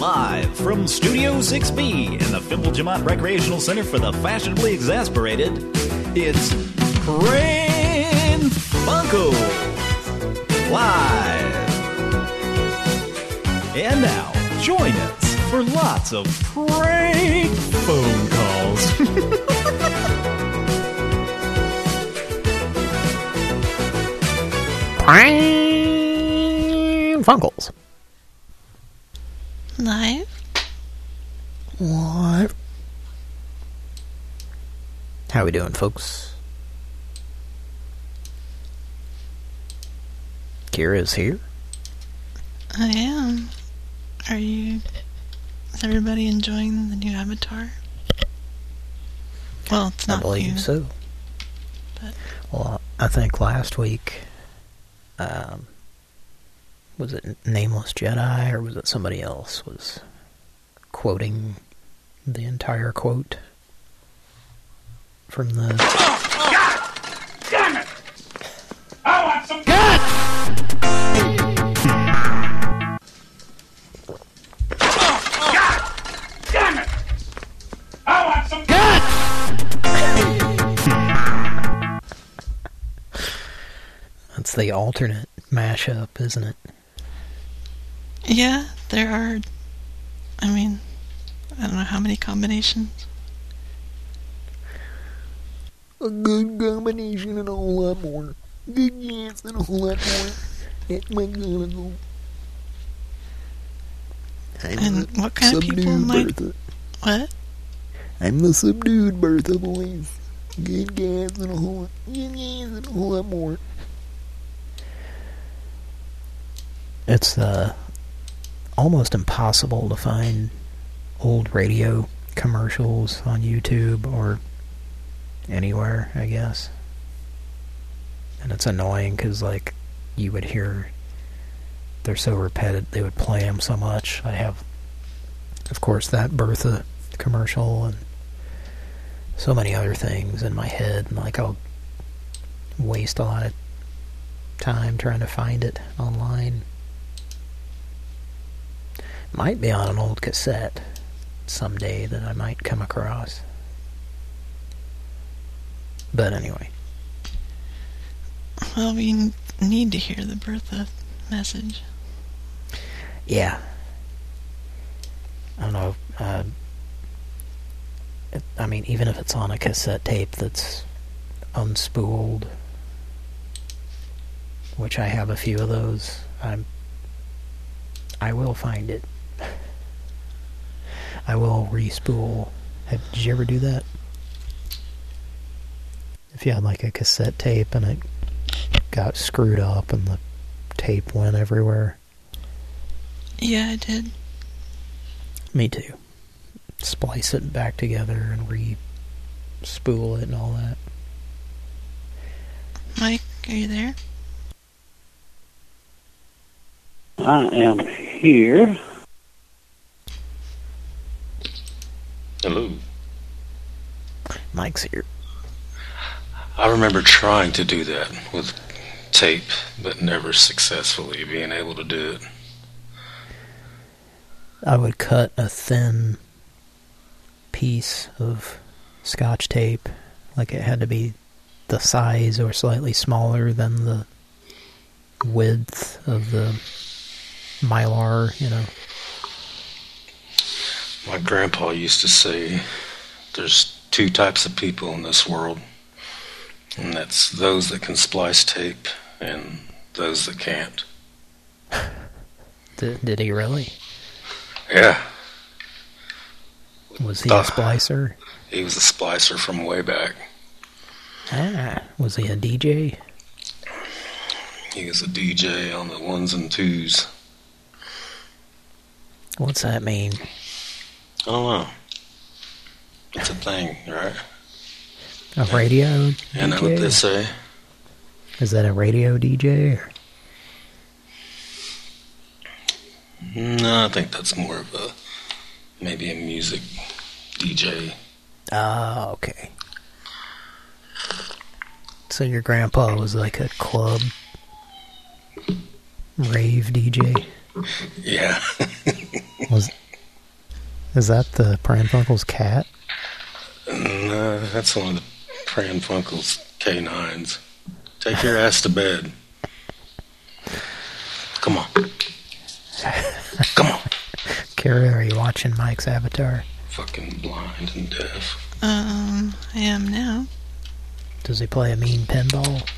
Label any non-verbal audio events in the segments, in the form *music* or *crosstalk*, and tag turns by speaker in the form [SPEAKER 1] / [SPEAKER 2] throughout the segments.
[SPEAKER 1] Live from Studio 6B in the Fimble Jamont Recreational Center for the Fashionably Exasperated, it's Pran Funkels Live. And now, join us for lots of prank phone calls. *laughs*
[SPEAKER 2] Pran Funkels.
[SPEAKER 3] Live?
[SPEAKER 2] What? How we doing, folks? Kira's here.
[SPEAKER 3] I am. Are you. Is everybody enjoying the new avatar? Well, it's not I
[SPEAKER 2] believe
[SPEAKER 3] new.
[SPEAKER 2] so.
[SPEAKER 3] but-
[SPEAKER 2] Well, I think last week, um, was it Nameless Jedi or was it somebody else was quoting the entire quote from the
[SPEAKER 4] Damn it! I want some God! Damn it! I want some
[SPEAKER 2] that's the alternate mashup, isn't it?
[SPEAKER 3] Yeah, there are. I mean, I don't know how many combinations.
[SPEAKER 2] A good combination and a whole lot more. Good yes and a whole lot more. That's my gonna go. I'm
[SPEAKER 3] And
[SPEAKER 2] the
[SPEAKER 3] what kind of people
[SPEAKER 2] subdued
[SPEAKER 3] might-
[SPEAKER 2] Bertha.
[SPEAKER 3] What?
[SPEAKER 2] I'm the subdued Bertha voice. Good gas and a whole lot. Good gas and a whole lot more. It's uh almost impossible to find old radio commercials on YouTube or anywhere, I guess. And it's annoying because, like, you would hear they're so repetitive, they would play them so much. I have, of course, that Bertha commercial and so many other things in my head. And, like, I'll waste a lot of time trying to find it online. Might be on an old cassette someday that I might come across. But anyway.
[SPEAKER 3] Well, we need to hear the Bertha message.
[SPEAKER 2] Yeah. I don't know. Uh, it, I mean, even if it's on a cassette tape that's unspooled, which I have a few of those, I'm, I will find it. I will re-spool. Have, did you ever do that? If you had like a cassette tape and it got screwed up and the tape went everywhere.
[SPEAKER 3] Yeah, I did.
[SPEAKER 2] Me too. Splice it back together and re-spool it and all that.
[SPEAKER 3] Mike, are you there?
[SPEAKER 5] I am here.
[SPEAKER 6] Hello.
[SPEAKER 2] Mike's here.
[SPEAKER 6] I remember trying to do that with tape, but never successfully being able to do it.
[SPEAKER 2] I would cut a thin piece of scotch tape, like it had to be the size or slightly smaller than the width of the mylar, you know.
[SPEAKER 6] My grandpa used to say there's two types of people in this world, and that's those that can splice tape and those that can't.
[SPEAKER 2] Did, did he really?
[SPEAKER 6] Yeah,
[SPEAKER 2] Was he a
[SPEAKER 6] Uh,
[SPEAKER 2] splicer?
[SPEAKER 6] he was a splicer from way back.
[SPEAKER 2] Ah, was he a DJ?
[SPEAKER 6] He was a DJ on the ones and twos.
[SPEAKER 2] What's that mean?
[SPEAKER 6] I don't know. It's a thing, right?
[SPEAKER 2] A radio
[SPEAKER 6] You know what they say?
[SPEAKER 2] Is that a radio DJ? Or?
[SPEAKER 6] No, I think that's more of a maybe a music DJ.
[SPEAKER 2] Ah, okay. So your grandpa was like a club rave DJ?
[SPEAKER 6] Yeah. *laughs*
[SPEAKER 2] Was Is that the Pranfunkel's cat?
[SPEAKER 6] No, that's one of the Pranfunkel's canines. Take your ass to bed. Come on. Come on.
[SPEAKER 2] Carrie, are you watching Mike's avatar?
[SPEAKER 6] Fucking blind and deaf.
[SPEAKER 3] Um, I am now.
[SPEAKER 2] Does he play a mean pinball?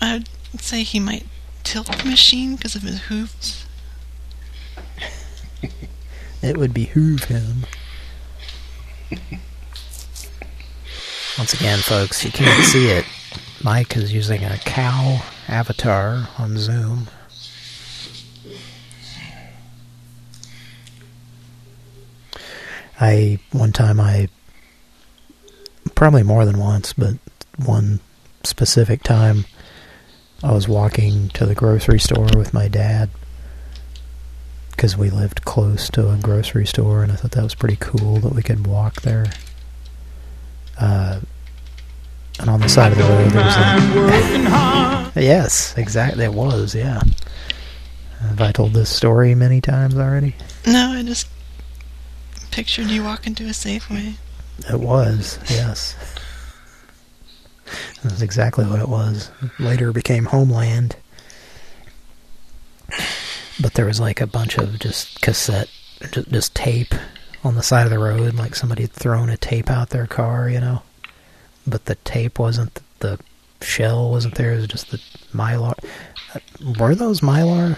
[SPEAKER 3] I'd say he might tilt the machine because of his hooves. *laughs*
[SPEAKER 2] It would behoove him. Once again, folks, you can't see it. Mike is using a cow avatar on Zoom. I, one time I, probably more than once, but one specific time, I was walking to the grocery store with my dad because we lived close to a grocery store and I thought that was pretty cool that we could walk there. Uh, and on the side of the road there was like... yes, exactly, it was, yeah. Have I told this story many times already?
[SPEAKER 3] No, I just pictured you walking to a Safeway.
[SPEAKER 2] It was, yes. That's exactly what it was. Later became Homeland. But there was like a bunch of just cassette, just, just tape on the side of the road, like somebody had thrown a tape out their car, you know. But the tape wasn't, the shell wasn't there, it was just the Mylar. Uh, were those Mylar?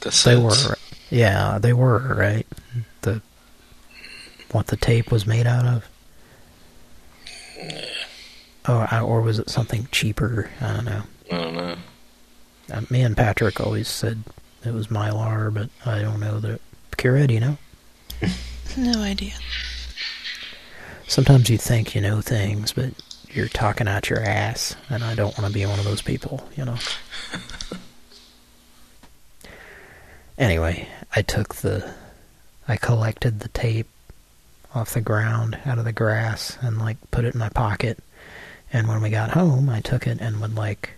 [SPEAKER 6] Cassettes.
[SPEAKER 2] They were, yeah, they were, right? The What the tape was made out of? Oh, or was it something cheaper? I don't know.
[SPEAKER 6] I don't know.
[SPEAKER 2] Uh, me and Patrick always said it was Mylar, but I don't know that. Kira, do you know? *laughs*
[SPEAKER 3] No idea.
[SPEAKER 2] Sometimes you think you know things, but you're talking out your ass, and I don't want to be one of those people, you know? *laughs* anyway, I took the... I collected the tape off the ground, out of the grass, and, like, put it in my pocket. And when we got home, I took it and would, like,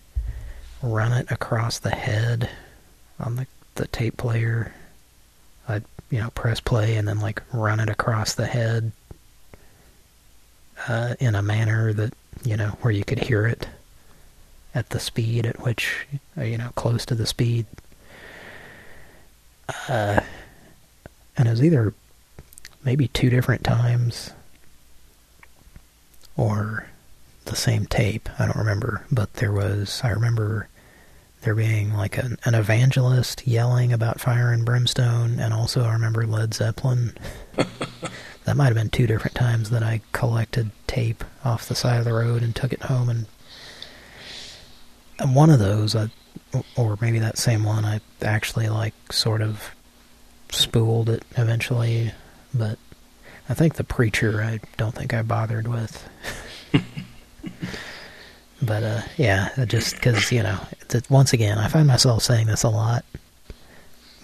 [SPEAKER 2] run it across the head on the, the tape player. I'd, you know, press play and then, like, run it across the head uh, in a manner that, you know, where you could hear it at the speed at which, uh, you know, close to the speed. Uh, and it was either maybe two different times or the same tape. I don't remember, but there was, I remember there being like an, an evangelist yelling about fire and brimstone, and also I remember Led Zeppelin. *laughs* that might have been two different times that I collected tape off the side of the road and took it home, and, and one of those, I, or maybe that same one, I actually like sort of spooled it eventually, but I think the preacher I don't think I bothered with. *laughs* But, uh, yeah, just because, you know, once again, I find myself saying this a lot,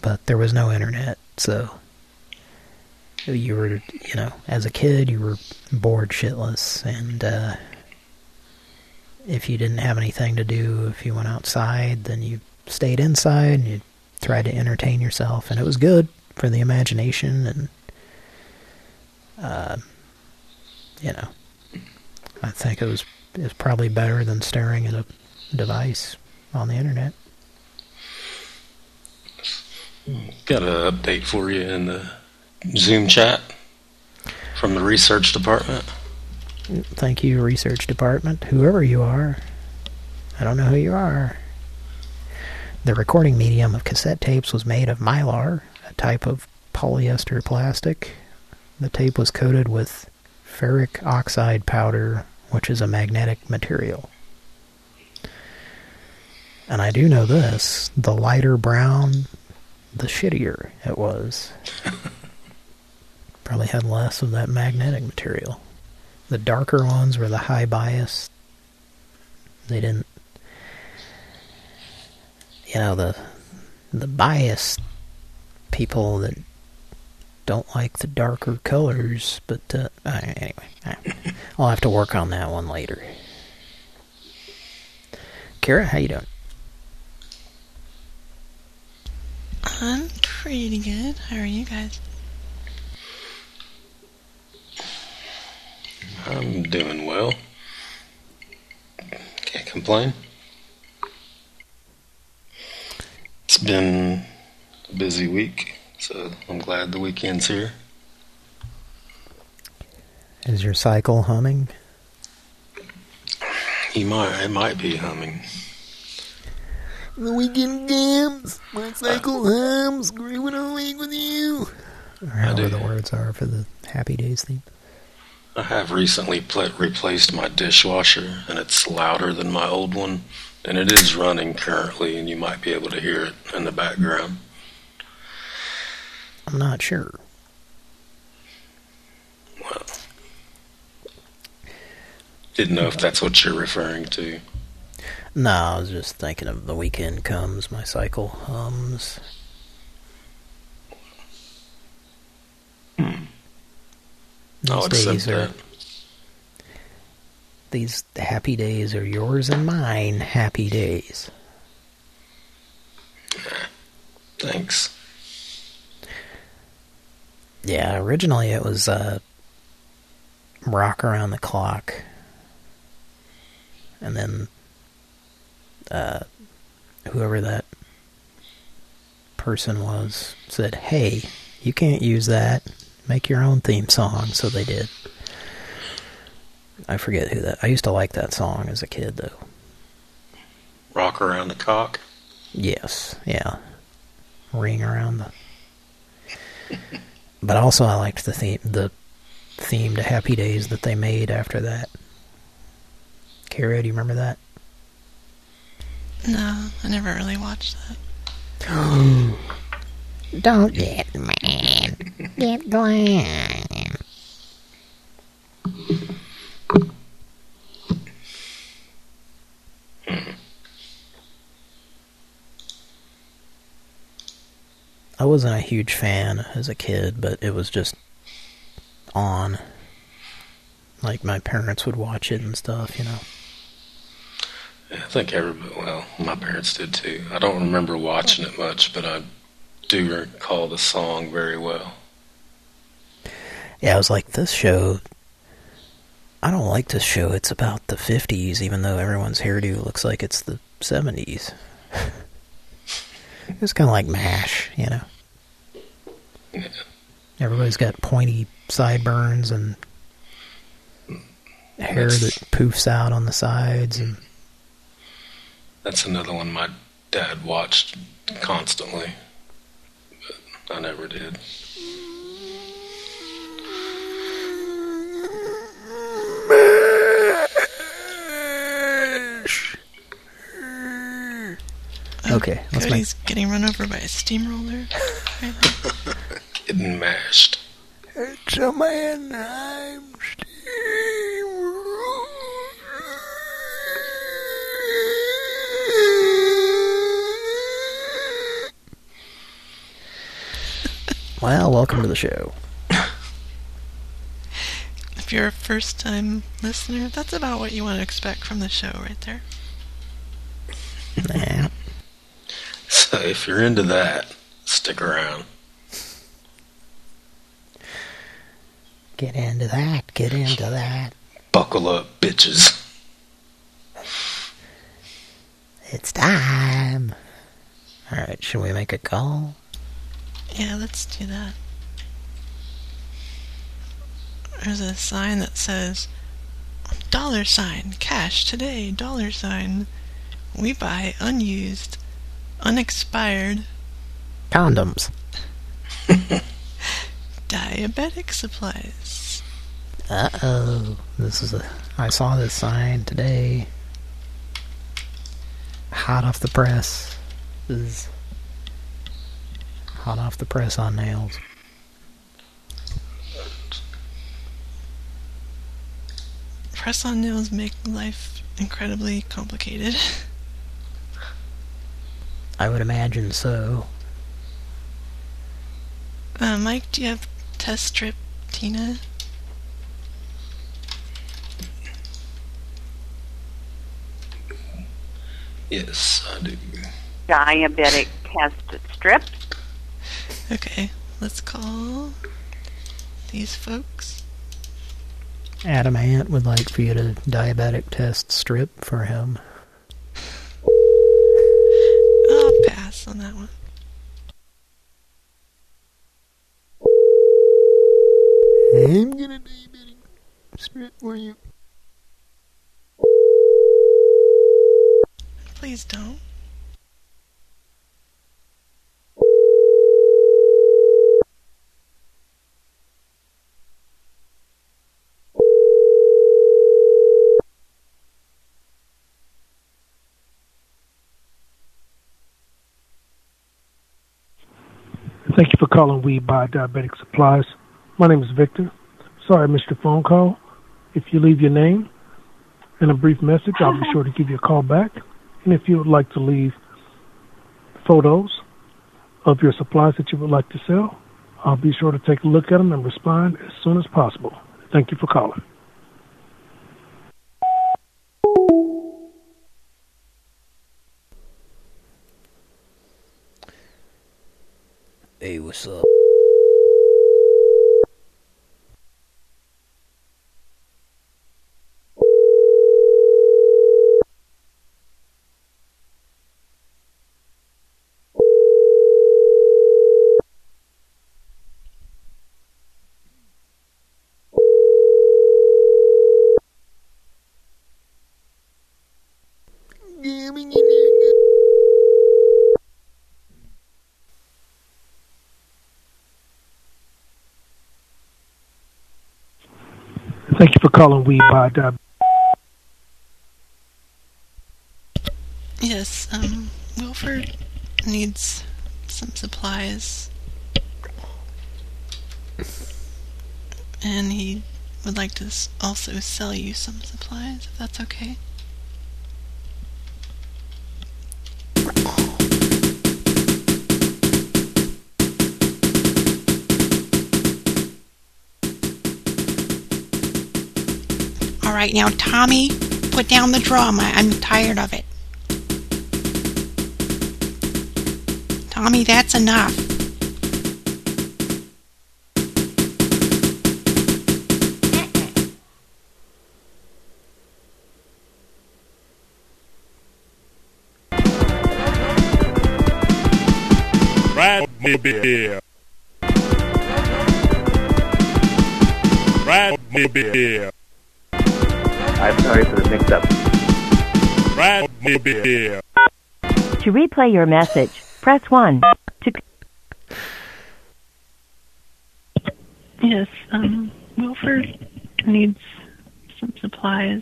[SPEAKER 2] but there was no internet, so you were, you know, as a kid, you were bored shitless, and, uh, if you didn't have anything to do, if you went outside, then you stayed inside, and you tried to entertain yourself, and it was good for the imagination, and, uh, you know, I think it was is probably better than staring at a device on the internet.
[SPEAKER 6] Got an update for you in the Zoom chat from the research department.
[SPEAKER 2] Thank you, research department. Whoever you are. I don't know who you are. The recording medium of cassette tapes was made of mylar, a type of polyester plastic. The tape was coated with ferric oxide powder, which is a magnetic material. And I do know this, the lighter brown, the shittier it was. *laughs* Probably had less of that magnetic material. The darker ones were the high bias. They didn't, you know, the the bias people that don't like the darker colors, but uh, uh, anyway, I'll have to work on that one later. Kara, how you doing?
[SPEAKER 3] I'm pretty good. How are you guys?
[SPEAKER 6] I'm doing well. Can't complain. It's been a busy week, so I'm glad the weekend's here.
[SPEAKER 2] Is your cycle humming?
[SPEAKER 6] He might, it might be humming.
[SPEAKER 2] The weekend games, my cycle hums, grooving away with you. Or however the words are for the Happy Days theme.
[SPEAKER 6] I have recently pl- replaced my dishwasher, and it's louder than my old one, and it is running currently, and you might be able to hear it in the background.
[SPEAKER 2] I'm not sure.
[SPEAKER 6] Well, didn't know if that's what you're referring to.
[SPEAKER 2] No, I was just thinking of the weekend comes, my cycle hums.
[SPEAKER 6] I'll
[SPEAKER 2] These days are
[SPEAKER 6] that.
[SPEAKER 2] these happy days are yours and mine happy days.
[SPEAKER 6] Thanks.
[SPEAKER 2] Yeah, originally it was uh, rock around the clock, and then uh, whoever that person was said, "Hey, you can't use that. Make your own theme song." So they did. I forget who that. I used to like that song as a kid, though.
[SPEAKER 6] Rock around the cock.
[SPEAKER 2] Yes, yeah. Ring around the. *laughs* but also, I liked the theme, the theme to Happy Days that they made after that. Kara, do you remember that?
[SPEAKER 3] No, I never really watched that. *gasps*
[SPEAKER 2] Don't get mad. Get glad. I wasn't a huge fan as a kid, but it was just on. Like my parents would watch it and stuff, you know.
[SPEAKER 6] I think everybody, well, my parents did too. I don't remember watching it much, but I do recall the song very well.
[SPEAKER 2] Yeah, I was like, this show. I don't like this show. It's about the 50s, even though everyone's hairdo looks like it's the 70s. *laughs* it's kind of like MASH, you know?
[SPEAKER 6] Yeah.
[SPEAKER 2] Everybody's got pointy sideburns and hair
[SPEAKER 6] That's-
[SPEAKER 2] that poofs out on the sides. and
[SPEAKER 6] That's another one my dad watched constantly, but I never did.
[SPEAKER 2] Okay, let's make...
[SPEAKER 3] Getting run over by a steamroller. Right. *laughs*
[SPEAKER 6] Getting mashed.
[SPEAKER 2] It's a man I'm Well, welcome to the show.
[SPEAKER 3] if you're a first time listener, that's about what you want to expect from the show right there.
[SPEAKER 2] Nah.
[SPEAKER 6] So if you're into that, stick around.
[SPEAKER 2] Get into that, get into that.
[SPEAKER 6] Buckle up, bitches.
[SPEAKER 2] It's time. Alright, should we make a call?
[SPEAKER 3] Yeah, let's do that. There's a sign that says dollar sign cash today dollar sign we buy unused unexpired
[SPEAKER 2] Condoms. *laughs*
[SPEAKER 3] diabetic supplies
[SPEAKER 2] Uh-oh. This is a... I saw this sign today. Hot off the press. This is... Hot off the press on nails.
[SPEAKER 3] press on nails make life incredibly complicated *laughs*
[SPEAKER 2] I would imagine so.
[SPEAKER 3] uh, mike do you have test strip tina
[SPEAKER 6] Yes, I do.
[SPEAKER 7] diabetic test strip.
[SPEAKER 3] Okay, let's call these folks.
[SPEAKER 2] Adam Ant would like for you to diabetic test strip for him.
[SPEAKER 3] I'll pass on that one.
[SPEAKER 2] I'm gonna diabetic strip for you.
[SPEAKER 3] Please don't.
[SPEAKER 7] Thank you for calling We Buy Diabetic Supplies. My name is Victor. Sorry I missed your phone call. If you leave your name and a brief message, I'll be *laughs* sure to give you a call back. And if you would like to leave photos of your supplies that you would like to sell, I'll be sure to take a look at them and respond as soon as possible. Thank you for calling.
[SPEAKER 2] What's up?
[SPEAKER 7] Thank you for calling We Buy
[SPEAKER 3] Yes, um, Wilford needs some supplies. And he would like to also sell you some supplies, if that's okay.
[SPEAKER 8] Right, now, Tommy, put down the drama. I'm tired of it. Tommy, that's enough.
[SPEAKER 9] Ride me
[SPEAKER 10] I'm sorry for the mix-up.
[SPEAKER 9] Ride me beer.
[SPEAKER 11] To replay your message, press 1. To
[SPEAKER 3] Yes, um, Wilford needs some supplies.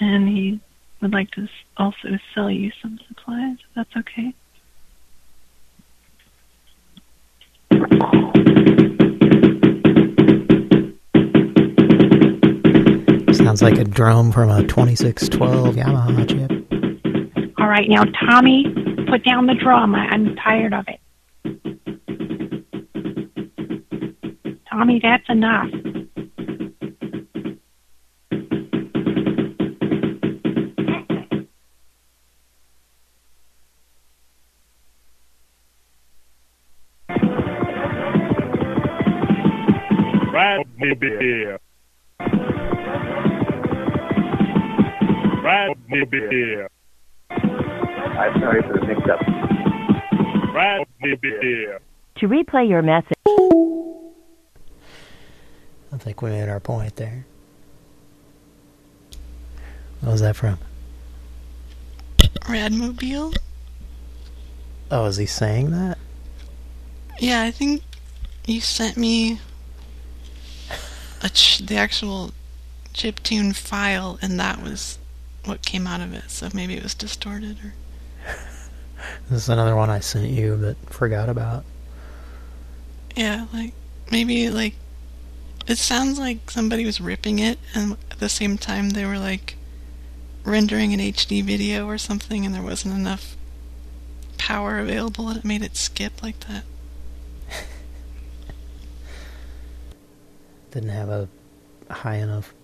[SPEAKER 3] And he would like to also sell you some supplies, if that's okay.
[SPEAKER 2] Sounds like a drum from a 2612 Yamaha chip.
[SPEAKER 8] All right, now, Tommy, put down the drama. I'm tired of it. Tommy, that's enough.
[SPEAKER 9] Ride beer. Ride me beer.
[SPEAKER 10] I'm sorry for the mix-up.
[SPEAKER 9] Ride me beer.
[SPEAKER 11] To replay your message,
[SPEAKER 2] I think we made our point there. What was that from?
[SPEAKER 3] Radmobile?
[SPEAKER 2] Oh, is he saying that?
[SPEAKER 3] Yeah, I think you sent me a ch- the actual chiptune file, and that was what came out of it. So maybe it was distorted, or *laughs*
[SPEAKER 2] This is another one I sent you but forgot about.
[SPEAKER 3] yeah, like maybe like it sounds like somebody was ripping it, and at the same time they were like rendering an HD video or something, and there wasn't enough power available, and it made it skip like that. *laughs*
[SPEAKER 2] Didn't have a high enough,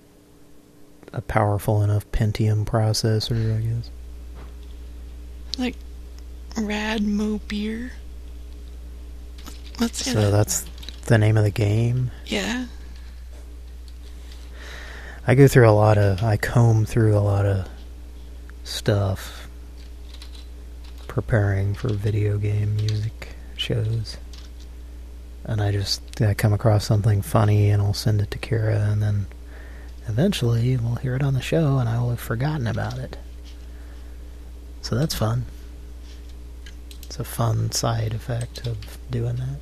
[SPEAKER 2] a powerful enough Pentium processor, I guess.
[SPEAKER 3] Like Radmo Beer. Let's see.
[SPEAKER 2] So that's the name of the game.
[SPEAKER 3] Yeah.
[SPEAKER 2] I go through a lot of, I comb through a lot of stuff preparing for video game music shows. And I just I come across something funny and I'll send it to Kira and then eventually we'll hear it on the show and I will have forgotten about it. So that's fun. It's a fun side effect of doing that.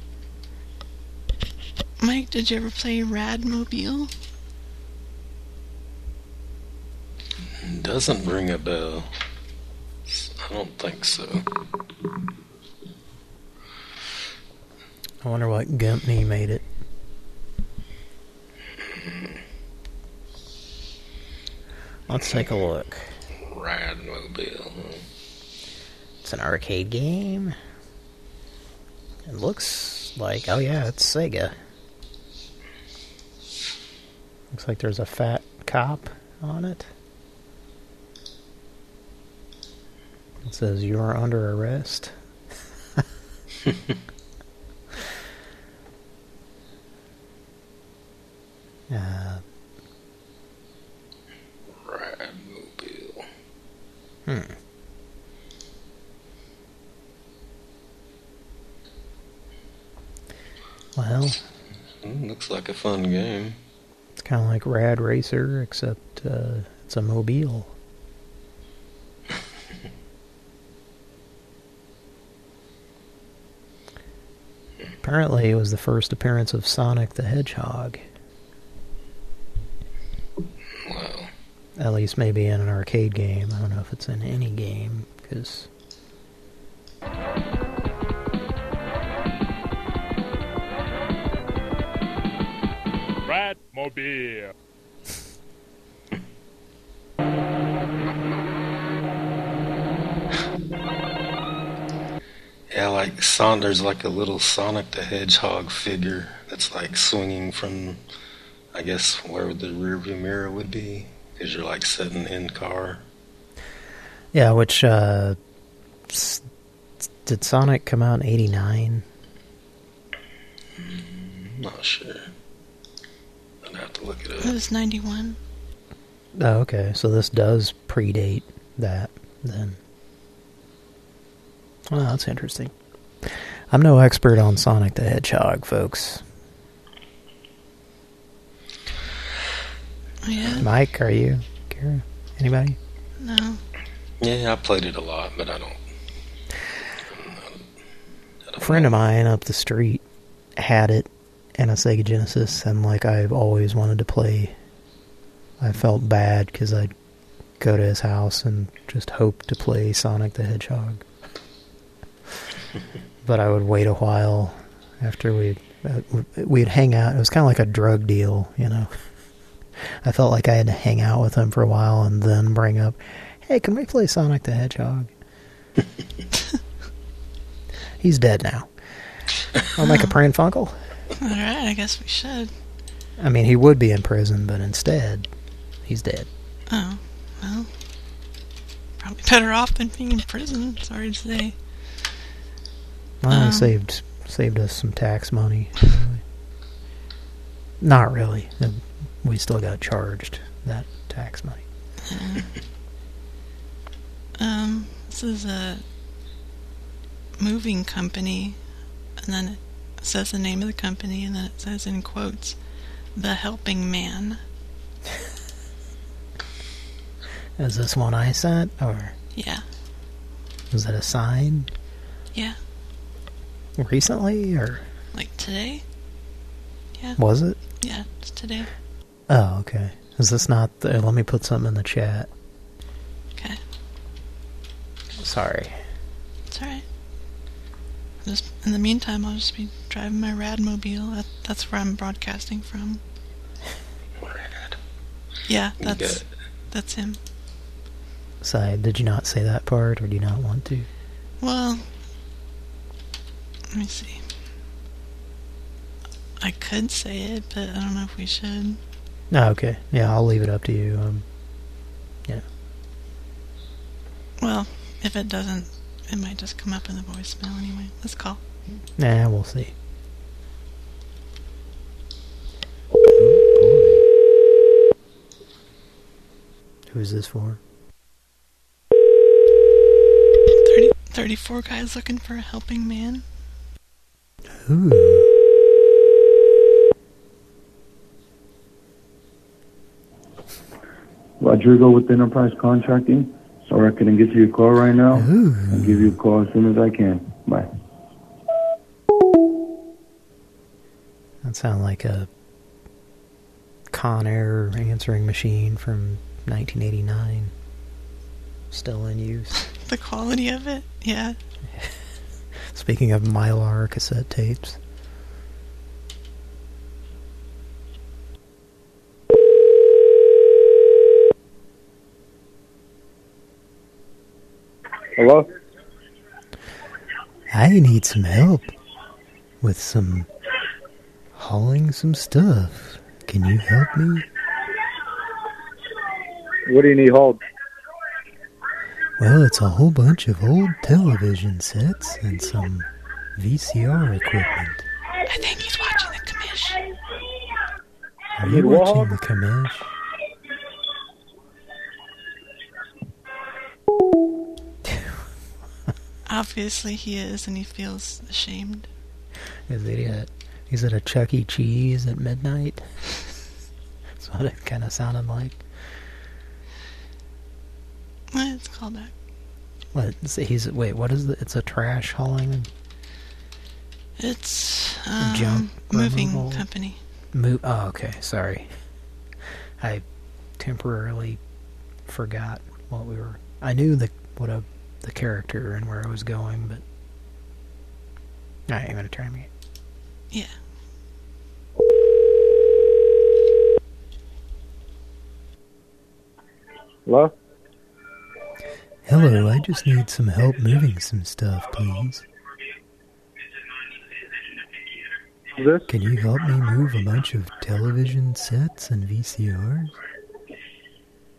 [SPEAKER 3] Mike, did you ever play Radmobile?
[SPEAKER 6] Doesn't ring a bell. I don't think so.
[SPEAKER 2] I wonder what Gumpney made it. Let's take a look.
[SPEAKER 6] Radmobile.
[SPEAKER 2] It's an arcade game. It looks like, oh yeah, it's Sega. Looks like there's a fat cop on it. It says you are under arrest. *laughs* *laughs* uh,
[SPEAKER 6] Radmobile.
[SPEAKER 2] hmm. Well,
[SPEAKER 6] Mm, looks like a fun game.
[SPEAKER 2] it's kind of like Rad Racer, except uh, it's a mobile. Apparently, it was the first appearance of Sonic the Hedgehog.
[SPEAKER 6] Wow.
[SPEAKER 2] At least maybe in an arcade game. I don't know if it's in any game, because...
[SPEAKER 9] Radmobile.
[SPEAKER 6] Yeah, like Saunders like a little Sonic the Hedgehog figure that's like swinging from, I guess, where the rearview mirror would be, because you're like sitting in car.
[SPEAKER 2] Yeah, which, uh... Did Sonic come out in 89?
[SPEAKER 6] Not sure. I'd have to look it up.
[SPEAKER 3] It was 91.
[SPEAKER 2] Oh, okay. So this does predate that, then. Well, that's interesting. I'm no expert on Sonic the Hedgehog, folks.
[SPEAKER 3] Yeah.
[SPEAKER 2] Mike, are you? Kara? Anybody?
[SPEAKER 3] No.
[SPEAKER 6] Yeah, I played it a lot, but I don't.
[SPEAKER 2] A friend of mine up the street had it and a Sega Genesis, and like I've always wanted to play. I felt bad because I'd go to his house and just hope to play Sonic the Hedgehog. *laughs* but I would wait a while after we'd uh, we'd hang out. It was kind of like a drug deal, you know. I felt like I had to hang out with him for a while and then bring up, "Hey, can we play Sonic the Hedgehog?" *laughs* He's dead now. I'll make a *laughs* Pran Funkel.
[SPEAKER 3] Alright, I guess we should.
[SPEAKER 2] I mean, he would be in prison, but instead, he's dead.
[SPEAKER 3] Oh, well. Probably better off than being in prison, sorry to say.
[SPEAKER 2] Well, he
[SPEAKER 3] Um.
[SPEAKER 2] saved saved us some tax money. Really. Not really. We still got charged that tax money.
[SPEAKER 3] Uh, *laughs* um, this is a moving company, and then it says the name of the company, and then it says in quotes, The Helping Man. *laughs*
[SPEAKER 2] Is this one I sent, or
[SPEAKER 3] Yeah,
[SPEAKER 2] is it a sign
[SPEAKER 3] yeah,
[SPEAKER 2] recently, or
[SPEAKER 3] like today? Yeah,
[SPEAKER 2] was it?
[SPEAKER 3] yeah, it's today.
[SPEAKER 2] Oh, okay. Is this not the... Let me put something in the chat.
[SPEAKER 3] Okay,
[SPEAKER 2] Sorry.
[SPEAKER 3] it's alright. Just in the meantime, I'll just be driving my Radmobile. That, that's where I'm broadcasting from.
[SPEAKER 6] Rad.
[SPEAKER 3] Yeah,
[SPEAKER 6] You
[SPEAKER 3] that's him.
[SPEAKER 2] Side, did you not say that part, or do you not want to?
[SPEAKER 3] Well, let me see. I could say it, but I don't know if we should.
[SPEAKER 2] No, okay. Yeah, I'll leave it up to you. Um, yeah.
[SPEAKER 3] Well, if it doesn't it might just come up in the voicemail anyway. Let's call.
[SPEAKER 2] Nah, we'll see. Who's this for?
[SPEAKER 3] 30, 34 guys looking for a helping man.
[SPEAKER 2] Ooh.
[SPEAKER 12] Rodrigo with Enterprise Contracting. Sorry I couldn't get you a call right now. I'll give you a call as soon as I can. Bye.
[SPEAKER 2] That sounds like a Con Air answering machine from 1989. Still in use. *laughs*
[SPEAKER 3] The quality of it, yeah. *laughs*
[SPEAKER 2] Speaking of Mylar cassette tapes.
[SPEAKER 12] Hello?
[SPEAKER 2] I need some help with some hauling some stuff. Can you help me?
[SPEAKER 12] What do you need hauled?
[SPEAKER 2] Well, it's a whole bunch of old television sets and some VCR equipment.
[SPEAKER 3] I think he's watching the commish.
[SPEAKER 2] Are you watching the commish?
[SPEAKER 3] Obviously he is, and he feels ashamed.
[SPEAKER 2] Is he at, he's at a Chuck E. Cheese at midnight? *laughs* That's what it kind of sounded like.
[SPEAKER 3] It's called back.
[SPEAKER 2] What? He's wait. What is the? It's a trash hauling
[SPEAKER 3] It's um,
[SPEAKER 2] junk
[SPEAKER 3] moving
[SPEAKER 2] removal?
[SPEAKER 3] company.
[SPEAKER 2] Move. Oh, okay. Sorry. *laughs* I temporarily forgot what we were. I knew the what a the character and where I was going, but I ain't gonna try me.
[SPEAKER 3] Yeah.
[SPEAKER 12] Hello?
[SPEAKER 2] Hello. I just need some help moving some stuff, please.
[SPEAKER 12] This?
[SPEAKER 2] Can you help me move a bunch of television sets and VCRs?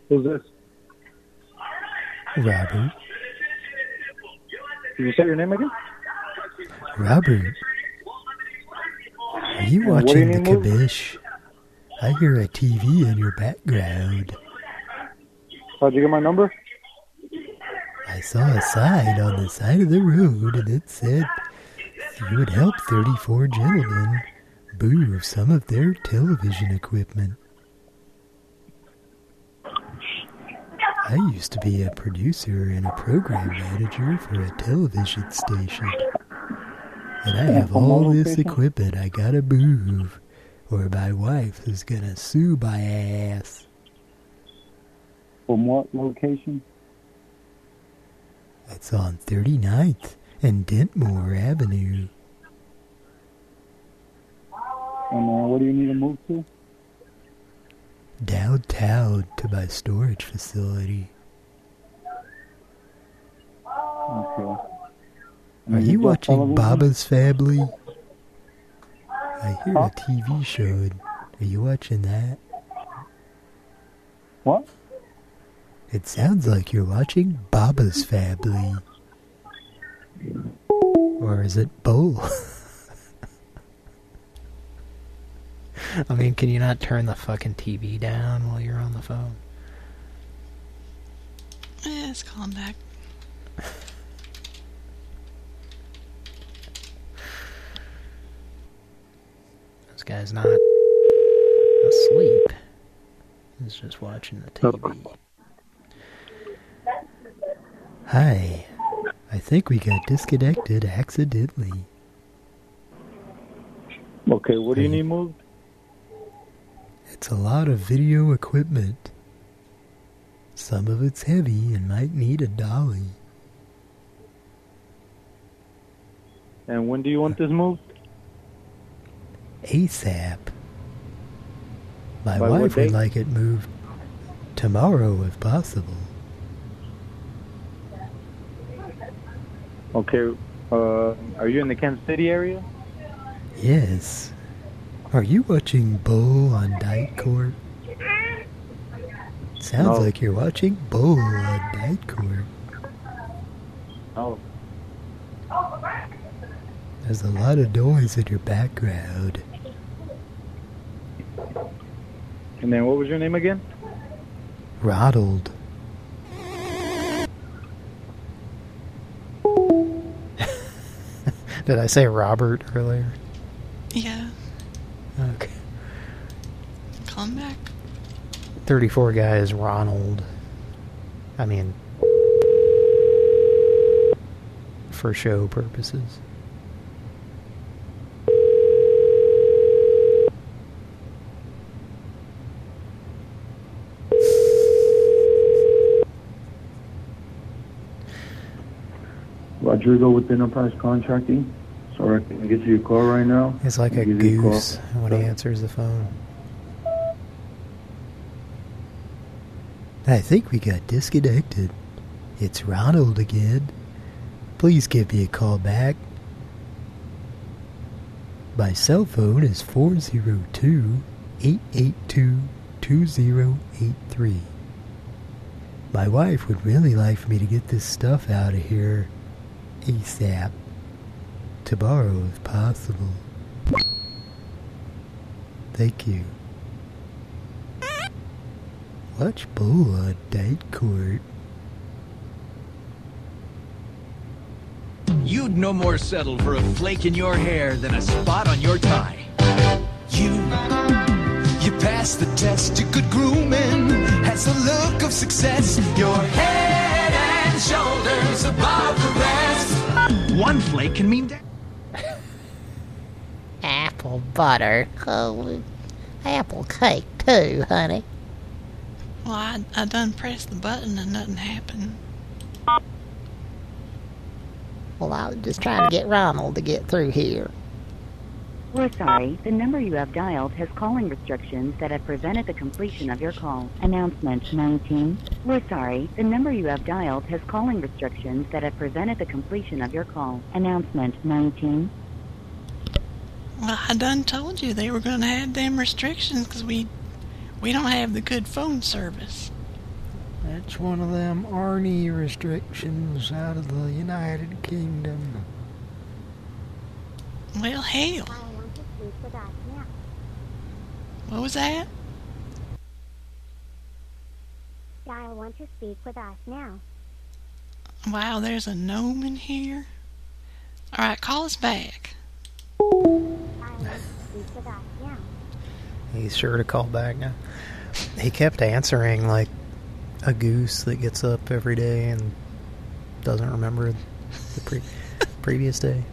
[SPEAKER 12] Who's this?
[SPEAKER 2] Robert.
[SPEAKER 12] Can you say your name again?
[SPEAKER 2] Robert. Are you
[SPEAKER 12] And what do
[SPEAKER 2] watching
[SPEAKER 12] you
[SPEAKER 2] the? Kabish? I hear a TV in your background.
[SPEAKER 12] How'd you get my number?
[SPEAKER 2] I saw a sign on the side of the road and it said you would help 34 gentlemen move some of their television equipment. I used to be a producer and a program manager for a television station. And I have all this equipment I gotta move, or my wife is gonna sue my ass.
[SPEAKER 12] From what location?
[SPEAKER 2] It's on 39th and Dentmore Avenue.
[SPEAKER 12] And uh, what do you need to move to?
[SPEAKER 2] Downtown to my storage facility.
[SPEAKER 12] Okay.
[SPEAKER 2] Are you watching
[SPEAKER 12] television?
[SPEAKER 2] Mama's Family? I hear
[SPEAKER 12] Huh?
[SPEAKER 2] a TV show. Are you watching that?
[SPEAKER 12] What?
[SPEAKER 2] It sounds like you're watching Mama's Family. Or is it both? *laughs* *laughs* I mean, can you not turn the fucking TV down while you're on the phone?
[SPEAKER 3] Eh, let's call him back. *laughs*
[SPEAKER 2] This guy's not asleep. He's just watching the TV. Hi. I think we got disconnected accidentally.
[SPEAKER 12] Okay, what do you need moved?
[SPEAKER 2] It's a lot of video equipment. Some of it's heavy and might need a dolly.
[SPEAKER 12] And when do you want this moved?
[SPEAKER 2] ASAP. My
[SPEAKER 12] By
[SPEAKER 2] wife would like it moved tomorrow if possible.
[SPEAKER 12] Okay, uh, are you in the Kansas City area?
[SPEAKER 2] Yes. Are you watching Bull on Night Court? Sounds
[SPEAKER 12] No.
[SPEAKER 2] like you're watching Bull on Night Court.
[SPEAKER 12] Oh.
[SPEAKER 2] There's a lot of noise in your background.
[SPEAKER 12] And then what was your name again?
[SPEAKER 2] Ronald. *laughs* Did I say Robert earlier?
[SPEAKER 3] Yeah.
[SPEAKER 2] Okay.
[SPEAKER 3] Come back.
[SPEAKER 2] 34 guy is Ronald. I mean, for show purposes.
[SPEAKER 13] Rodrigo with Enterprise Contracting. Sorry, I can get you a call right now.
[SPEAKER 2] He's like a
[SPEAKER 13] I'll give you call.
[SPEAKER 2] goose when he answers the phone. I think we got disconnected. It's Ronald again. Please give me a call back. My cell phone is 402-882-2083. My wife would really like for me to get this stuff out of here ASAP. Tomorrow, if possible. Thank you. Watch Bull on Court.
[SPEAKER 1] You'd no more settle for a flake in your hair than a spot on your tie. You, you passed the test, you're good grooming, has a look of success. Your head and shoulders above the rest. One flake can mean that.
[SPEAKER 14] Apple butter. Oh, apple cake too, honey.
[SPEAKER 3] Well, I, I done pressed the button and nothing happened.
[SPEAKER 14] Well, I was just trying to get Ronald to get through here.
[SPEAKER 15] We're sorry. The number you have dialed has calling restrictions that have prevented the completion of your call. Announcement 19. We're sorry. The number you have dialed has calling restrictions that have prevented the completion of your call. Announcement 19.
[SPEAKER 3] Well, I done told you they were going to have them restrictions because we, we don't have the good phone service.
[SPEAKER 2] That's one of them Arnie restrictions out of the United Kingdom.
[SPEAKER 3] Well, hell. What was that?
[SPEAKER 16] Dial want to speak with us now.
[SPEAKER 3] Wow, there's a gnome in here. All right, call us back.
[SPEAKER 2] He's sure to call back now. He kept answering like a goose that gets up every day and doesn't remember the pre *laughs* previous day,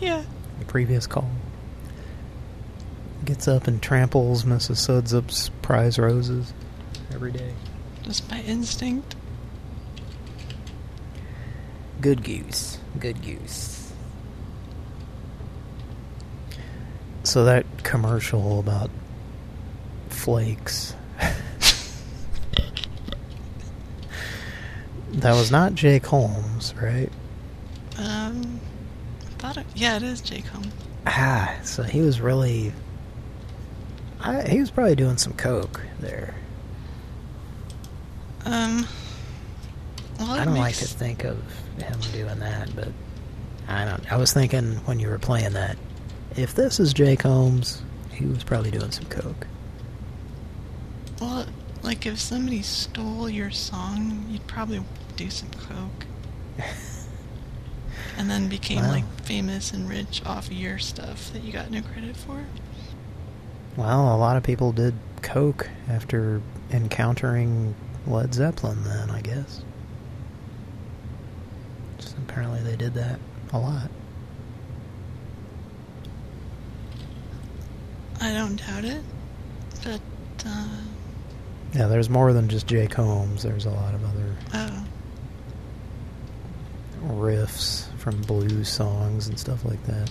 [SPEAKER 3] Yeah.
[SPEAKER 2] the previous call. Gets up and tramples Mrs. Sudsup's prize roses every day.
[SPEAKER 3] Just by instinct.
[SPEAKER 2] Good goose. Good goose. So that commercial about flakes. that was not Jake Holmes, right?
[SPEAKER 3] Um, I thought it, yeah, it is Jake Holmes.
[SPEAKER 2] Ah, so he was really... I, he was probably doing some coke there.
[SPEAKER 3] Um, well,
[SPEAKER 2] I don't like to think of him doing that, but I don't. I was thinking when you were playing that, if this is Jake Holmes, he was probably doing some coke.
[SPEAKER 3] Well, like if somebody stole your song, you'd probably do some coke. *laughs* and then became
[SPEAKER 2] Wow.
[SPEAKER 3] like famous and rich off your stuff that you got no credit for.
[SPEAKER 2] Well, a lot of people did coke after encountering Led Zeppelin. Then I guess. Just apparently they did that a lot.
[SPEAKER 3] I don't doubt it, but uh,
[SPEAKER 2] Yeah, there's more than just Jake Holmes. There's a lot of other
[SPEAKER 3] oh,
[SPEAKER 2] riffs from blues songs and stuff like that.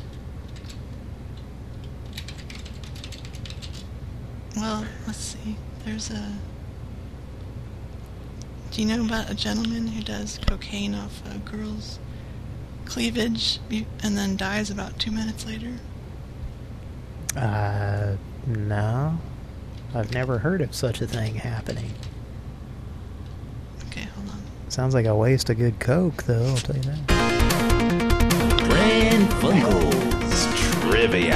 [SPEAKER 3] well, let's see. There's a. Do you know about a gentleman who does cocaine off a girl's cleavage and then dies about two minutes later?
[SPEAKER 2] Uh, no. I've never heard of such a thing happening.
[SPEAKER 3] Okay, hold on.
[SPEAKER 2] Sounds like a waste of good coke, though, I'll tell you that.
[SPEAKER 1] Funkels Trivia.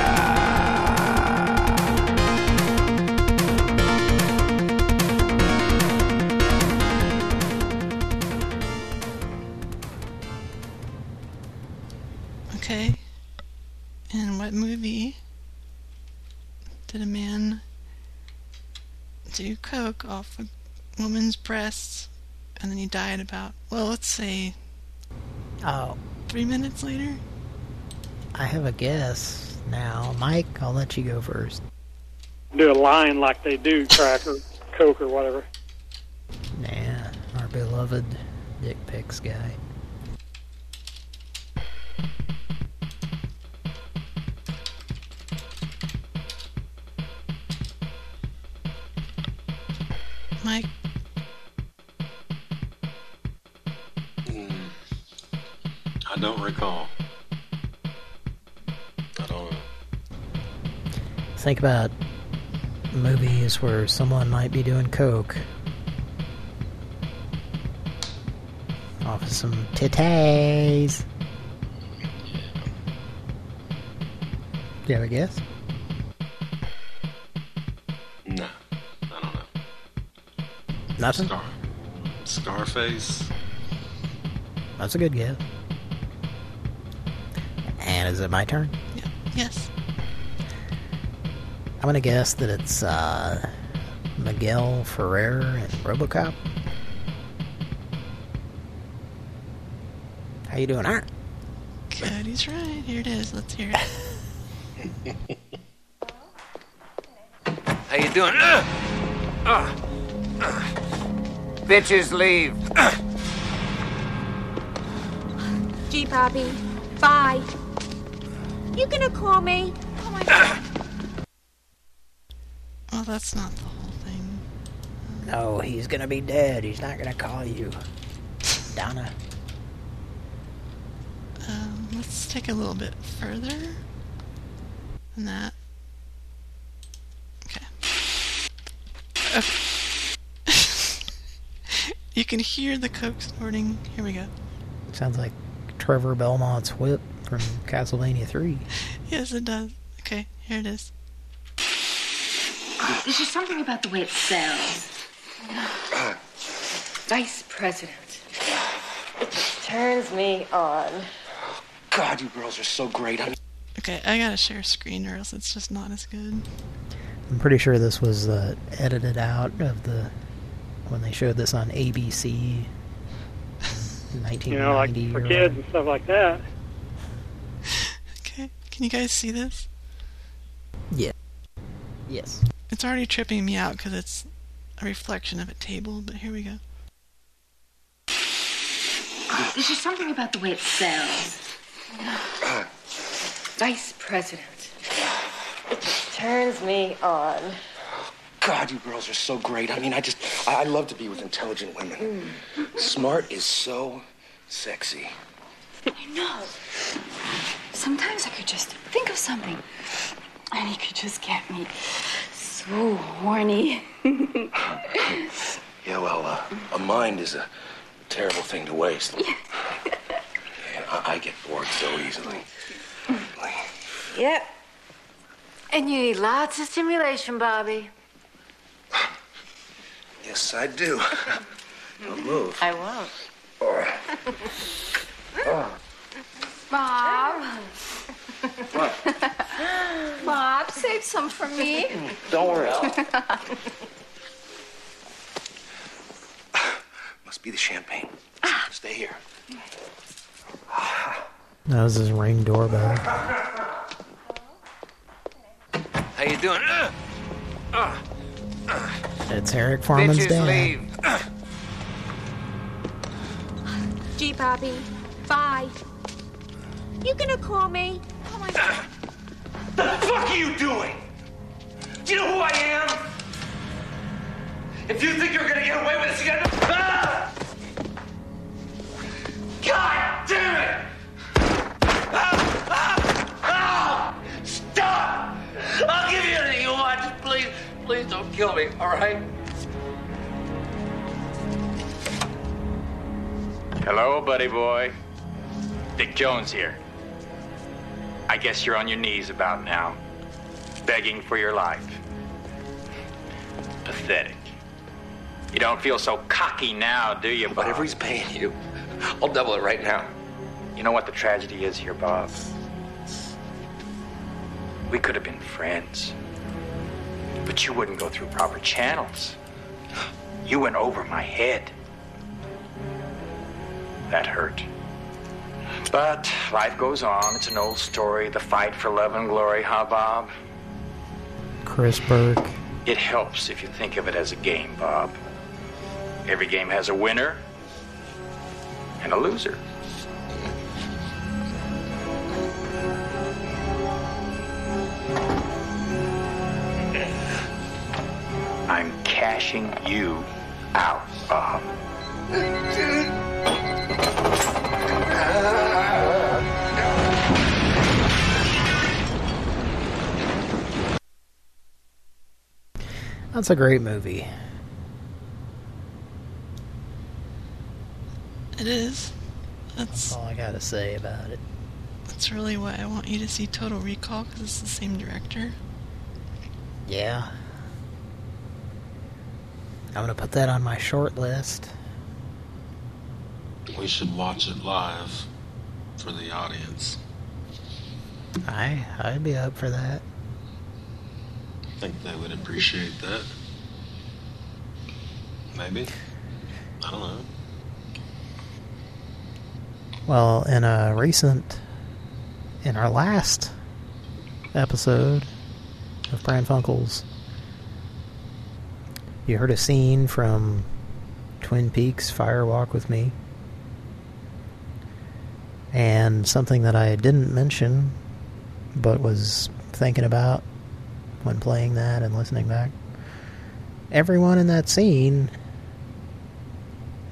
[SPEAKER 3] Okay. In what movie did a man do coke off a woman's breasts and then he died about, well, let's say
[SPEAKER 2] Oh,
[SPEAKER 3] three minutes later?
[SPEAKER 2] I have a guess now. Mike, I'll let you go first.
[SPEAKER 17] Do a line like they do crack or coke or whatever.
[SPEAKER 2] Nah, our beloved Dick Pics guy. Think about movies where someone might be doing coke. Off of some titties. Do you have a guess?
[SPEAKER 6] No, I don't know.
[SPEAKER 2] Nothing?
[SPEAKER 6] Scar Scarface.
[SPEAKER 2] That's a good guess. And is it my turn?
[SPEAKER 3] Yes.
[SPEAKER 2] I'm gonna guess that it's uh, Miguel Ferrer and RoboCop. How you doing? Art?
[SPEAKER 3] Good, he's right. Here it is. Let's hear it.
[SPEAKER 18] How you doing? Uh, uh, uh. Bitches leave.
[SPEAKER 16] Gee, Bobby. Bye. You gonna call me? Oh my god.
[SPEAKER 3] That's not the whole thing.
[SPEAKER 2] No, he's gonna be dead. He's not gonna call you. Donna.
[SPEAKER 3] Um, let's take a little bit further than that. Okay. Okay. *laughs* you can hear the coke snorting. Here we go.
[SPEAKER 2] Sounds like Trevor Belmont's whip from Castlevania 3. *laughs*
[SPEAKER 3] Yes, it does. Okay, here it is.
[SPEAKER 19] There's just something about the way it sounds. *sighs* Vice President. It just turns me on.
[SPEAKER 20] God, you girls are so great. I'm
[SPEAKER 3] Okay, I gotta share screen or else it's just not as good.
[SPEAKER 2] I'm pretty sure this was uh, edited out of the when they showed this on ABC. in *laughs* 1990
[SPEAKER 17] You know, like for
[SPEAKER 2] or
[SPEAKER 17] kids and stuff like that. *laughs*
[SPEAKER 3] Okay, can you guys see this?
[SPEAKER 2] Yeah. Yes.
[SPEAKER 3] It's already tripping me out because it's a reflection of a table, but here we go.
[SPEAKER 19] There's just something about the way it sounds. Vice President. It just turns me on.
[SPEAKER 20] God, you girls are so great. I mean, I just, I, I love to be with intelligent women. Smart is so sexy.
[SPEAKER 19] I know. Sometimes I could just think of something, and he could just get me so horny. *laughs*
[SPEAKER 20] Yeah, well, uh, a mind is a terrible thing to waste. And I, I get bored so easily.
[SPEAKER 19] yep. And you need lots of stimulation, Bobby.
[SPEAKER 20] Yes, I do. *laughs* Don't move.
[SPEAKER 19] I won't.
[SPEAKER 20] Oh. *laughs*
[SPEAKER 19] Bob.
[SPEAKER 20] What? *gasps*
[SPEAKER 19] Bob, save some for me.
[SPEAKER 20] Don't worry. *sighs* Must be the champagne. Stay here. *sighs*
[SPEAKER 2] That was his ring doorbell.
[SPEAKER 18] How you doing? Uh, uh, uh.
[SPEAKER 2] It's Eric Forman's
[SPEAKER 18] Bitches
[SPEAKER 2] dad.
[SPEAKER 18] leave.
[SPEAKER 16] Gee, Bobby. Bye. You gonna call me? Oh my god.
[SPEAKER 20] What the fuck are you doing? Do you know who I am? If you think you're gonna get away with this, you gotta. Ah! God damn it! Ah! Ah! Ah! Stop!
[SPEAKER 18] I'll give you anything you want. Just please, please don't kill me, all right?
[SPEAKER 21] Hello, buddy boy. Dick Jones here. I guess you're on your knees about now, begging for your life. Pathetic. You don't feel so cocky now, do you, Bob?
[SPEAKER 20] Whatever he's paying you, I'll double it right now.
[SPEAKER 21] You know what the tragedy is here, Bob? We could have been friends. But you wouldn't go through proper channels. You went over my head. That hurt. But life goes on. It's an old story. The fight for love and glory, huh, Bob?
[SPEAKER 2] Chris Burke.
[SPEAKER 21] It helps if you think of it as a game, Bob. Every game has a winner and a loser. I'm cashing you out, Bob. *laughs*
[SPEAKER 2] That's a great movie.
[SPEAKER 3] It is. That's,
[SPEAKER 2] That's all I gotta say about it.
[SPEAKER 3] that's really why I want you to see Total Recall because it's the same director.
[SPEAKER 2] Yeah. I'm gonna put that on my short list.
[SPEAKER 6] We should watch it live for the audience.
[SPEAKER 2] I I'd be up for that.
[SPEAKER 6] I think they would appreciate that. Maybe. I don't know.
[SPEAKER 2] Well, in a recent, in our last episode of Pran Funkels, you heard a scene from Twin Peaks Fire Walk with Me. And something that I didn't mention, but was thinking about when playing that and listening back. Everyone in that scene,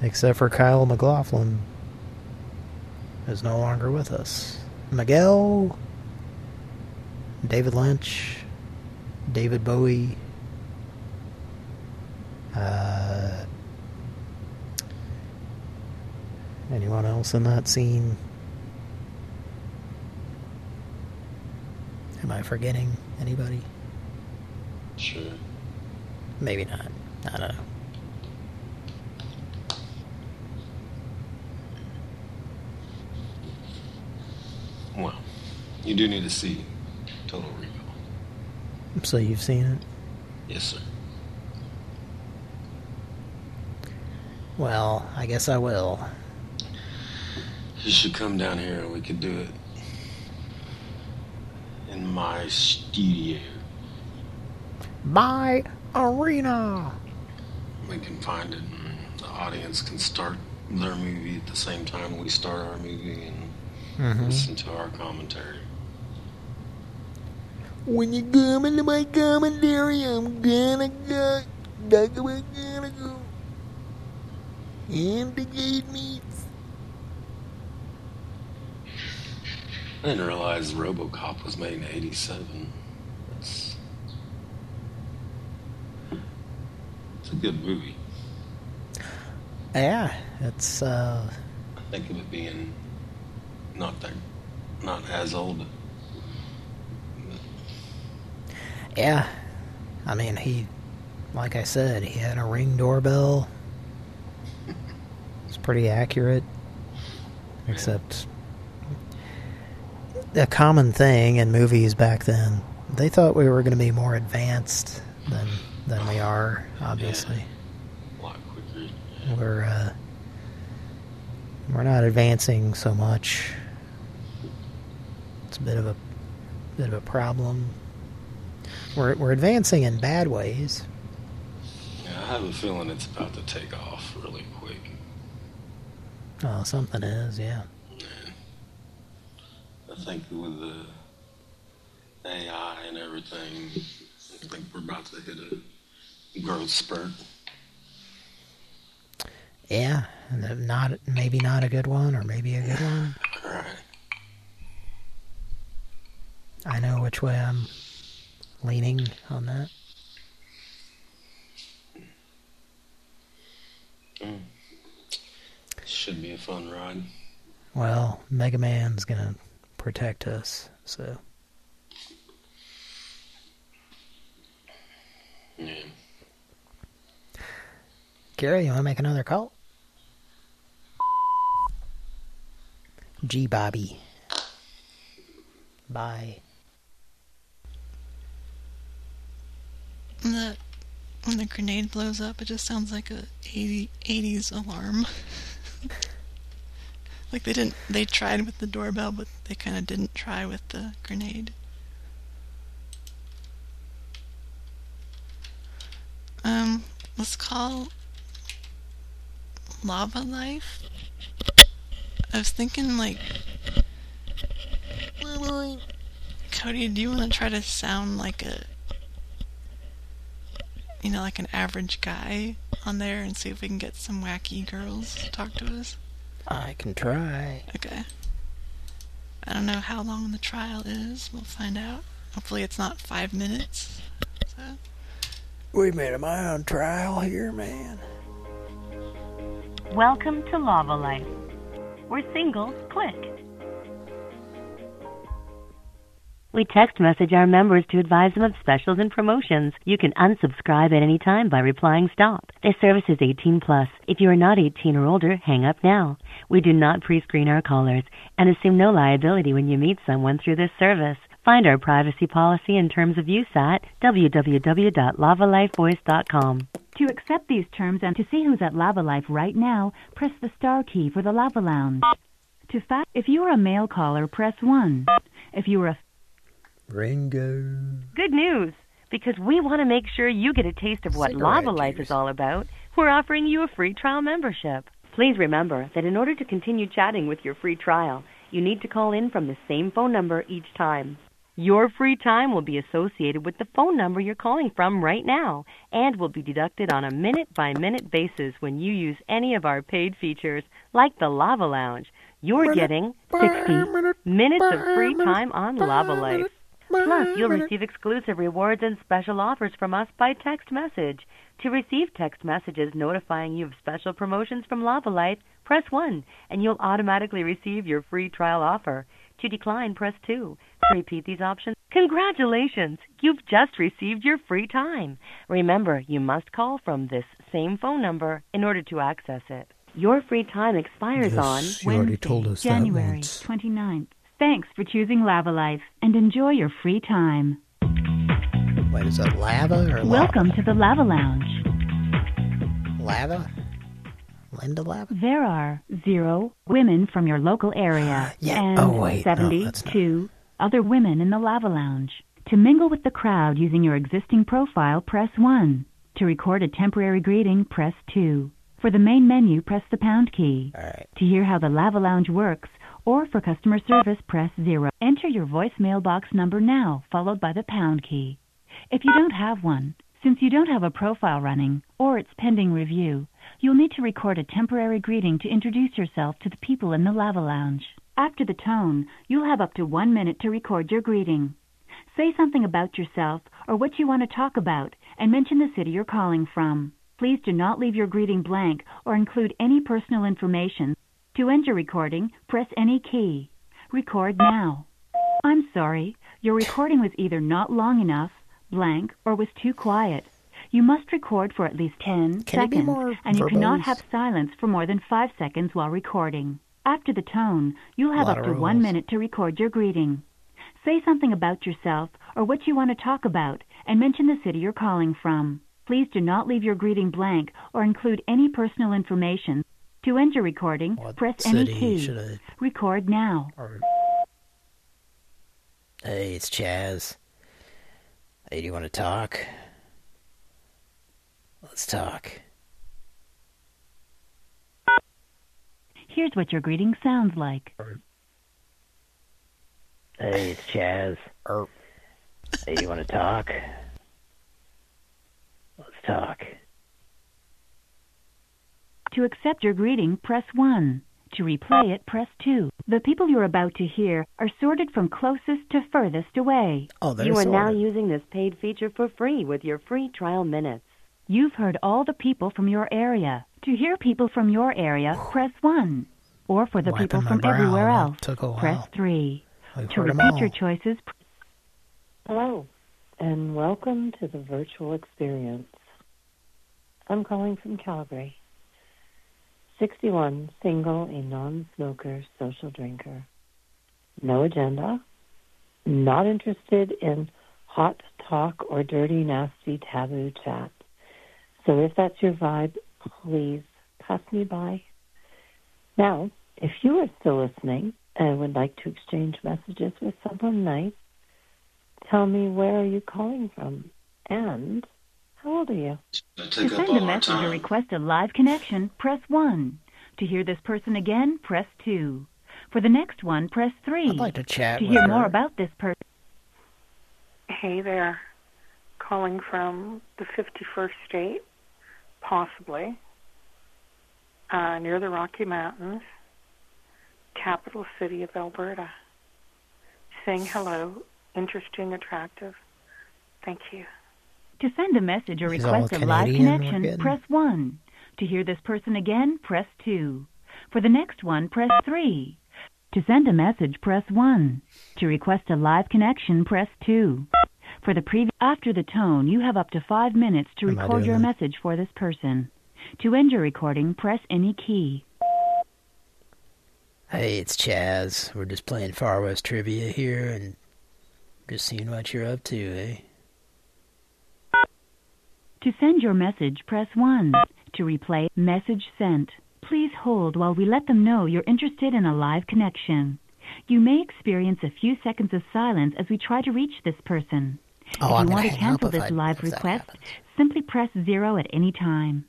[SPEAKER 2] except for Kyle MacLachlan, is no longer with us. Miguel, David Lynch, David Bowie, uh, anyone else in that scene? Am I forgetting anybody?
[SPEAKER 6] Sure.
[SPEAKER 2] Maybe not. I don't know.
[SPEAKER 6] Well, you do need to see Total Recall.
[SPEAKER 2] So you've seen it?
[SPEAKER 6] Yes, sir.
[SPEAKER 2] Well, I guess I will.
[SPEAKER 6] You should come down here and we could do it in my studio.
[SPEAKER 2] My arena.
[SPEAKER 6] We can find it and the audience can start their movie at the same time we start our movie and
[SPEAKER 2] Mhm.
[SPEAKER 6] listen to our commentary.
[SPEAKER 22] When you come into my commentary, I'm gonna go. Talk about gonna go. Indicate me.
[SPEAKER 6] I didn't realize RoboCop was made in '87. It's it's a good movie.
[SPEAKER 2] Yeah, it's uh
[SPEAKER 6] I think of it being not that, not as old.
[SPEAKER 2] yeah. I mean, he like I said, he had a ring doorbell. *laughs* It's pretty accurate. Except a common thing in movies back then, they thought we were going to be more advanced than than we are, obviously.
[SPEAKER 6] A lot quicker.
[SPEAKER 2] We're uh, we're not advancing so much. It's a bit of a bit of a problem. We're we're advancing in bad ways.
[SPEAKER 6] Yeah, I have a feeling it's about to take off really quick.
[SPEAKER 2] Oh, something is, yeah.
[SPEAKER 6] I think with the AI and everything, I think we're about to hit a growth spurt.
[SPEAKER 2] Yeah, and not maybe not a good one, or maybe a good one.
[SPEAKER 6] Right.
[SPEAKER 2] I know which way I'm leaning on that.
[SPEAKER 6] Mm. Should be a fun ride.
[SPEAKER 2] Well, Mega Man's gonna protect us, So,
[SPEAKER 6] Yeah.
[SPEAKER 2] Gary, you want to make another call? G Bobby. Bye.
[SPEAKER 3] When the when the grenade blows up, it just sounds like a 80, 80s alarm. *laughs* like they didn't they tried with the doorbell, but they kind of didn't try with the grenade. Um, let's call Lava Life. I was thinking like Cody, do you want to try to sound like a you know, like an average guy on there and see if we can get some wacky girls to talk to us?
[SPEAKER 2] I can try.
[SPEAKER 3] Okay. I don't know how long the trial is. We'll find out. Hopefully it's not five minutes. So.
[SPEAKER 2] We made a man on trial here, man.
[SPEAKER 11] Welcome to Lava Life. We're single, click. We text message our members to advise them of specials and promotions. You can unsubscribe at any time by replying stop. This service is 18 plus. If you are not 18 or older, hang up now. We do not pre-screen our callers and assume no liability when you meet someone through this service. Find our privacy policy and terms of use at www.lavalifevoice.com.
[SPEAKER 23] To accept these terms and to see who's at Lava Life right now, press the star key for the Lava Lounge. To fa- if you are a male caller, press 1. If you are a
[SPEAKER 2] Ringo.
[SPEAKER 11] Good news! Because we want to make sure you get a taste of what
[SPEAKER 2] Cigarette
[SPEAKER 11] Lava Life is all about, we're offering you a free trial membership. Please remember that in order to continue chatting with your free trial, you need to call in from the same phone number each time. Your free time will be associated with the phone number you're calling from right now and will be deducted on a minute by minute basis when you use any of our paid features like the Lava Lounge. You're getting 60 minutes of free time on Lava Life. Plus, you'll receive exclusive rewards and special offers from us by text message. To receive text messages notifying you of special promotions from Lava Life, press 1 and you'll automatically receive your free trial offer. To decline, press 2. To repeat these options, congratulations! You've just received your free time. Remember, you must call from this same phone number in order to access it. Your free time expires on
[SPEAKER 2] you already told us that
[SPEAKER 23] January
[SPEAKER 2] once.
[SPEAKER 23] 29th. Thanks for choosing Lava Life and enjoy your free time.
[SPEAKER 2] Wait, is that lava or
[SPEAKER 23] Welcome to the Lava Lounge.
[SPEAKER 2] lava? Linda Lava?
[SPEAKER 23] There are zero women from your local area *gasps*
[SPEAKER 2] Yeah.
[SPEAKER 23] and
[SPEAKER 2] Oh, wait. No,
[SPEAKER 23] 72 other women in the Lava Lounge. To mingle with the crowd using your existing profile, press 1. To record a temporary greeting, press 2. For the main menu, press the pound key. To hear how the Lava Lounge works, or for customer service, press 0. Enter your voicemail box number now, followed by the pound key. If you don't have one, since you don't have a profile running, or it's pending review, you'll need to record a temporary greeting to introduce yourself to the people in the Lava Lounge. After the tone, you'll have up to one minute to record your greeting. Say something about yourself or what you want to talk about and mention the city you're calling from. Please do not leave your greeting blank or include any personal information. To end your recording, press any key. Record now. I'm sorry, your recording was either not long enough, blank, or was too quiet. You must record for at least 10
[SPEAKER 2] Can
[SPEAKER 23] seconds,
[SPEAKER 2] more
[SPEAKER 23] and you cannot have silence for more than 5 seconds while recording. After the tone, you'll have up to one minute to record your greeting. Say something about yourself or what you want to talk about and mention the city you're calling from. Please do not leave your greeting blank or include any personal information. To end your recording, press any key.
[SPEAKER 2] should I-
[SPEAKER 23] Record now.
[SPEAKER 2] Hey, it's Chaz. Hey, do you want to talk? Let's talk.
[SPEAKER 23] Here's what your greeting sounds like.
[SPEAKER 2] Hey, it's Chaz. Er. Hey, do you want to talk? Let's talk.
[SPEAKER 23] To accept your greeting, press 1. To replay it, press 2. The people you're about to hear are sorted from closest to furthest away.
[SPEAKER 2] Oh,
[SPEAKER 11] You are now using this paid feature for free with your free trial minutes.
[SPEAKER 23] You've heard all the people from your area. To hear people from your area, press 1. Or for the
[SPEAKER 2] Wiping
[SPEAKER 23] people from
[SPEAKER 2] brow.
[SPEAKER 23] everywhere else,
[SPEAKER 2] took a while.
[SPEAKER 23] press 3.
[SPEAKER 2] We've
[SPEAKER 23] To repeat your choices,
[SPEAKER 24] Hello, and welcome to the virtual experience. I'm calling from Calgary. 61, single, a non-smoker, social drinker. No agenda. Not interested in hot talk or dirty, nasty, taboo chat. So if that's your vibe, please pass me by. Now, if you are still listening and would like to exchange messages with someone nice, tell me where are you calling from and how old are you?
[SPEAKER 23] to send a message or request a live connection, press 1. To hear this person again, press 2. For the next one, press 3. I'd
[SPEAKER 2] like to chat
[SPEAKER 23] To
[SPEAKER 2] with
[SPEAKER 23] hear
[SPEAKER 2] her.
[SPEAKER 23] more about this person,
[SPEAKER 25] Hey there. Calling from the 51st state, possibly, uh, near the Rocky Mountains, capital city of Alberta. Saying hello, interesting, attractive. Thank you.
[SPEAKER 23] To send a message or
[SPEAKER 25] He's
[SPEAKER 23] request a live connection, press 1. To hear this person again, press 2. For the next one, press 3. To send a message, press 1. To request a live connection, press 2. For the previous after the tone, you have up to 5 minutes to
[SPEAKER 2] Am
[SPEAKER 23] record your
[SPEAKER 2] this?
[SPEAKER 23] message for this person. To end your recording, press any key.
[SPEAKER 2] Hey, it's Chaz. We're just playing Far West Trivia here and just seeing what you're up to, eh?
[SPEAKER 23] To send your message, press 1. To replay, message sent. Please hold while we let them know you're interested in a live connection. You may experience a few seconds of silence as we try to reach this person.
[SPEAKER 2] Oh,
[SPEAKER 23] if
[SPEAKER 2] I'm
[SPEAKER 23] you want to cancel this
[SPEAKER 2] I-
[SPEAKER 23] live request, simply press 0 at any time.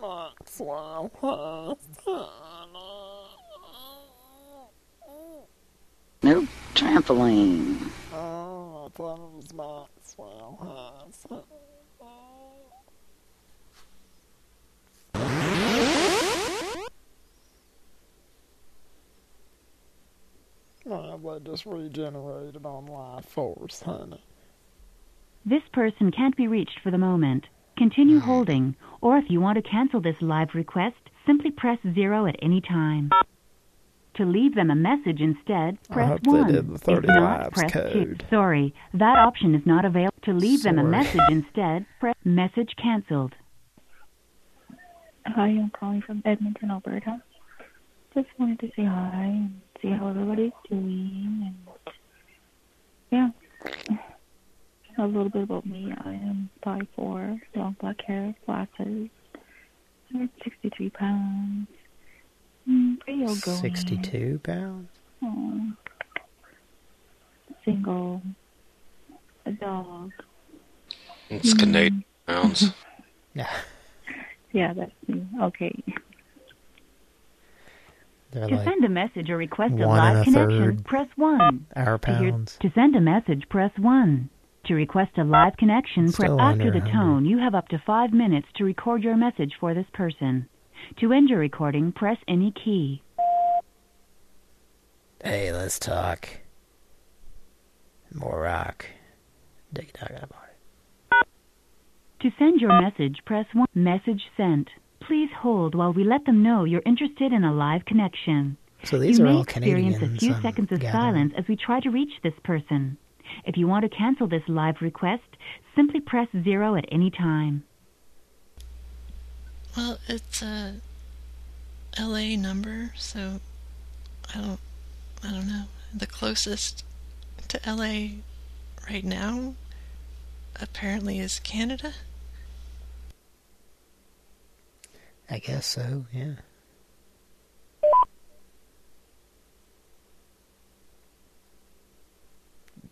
[SPEAKER 22] Maxwell
[SPEAKER 26] No trampoline.
[SPEAKER 22] Oh, I thought it was Maxwell House. Oh, they just regenerated on life force, honey.
[SPEAKER 23] This person can't be reached for the moment. Continue hmm. holding, or if you want to cancel this live request, simply press 0 at any time. To leave them a message instead,
[SPEAKER 22] I
[SPEAKER 23] press
[SPEAKER 22] hope they
[SPEAKER 23] 1.
[SPEAKER 22] did the
[SPEAKER 23] if not,
[SPEAKER 22] lives
[SPEAKER 23] press 2. Sorry, that option is not available. To leave them a message instead, press message cancelled.
[SPEAKER 27] Hi, I'm calling from Edmonton, Alberta. Just wanted to say hi and see how everybody's doing and yeah. A little bit about me. I am 5'4", long black hair, glasses. I'm 63 pounds. Mm, pretty
[SPEAKER 2] 62 pounds?
[SPEAKER 27] Oh. Single. A dog.
[SPEAKER 6] It's Canadian pounds. *laughs*
[SPEAKER 27] Yeah, Yeah, that's me. Okay.
[SPEAKER 2] They're
[SPEAKER 23] To
[SPEAKER 2] like
[SPEAKER 23] send a message or request a live
[SPEAKER 2] a
[SPEAKER 23] connection, press 1.
[SPEAKER 2] our
[SPEAKER 23] To, hear-
[SPEAKER 2] pounds.
[SPEAKER 23] to send a message, press 1. To request a live connection, press
[SPEAKER 2] Still
[SPEAKER 23] after the
[SPEAKER 2] 100.
[SPEAKER 23] tone. You have up to 5 minutes to record your message for this person. To end your recording, press any key.
[SPEAKER 2] Hey, let's talk. More rock. Dig dug about it.
[SPEAKER 23] To send your message, press 1. Message sent. Please hold while we let them know you're interested in a live connection.
[SPEAKER 2] So these
[SPEAKER 23] you
[SPEAKER 2] are
[SPEAKER 23] may
[SPEAKER 2] all
[SPEAKER 23] experience a few
[SPEAKER 2] I'm
[SPEAKER 23] seconds of
[SPEAKER 2] gathering.
[SPEAKER 23] silence as we try to reach this person. If you want to cancel this live request, simply press 0 at any time.
[SPEAKER 3] Well, it's a LA number, so I don't I don't know. The closest to LA right now apparently is Canada.
[SPEAKER 2] I guess so, yeah.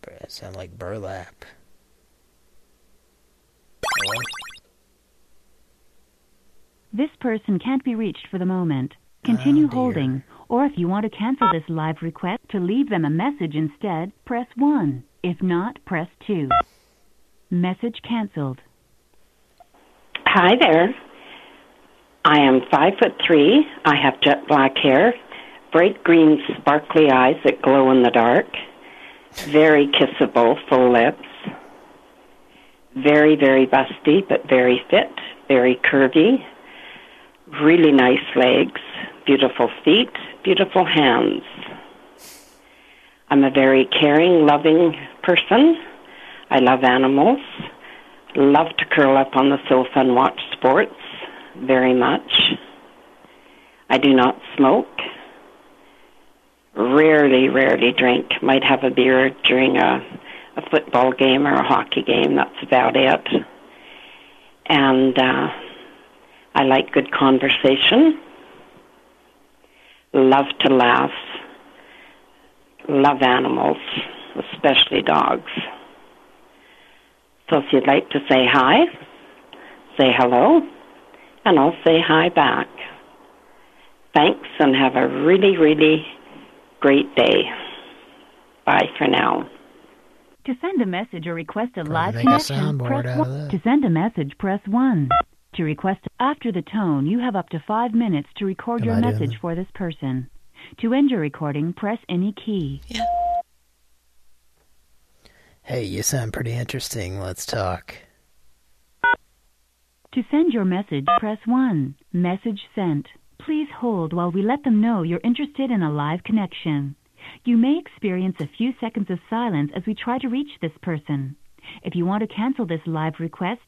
[SPEAKER 2] Bur- Sound like burlap. Hello?
[SPEAKER 23] This person can't be reached for the moment. Continue oh, holding, or if you want to cancel this live request, to leave them a message instead, press 1. If not, press 2. Message cancelled.
[SPEAKER 28] Hi there. I am five foot three. I have jet black hair, bright green sparkly eyes that glow in the dark, very kissable, full lips, very, very busty, but very fit, very curvy. Really nice legs, beautiful feet, beautiful hands. I'm a very caring, loving person. I love animals. Love to curl up on the sofa and watch sports very much. I do not smoke. Rarely, rarely drink. Might have a beer during a, a football game or a hockey game. That's about it. And uh, I like good conversation. Love to laugh. Love animals, especially dogs. So if you'd like to say hi, say hello, and I'll say hi back. Thanks and have a really, really great day. Bye for now.
[SPEAKER 23] To send a message or request a
[SPEAKER 2] Probably
[SPEAKER 23] live
[SPEAKER 2] make a
[SPEAKER 23] connection, press 1. To send a message, press 1. To request after the tone, you have up to 5 minutes to record
[SPEAKER 2] Am
[SPEAKER 23] your
[SPEAKER 2] I
[SPEAKER 23] message for this person. To end your recording, press any key. Yeah.
[SPEAKER 2] Hey, you sound pretty interesting. Let's talk.
[SPEAKER 23] To send your message, press 1. Message sent. Please hold while we let them know you're interested in a live connection. You may experience a few seconds of silence as we try to reach this person. If you want to cancel this live request,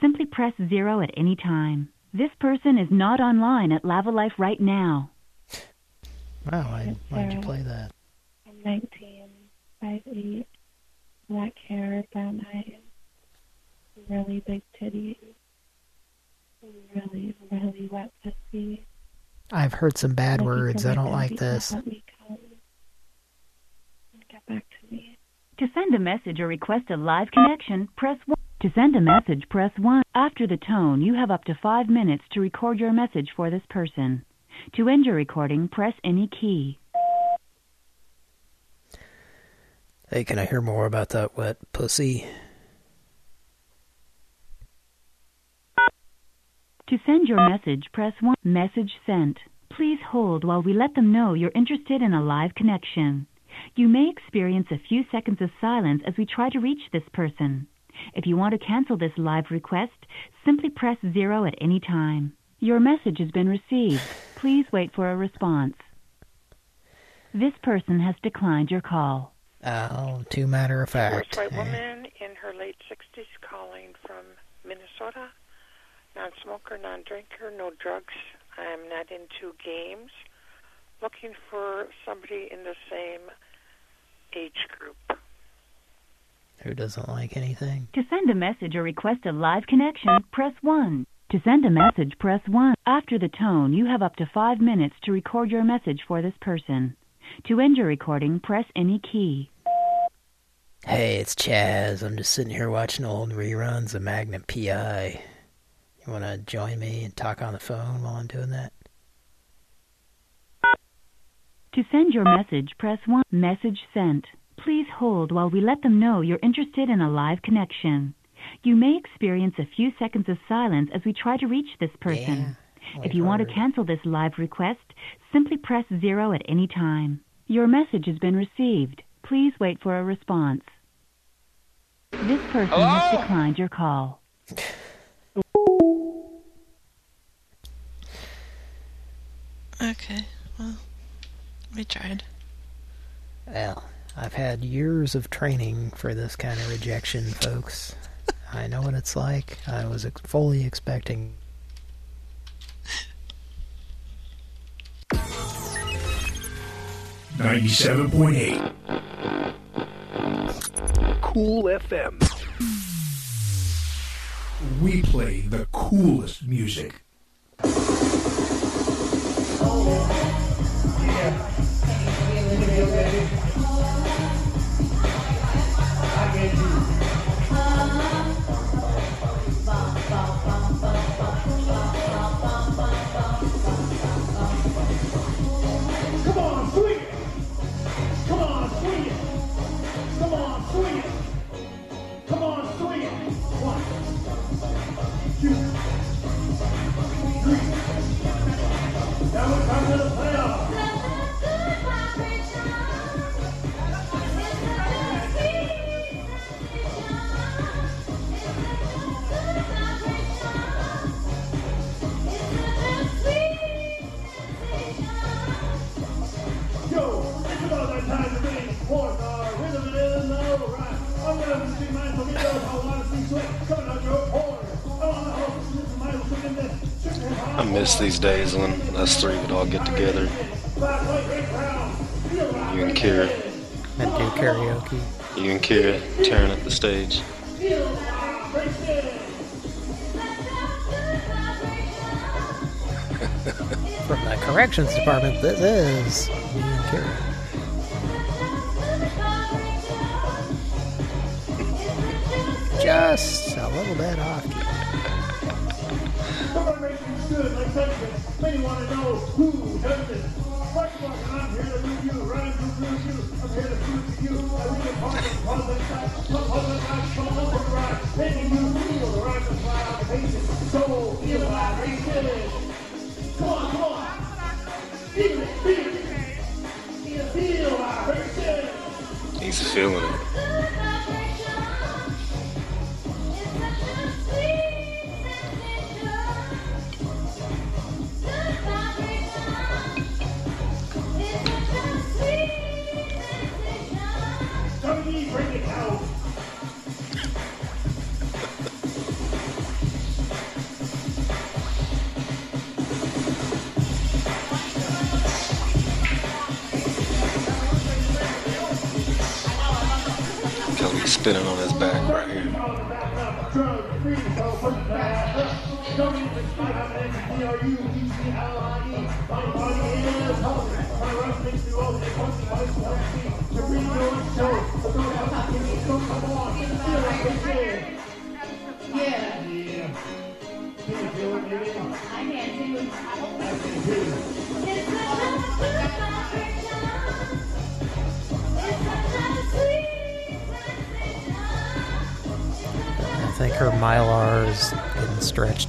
[SPEAKER 23] simply press 0 at any time. This person is not online at Lava Life right now.
[SPEAKER 2] Wow, why, why'd you play that?
[SPEAKER 27] I'm 19, 5'8", black hair, brown eyes, really big titties, really, really wet pussy.
[SPEAKER 2] I've heard some bad
[SPEAKER 27] Looking
[SPEAKER 2] words. I don't like this.
[SPEAKER 27] help me come and Get back to me.
[SPEAKER 23] To send a message or request a live connection, press 1. To send a message, press 1. After the tone, you have up to 5 minutes to record your message for this person. To end your recording, press any key.
[SPEAKER 2] Hey, can I hear more about that wet pussy?
[SPEAKER 23] To send your message, press 1. Message sent. Please hold while we let them know you're interested in a live connection. You may experience a few seconds of silence as we try to reach this person. If you want to cancel this live request, simply press 0 at any time. Your message has been received. Please wait for a response. This person has declined your call.
[SPEAKER 2] Oh, too matter of fact.
[SPEAKER 25] white woman in her late 60s calling from Minnesota. Non smoker, non drinker, no drugs. I'm not into games. Looking for somebody in the same age group.
[SPEAKER 2] Who doesn't like anything?
[SPEAKER 23] To send a message or request a live connection, press 1. To send a message, press 1. After the tone, you have up to 5 minutes to record your message for this person. To end your recording, press any key.
[SPEAKER 2] Hey, it's Chaz. I'm just sitting here watching old reruns of Magnum PI. You want to join me and talk on the phone while I'm doing that?
[SPEAKER 23] To send your message, press 1. Message sent. Please hold while we let them know you're interested in a live connection. You may experience a few seconds of silence as we try to reach this person. if you want to cancel this live request, simply press 0 at any time. Your message has been received. Please wait for a response. This person has declined your call.
[SPEAKER 3] Okay, well, we tried.
[SPEAKER 2] Well, I've had years of training for this kind of rejection, folks. I know what it's like. I was ex fully expecting.
[SPEAKER 29] Ninety-seven point eight. Cool FM. We play the coolest music.
[SPEAKER 30] Come
[SPEAKER 6] I miss these days when us three would all get together. You and Kira.
[SPEAKER 2] And do karaoke.
[SPEAKER 6] You and Kira tearing up the stage. *laughs*
[SPEAKER 2] From the corrections department, this is me and Kara. Just a little bit off.
[SPEAKER 31] Good, like husband. Many want to know who does it.
[SPEAKER 6] He's feeling it.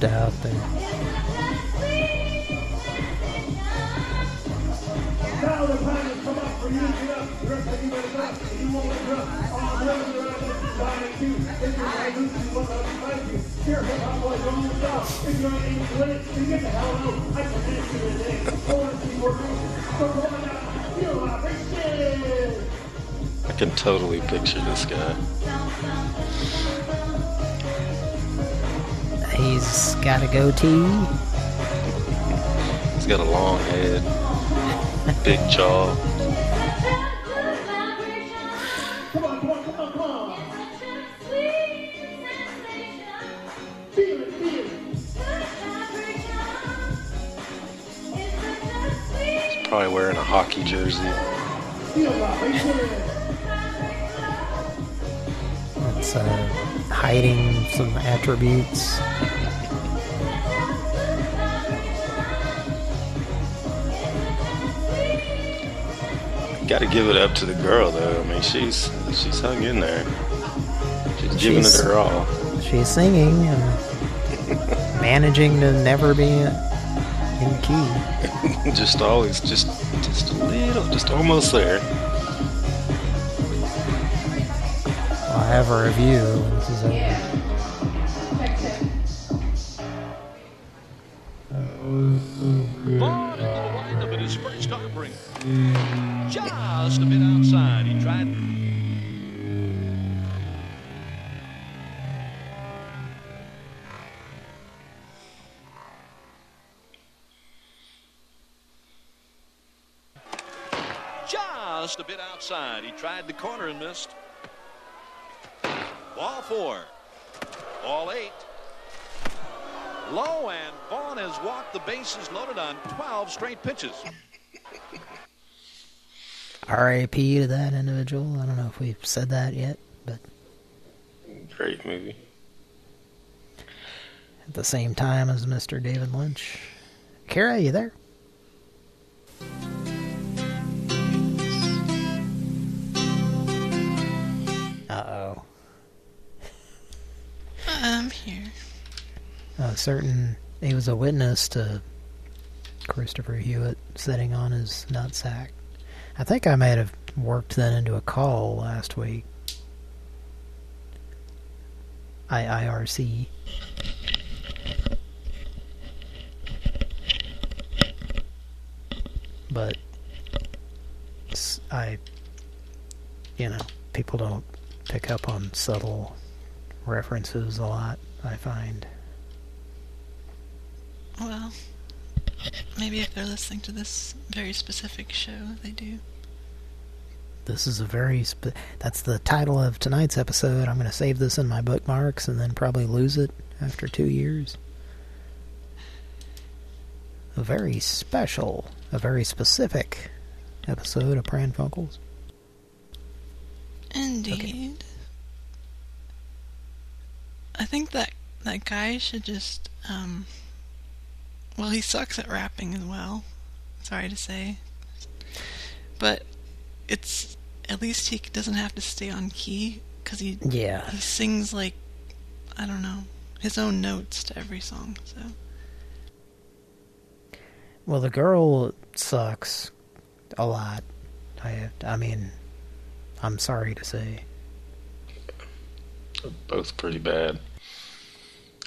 [SPEAKER 31] Out. Feel vibration.
[SPEAKER 6] I can totally picture this guy.
[SPEAKER 2] He's got a goatee.
[SPEAKER 6] He's got a long head, big jaw.
[SPEAKER 31] Come on, come on, come on, come on. Feel it, feel it.
[SPEAKER 6] He's probably wearing a hockey jersey.
[SPEAKER 2] It's uh, hiding some attributes.
[SPEAKER 6] To give it up to the girl, though. I mean, she's she's hung in there. She's giving
[SPEAKER 2] She's-
[SPEAKER 6] it her all.
[SPEAKER 2] She's singing and *laughs* managing to never be in key. *laughs*
[SPEAKER 6] just always, just just a little, just almost there.
[SPEAKER 2] I'll have a review this is over.
[SPEAKER 32] Pitches.
[SPEAKER 2] RAP to that individual. I don't know if we've said that yet, but
[SPEAKER 6] Great movie.
[SPEAKER 2] at the same time as Mr. David Lynch. Kara, you there? Uh-oh.
[SPEAKER 3] I'm here.
[SPEAKER 2] A certain... He was a witness to Christopher Hewitt sitting on his nutsack. I think I might have worked that into a call last week. IIRC. But I, you know, people don't pick up on subtle references a lot, I find.
[SPEAKER 3] Well, maybe if they're listening to this very specific show, they do.
[SPEAKER 2] This is a very... That's the title of tonight's episode. I'm going to save this in my bookmarks and then probably lose it after two years. A very special, a very specific episode of Pran Funkels.
[SPEAKER 3] Indeed. I think that that guy should just um well he sucks at rapping as well. Sorry to say. But it's at least he doesn't have to stay on key cuz he
[SPEAKER 2] Yeah.
[SPEAKER 3] he sings like I don't know, his own notes to every song. So
[SPEAKER 2] Well, the girl sucks a lot. I I mean, I'm sorry to say.
[SPEAKER 6] Both pretty bad.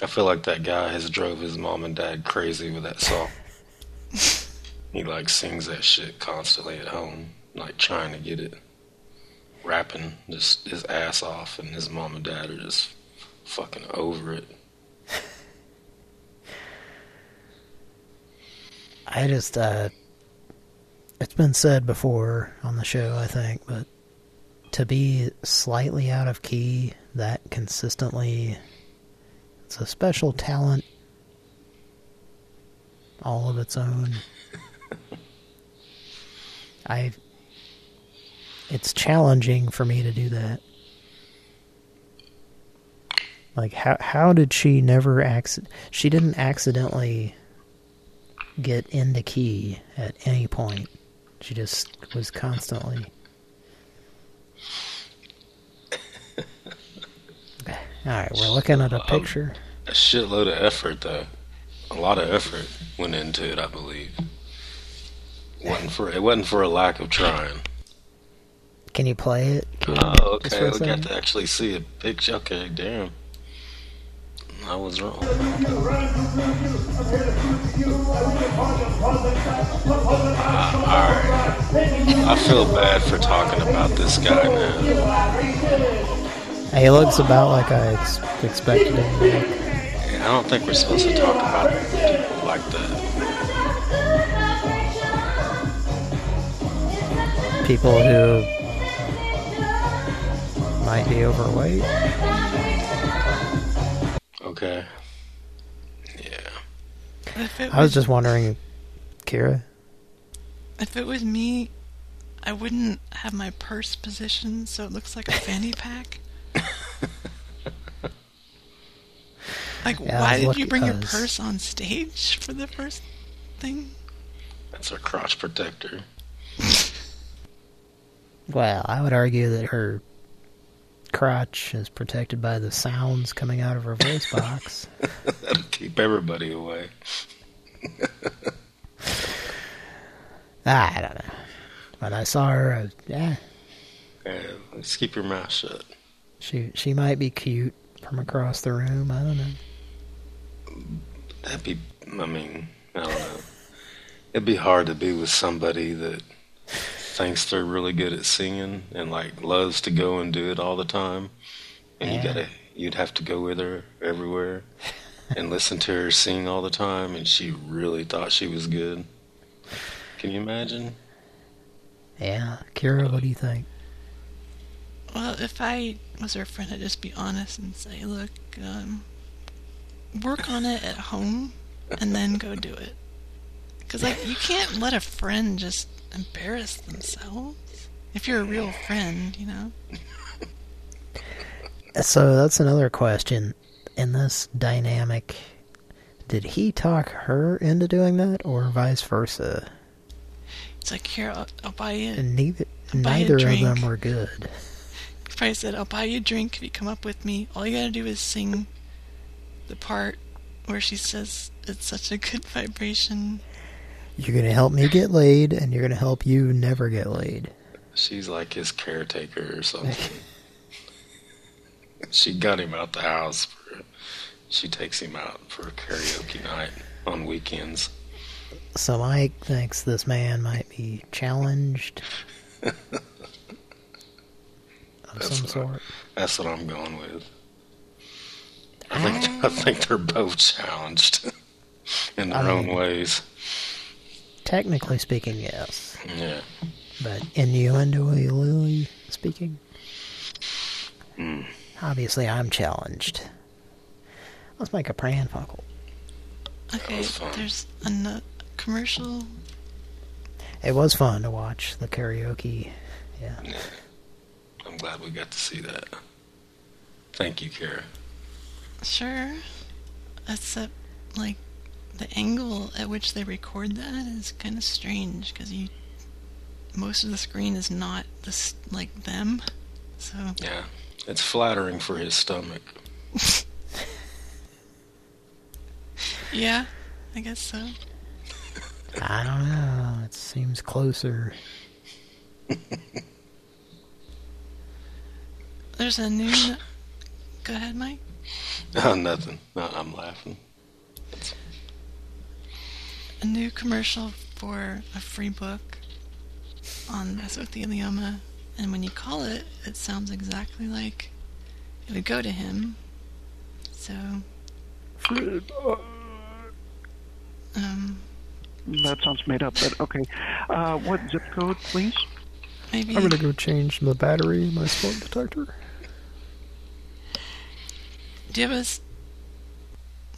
[SPEAKER 6] I feel like that guy has drove his mom and dad crazy with that song. *laughs* he like sings that shit constantly at home, like trying to get it rapping just his ass off, and his mom and dad are just fucking over it.
[SPEAKER 2] I just, uh, it's been said before on the show, I think, but to be slightly out of key that consistently, it's a special talent all of its own. *laughs* I, it's challenging for me to do that. Like, how, how did she never accident, she didn't accidentally get into key at any point. She just was constantly. *laughs* Alright, we're looking at a um, picture.
[SPEAKER 6] A shitload of effort, though. A lot of effort went into it, I believe. wasn't for It wasn't for a lack of trying.
[SPEAKER 2] Can you play it? Can
[SPEAKER 6] Oh, okay. We got to actually see a picture. Okay, damn. I was wrong. Ah, Alright. I feel bad for talking about this guy now.
[SPEAKER 2] He looks about like I ex expected him.
[SPEAKER 6] And I don't think we're supposed to talk about people like that.
[SPEAKER 2] People who might be overweight.
[SPEAKER 6] Okay.
[SPEAKER 3] Yeah.
[SPEAKER 2] I was just wondering, Kira,
[SPEAKER 3] If it was me, I wouldn't have my purse positioned so it looks like a fanny pack. *laughs* like,
[SPEAKER 6] Yeah,
[SPEAKER 3] why did you bring your purse on stage for the first thing?
[SPEAKER 6] That's her crotch protector.
[SPEAKER 2] well, I would argue that her crotch is protected by the sounds coming out of her voice box. *laughs* *laughs*
[SPEAKER 6] That'll keep everybody away. *laughs*
[SPEAKER 2] I don't know. When I saw her, I was, yeah,
[SPEAKER 6] Yeah, let's keep your mouth shut.
[SPEAKER 2] she she might be cute from across the room. I don't know.
[SPEAKER 6] That'd be, I mean, I don't know. It'd be hard to be with somebody that thinks they're really good at singing and like loves to go and do it all the time. And you gotta you'd have to go with her everywhere and listen to her sing all the time. And she really thought she was good. Can you imagine?
[SPEAKER 2] Yeah, Kira, what do you think?
[SPEAKER 3] Well, if I was her friend, I'd just be honest and say, look, um, work on it at home and then go do it. Because, like, you can't let a friend just embarrass themselves. If you're a real friend, you know?
[SPEAKER 2] So that's another question. In this dynamic, did he talk her into doing that, or vice versa?
[SPEAKER 3] It's like, here, I'll, I'll buy you.
[SPEAKER 2] And neither,
[SPEAKER 3] I'll you a
[SPEAKER 2] neither of them were good.
[SPEAKER 3] He probably said, I'll buy you a drink if you come up with me. All you gotta do is sing the part where she says it's such a good vibration.
[SPEAKER 2] You're gonna help me get laid, and you're gonna help you never get laid.
[SPEAKER 6] She's like his caretaker or something. *laughs* she got him out the house. For, she takes him out for a karaoke night on weekends.
[SPEAKER 2] So Mike thinks this man might be challenged *laughs* of
[SPEAKER 6] That's
[SPEAKER 2] some
[SPEAKER 6] what,
[SPEAKER 2] sort.
[SPEAKER 6] That's what I'm going with. I think I think they're both challenged *laughs* in their
[SPEAKER 2] I
[SPEAKER 6] own
[SPEAKER 2] mean-
[SPEAKER 6] ways.
[SPEAKER 2] Technically speaking, yes.
[SPEAKER 6] Yeah.
[SPEAKER 2] But innuendoally speaking,
[SPEAKER 6] Hmm.
[SPEAKER 2] obviously I'm challenged. Let's make a pran funkle.
[SPEAKER 3] Okay, there's a commercial.
[SPEAKER 2] It was fun to watch the karaoke. Yeah.
[SPEAKER 6] I'm glad we got to see that. Thank you, Kara.
[SPEAKER 3] Sure. Except, like, the angle at which they record that is kind of strange because you. Most of the screen is not this like them, so
[SPEAKER 6] Yeah. It's flattering for his stomach. *laughs*
[SPEAKER 3] yeah, I guess so.
[SPEAKER 2] I don't know. It seems closer.
[SPEAKER 3] There's a new. Go ahead, Mike. *laughs*
[SPEAKER 6] Oh, nothing. No, I'm laughing.
[SPEAKER 3] A new commercial for a free book on mesothelioma, and when you call it, it sounds exactly like it would go to him. So, um,
[SPEAKER 33] That sounds made up, but okay. Uh, what zip code, please?
[SPEAKER 3] maybe
[SPEAKER 2] I'm gonna go change the battery in my smoke detector.
[SPEAKER 3] Do you have a s-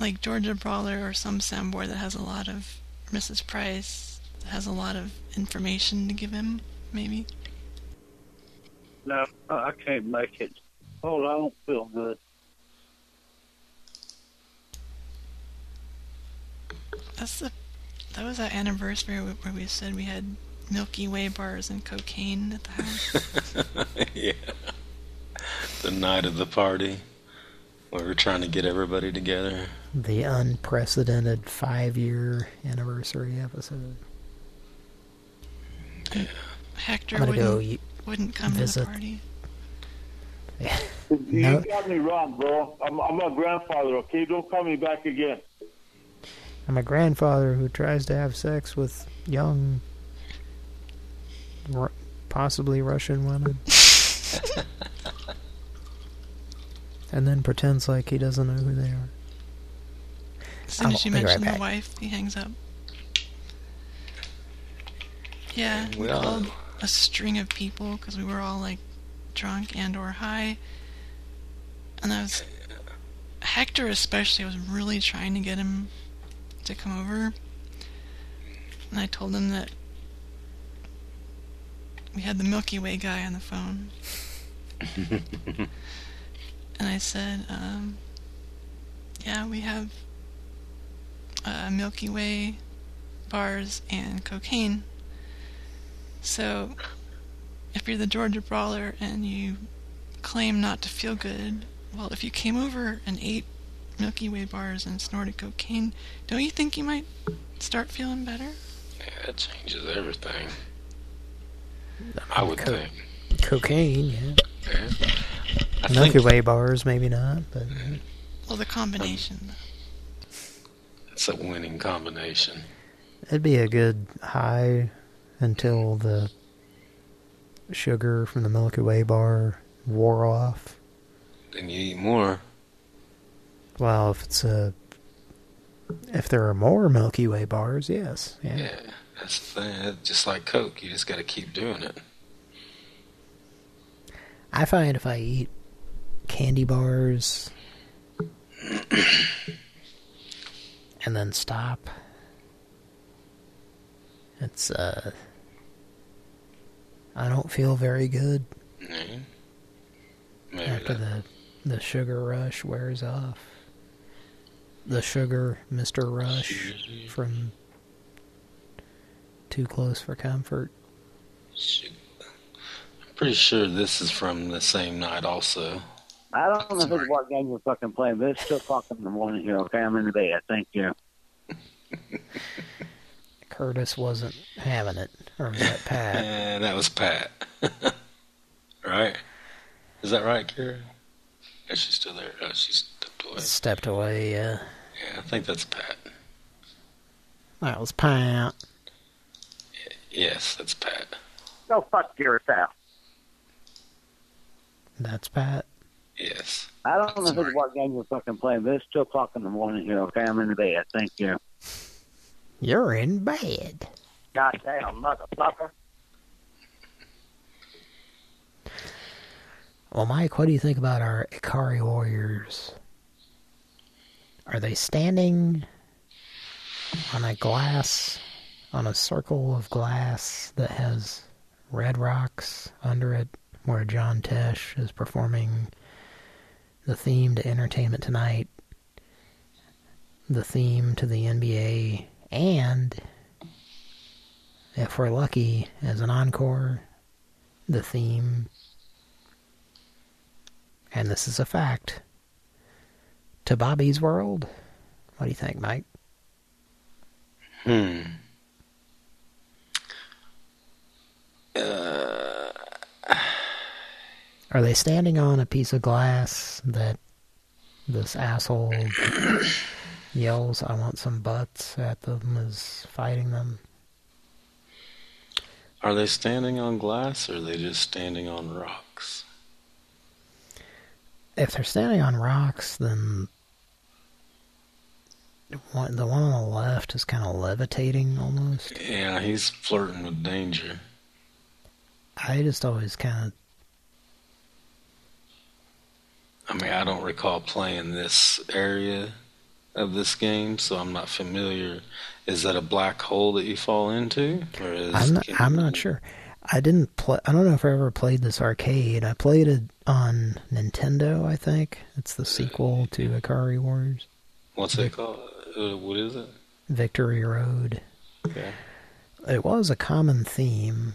[SPEAKER 3] like Georgia Brawler or some soundboard that has a lot of Mrs. Price that has a lot of information to give him? Maybe.
[SPEAKER 34] No, I can't make it. Oh, I don't feel good.
[SPEAKER 3] That's the that was that anniversary where where we said we had Milky Way bars and cocaine at the house. *laughs*
[SPEAKER 6] yeah. The night of the party. Where we're trying to get everybody together.
[SPEAKER 2] The unprecedented five-year anniversary episode.
[SPEAKER 3] Hector wouldn't,
[SPEAKER 2] go
[SPEAKER 3] wouldn't come to the party. *laughs*
[SPEAKER 2] No.
[SPEAKER 34] You got me wrong, bro. I'm, I'm a grandfather, okay? Don't call me back again.
[SPEAKER 2] I'm a grandfather who tries to have sex with young, possibly Russian women. *laughs* *laughs* and then pretends like he doesn't know who they are.
[SPEAKER 3] As soon
[SPEAKER 2] I'll
[SPEAKER 3] as you
[SPEAKER 2] be right
[SPEAKER 3] the wife, he hangs up. Yeah, we
[SPEAKER 6] We all-
[SPEAKER 3] called a string of people because we were all like drunk and or high. And I was Hector especially I was really trying to get him to come over. And I told him that we had the Milky Way guy on the phone. *laughs* And I said, um, yeah, we have uh, Milky Way bars and cocaine. So, if you're the Georgia Brawler and you claim not to feel good, well, if you came over and ate Milky Way bars and snorted cocaine, don't you think you might start feeling better?
[SPEAKER 6] Yeah, that changes everything. I would
[SPEAKER 2] Co-
[SPEAKER 6] think.
[SPEAKER 2] Cocaine, yeah.
[SPEAKER 6] Yeah. I
[SPEAKER 2] Milky
[SPEAKER 6] think
[SPEAKER 2] Way bars, maybe not, but
[SPEAKER 3] Well, the combination.
[SPEAKER 6] it's a winning combination.
[SPEAKER 2] it'd be a good high until the sugar from the Milky Way bar wore off.
[SPEAKER 6] Then you eat more.
[SPEAKER 2] Well, if it's a if there are more Milky Way bars, yes, yeah.
[SPEAKER 6] Yeah, that's the thing. It's just like Coke, you just got to keep doing it.
[SPEAKER 2] I find if I eat candy bars *clears throat* and then stop, it's uh, I don't feel very good
[SPEAKER 6] Yeah. Maybe
[SPEAKER 2] after
[SPEAKER 6] that.
[SPEAKER 2] the the sugar rush wears off. The sugar, Mr. Rush from Too Close for Comfort.
[SPEAKER 6] I'm pretty sure this is from the same night also.
[SPEAKER 34] I don't know if it's what game you're fucking playing, but it's still fucking in the morning here, okay? I'm in the bed. Thank you. *laughs*
[SPEAKER 2] Curtis wasn't having it, or was that Pat? *laughs*
[SPEAKER 6] And that was Pat. *laughs* right? Is that right, Kara? Is she still there? Oh, she's stepped away.
[SPEAKER 2] Stepped away, yeah.
[SPEAKER 6] Yeah, I think that's Pat.
[SPEAKER 2] That was Pat.
[SPEAKER 6] Yes, that's Pat.
[SPEAKER 34] Go fuck yourself.
[SPEAKER 2] That's Pat.
[SPEAKER 6] Yes.
[SPEAKER 34] I don't know if it's what game you're fucking playing, but it's 2 o'clock in the morning here, okay? I'm in the bed. Thank you.
[SPEAKER 2] You're in bed.
[SPEAKER 34] goddamn motherfucker.
[SPEAKER 2] Well, Mike, what do you think about our Ikari warriors? Are they standing on a glass, on a circle of glass that has red rocks under it, where John Tesh is performing the theme to Entertainment Tonight, the theme to the NBA, and, if we're lucky, as an encore, the theme, and this is a fact, to Bobby's World. What do you think, Mike?
[SPEAKER 6] Hmm. Uh,
[SPEAKER 2] Are they standing on a piece of glass that this asshole *coughs* yells, I want some butts at them, is fighting them?
[SPEAKER 6] are they standing on glass or are they just standing on rocks?
[SPEAKER 2] If they're standing on rocks, then one, the one on the left is kind of levitating almost.
[SPEAKER 6] Yeah, he's flirting with danger.
[SPEAKER 2] I just always kind of
[SPEAKER 6] I mean, I don't recall playing this area of this game, so I'm not familiar. Is that a black hole that you fall into, or is
[SPEAKER 2] I'm not, I'm not sure. I didn't play. I don't know if I ever played this arcade. I played it on Nintendo. I think it's the sequel to Ikari Wars,
[SPEAKER 6] what's it called? Uh, what is it?
[SPEAKER 2] Victory Road.
[SPEAKER 6] Okay.
[SPEAKER 2] It was a common theme.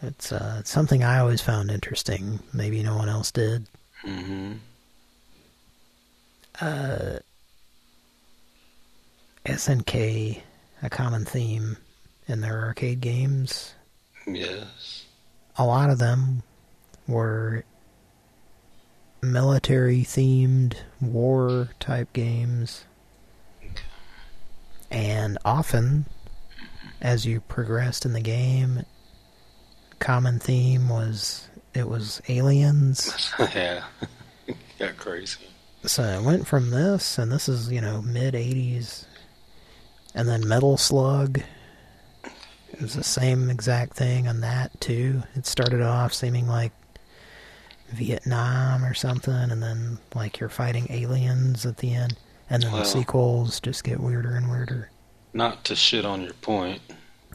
[SPEAKER 2] It's uh, something I always found interesting. Maybe no one else did.
[SPEAKER 6] Mm-hmm.
[SPEAKER 2] Uh, SNK, a common theme in their arcade games.
[SPEAKER 6] Yes.
[SPEAKER 2] A lot of them were military-themed, war-type games. And often, as you progressed in the game, common theme was it was aliens. *laughs*
[SPEAKER 6] yeah. *laughs* Got crazy.
[SPEAKER 2] So it went from this, and this is, you know, mid-80s, and then Metal Slug. It was the same exact thing on that, too. It started off seeming like Vietnam or something, and then, like, you're fighting aliens at the end. And then
[SPEAKER 6] Well-
[SPEAKER 2] the sequels just get weirder and weirder.
[SPEAKER 6] Not to shit on your point,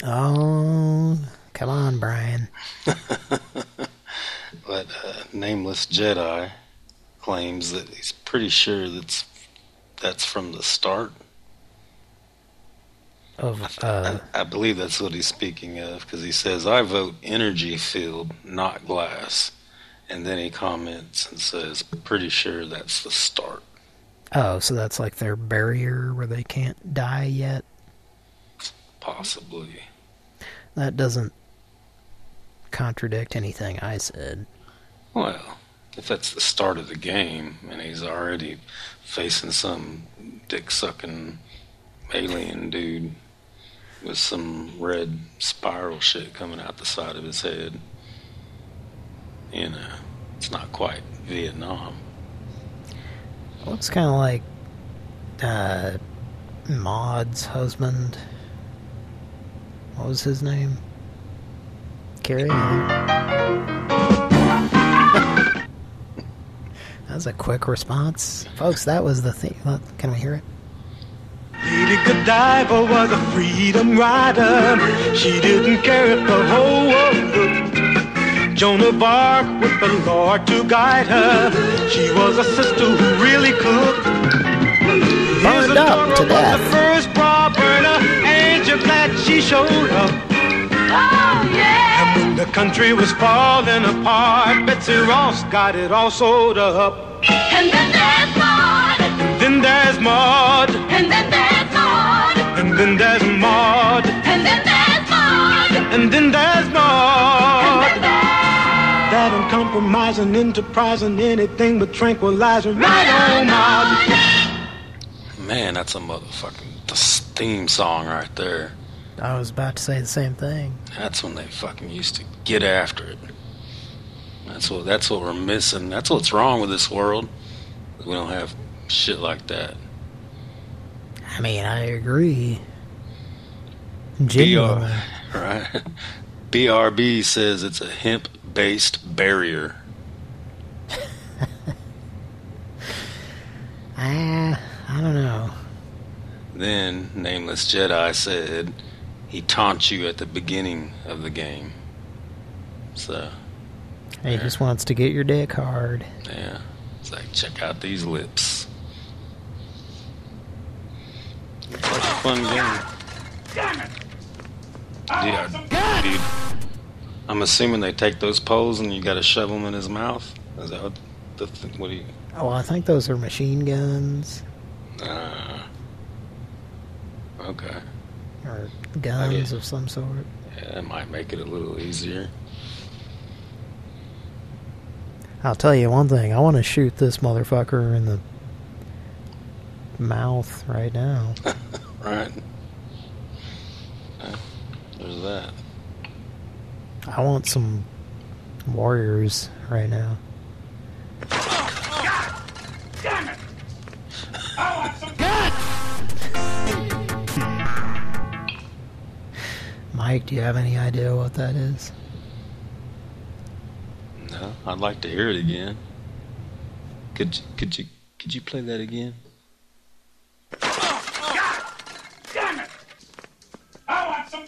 [SPEAKER 2] Oh, come on, Brian. *laughs*
[SPEAKER 6] but uh, Nameless Jedi claims that he's pretty sure that's that's from the start.
[SPEAKER 2] Of uh,
[SPEAKER 6] I believe that's what he's speaking of because he says, "I vote energy field, not glass," and then he comments and says, "Pretty sure that's the start."
[SPEAKER 2] oh, so that's like their barrier where they can't die yet.
[SPEAKER 6] Possibly.
[SPEAKER 2] That doesn't contradict anything I said.
[SPEAKER 6] Well, if that's the start of the game and he's already facing some dick sucking alien dude with some red spiral shit coming out the side of his head, you know, it's not quite Vietnam.
[SPEAKER 2] Well, it's kind of like uh, Maud's husband. What was his name? Carry on. that was a quick response. Folks, that was the thing. Look, Can we hear it?
[SPEAKER 35] Lady Godiva was a freedom rider. She didn't care if the whole world looked. Joan of Arc with the Lord to guide her. She was a sister who really cooked. Here's a
[SPEAKER 2] Burned up to
[SPEAKER 35] was the
[SPEAKER 2] death.
[SPEAKER 35] first bra burner. Ain't you glad she showed up? Oh, yeah! And when the country was falling apart, Betsy Ross got it all sewed up. And then there's Maud. And then there's Maud. And then there's Maud. And then there's Maud. And then there's Maud. And then there's Maud. That uncompromising, enterprising, anything but tranquilizing. Right on, Maud.
[SPEAKER 6] Man, that's a motherfucking this theme song right there.
[SPEAKER 2] I was about to say the same thing.
[SPEAKER 6] That's when they fucking used to get after it. That's what that's what we're missing. That's what's wrong with this world. We don't have shit like that.
[SPEAKER 2] I mean, I agree. Genuinely.
[SPEAKER 6] BR, right. *laughs* BRB says it's a hemp-based barrier. *laughs*
[SPEAKER 2] Ah, I don't know.
[SPEAKER 6] Then Nameless Jedi said he taunts you at the beginning of the game. So,
[SPEAKER 2] He just wants to get your dick hard.
[SPEAKER 6] yeah. It's like, check out these lips. It's like a fun game. Yeah, dude. I'm assuming they take those poles and you gotta shove them in his mouth? Is that what the th- what do you...
[SPEAKER 2] Oh, I think those are machine guns
[SPEAKER 6] Uh, okay.
[SPEAKER 2] Or guns of some sort.
[SPEAKER 6] Yeah, that might make it a little easier.
[SPEAKER 2] I'll tell you one thing. I want to shoot this motherfucker in the mouth right now. *laughs*
[SPEAKER 6] Right. There's that.
[SPEAKER 2] I want some warriors right now. Oh, oh, God!
[SPEAKER 31] Damn it! I want some
[SPEAKER 2] Mike, do you have any idea what that is?
[SPEAKER 6] No, I'd like to hear it again. Could you, could you could you play that again?
[SPEAKER 31] Damn it! I want some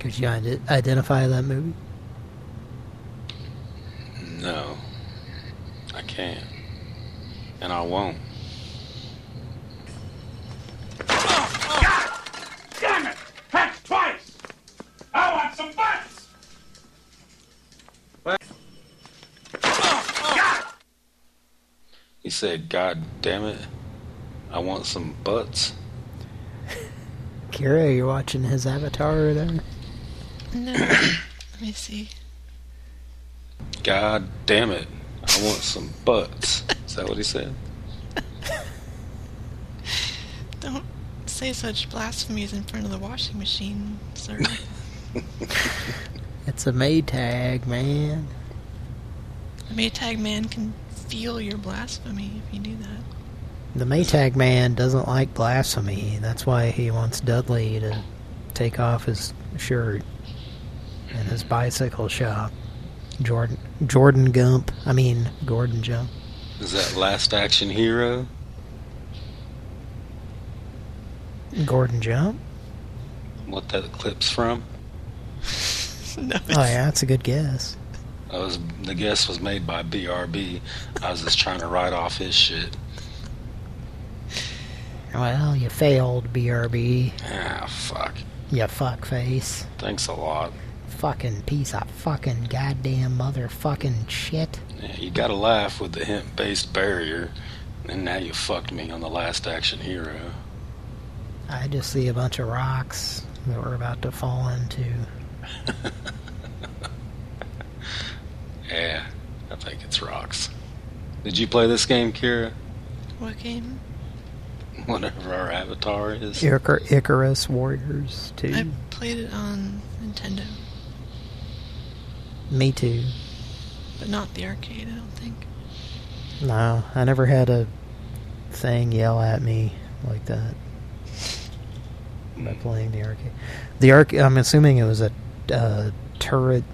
[SPEAKER 2] Could you identify that movie?
[SPEAKER 6] No, I can't, and I won't. He said, "God damn it, I want some butts."
[SPEAKER 2] Kira, you're watching his avatar there?
[SPEAKER 3] No. Let me see.
[SPEAKER 6] God damn it, I want some butts. Is that what he said?
[SPEAKER 3] Don't say such blasphemies in front of the washing machine, sir. *laughs*
[SPEAKER 2] It's a Maytag, man.
[SPEAKER 3] the Maytag man can feel your blasphemy if you do that.
[SPEAKER 2] The Maytag man doesn't like blasphemy. That's why he wants Dudley to take off his shirt in his bicycle shop. Jordan Jordan Gump. I mean Gordon Jump.
[SPEAKER 6] Is that Last Action Hero?
[SPEAKER 2] Gordon Jump?
[SPEAKER 6] What that clip's from? *laughs*
[SPEAKER 3] no,
[SPEAKER 2] Oh yeah, that's a good guess.
[SPEAKER 6] I was the guess was made by BRB. I was just trying to write off his shit.
[SPEAKER 2] Well, you failed, BRB.
[SPEAKER 6] Ah, fuck.
[SPEAKER 2] You fuck face.
[SPEAKER 6] Thanks a lot.
[SPEAKER 2] Fucking piece of fucking goddamn motherfucking shit.
[SPEAKER 6] Yeah, you gotta laugh with the hemp-based barrier, and now you fucked me on the Last Action Hero.
[SPEAKER 2] I just see a bunch of rocks that we're about to fall into. *laughs*
[SPEAKER 6] Yeah, I think it's rocks. Did you play this game, Kira?
[SPEAKER 3] What game?
[SPEAKER 6] Whatever our avatar is.
[SPEAKER 2] Icar Icarus Warriors 2.
[SPEAKER 3] I played it on Nintendo,
[SPEAKER 2] Me too.
[SPEAKER 3] but not the arcade, I don't think.
[SPEAKER 2] No, I never had a thing yell at me like that by playing the arcade. The arc. I'm assuming it was a uh, turret,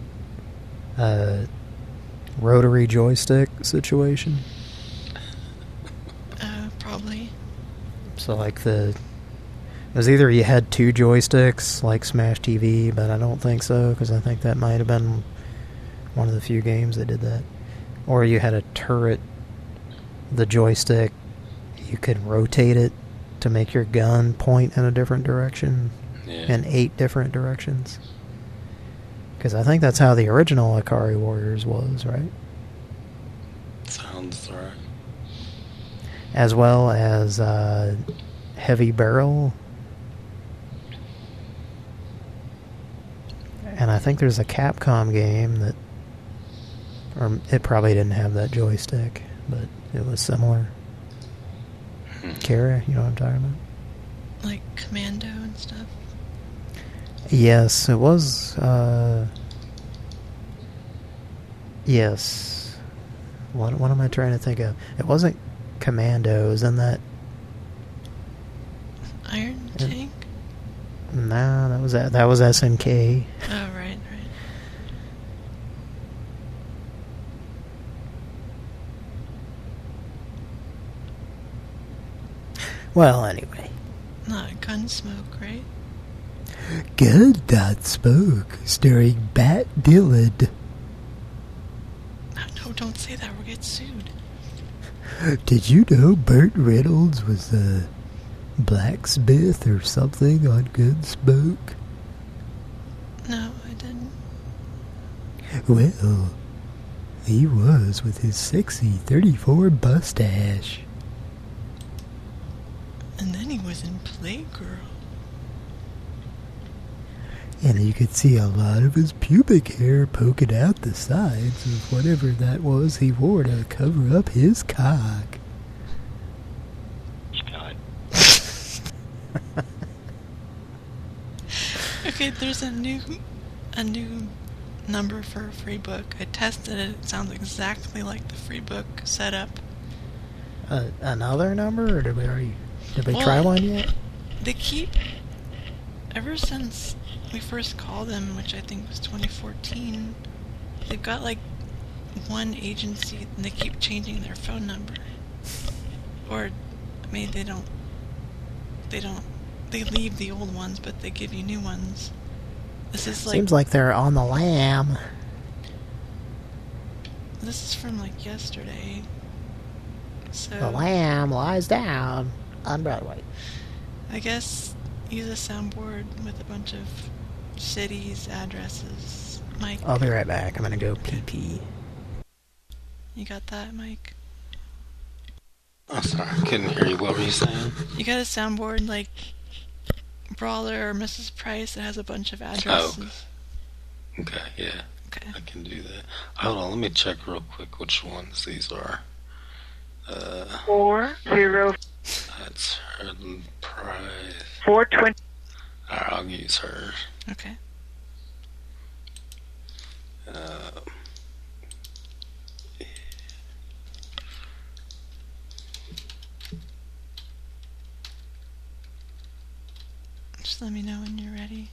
[SPEAKER 2] uh, rotary joystick situation.
[SPEAKER 3] Uh, probably.
[SPEAKER 2] So like the, it was either you had two joysticks like Smash TV, but I don't think so because I think that might have been one of the few games that did that, or you had a turret. The joystick, you could rotate it to make your gun point in a different direction,
[SPEAKER 6] Yeah.
[SPEAKER 2] in eight different directions. Because I think that's how the original Ikari Warriors was, right?
[SPEAKER 6] Sounds right.
[SPEAKER 2] as well as uh, Heavy Barrel. And I think there's a Capcom game that, or it probably didn't have that joystick, but it was similar. Kara, you know what I'm talking about?
[SPEAKER 3] Like Commando and stuff.
[SPEAKER 2] Yes, it was. Uh, yes. What what am I trying to think of? It wasn't Commandos and that.
[SPEAKER 3] Iron Tank?
[SPEAKER 2] No, that was that was SNK.
[SPEAKER 3] Oh, right, right.
[SPEAKER 2] Well, anyway.
[SPEAKER 3] Not Gunsmoke, right?
[SPEAKER 22] Good Dot Smoke, starring Bat Dylan.
[SPEAKER 3] No, oh, no, don't say that. We'll get sued.
[SPEAKER 22] Did you know Burt Reynolds was a blacksmith or something on Gunsmoke?
[SPEAKER 3] No, I didn't.
[SPEAKER 22] Well, he was with his sexy 34 mustache.
[SPEAKER 3] And then he was in Playgirl.
[SPEAKER 22] And you could see a lot of his pubic hair poking out the sides of whatever that was he wore to cover up his cock.
[SPEAKER 6] Scott. *laughs*
[SPEAKER 3] Okay, there's a new, a new number for a free book. I tested it. It sounds exactly like the free book setup.
[SPEAKER 2] Uh, another number, or did we already did we
[SPEAKER 3] Well,
[SPEAKER 2] try one yet?
[SPEAKER 3] They keep ever since we first called them, which I think was 2014. They've got like one agency, and they keep changing their phone number. Or, I mean, they don't. They don't. They leave the old ones, but they give you new ones. This is like
[SPEAKER 2] Seems like they're on the lam.
[SPEAKER 3] this is from like yesterday. So
[SPEAKER 2] The lamb lies down on Broadway.
[SPEAKER 3] I guess use a soundboard with a bunch of cities, addresses. Mike,
[SPEAKER 2] I'll be right back. I'm gonna go pee pee.
[SPEAKER 3] you got that, Mike?
[SPEAKER 6] I'm sorry, I couldn't hear you. What were you saying?
[SPEAKER 3] You got a soundboard like Brawler or Mrs. Price that has a bunch of addresses.
[SPEAKER 6] Oh, Okay, yeah. Okay. I can do that. Hold on, let me check real quick which ones these are. Uh,
[SPEAKER 25] Four zero
[SPEAKER 6] that's her price.
[SPEAKER 25] four twenty.
[SPEAKER 6] Alright, I'll use hers.
[SPEAKER 3] Okay.
[SPEAKER 6] Uh,
[SPEAKER 3] Just let me know when you're ready.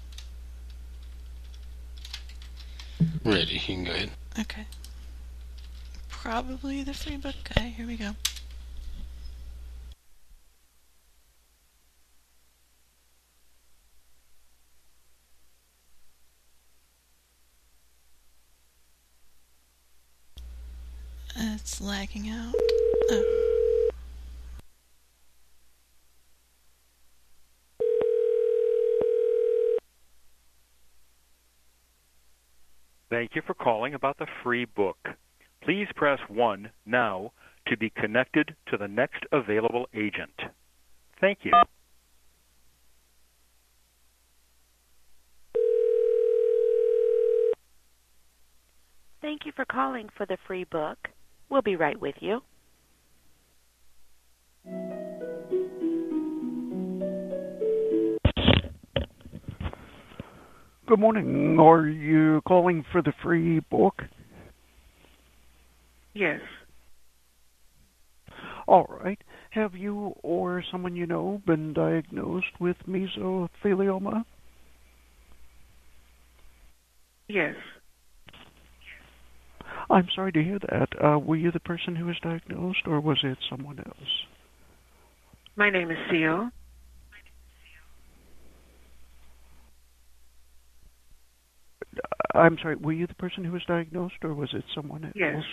[SPEAKER 6] ready, you can go ahead.
[SPEAKER 3] Okay. Probably the free book guy. Here we go. It's lagging out. Oh.
[SPEAKER 36] Thank you for calling about the free book. Please press 1 now to be connected to the next available agent. Thank you.
[SPEAKER 37] Thank you for calling for the free book. We'll be right with you.
[SPEAKER 33] Good morning. Are you calling for the free book?
[SPEAKER 25] Yes.
[SPEAKER 33] All right. Have you or someone you know been diagnosed with mesothelioma?
[SPEAKER 25] Yes.
[SPEAKER 33] I'm sorry to hear that. Uh, were you the person who was diagnosed, or was it someone else?
[SPEAKER 25] My name is Seal.
[SPEAKER 33] I'm sorry. Were you the person who was diagnosed, or was it someone else?
[SPEAKER 25] Yes.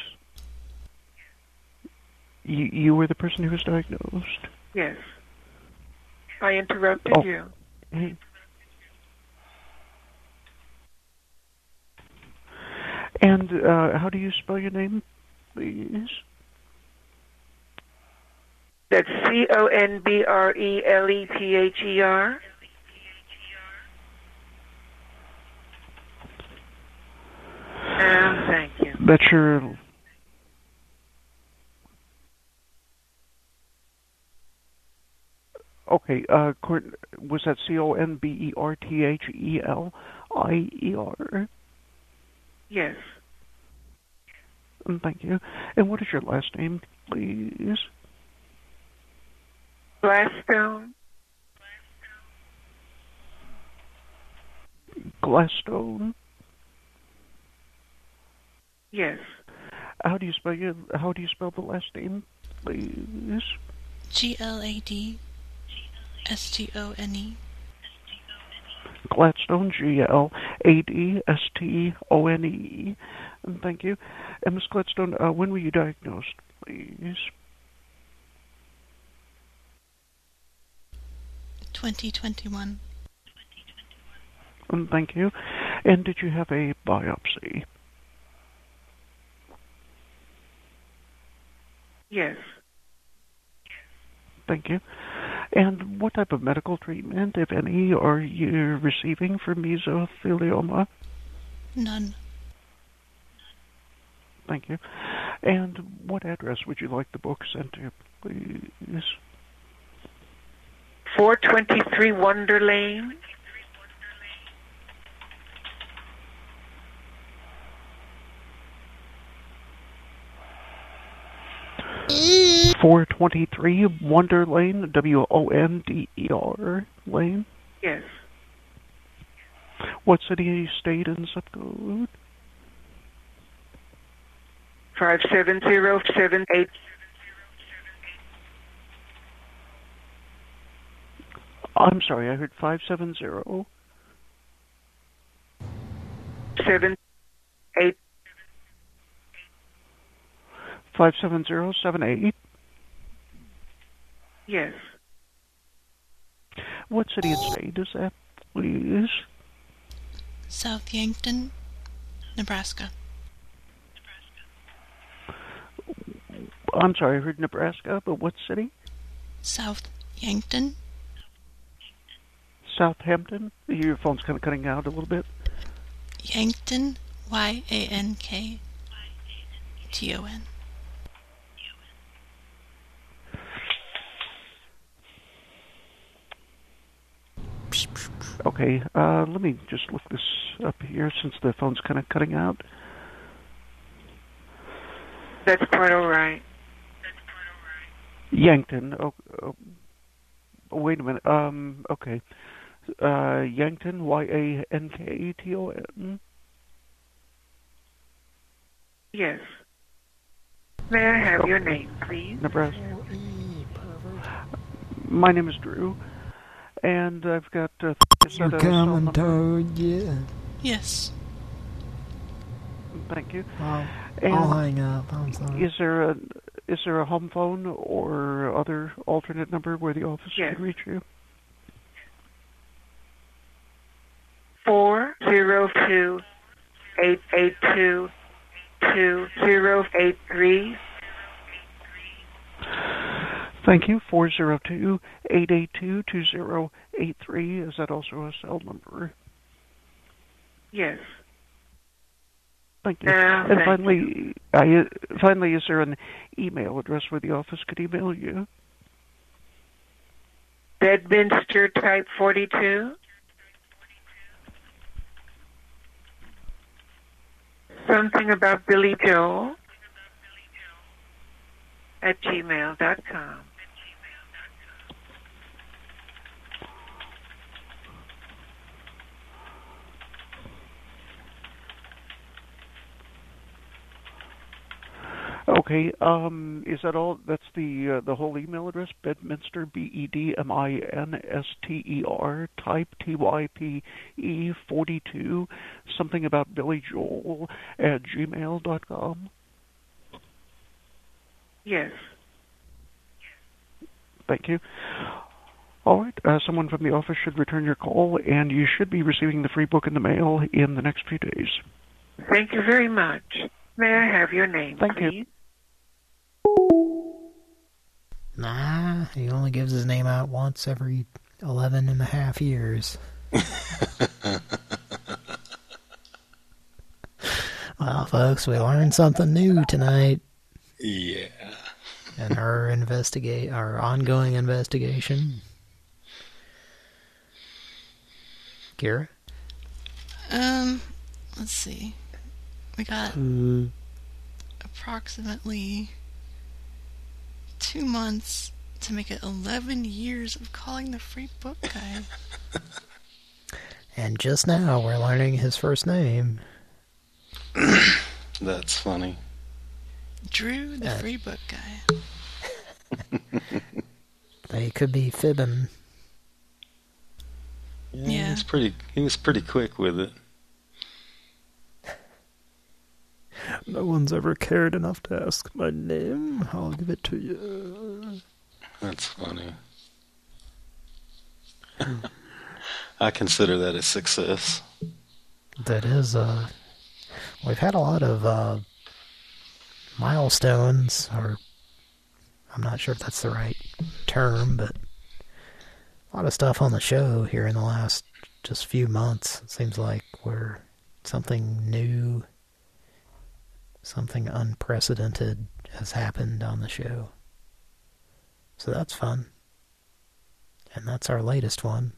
[SPEAKER 33] You you were the person who was diagnosed.
[SPEAKER 25] Yes. I interrupted
[SPEAKER 33] Oh.
[SPEAKER 25] you.
[SPEAKER 33] And uh, how do you spell your name, please?
[SPEAKER 25] That's C O N B R E L E T H E R. Um, thank you.
[SPEAKER 33] That's your. Okay, uh, Cor- was that C O N B E R T H E L I E R?
[SPEAKER 25] Yes.
[SPEAKER 33] Mm, Thank you. And what is your last name, please?
[SPEAKER 25] Glassstone.
[SPEAKER 33] Gladstone.
[SPEAKER 25] Yes.
[SPEAKER 33] How do you spell your, How do you spell the last name, please?
[SPEAKER 3] G L A D S T O N E.
[SPEAKER 33] Gladstone, G L A D S T O N E. And Thank you. And Miss Gladstone, uh, when were you diagnosed, please?
[SPEAKER 3] 2021.
[SPEAKER 33] Um, thank you. And did you have a biopsy?
[SPEAKER 25] Yes.
[SPEAKER 33] Thank you. And what type of medical treatment, if any, are you receiving for mesothelioma?
[SPEAKER 3] None.
[SPEAKER 33] Thank you. And what address would you like the book sent to, please?
[SPEAKER 25] 423 Wonder Lane.
[SPEAKER 33] 423 Wonder Lane, W O N D E R Lane?
[SPEAKER 25] Yes.
[SPEAKER 33] What city, state, and zip code?
[SPEAKER 25] Five seven zero seven eight.
[SPEAKER 33] I'm sorry, I heard 570. Seven. Five seven zero seven eight
[SPEAKER 25] yes.
[SPEAKER 33] What city and state is eh, that, please?
[SPEAKER 3] South Yankton, Nebraska.
[SPEAKER 33] I'm sorry, I heard Nebraska, but what city?
[SPEAKER 3] South Yankton,
[SPEAKER 33] Southampton? Your phone's kind of cutting out a little bit.
[SPEAKER 3] Yankton, Y A N K T O N.
[SPEAKER 33] Okay, uh, let me just look this up here since the phone's kind of cutting out.
[SPEAKER 25] That's quite all right.
[SPEAKER 33] Yankton. Oh, oh, wait a minute. Um, okay. Uh, Yankton, Y A N K E T O N.
[SPEAKER 25] Yes. May I have your name, please?
[SPEAKER 33] Nebraska. My name is Drew, and I've got. Uh, is
[SPEAKER 22] You're
[SPEAKER 33] that a cell
[SPEAKER 22] coming
[SPEAKER 33] number?
[SPEAKER 22] toward.
[SPEAKER 3] Yes.
[SPEAKER 33] Thank you.
[SPEAKER 22] I'll, I'll hang up. I'm sorry.
[SPEAKER 33] Is there a is there a home phone or other alternate number where the office
[SPEAKER 25] Yes.
[SPEAKER 33] can reach you?
[SPEAKER 25] Four zero two eight eight two two zero eight three.
[SPEAKER 33] Thank you. Four zero two eight eight two two zero eight three. Is that also a cell number?
[SPEAKER 25] Yes.
[SPEAKER 33] Thank you.
[SPEAKER 25] Yeah,
[SPEAKER 33] and
[SPEAKER 25] thank
[SPEAKER 33] finally, I, finally, is there an email address where the office could email you?
[SPEAKER 25] Bedminster type forty two. Something about Billy Joel at gmail
[SPEAKER 33] Okay. Um, is that all? That's the uh, the whole email address. Bedminster, B E D M I N S T E R, type T Y P E forty two, something about Billy Joel at gmail dot com.
[SPEAKER 25] Yes.
[SPEAKER 33] Thank you. All right. Uh, someone from the office should return your call, and you should be receiving the free book in the mail in the next few days.
[SPEAKER 25] Thank you very much. May I have your name,
[SPEAKER 33] Thank you.
[SPEAKER 2] Nah, he only gives his name out once every 11 and a half years. *laughs* well, folks, we learned something new tonight
[SPEAKER 6] Yeah.
[SPEAKER 2] in our investigate our ongoing investigation. Kira?
[SPEAKER 3] Um, let's see. We got approximately two months to make it 11 years of calling the free book guy. *laughs*
[SPEAKER 2] And just now we're learning his first name. *coughs*
[SPEAKER 6] That's funny.
[SPEAKER 3] Drew, the
[SPEAKER 2] Uh,
[SPEAKER 3] free book guy. *laughs*
[SPEAKER 2] They could be fibbing.
[SPEAKER 6] Yeah,
[SPEAKER 3] Yeah.
[SPEAKER 6] He was pretty. He was pretty quick with it.
[SPEAKER 2] No one's ever cared enough to ask my name. I'll give it to you.
[SPEAKER 6] That's funny. *laughs* I consider that a success.
[SPEAKER 2] That is, uh, we've had a lot of, uh, milestones, or I'm not sure if that's the right term, but a lot of stuff on the show here in the last just few months. It seems like we're something new, something unprecedented has happened on the show. So that's fun. And that's our latest one.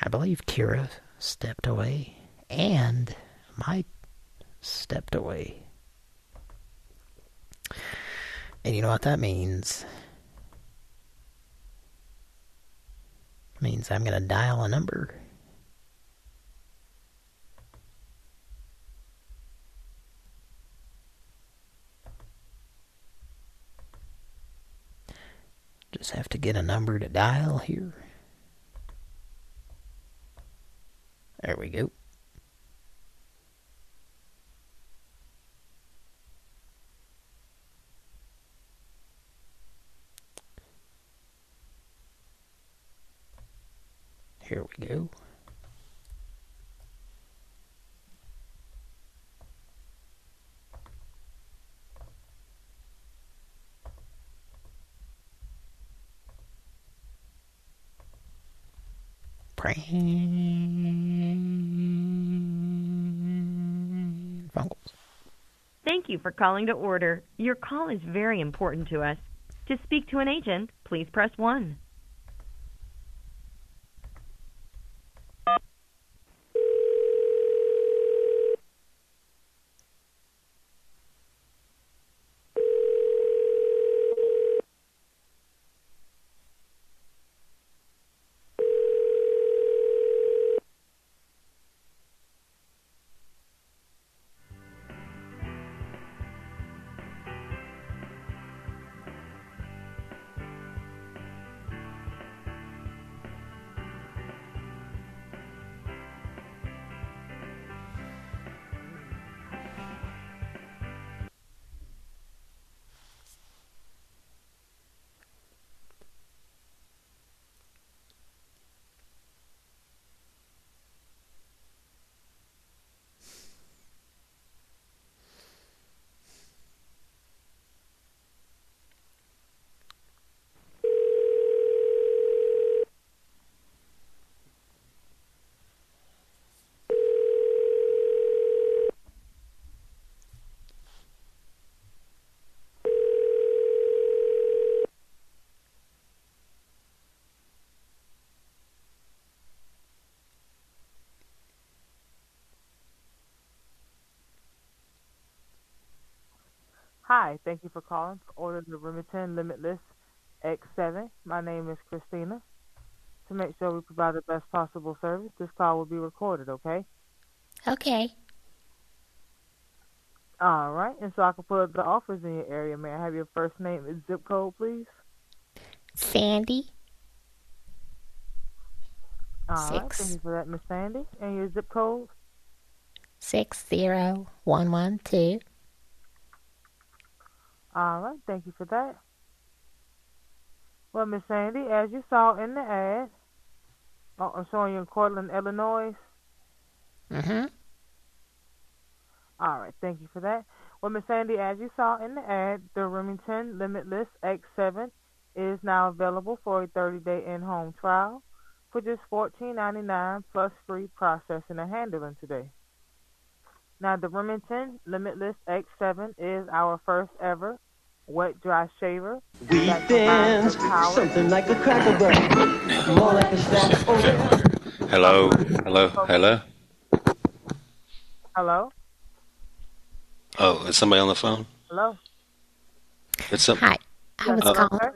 [SPEAKER 2] I believe Kira stepped away, and Mike stepped away. And you know what that means? It means I'm going to dial a number. Just have to get a number to dial here. There we go. Here we go. Funkels.
[SPEAKER 38] Thank you for calling to order. Your call is very important to us. To speak to an agent, please press 1.
[SPEAKER 39] Hi, thank you for calling. Order the Remington Limitless X7. My name is Christina. To make sure we provide the best possible service, this call will be recorded, okay?
[SPEAKER 40] Okay.
[SPEAKER 39] All right, and so I can put up the offers in your area. May I have your first name and zip code, please?
[SPEAKER 40] Sandy.
[SPEAKER 39] All right,
[SPEAKER 40] Six.
[SPEAKER 39] thank you for that, Miss Sandy. And your zip code?
[SPEAKER 40] Six zero one one two.
[SPEAKER 39] All right, thank you for that. Well, Miss Sandy, as you saw in the ad, oh, I'm showing you in Cortland, Illinois.
[SPEAKER 40] Mm-hmm.
[SPEAKER 39] All right, thank you for that. Well, Miss Sandy, as you saw in the ad, the Remington Limitless X7 is now available for a 30-day in-home trial for just $14.99 plus free processing and handling today. Now, the Remington Limitless X7 is our first ever wet dry shaver.
[SPEAKER 35] We
[SPEAKER 39] that
[SPEAKER 35] dance something like a cracker barrel, more like a stack over.
[SPEAKER 6] Hello, hello, hello.
[SPEAKER 39] Hello?
[SPEAKER 6] Oh, is somebody on the phone?
[SPEAKER 39] Hello.
[SPEAKER 6] It's a,
[SPEAKER 40] Hi. I was
[SPEAKER 6] Uh,
[SPEAKER 40] calling.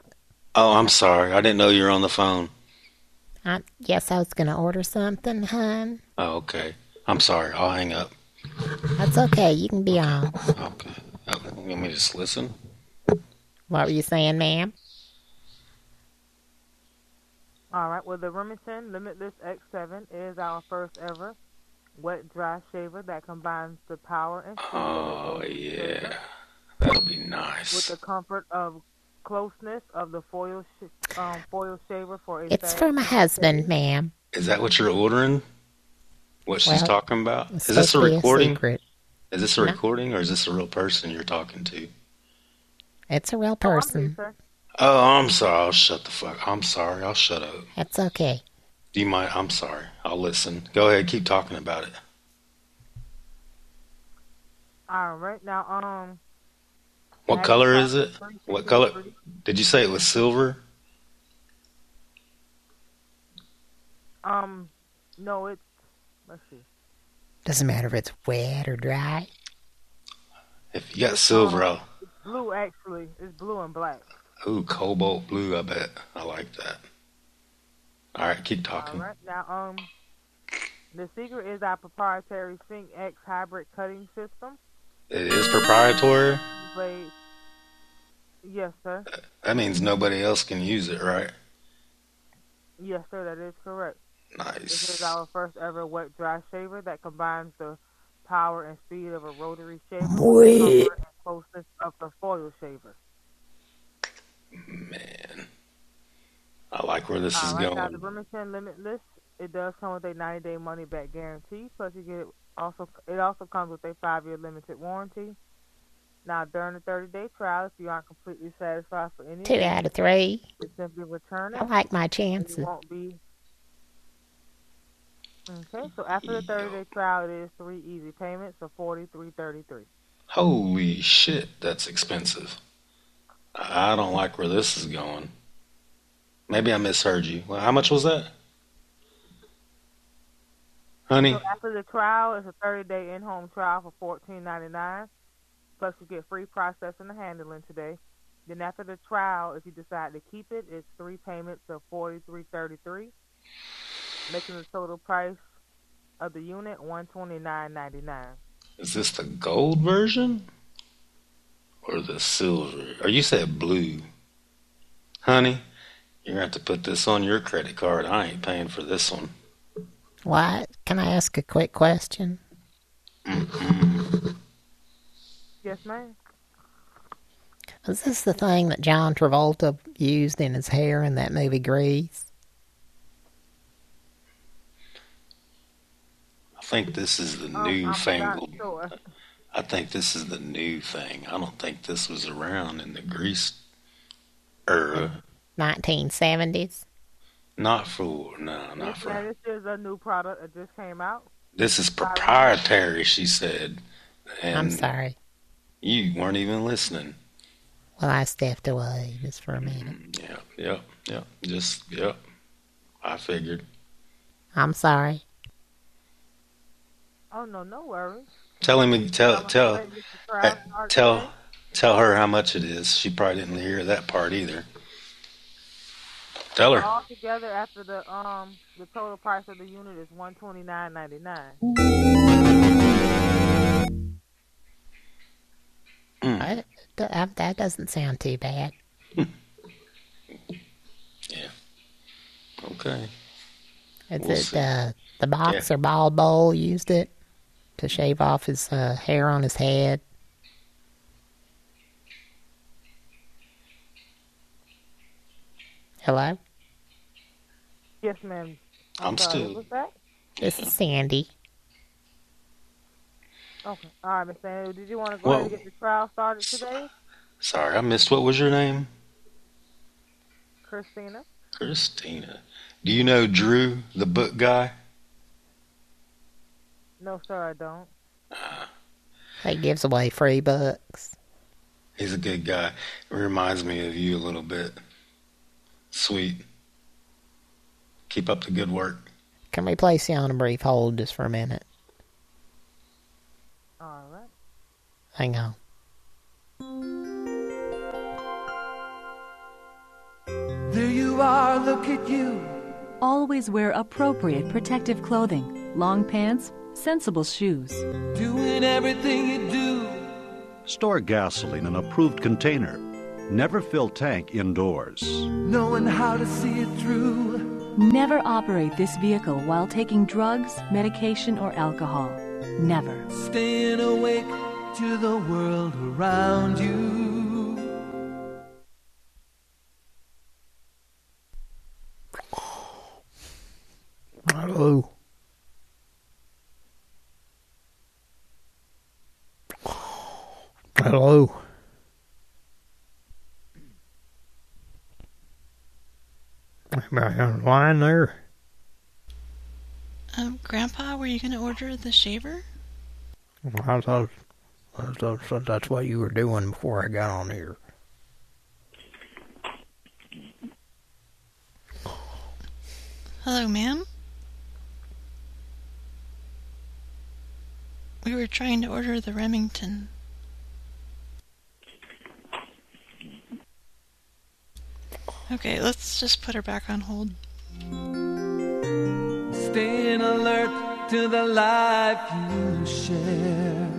[SPEAKER 6] Oh, I'm sorry. I didn't know you were on the phone.
[SPEAKER 40] I guess I was going to order something, hon.
[SPEAKER 6] Oh, okay. I'm sorry. I'll hang up.
[SPEAKER 40] That's okay. You can be on.
[SPEAKER 6] Okay. Oh, you want me to just listen?
[SPEAKER 40] What were you saying, ma'am?
[SPEAKER 39] All right. Well, the Remington Limitless X7 is our first ever wet dry shaver that combines the power and speed
[SPEAKER 6] Oh, yeah. That'll be nice.
[SPEAKER 39] with the comfort of closeness of the foil sh- um, foil shaver for a
[SPEAKER 40] It's for my husband, ma'am.
[SPEAKER 6] Is that what you're ordering? What she's
[SPEAKER 40] Well,
[SPEAKER 6] talking about? Is this a
[SPEAKER 40] supposed to be a
[SPEAKER 6] recording? Is this a
[SPEAKER 40] No.
[SPEAKER 6] recording or is this a real person you're talking to?
[SPEAKER 40] It's a real person.
[SPEAKER 6] Oh, I'm sorry. I'll shut the fuck. I'm sorry. I'll shut up.
[SPEAKER 40] That's okay.
[SPEAKER 6] Do you mind? I'm sorry. I'll listen. Go ahead. Keep talking about it.
[SPEAKER 39] All right. Now, um,
[SPEAKER 6] What color is it? What color? Did you say it was silver?
[SPEAKER 39] um, no, it's let's see.
[SPEAKER 40] Doesn't matter if it's wet or dry.
[SPEAKER 6] If you got silver, I'll.
[SPEAKER 39] It's blue actually. It's blue and black.
[SPEAKER 6] Ooh, cobalt blue. I bet. I like that. All right, keep talking.
[SPEAKER 39] All right. Now, um, the secret is our proprietary Sync X hybrid cutting system.
[SPEAKER 6] It is proprietary.
[SPEAKER 39] Blade. Yes, sir.
[SPEAKER 6] That means nobody else can use it, right?
[SPEAKER 39] Yes, sir. That is correct.
[SPEAKER 6] Nice.
[SPEAKER 39] This is our first ever wet dry shaver that combines the power and speed of a rotary shaver with the
[SPEAKER 40] Wait.
[SPEAKER 39] and closeness of the foil shaver.
[SPEAKER 6] Man, I like where this is
[SPEAKER 39] All right, now the
[SPEAKER 6] going.
[SPEAKER 39] Remington Limitless, it does come with a 90-day money-back guarantee. Plus, you get also it also comes with a five-year limited warranty. Now, during the 30-day trial, if you aren't completely satisfied for any,
[SPEAKER 40] Two out of three.
[SPEAKER 39] you simply return it.
[SPEAKER 40] I like my chances.
[SPEAKER 39] You won't be. Okay, so after the 30-day trial, it is three easy payments of 43.33.
[SPEAKER 6] Holy shit, that's expensive. I don't like where this is going. Maybe I misheard you. Well, how much was that? Honey?
[SPEAKER 39] So after the trial, it's a 30-day in-home trial for fourteen ninety nine. Plus, you get free processing and handling today. Then after the trial, if you decide to keep it, it's three payments of forty three thirty three, making the total price of the unit one twenty nine ninety nine.
[SPEAKER 6] Is this the gold version? Or the silver? Or you said blue? Honey, you're going to have to put this on your credit card. I ain't paying for this one.
[SPEAKER 40] What? Can I ask a quick question? Mm-hmm.
[SPEAKER 39] Yes, ma'am.
[SPEAKER 40] Is this the thing that John Travolta used in his hair in that movie Grease?
[SPEAKER 6] Think this is the
[SPEAKER 39] Um, I'm
[SPEAKER 6] new
[SPEAKER 39] not
[SPEAKER 6] fangled.
[SPEAKER 39] sure.
[SPEAKER 6] I think this is the new thing. I don't think this was around in the Grease era.
[SPEAKER 40] 1970s?
[SPEAKER 6] Not for, no, not
[SPEAKER 39] Yes,
[SPEAKER 6] for.
[SPEAKER 39] ma'am. This is a new product that just came out.
[SPEAKER 6] This is proprietary, she said. And
[SPEAKER 40] I'm sorry.
[SPEAKER 6] You weren't even listening.
[SPEAKER 40] Well, I stepped away just for a minute.
[SPEAKER 6] Yeah, yeah, yeah. Just, yeah. I figured.
[SPEAKER 40] I'm sorry.
[SPEAKER 39] Oh no, no worries.
[SPEAKER 6] Tell him, tell, tell,
[SPEAKER 39] Let Mr. Crowd start
[SPEAKER 6] tell, tell her how much it is. She probably didn't hear that part either. Tell her.
[SPEAKER 39] All together, after the um the total price of the unit is one twenty nine ninety nine.
[SPEAKER 40] I- that, that doesn't sound too bad. *laughs* yeah.
[SPEAKER 6] Okay.
[SPEAKER 40] Is
[SPEAKER 6] We'll
[SPEAKER 40] it
[SPEAKER 6] see.
[SPEAKER 40] uh, the boxer ball bowl used it to shave off his uh, hair on his head? Hello?
[SPEAKER 39] Yes, ma'am.
[SPEAKER 6] I'm
[SPEAKER 39] sorry,
[SPEAKER 6] still-
[SPEAKER 39] What that?
[SPEAKER 40] This is Sandy.
[SPEAKER 39] Okay. All right, Miss Sandy. Did you want to go ahead and get the trial started today,
[SPEAKER 6] Sorry, I missed. What was your name?
[SPEAKER 39] Christina?
[SPEAKER 6] Christina. Do you know Drew, the book guy?
[SPEAKER 39] No, sir, I don't.
[SPEAKER 40] He gives away free books.
[SPEAKER 6] He's a good guy. Reminds me of you a little bit. Sweet. Keep up the good work.
[SPEAKER 40] Can we place you on a brief hold just for a minute?
[SPEAKER 39] All right.
[SPEAKER 40] Hang on.
[SPEAKER 30] There you are, look at you.
[SPEAKER 41] Always wear appropriate protective clothing, long pants, sensible shoes.
[SPEAKER 30] Doing everything you do.
[SPEAKER 42] Store gasoline in approved container. Never fill tank indoors.
[SPEAKER 30] Knowing how to see it through.
[SPEAKER 41] Never operate this vehicle while taking drugs, medication, or alcohol. Never.
[SPEAKER 30] Staying awake to the world around you.
[SPEAKER 2] Hello. Hello. Am I on the line there?
[SPEAKER 3] Um, Grandpa, were you going to order the shaver?
[SPEAKER 2] I thought, I thought that's what you were doing before I got on here.
[SPEAKER 3] Hello, ma'am? We were trying to order the Remington. Okay, let's just put her back on hold.
[SPEAKER 30] Staying alert to the life you share.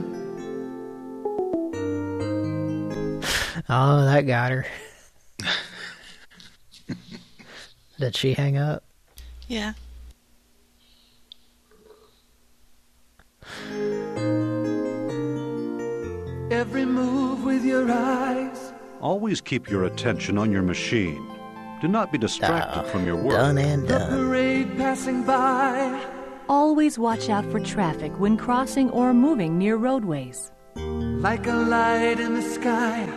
[SPEAKER 2] Oh, that got her. Did she hang up?
[SPEAKER 3] Yeah.
[SPEAKER 30] Every move with your eyes.
[SPEAKER 42] Always keep your attention on your machine. Do not be distracted from your work.
[SPEAKER 2] Done and
[SPEAKER 30] The parade passing by.
[SPEAKER 41] Always watch out for traffic when crossing or moving near roadways.
[SPEAKER 30] Like a light in the sky.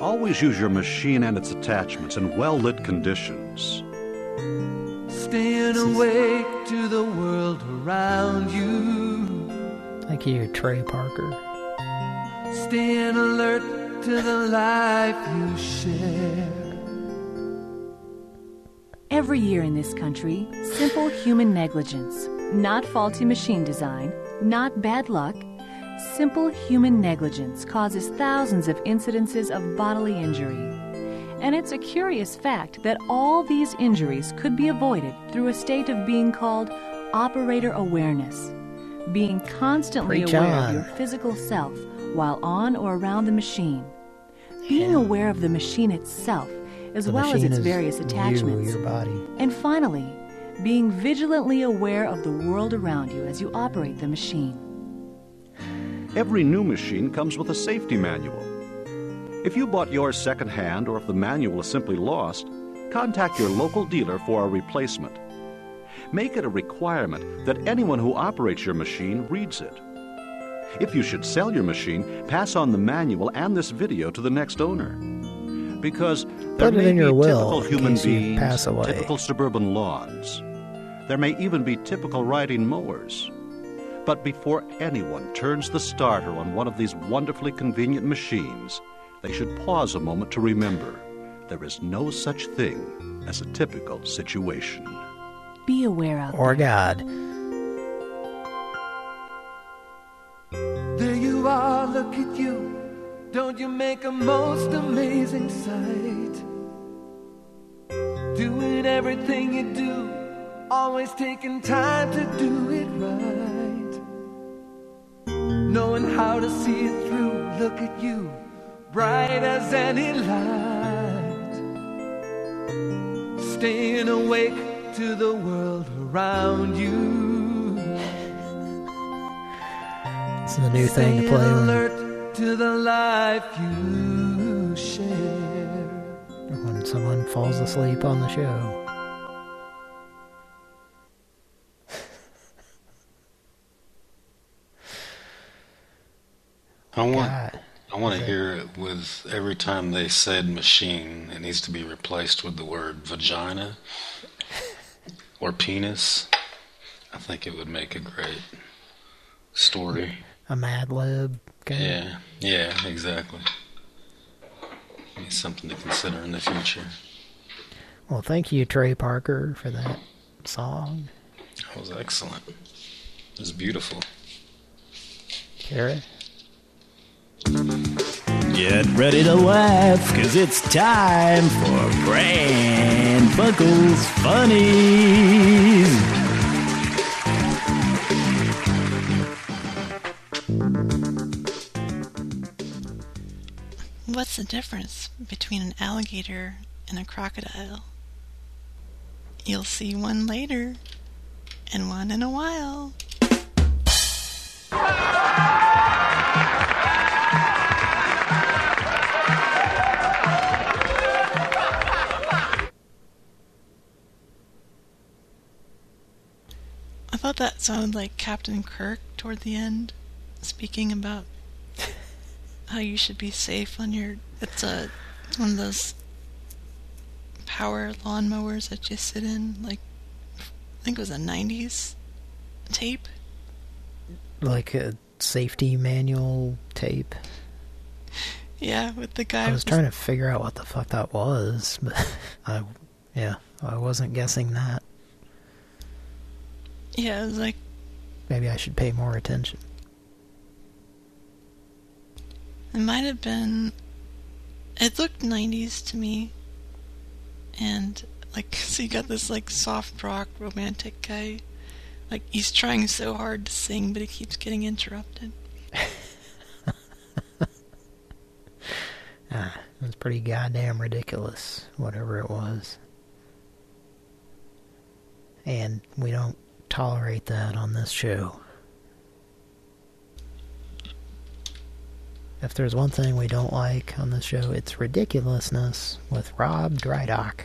[SPEAKER 42] Always use your machine and its attachments in well-lit conditions.
[SPEAKER 30] Staying awake to the world around you.
[SPEAKER 2] Thank you, Trey Parker.
[SPEAKER 30] Staying alert to the life you share.
[SPEAKER 41] Every year in this country, simple human negligence, not faulty machine design, not bad luck, simple human negligence causes thousands of incidences of bodily injury. And it's a curious fact that all these injuries could be avoided through a state of being called operator awareness, being constantly
[SPEAKER 2] Preach
[SPEAKER 41] aware
[SPEAKER 2] on.
[SPEAKER 41] of your physical self while on or around the machine, being aware of the machine itself as
[SPEAKER 2] The
[SPEAKER 41] well as its
[SPEAKER 2] is
[SPEAKER 41] various
[SPEAKER 2] you,
[SPEAKER 41] attachments.
[SPEAKER 2] your body.
[SPEAKER 41] And finally, being vigilantly aware of the world around you as you operate the machine.
[SPEAKER 42] Every new machine comes with a safety manual. If you bought yours secondhand or if the manual is simply lost, contact your local dealer for a replacement. Make it a requirement that anyone who operates your machine reads it. If you should sell your machine, pass on the manual and this video to the next owner. Because there
[SPEAKER 2] Put
[SPEAKER 42] may
[SPEAKER 2] in
[SPEAKER 42] be
[SPEAKER 2] your will
[SPEAKER 42] typical human beings,
[SPEAKER 2] pass away.
[SPEAKER 42] typical suburban lawns. There may even be typical riding mowers. But before anyone turns the starter on one of these wonderfully convenient machines, they should pause a moment to remember there is no such thing as a typical situation.
[SPEAKER 41] Be aware of
[SPEAKER 2] Or God.
[SPEAKER 30] There you are, look at you. Don't you make a most amazing sight? Doing everything you do, always taking time to do it right. Knowing how to see it through, look at you, bright as any light. Staying awake to the world around you.
[SPEAKER 2] It's the new thing to
[SPEAKER 30] Staying
[SPEAKER 2] play
[SPEAKER 30] alert to the life you share.
[SPEAKER 2] when someone falls asleep on the show.
[SPEAKER 6] I want I want to hear it with every time they said machine, it needs to be replaced with the word vagina or penis. I think it would make a great story.
[SPEAKER 2] A Mad Lib. Kind of-
[SPEAKER 6] Yeah, yeah, exactly. Be something to consider in the future.
[SPEAKER 2] Well, thank you, Trey Parker, for that song.
[SPEAKER 6] That was excellent. It was beautiful.
[SPEAKER 2] Kara?
[SPEAKER 1] Get ready to laugh, cause it's time for Pran Buckles Funnies.
[SPEAKER 3] What's the difference between an alligator and a crocodile? You'll see one later, and one in a while. I thought that sounded like Captain Kirk toward the end, speaking about how you should be safe on your. It's a one of those power lawnmowers that you sit in. Like I think it was a '90s tape.
[SPEAKER 2] Like a safety manual tape.
[SPEAKER 3] Yeah, with the guy.
[SPEAKER 2] I was trying to figure out what the fuck that was, but *laughs* I, yeah, I wasn't guessing that.
[SPEAKER 3] Yeah, it was like
[SPEAKER 2] Maybe I should pay more attention.
[SPEAKER 3] It might have been. It looked '90s to me, and like *laughs* so you got this like soft rock romantic guy, like he's trying so hard to sing, but he keeps getting interrupted. *laughs*
[SPEAKER 2] Ah, it was pretty goddamn ridiculous, whatever it was. And we don't tolerate that on this show. If there's one thing we don't like on this show, it's ridiculousness with Rob Drydock.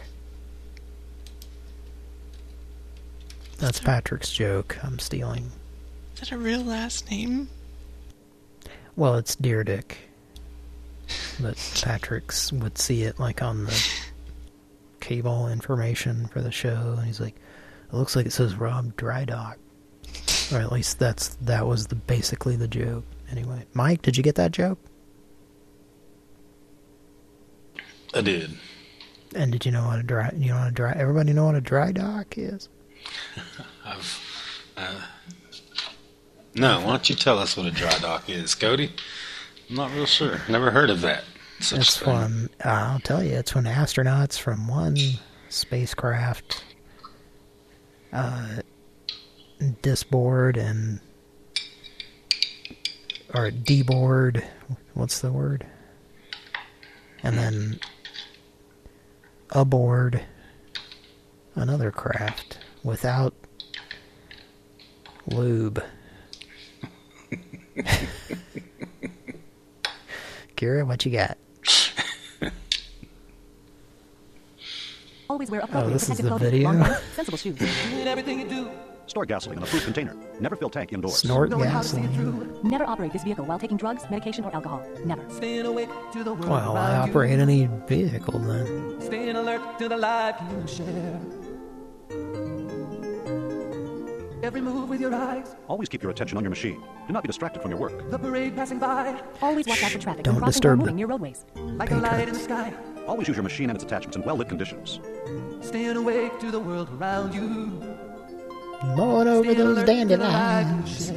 [SPEAKER 2] That's Patrick's joke I'm stealing.
[SPEAKER 3] Is that a real last name?
[SPEAKER 2] Well, it's Deer Dick. But Patrick's would see it like on the cable information for the show, and he's like, "It looks like it says Rob Drydock," or at least that's that was the basically the joke. Anyway, Mike, did you get that joke?
[SPEAKER 6] I did.
[SPEAKER 2] And did you know what a dry? You know what a dry? Everybody know what a dry dock is? *laughs*
[SPEAKER 6] I've, uh, no, why don't you tell us what a dry dock is, Cody? I'm not real sure. Never heard of that. Such
[SPEAKER 2] It's
[SPEAKER 6] thing.
[SPEAKER 2] when uh, I'll tell you, it's when astronauts from one spacecraft uh, disboard and or deboard. What's the word? And then aboard another craft without lube. *laughs* Kira, what you got?
[SPEAKER 41] Always wear
[SPEAKER 2] Oh,
[SPEAKER 41] appropriate
[SPEAKER 2] this is
[SPEAKER 41] protective
[SPEAKER 2] the
[SPEAKER 41] clothing,
[SPEAKER 2] video?
[SPEAKER 41] long pants, sensible shoes.
[SPEAKER 42] In everything you do. Store gasoline in a food container. Never fill tank indoors.
[SPEAKER 2] Snort
[SPEAKER 41] Knowing how to see it
[SPEAKER 2] gasoline.
[SPEAKER 41] Never operate this vehicle while taking drugs, medication, or alcohol. Never.
[SPEAKER 30] Staying awake to the world
[SPEAKER 2] Well, I
[SPEAKER 30] around
[SPEAKER 2] operate any vehicle then.
[SPEAKER 30] you. Staying alert to the life you share. Every move with your eyes,
[SPEAKER 42] Always keep your attention on your machine. Do not be distracted from your work.
[SPEAKER 30] the parade passing by.
[SPEAKER 41] Always watch out for traffic
[SPEAKER 42] Don't
[SPEAKER 41] when crossing
[SPEAKER 42] disturb
[SPEAKER 41] or
[SPEAKER 42] the
[SPEAKER 41] moving near roadways.
[SPEAKER 30] Like a light in the sky.
[SPEAKER 42] Always use your machine and its attachments in well-lit conditions.
[SPEAKER 30] Staying awake to the world around you.
[SPEAKER 2] Mowing over those
[SPEAKER 30] alert to the life
[SPEAKER 2] dandelions.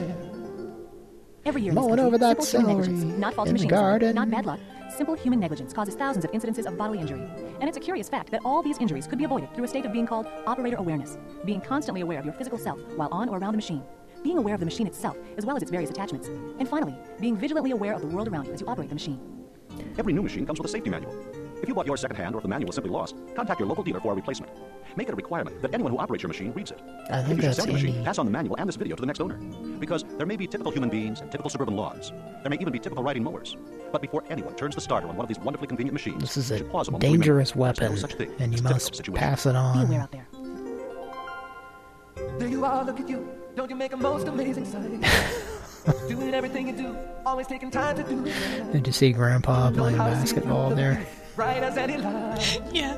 [SPEAKER 41] Every year
[SPEAKER 2] Mowing over that
[SPEAKER 41] simple
[SPEAKER 2] celery
[SPEAKER 41] not faulty
[SPEAKER 2] in the garden.
[SPEAKER 41] not bad luck. Simple human negligence causes thousands of incidences of bodily injury. And it's a curious fact that all these injuries could be avoided through a state of being called operator awareness, being constantly aware of your physical self while on or around a machine, being aware of the machine itself as well as its various attachments, and finally, being vigilantly aware of the world around you as you operate the machine.
[SPEAKER 42] Every new machine comes with a safety manual. If you bought yours secondhand or if the manual is simply lost, contact your local dealer for a replacement. Make it a requirement that anyone who operates your machine reads it.
[SPEAKER 2] I
[SPEAKER 42] if you should
[SPEAKER 2] that's
[SPEAKER 42] sell your machine, pass on the manual and this video to the next owner. Because there may be typical human beings and typical suburban lawns. There may even be typical riding mowers. But before anyone turns the starter on one of these wonderfully convenient machines,
[SPEAKER 2] This is a
[SPEAKER 42] you should a moment
[SPEAKER 2] dangerous
[SPEAKER 42] there's no
[SPEAKER 2] weapon,
[SPEAKER 42] such thing
[SPEAKER 2] and you must
[SPEAKER 42] situation.
[SPEAKER 2] pass it
[SPEAKER 41] Be
[SPEAKER 2] on.
[SPEAKER 41] aware out there.
[SPEAKER 30] There you are, look at you. Don't you make a most amazing sight? *laughs* Doing everything you do, always taking time to do.
[SPEAKER 2] Did you see Grandpa playing basketball there?
[SPEAKER 30] Bright as any light.
[SPEAKER 3] Yeah.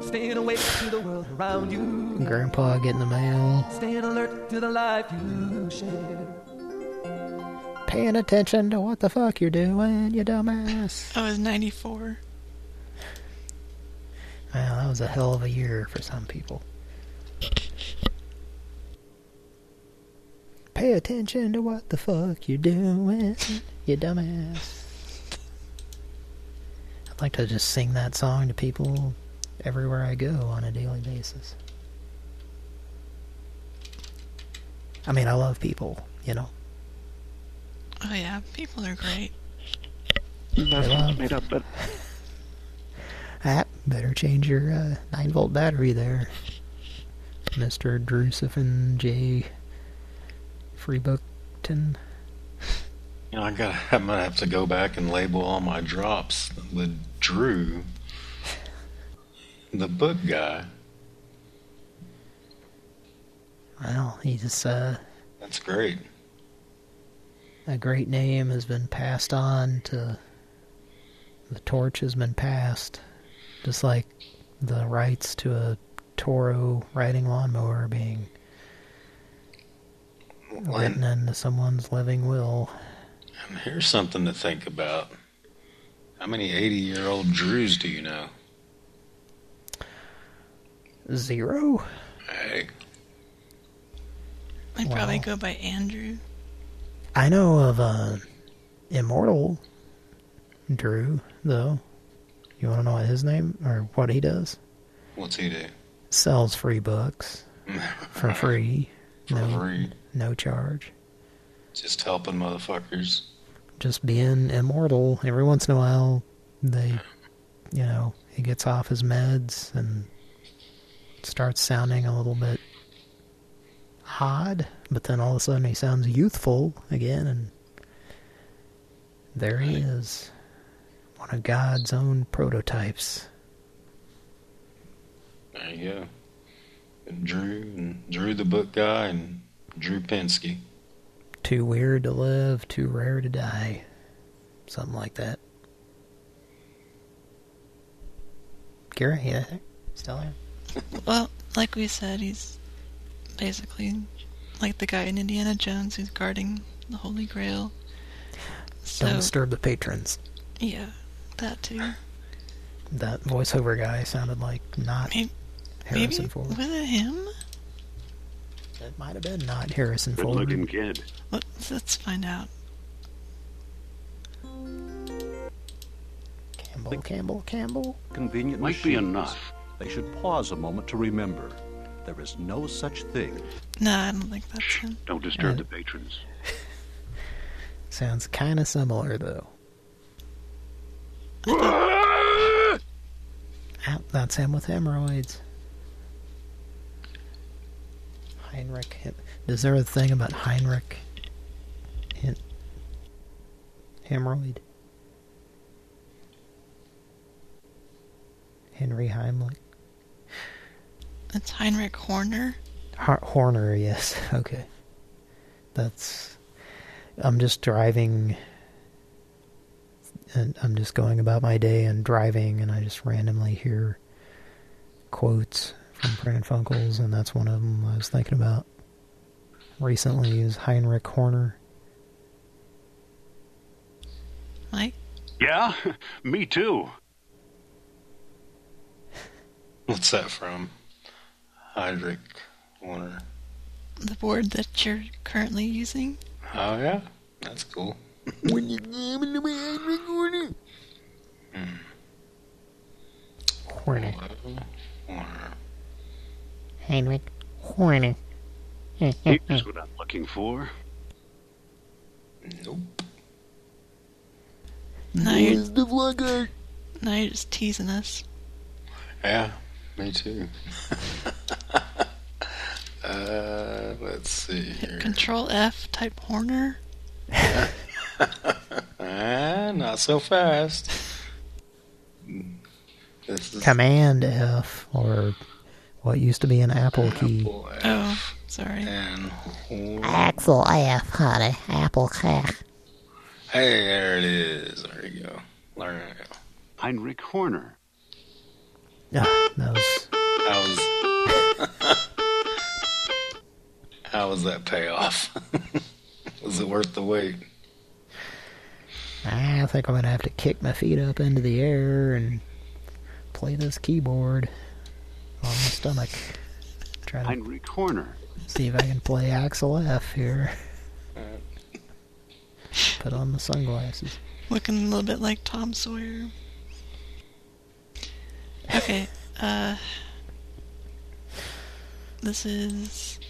[SPEAKER 30] Staying awake to the world around you.
[SPEAKER 2] Grandpa getting the mail.
[SPEAKER 30] Staying alert to the life you share.
[SPEAKER 2] Paying attention to what the fuck you're doing, you dumbass.
[SPEAKER 3] I was 94.
[SPEAKER 2] Wow, that was a hell of a year for some people. Pay attention to what the fuck you're doing, you dumbass. I'd like to just sing that song to people everywhere I go on a daily basis. I mean, I love people, you know.
[SPEAKER 3] Oh yeah, people are great.
[SPEAKER 33] That's
[SPEAKER 2] love-
[SPEAKER 33] what's made up, but *laughs*
[SPEAKER 2] Ah, better change your uh, 9 volt battery there. Mr. Drusifin J. Freebookton.
[SPEAKER 6] You know, I got. *laughs* I'm gonna have to go back and label all my drops with Drew, the book guy.
[SPEAKER 2] Well, he's uh,
[SPEAKER 6] That's great.
[SPEAKER 2] a great name has been passed on to the torch has been passed just like the rights to a Toro riding lawnmower being written into someone's living will.
[SPEAKER 6] And here's something to think about. How many 80-year-old Drews do you know?
[SPEAKER 2] Zero?
[SPEAKER 6] Hey,
[SPEAKER 3] I probably
[SPEAKER 2] Wow.
[SPEAKER 3] go by Andrew.
[SPEAKER 2] I know of uh, Immortal Drew, though. You want to know what his name or what he does?
[SPEAKER 6] what's he do?
[SPEAKER 2] Sells free books *laughs* for free.
[SPEAKER 6] For
[SPEAKER 2] no,
[SPEAKER 6] free.
[SPEAKER 2] No charge.
[SPEAKER 6] Just helping motherfuckers.
[SPEAKER 2] Just being immortal. Every once in a while, they, you know, he gets off his meds and starts sounding a little bit odd, but then all of a sudden he sounds youthful again, and there he is. One of God's own prototypes.
[SPEAKER 6] There you go. And Drew and Drew the book guy and Drew Pinsky.
[SPEAKER 2] Too weird to live, too rare to die. Something like that. Gary, yeah, still there? *laughs*
[SPEAKER 3] Well, like we said, he's basically like the guy in Indiana Jones who's guarding the Holy Grail. So,
[SPEAKER 2] Don't disturb the patrons.
[SPEAKER 3] yeah, that too.
[SPEAKER 2] That voiceover guy sounded like not Harrison
[SPEAKER 3] Maybe
[SPEAKER 2] Ford.
[SPEAKER 3] was it him?
[SPEAKER 2] It might have been not Harrison
[SPEAKER 42] Good
[SPEAKER 2] Ford.
[SPEAKER 42] looking kid.
[SPEAKER 3] Let's, let's find out.
[SPEAKER 2] Campbell, Campbell, Campbell.
[SPEAKER 42] Convenient
[SPEAKER 43] Might be enough.
[SPEAKER 42] They should pause a moment to remember there is no such thing.
[SPEAKER 3] No, I don't think that's him.
[SPEAKER 43] Don't disturb
[SPEAKER 2] Uh,
[SPEAKER 43] the patrons. *laughs*
[SPEAKER 2] Sounds kind of similar, though. Ah, that's him with hemorrhoids. Heinrich. Hem- Is there a thing about Heinrich? Hemorrhoid? Henry Heimlich?
[SPEAKER 3] That's Heinrich Horner.
[SPEAKER 2] Horner, yes. *laughs* Okay. That's... I'm just driving... And I'm just going about my day and driving, and I just randomly hear quotes from Pran Funkels, and that's one of them I was thinking about recently is Heinrich Horner.
[SPEAKER 3] Mike?
[SPEAKER 43] Yeah, *laughs* me too.
[SPEAKER 6] What's that from? Heinrich Warner.
[SPEAKER 3] The board that you're currently using.
[SPEAKER 6] Oh yeah, that's cool. *laughs*
[SPEAKER 2] when you name in the Heinrich Horner. Horner. Hmm.
[SPEAKER 6] Warner.
[SPEAKER 40] Heinrich Horner.
[SPEAKER 43] Here's what I'm looking for.
[SPEAKER 6] Nope.
[SPEAKER 3] Now you're,
[SPEAKER 2] the vlogger?
[SPEAKER 3] now you're just teasing us.
[SPEAKER 6] Yeah, me too. *laughs* uh, let's see here.
[SPEAKER 3] Control F, type Horner. *laughs*
[SPEAKER 6] Ah, not so fast. This is
[SPEAKER 2] Command F, or what used to be an Apple key.
[SPEAKER 3] Oh, sorry.
[SPEAKER 6] and
[SPEAKER 40] Axel F, honey. Apple crack.
[SPEAKER 6] Hey, there it is. There you go. There you go.
[SPEAKER 43] Heinrich Horner.
[SPEAKER 2] Yeah, that was
[SPEAKER 6] How was *laughs* How was that payoff? *laughs* was it worth the wait?
[SPEAKER 2] I think I'm gonna have to kick my feet up into the air and play this keyboard on my stomach. Try to
[SPEAKER 43] Heinrich Horner.
[SPEAKER 2] see if I can play Axel F here. Put on the sunglasses.
[SPEAKER 3] Looking a little bit like Tom Sawyer. Okay, *laughs* uh... This is...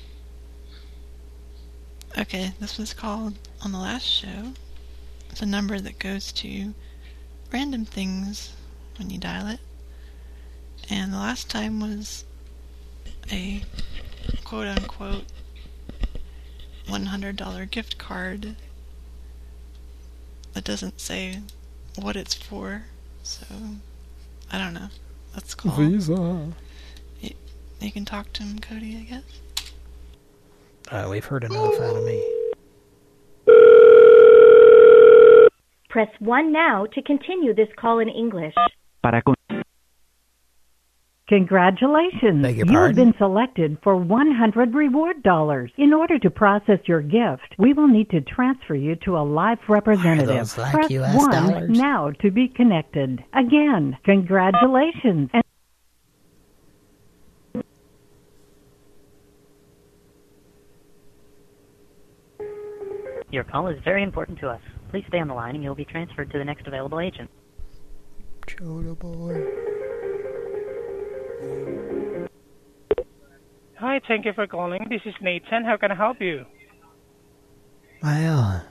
[SPEAKER 3] Okay, this was called on the last show. It's a number that goes to random things when you dial it. And the last time was a quote unquote $100 gift card that doesn't say what it's for. So, I don't know. That's called.
[SPEAKER 2] Visa.
[SPEAKER 3] You, you can talk to him, Cody, I guess.
[SPEAKER 2] Uh, we've heard enough out of me.
[SPEAKER 38] Press 1 now to continue this call in English.
[SPEAKER 44] Para con-
[SPEAKER 45] Congratulations!
[SPEAKER 2] Beg your
[SPEAKER 45] you have been selected for 100 reward dollars. In order to process your gift, we will need to transfer you to a live representative.
[SPEAKER 2] those like
[SPEAKER 45] Press
[SPEAKER 2] US
[SPEAKER 45] 1
[SPEAKER 2] dollars?
[SPEAKER 45] now to be connected. Again, congratulations! And
[SPEAKER 46] Your call is very important to us. Please stay on the line and you'll be transferred to the next available agent.
[SPEAKER 2] Chota boy.
[SPEAKER 47] Hi, thank you for calling. This is Nathan. How can I help you?
[SPEAKER 2] Well,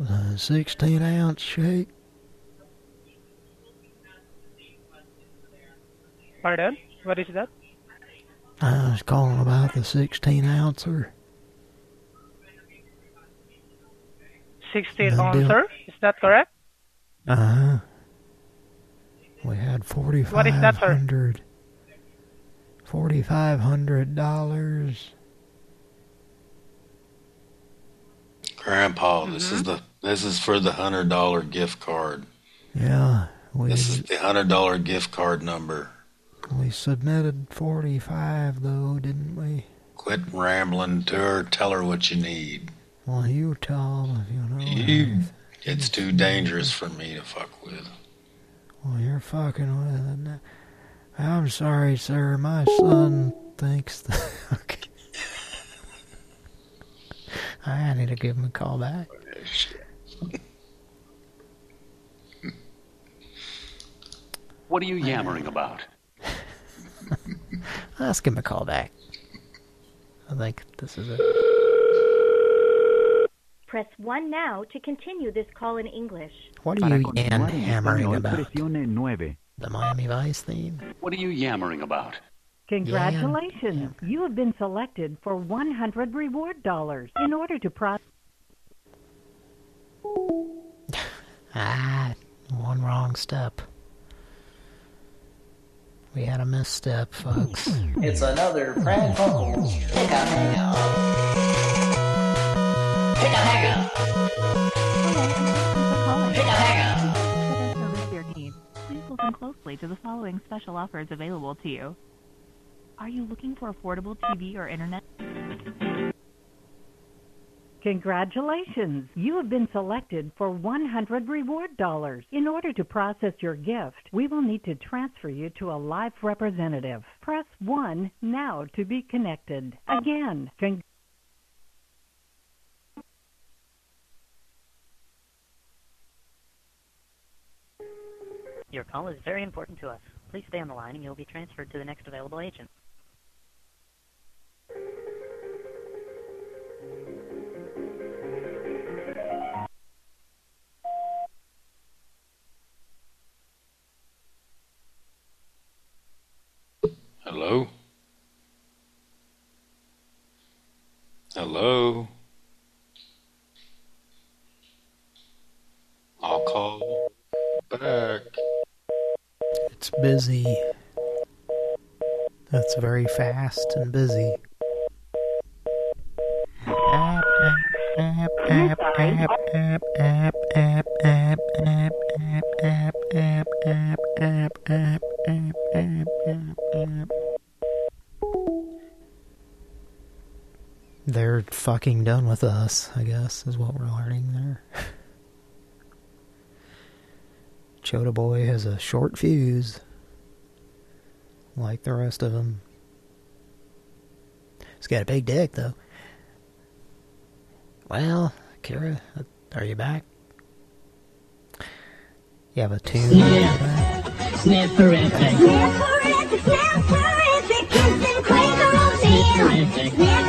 [SPEAKER 2] a 16 ounce shake.
[SPEAKER 47] Pardon? What is that?
[SPEAKER 2] I was calling about the 16 ouncer.
[SPEAKER 47] 16
[SPEAKER 2] The deal-
[SPEAKER 47] ouncer? Is that correct?
[SPEAKER 2] Uh huh. We had forty-five
[SPEAKER 47] What is that, sir?
[SPEAKER 2] Hundred. Forty-five hundred dollars.
[SPEAKER 6] Grandpa, this is mm-hmm. the this is for the hundred dollar gift card.
[SPEAKER 2] Yeah, we
[SPEAKER 6] This is the hundred dollar gift card number.
[SPEAKER 2] we submitted forty-five though, didn't we?
[SPEAKER 6] Quit rambling to her. Tell her what you need.
[SPEAKER 2] Well, you tell them if you know.
[SPEAKER 6] You. It's too dangerous for me to fuck with.
[SPEAKER 2] Well, you're fucking with it. now. I'm sorry, sir. My son thinks that. *laughs* okay. I need to give him a call back.
[SPEAKER 43] Oh, what are you yammering about? *laughs*
[SPEAKER 2] Let's give him a call back. I think this is it.
[SPEAKER 38] Press 1 now to continue this call in English.
[SPEAKER 2] What are you
[SPEAKER 43] continuar en
[SPEAKER 2] hammering about?
[SPEAKER 43] Presione nueve.
[SPEAKER 2] The Miami Vice theme?
[SPEAKER 43] What are you yammering about?
[SPEAKER 45] congratulations! You have been selected for 100 reward dollars. In order to process *laughs*
[SPEAKER 2] Ah, one wrong step. We had a misstep, folks. *laughs*
[SPEAKER 48] It's another Pran Funkels Pick a Hangout. Pick a Hangout. Pick
[SPEAKER 41] listen closely to the following special offers available to you. Are you looking for affordable TV or internet?
[SPEAKER 45] Congratulations! You have been selected for 100 reward dollars. In order to process your gift, we will need to transfer you to a live representative. Press 1 now to be connected. Again, con-
[SPEAKER 46] Your call is very important to us. Please stay on the line and you'll be transferred to the next available agent.
[SPEAKER 6] Hello? Hello? I'll call back.
[SPEAKER 2] It's busy. That's very fast and busy. They're fucking done with us, I guess, is what we're learning there. *laughs* Chota Boy has a short fuse. Like the rest of them. He's got a big dick, though. Well, Kira, are you back? You have a tune?
[SPEAKER 49] Snap for everything.
[SPEAKER 35] terrific, smells terrific, instant Quaker oatmeal. Sniff terrific,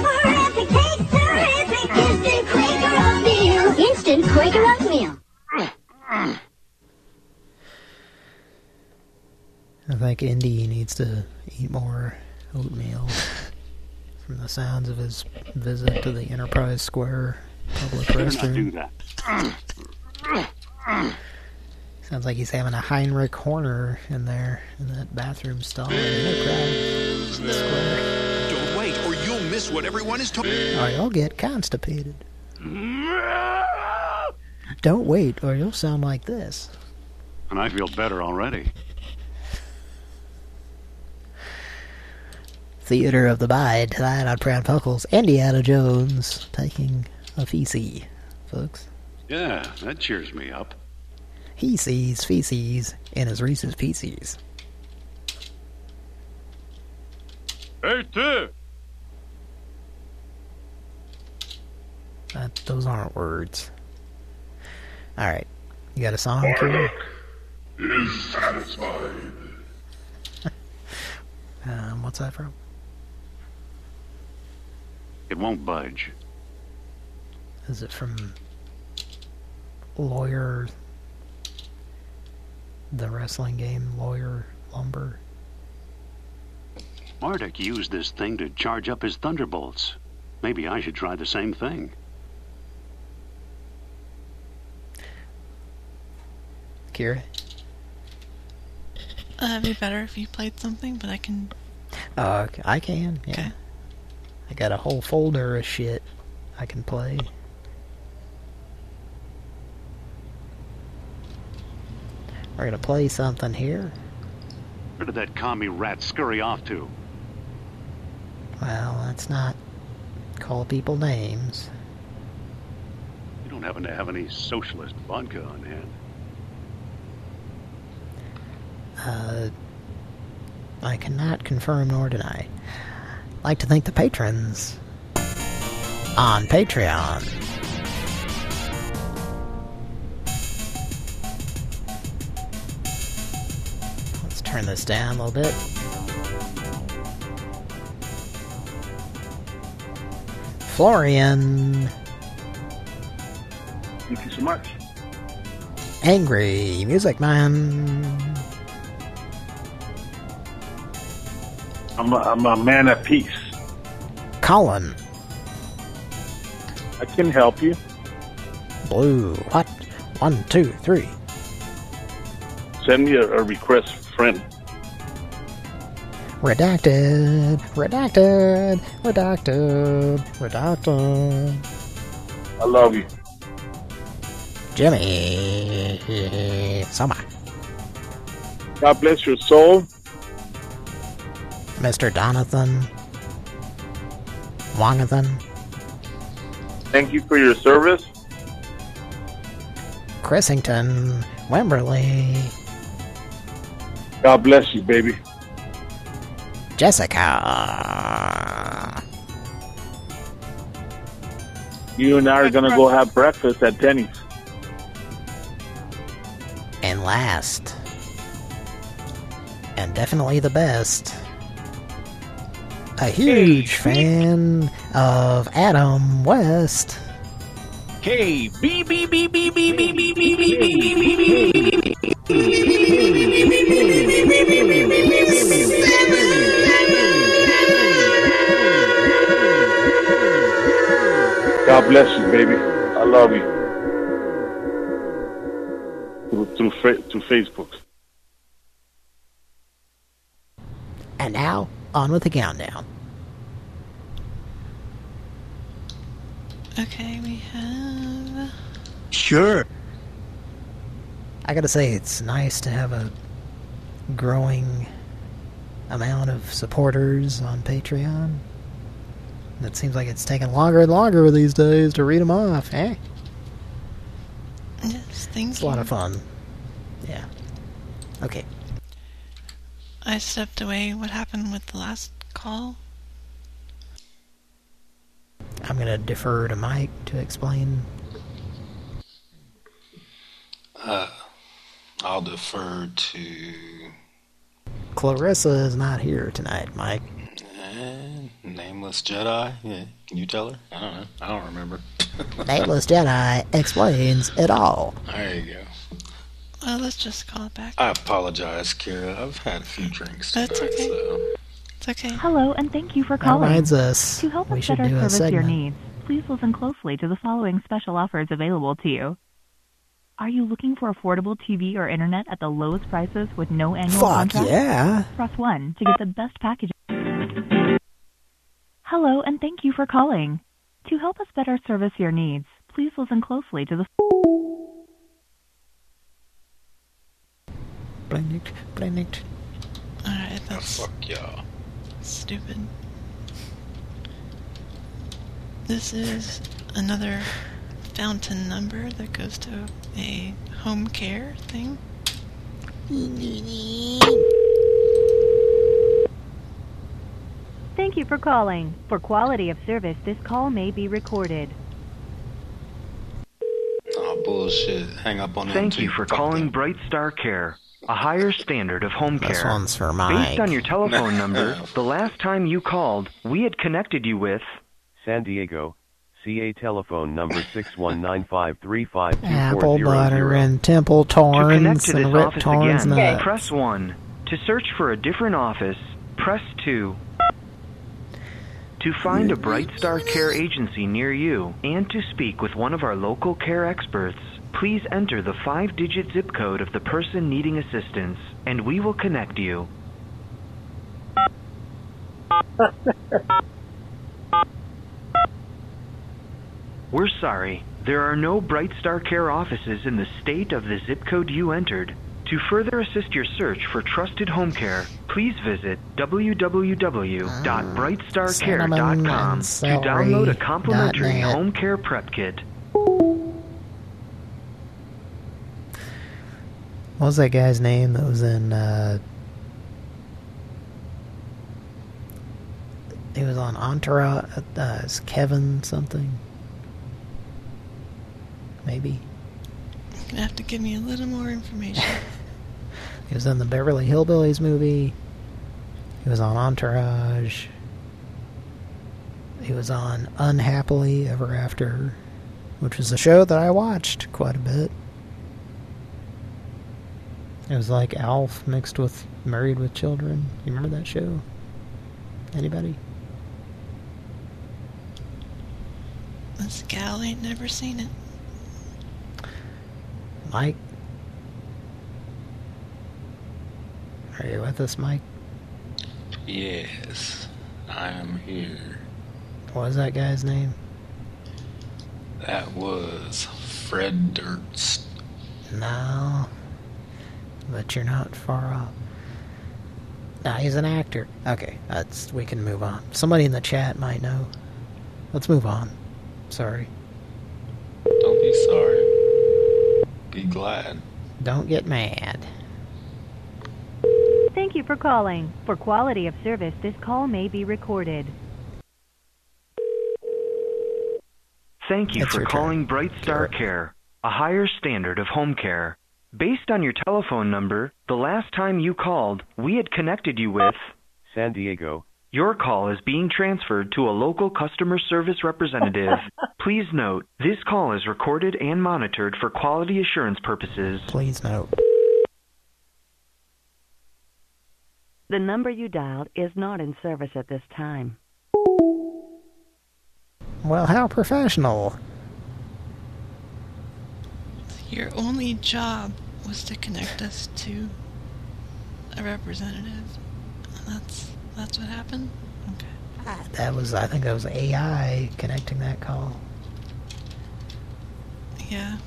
[SPEAKER 2] think Indy needs to eat more oatmeal. *laughs* From the sounds of his visit to the Enterprise Square public restroom.
[SPEAKER 43] do that.
[SPEAKER 2] Sounds like he's having a Heinrich Horner in there in that bathroom stall. in Enterprise Square.
[SPEAKER 44] Don't wait, or you'll miss what everyone is talking.
[SPEAKER 2] Or you'll get constipated. Don't wait, or you'll sound like this.
[SPEAKER 43] And I feel better already.
[SPEAKER 2] Theater of the Mind tonight on Pran Funkels. Indiana Jones taking a feces, folks.
[SPEAKER 43] Yeah, that cheers me up.
[SPEAKER 2] He sees feces in his Reese's Pieces.
[SPEAKER 43] Hey, Tim!
[SPEAKER 2] That, those aren't words. Alright. You got a song, Kira?
[SPEAKER 35] Is satisfied. *laughs*
[SPEAKER 2] Um, what's that from?
[SPEAKER 43] It won't budge.
[SPEAKER 2] Is it from Lawyer... The wrestling game Lawyer Lumber?
[SPEAKER 43] Marduk used this thing to charge up his thunderbolts. Maybe I should try the same thing.
[SPEAKER 2] Kira?
[SPEAKER 3] Uh, it'd be better if you played something, but I can.
[SPEAKER 2] Uh, I can, yeah. I got a whole folder of shit I can play. We're gonna play something here.
[SPEAKER 43] Where did that commie rat scurry off to?
[SPEAKER 2] Well, let's not call people names.
[SPEAKER 43] You don't happen to have any socialist vodka on hand.
[SPEAKER 2] Uh, I cannot confirm nor deny. Like to thank the patrons on Patreon. Let's turn this down a little bit. Florian,
[SPEAKER 50] Thank you so much.
[SPEAKER 2] Angry Music Man,
[SPEAKER 50] I'm a, I'm a man at peace.
[SPEAKER 2] Colin,
[SPEAKER 50] I can help you.
[SPEAKER 2] Blue, what? One, two, three.
[SPEAKER 50] Send me a, a request friend.
[SPEAKER 2] Redacted, redacted, redacted, redacted.
[SPEAKER 50] I love you.
[SPEAKER 2] Jimmy, Summer,
[SPEAKER 50] God bless your soul.
[SPEAKER 2] Mr. Donathan, Wongathan,
[SPEAKER 50] Thank you for your service.
[SPEAKER 2] Chrisington, Wimberley,
[SPEAKER 50] God bless you, baby.
[SPEAKER 2] Jessica,
[SPEAKER 50] You and I are gonna go have breakfast at Denny's.
[SPEAKER 2] and last, and definitely the best, a huge fan of Adam West.
[SPEAKER 51] K B B B B B B B B B B
[SPEAKER 50] God bless you, baby. I love you. Through through, fa- through Facebook.
[SPEAKER 2] And now, on with the gown countdown.
[SPEAKER 3] Okay, we have.
[SPEAKER 2] Sure. I gotta say, it's nice to have a growing amount of supporters on Patreon. It seems like it's taking longer and longer these days to read them off, eh?
[SPEAKER 3] Yes, thank
[SPEAKER 2] It's a lot of fun. Yeah. Okay.
[SPEAKER 3] I stepped away. What happened with the last call?
[SPEAKER 2] I'm gonna defer to Mike to explain.
[SPEAKER 6] Uh, I'll defer to
[SPEAKER 2] Clarissa is not here tonight, Mike.
[SPEAKER 6] Eh, nameless Jedi? Yeah. Can you tell her? I don't know. I don't remember. *laughs*
[SPEAKER 40] Nameless Jedi explains it all.
[SPEAKER 6] There you go.
[SPEAKER 3] Well, let's just call it back.
[SPEAKER 6] I apologize, Kira. I've had a few drinks tonight,
[SPEAKER 3] That's okay.
[SPEAKER 6] so...
[SPEAKER 3] It's okay.
[SPEAKER 41] Hello, and thank you for
[SPEAKER 2] That
[SPEAKER 41] calling.
[SPEAKER 2] reminds us,
[SPEAKER 41] To help us better
[SPEAKER 2] do
[SPEAKER 41] service your needs, please listen closely to the following special offers available to you. Are you looking for affordable TV or internet at the lowest prices with no annual
[SPEAKER 2] Fuck
[SPEAKER 41] contract?
[SPEAKER 2] yeah.
[SPEAKER 41] Press 1 to get the best package. Hello, and thank you for calling. To help us better service your needs, please listen closely to the
[SPEAKER 2] Blinick, blinick.
[SPEAKER 3] Alright, oh, that's
[SPEAKER 6] Fuck y'all.
[SPEAKER 3] stupid. This is another fountain number that goes to a home care thing.
[SPEAKER 41] Thank you for calling. For quality of service, this call may be recorded.
[SPEAKER 6] Oh, bullshit. Hang up on them
[SPEAKER 52] Thank you for calling. Bright Star Care, a higher standard of home
[SPEAKER 2] This
[SPEAKER 52] care.
[SPEAKER 2] one's for Mike.
[SPEAKER 52] Based on your telephone *laughs* number, the last time you called, we had connected you with
[SPEAKER 53] San Diego, CA telephone number *laughs* six one nine five three five two four
[SPEAKER 2] Apple
[SPEAKER 53] zero
[SPEAKER 2] butter
[SPEAKER 53] zero.
[SPEAKER 2] and temple
[SPEAKER 52] To connect to this
[SPEAKER 2] and rip
[SPEAKER 52] office again,
[SPEAKER 2] nuts.
[SPEAKER 52] press 1. To search for a different office, press 2. To find a Bright Star Care agency near you and to speak with one of our local care experts, please enter the five digit zip code of the person needing assistance and we will connect you. *laughs* We're sorry. There are no Bright Star Care offices in the state of the zip code you entered. To further assist your search for trusted home care, please visit www.brightstarcare.com to download a complimentary home care prep kit.
[SPEAKER 2] What was that guy's name that was in, uh... He was on Entourage, uh, it's Kevin something? Maybe?
[SPEAKER 3] You're gonna have to give me a little more information. *laughs*
[SPEAKER 2] He was in the Beverly Hillbillies movie. He was on Entourage. He was on Unhappily Ever After, which was a show that I watched quite a bit. It was like Alf mixed with Married with Children. You remember that show? Anybody?
[SPEAKER 3] this gal ain't never seen it.
[SPEAKER 2] Mike? Are you with us, Mike?
[SPEAKER 6] Yes, I am here.
[SPEAKER 2] What was that guy's name?
[SPEAKER 6] That was Fred Durst.
[SPEAKER 2] No. But you're not far off. No, he's an actor. Okay, that's we can move on. Somebody in the chat might know. Let's move on. Sorry.
[SPEAKER 6] Don't be sorry. Be glad.
[SPEAKER 2] Don't get mad.
[SPEAKER 41] Thank you for calling. For quality of service, this call may be recorded.
[SPEAKER 52] Thank you
[SPEAKER 2] It's
[SPEAKER 52] for calling Bright Star Care, a higher standard of home care. Based on your telephone number, the last time you called, we had connected you with
[SPEAKER 53] San Diego,
[SPEAKER 52] Your call is being transferred to a local customer service representative. *laughs* Please note, this call is recorded and monitored for quality assurance purposes.
[SPEAKER 2] Please note.
[SPEAKER 15] The number you dialed is not in service at this time.
[SPEAKER 2] Well, how professional.
[SPEAKER 3] Your only job was to connect us to a representative. That's that's what happened. Okay.
[SPEAKER 2] That was, I think that was AI connecting that call.
[SPEAKER 3] Yeah.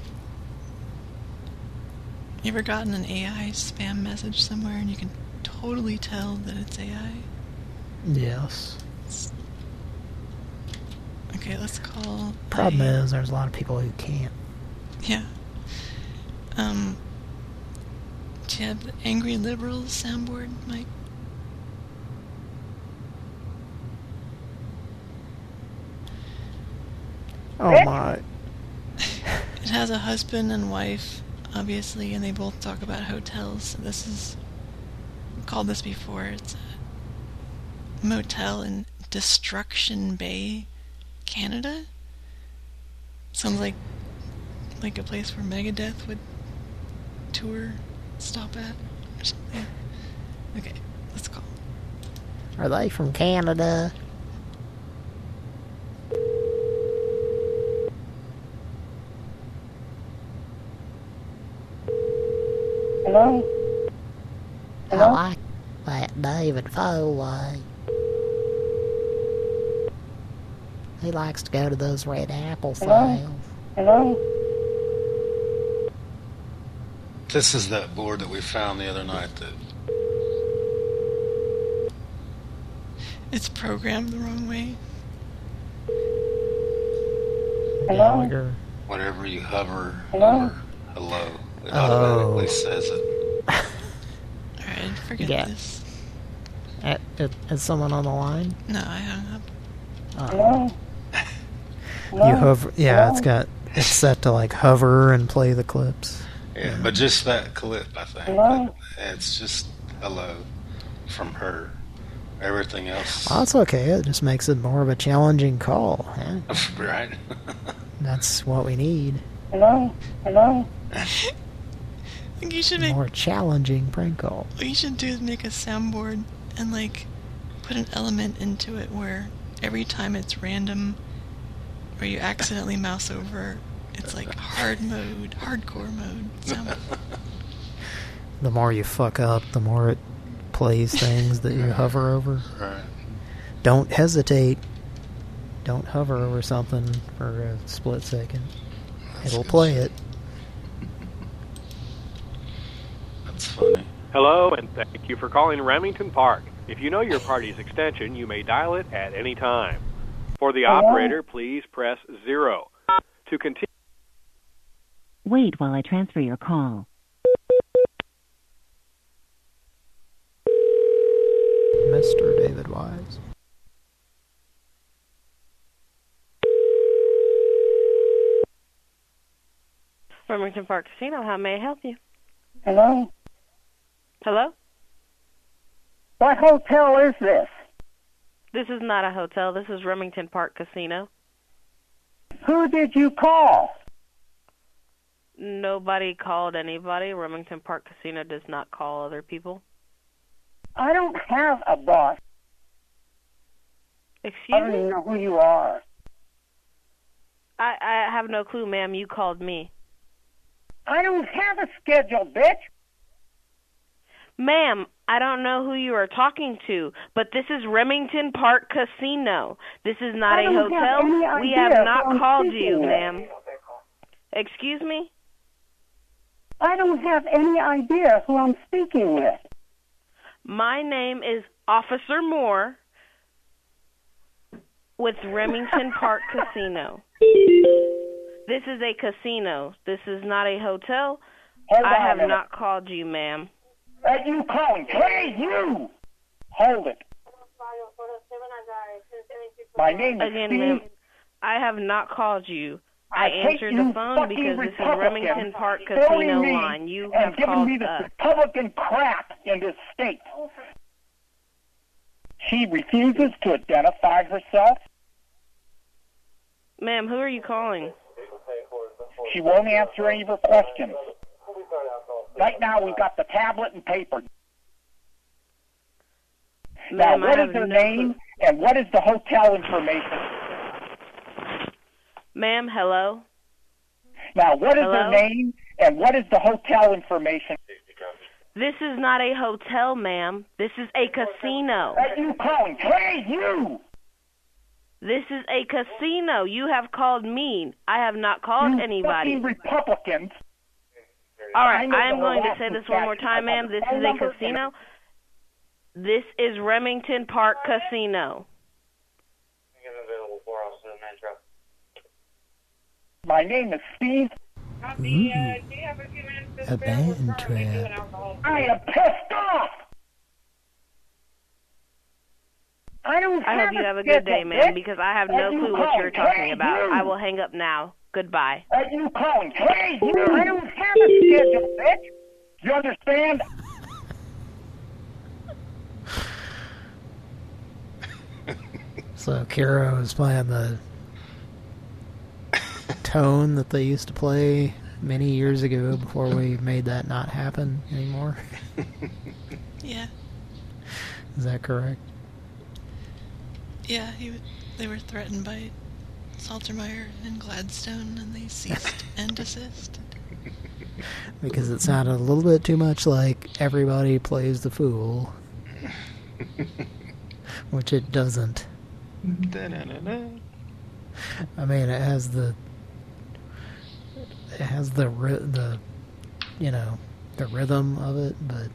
[SPEAKER 3] You ever gotten an AI spam message somewhere and you can totally tell that it's AI?
[SPEAKER 2] Yes.
[SPEAKER 3] Okay, let's call.
[SPEAKER 2] Problem is, there's a lot of people who can't.
[SPEAKER 3] Yeah. Um. Do you have the Angry Liberals soundboard, Mike?
[SPEAKER 2] Oh my.
[SPEAKER 3] It has a husband and wife, obviously, and they both talk about hotels. This is called this before. It's a motel in Destruction Bay, Canada. Sounds like like a place where Megadeth would tour, stop at, or something. Okay, let's call.
[SPEAKER 40] Are they from Canada?
[SPEAKER 54] Hello? Hello?
[SPEAKER 40] I like that David Foley. He likes to go to those red apple
[SPEAKER 54] Hello?
[SPEAKER 40] sales.
[SPEAKER 54] Hello?
[SPEAKER 6] This is that board that we found the other night that
[SPEAKER 3] It's programmed the wrong way.
[SPEAKER 40] Gallagher.
[SPEAKER 6] whenever you hover
[SPEAKER 54] Hello?
[SPEAKER 6] over hello, it
[SPEAKER 40] Oh.
[SPEAKER 6] automatically says it. *laughs*
[SPEAKER 3] Alright, forget
[SPEAKER 40] Yeah.
[SPEAKER 3] this.
[SPEAKER 40] Uh, uh, Is someone on the line?
[SPEAKER 3] No, I hung up.
[SPEAKER 40] Uh,
[SPEAKER 54] Hello? *laughs*
[SPEAKER 2] You hover. Yeah, it's got. It's set to like hover and play the clips.
[SPEAKER 6] Yeah, but just that clip, I think.
[SPEAKER 54] Hello?
[SPEAKER 6] It's just hello from her. Everything else, oh,
[SPEAKER 2] Well, that's okay. It just makes it more of a challenging call. Huh? *laughs*
[SPEAKER 6] right?
[SPEAKER 2] That's what we need.
[SPEAKER 54] Hello? Hello?
[SPEAKER 3] I think you should make
[SPEAKER 2] More challenging prank call.
[SPEAKER 3] what you should do is make a soundboard and like put an element into it where every time it's random or you accidentally mouse over, it's like hard mode, hardcore mode. Sound. *laughs*
[SPEAKER 2] The more you fuck up, the more it plays things that you hover over.
[SPEAKER 6] Right.
[SPEAKER 2] Don't hesitate. Don't hover over something for a split second. It'll play it.
[SPEAKER 6] That's funny.
[SPEAKER 55] Hello, and thank you for calling Remington Park. If you know your party's extension, you may dial it at any time. For the
[SPEAKER 54] Hello?
[SPEAKER 55] operator, please press zero. To continue.
[SPEAKER 15] Wait while I transfer your call.
[SPEAKER 2] Mr. David Wise.
[SPEAKER 56] Remington Park Casino, how may I help you?
[SPEAKER 54] Hello?
[SPEAKER 56] Hello?
[SPEAKER 54] What hotel is this?
[SPEAKER 56] This is not a hotel. This is Remington Park Casino.
[SPEAKER 54] Who did you call?
[SPEAKER 56] Nobody called anybody. Remington Park Casino does not call other people.
[SPEAKER 54] I don't have a boss.
[SPEAKER 56] Excuse me?
[SPEAKER 54] I don't
[SPEAKER 56] me?
[SPEAKER 54] even know who you are.
[SPEAKER 56] I, I have no clue, ma'am. You called me.
[SPEAKER 54] I don't have a schedule, bitch.
[SPEAKER 56] Ma'am, I don't know who you are talking to, but this is Remington Park Casino. This is not a
[SPEAKER 54] have
[SPEAKER 56] hotel.
[SPEAKER 54] any
[SPEAKER 56] we have not called you, ma'am. Excuse me?
[SPEAKER 54] I don't have any idea who I'm speaking with.
[SPEAKER 56] My name is Officer Moore with Remington *laughs* Park Casino. This is a casino. This is not a hotel.
[SPEAKER 54] Hold
[SPEAKER 56] I have not called you, ma'am.
[SPEAKER 54] Are you calling? Hey, you! Hold it. My name is
[SPEAKER 56] Again,
[SPEAKER 54] Steve.
[SPEAKER 56] ma'am, I have not called you. I,
[SPEAKER 54] I
[SPEAKER 56] answered the phone because this is Remington Park Casino line. You
[SPEAKER 54] and
[SPEAKER 56] have
[SPEAKER 54] giving
[SPEAKER 56] called
[SPEAKER 54] me
[SPEAKER 56] the.
[SPEAKER 54] Republican crap in this state. She refuses to identify herself.
[SPEAKER 56] Ma'am, who are you calling?
[SPEAKER 54] She won't answer any of her questions. Right now, we've got the tablet and paper. Now, what is her name and what is the hotel information?
[SPEAKER 56] Ma'am, hello?
[SPEAKER 54] Now, what is
[SPEAKER 56] Hello?
[SPEAKER 54] her name and what is the hotel information?
[SPEAKER 56] This is not a hotel, ma'am. This is a casino.
[SPEAKER 54] Are you calling? Hey, you!
[SPEAKER 56] This is a casino. You have called me. I have not called
[SPEAKER 54] You
[SPEAKER 56] anybody.
[SPEAKER 54] fucking Republicans.
[SPEAKER 56] All right,
[SPEAKER 54] I
[SPEAKER 56] I am going to say this one more time, ma'am. This is a casino. This is Remington Park Casino.
[SPEAKER 54] My name is Steve.
[SPEAKER 2] Ooh. A band trap.
[SPEAKER 54] I am pissed off. I don't.
[SPEAKER 56] I hope you have a good day,
[SPEAKER 54] man,
[SPEAKER 56] because I have no clue what you're talking about. I will hang up now. Goodbye.
[SPEAKER 54] Are you calling? Hey, you! I don't have a schedule, bitch. You understand? *laughs*
[SPEAKER 2] so Kara is playing the tone that they used to play many years ago before we made that not happen anymore. *laughs*
[SPEAKER 3] Yeah.
[SPEAKER 2] Is that correct?
[SPEAKER 3] Yeah, he, they were threatened by Saltermeyer and Gladstone, and they ceased *laughs* and desisted.
[SPEAKER 2] Because it sounded a little bit too much like everybody plays the fool. *laughs* Which it doesn't.
[SPEAKER 6] Da-na-na-na.
[SPEAKER 2] I mean, it has the... It has the, the, you know, the rhythm of it, but...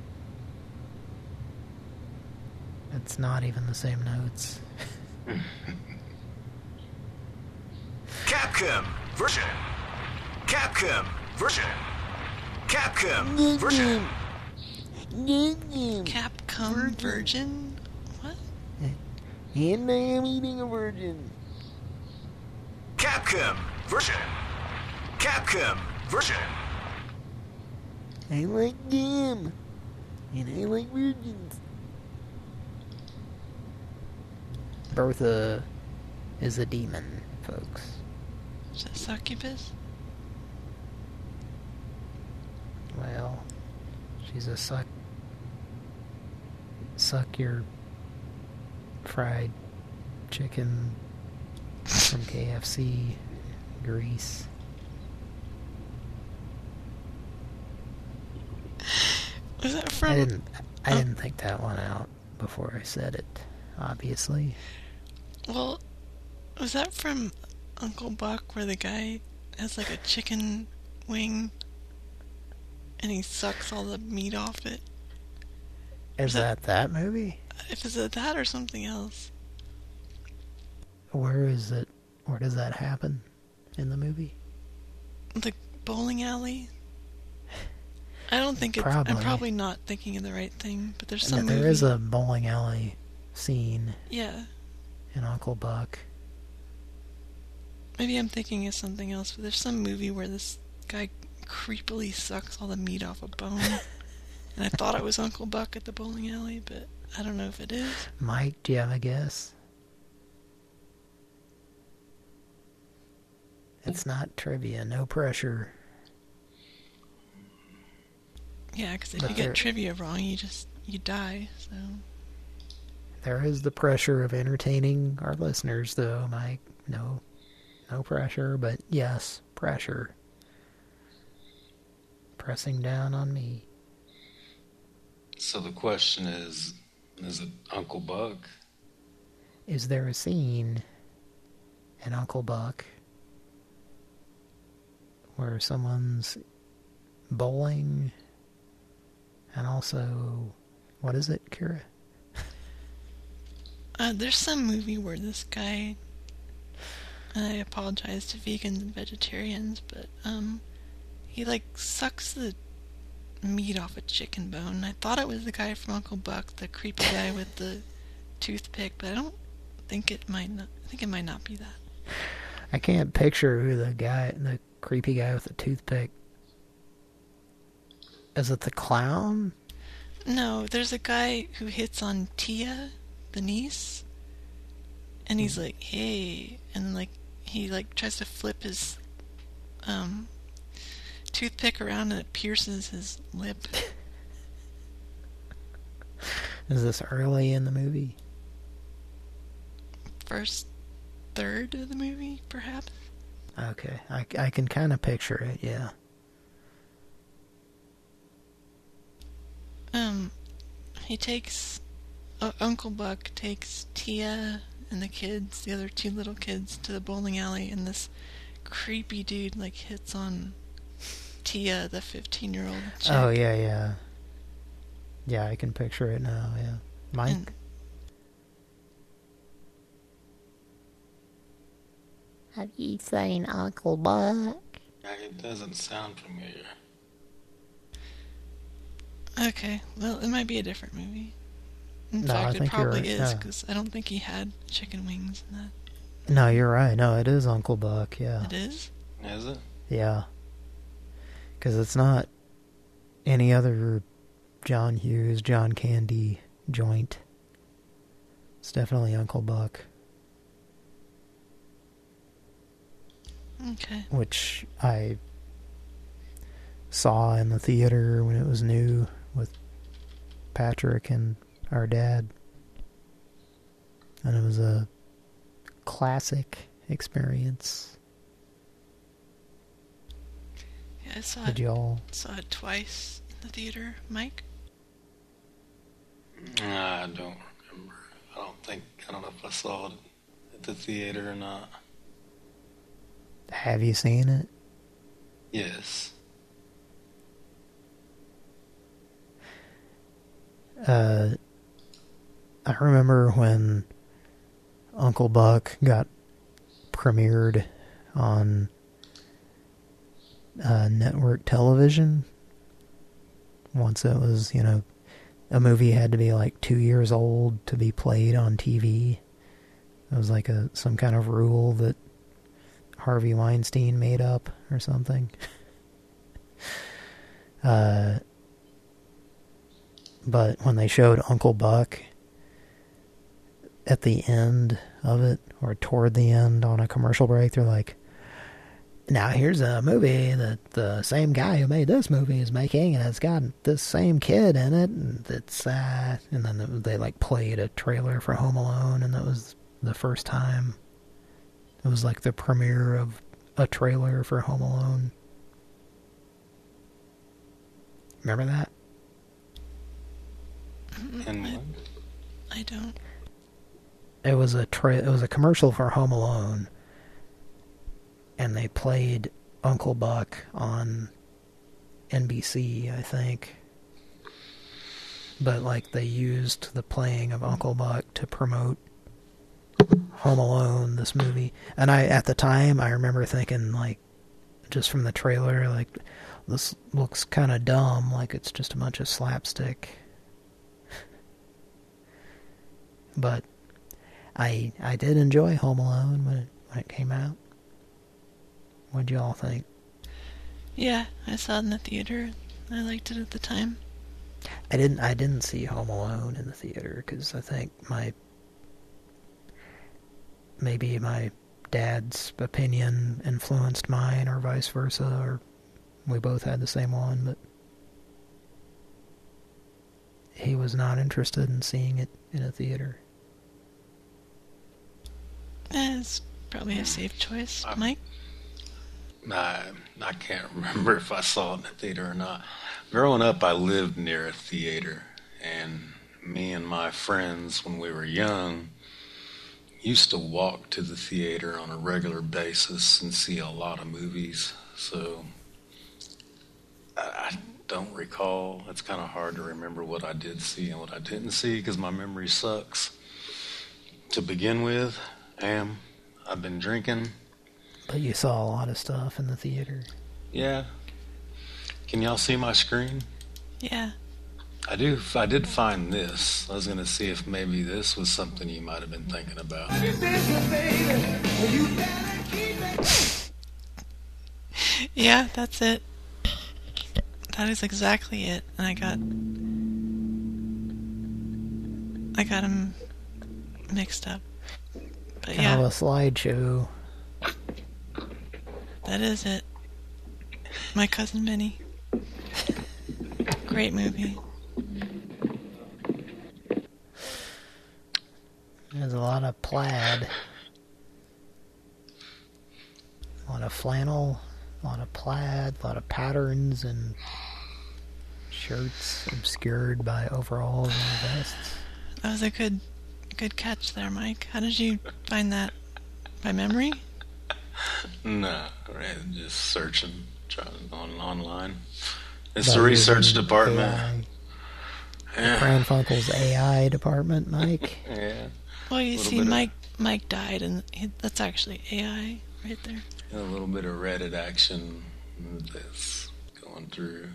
[SPEAKER 2] It's not even the same notes. *laughs*
[SPEAKER 57] Capcom version. Capcom version. Capcom version.
[SPEAKER 3] Capcom Virgin? What?
[SPEAKER 2] And I am eating a virgin.
[SPEAKER 57] Capcom version. Capcom version.
[SPEAKER 2] I like them. And I like virgins. Bertha is a demon, folks.
[SPEAKER 3] Is that succubus?
[SPEAKER 2] Well, she's a suck... Suck your fried chicken from KFC grease.
[SPEAKER 3] Was that from...
[SPEAKER 2] I didn't. I oh. didn't think that one out before I said it. Obviously,
[SPEAKER 3] Well, was that from Uncle Buck where the guy has like a chicken wing and he sucks all the meat off it?
[SPEAKER 2] is that that movie?
[SPEAKER 3] If is it that or something else?
[SPEAKER 2] Where is it? Where does that happen in the movie?
[SPEAKER 3] The bowling alley? I don't think it's...
[SPEAKER 2] Probably.
[SPEAKER 3] I'm probably not thinking of the right thing, but there's some
[SPEAKER 2] there
[SPEAKER 3] movie.
[SPEAKER 2] is a bowling alley scene
[SPEAKER 3] Yeah.
[SPEAKER 2] in Uncle Buck.
[SPEAKER 3] Maybe I'm thinking of something else, but there's some movie where this guy creepily sucks all the meat off a bone. *laughs* and I thought it was Uncle Buck at the bowling alley, but I don't know if it is.
[SPEAKER 2] Mike, do you have a guess? It's not trivia, no pressure.
[SPEAKER 3] Yeah, because if
[SPEAKER 2] But
[SPEAKER 3] you
[SPEAKER 2] there-
[SPEAKER 3] get trivia wrong, you just you die. So
[SPEAKER 2] There is the pressure of entertaining our listeners, though, Mike. No, no pressure, but yes, pressure. Pressing down on me.
[SPEAKER 6] So the question is, is it Uncle Buck?
[SPEAKER 2] Is there a scene in Uncle Buck where someone's bowling and also, what is it, Kira?
[SPEAKER 3] uh, there's some movie where this guy. I apologize to vegans and vegetarians, but um, he like sucks the meat off a chicken bone. I thought it was the guy from Uncle Buck, the creepy guy with the toothpick, but I don't think it might not. I think it might not be that.
[SPEAKER 2] I can't picture who the guy, the creepy guy with the toothpick. Is it the clown?
[SPEAKER 3] No, there's a guy who hits on Tia, the niece, and he's like, "Hey," and like he like tries to flip his um toothpick around and it pierces his lip. *laughs*
[SPEAKER 2] Is this early in the movie?
[SPEAKER 3] First third of the movie, perhaps.
[SPEAKER 2] Okay, I, I can kind of picture it, yeah.
[SPEAKER 3] Um, he takes uh, Uncle Buck takes Tia and the kids, the other two little kids, to the bowling alley, and this creepy dude like hits on Tia, the fifteen-year-old.
[SPEAKER 2] Oh, yeah, yeah. Yeah, I can picture it now, yeah. Mike?
[SPEAKER 3] And-
[SPEAKER 40] Have you seen Uncle Buck?
[SPEAKER 6] It doesn't sound familiar.
[SPEAKER 3] Okay, well, it might be a different movie. In
[SPEAKER 2] no,
[SPEAKER 3] fact, it probably
[SPEAKER 2] right.
[SPEAKER 3] is, because. I don't think he had chicken wings in that.
[SPEAKER 2] No, you're right. No, it is Uncle Buck, yeah.
[SPEAKER 3] It is?
[SPEAKER 6] Is it?
[SPEAKER 2] Yeah. Because it's not any other John Hughes, John Candy joint. It's definitely Uncle Buck.
[SPEAKER 3] Okay.
[SPEAKER 2] Which I saw in the theater when it was new with Patrick and our dad. And it was a classic experience.
[SPEAKER 3] Yeah, I saw
[SPEAKER 2] Did
[SPEAKER 3] it.
[SPEAKER 2] y'all?
[SPEAKER 3] Saw it twice in the theater. Mike.
[SPEAKER 6] I don't remember. I don't think, I don't know if I saw it at the theater or not.
[SPEAKER 2] Have you seen it?
[SPEAKER 6] Yes.
[SPEAKER 2] Uh, I remember when Uncle Buck got premiered on uh, network television. Once it was, you know, a movie had to be like two years old to be played on TV. It was like a some kind of rule that Harvey Weinstein made up or something. *laughs* uh, but when they showed Uncle Buck at the end of it, or toward the end on a commercial break, they're like, now here's a movie that the same guy who made this movie is making, and it's got this same kid in it, and it's, uh, and then they like played a trailer for Home Alone, and that was the first time. It was like the premiere of a trailer for Home Alone. Remember that?
[SPEAKER 6] And
[SPEAKER 3] I, I don't.
[SPEAKER 2] It was a tra it was a commercial for Home Alone, and they played Uncle Buck on NBC, I think. But like they used the playing of Uncle Buck to promote Home Alone, this movie. And I at the time I remember thinking like just from the trailer like this looks kind of dumb, like it's just a bunch of slapstick. But I I did enjoy Home Alone when it, when it came out. What'd y'all think?
[SPEAKER 3] Yeah, I saw it in the theater. I liked it at the time.
[SPEAKER 2] I didn't I didn't see Home Alone in the theater because I think my maybe my dad's opinion influenced mine or vice versa or we both had the same one but he was not interested in seeing it in a theater.
[SPEAKER 3] It's probably a safe choice, uh, Mike.
[SPEAKER 6] I, I can't *laughs* remember if I saw it in the theater or not. Growing up, I lived near a theater, and me and my friends, when we were young, used to walk to the theater on a regular basis and see a lot of movies. So I, I don't recall. It's kind of hard to remember what I did see and what I didn't see because my memory sucks. To begin with, am I've been drinking.
[SPEAKER 2] But you saw a lot of stuff in the theater.
[SPEAKER 6] Yeah. Can y'all see my screen?
[SPEAKER 3] Yeah.
[SPEAKER 6] I do. I did find this. I was going to see if maybe this was something you might have been thinking about. *laughs*
[SPEAKER 3] Yeah, that's it. That is exactly it. And I got I got them mixed up. But
[SPEAKER 2] Kind
[SPEAKER 3] yeah,
[SPEAKER 2] of a slideshow.
[SPEAKER 3] that is it. My cousin Vinny. Great movie.
[SPEAKER 2] There's a lot of plaid. A lot of flannel, a lot of plaid, a lot of patterns and shirts obscured by overalls and vests.
[SPEAKER 3] That was a good good catch there, Mike. How did you find that? By memory?
[SPEAKER 6] No, right, just searching, trying on online. It's
[SPEAKER 2] By
[SPEAKER 6] the research
[SPEAKER 2] using
[SPEAKER 6] department.
[SPEAKER 2] AI. Pran Funkel's AI department, Mike. *laughs*
[SPEAKER 6] Yeah.
[SPEAKER 3] Well, you see,
[SPEAKER 6] bit of-
[SPEAKER 3] Mike Mike died, and he, that's actually AI right there.
[SPEAKER 6] A little bit of Reddit action that's going through.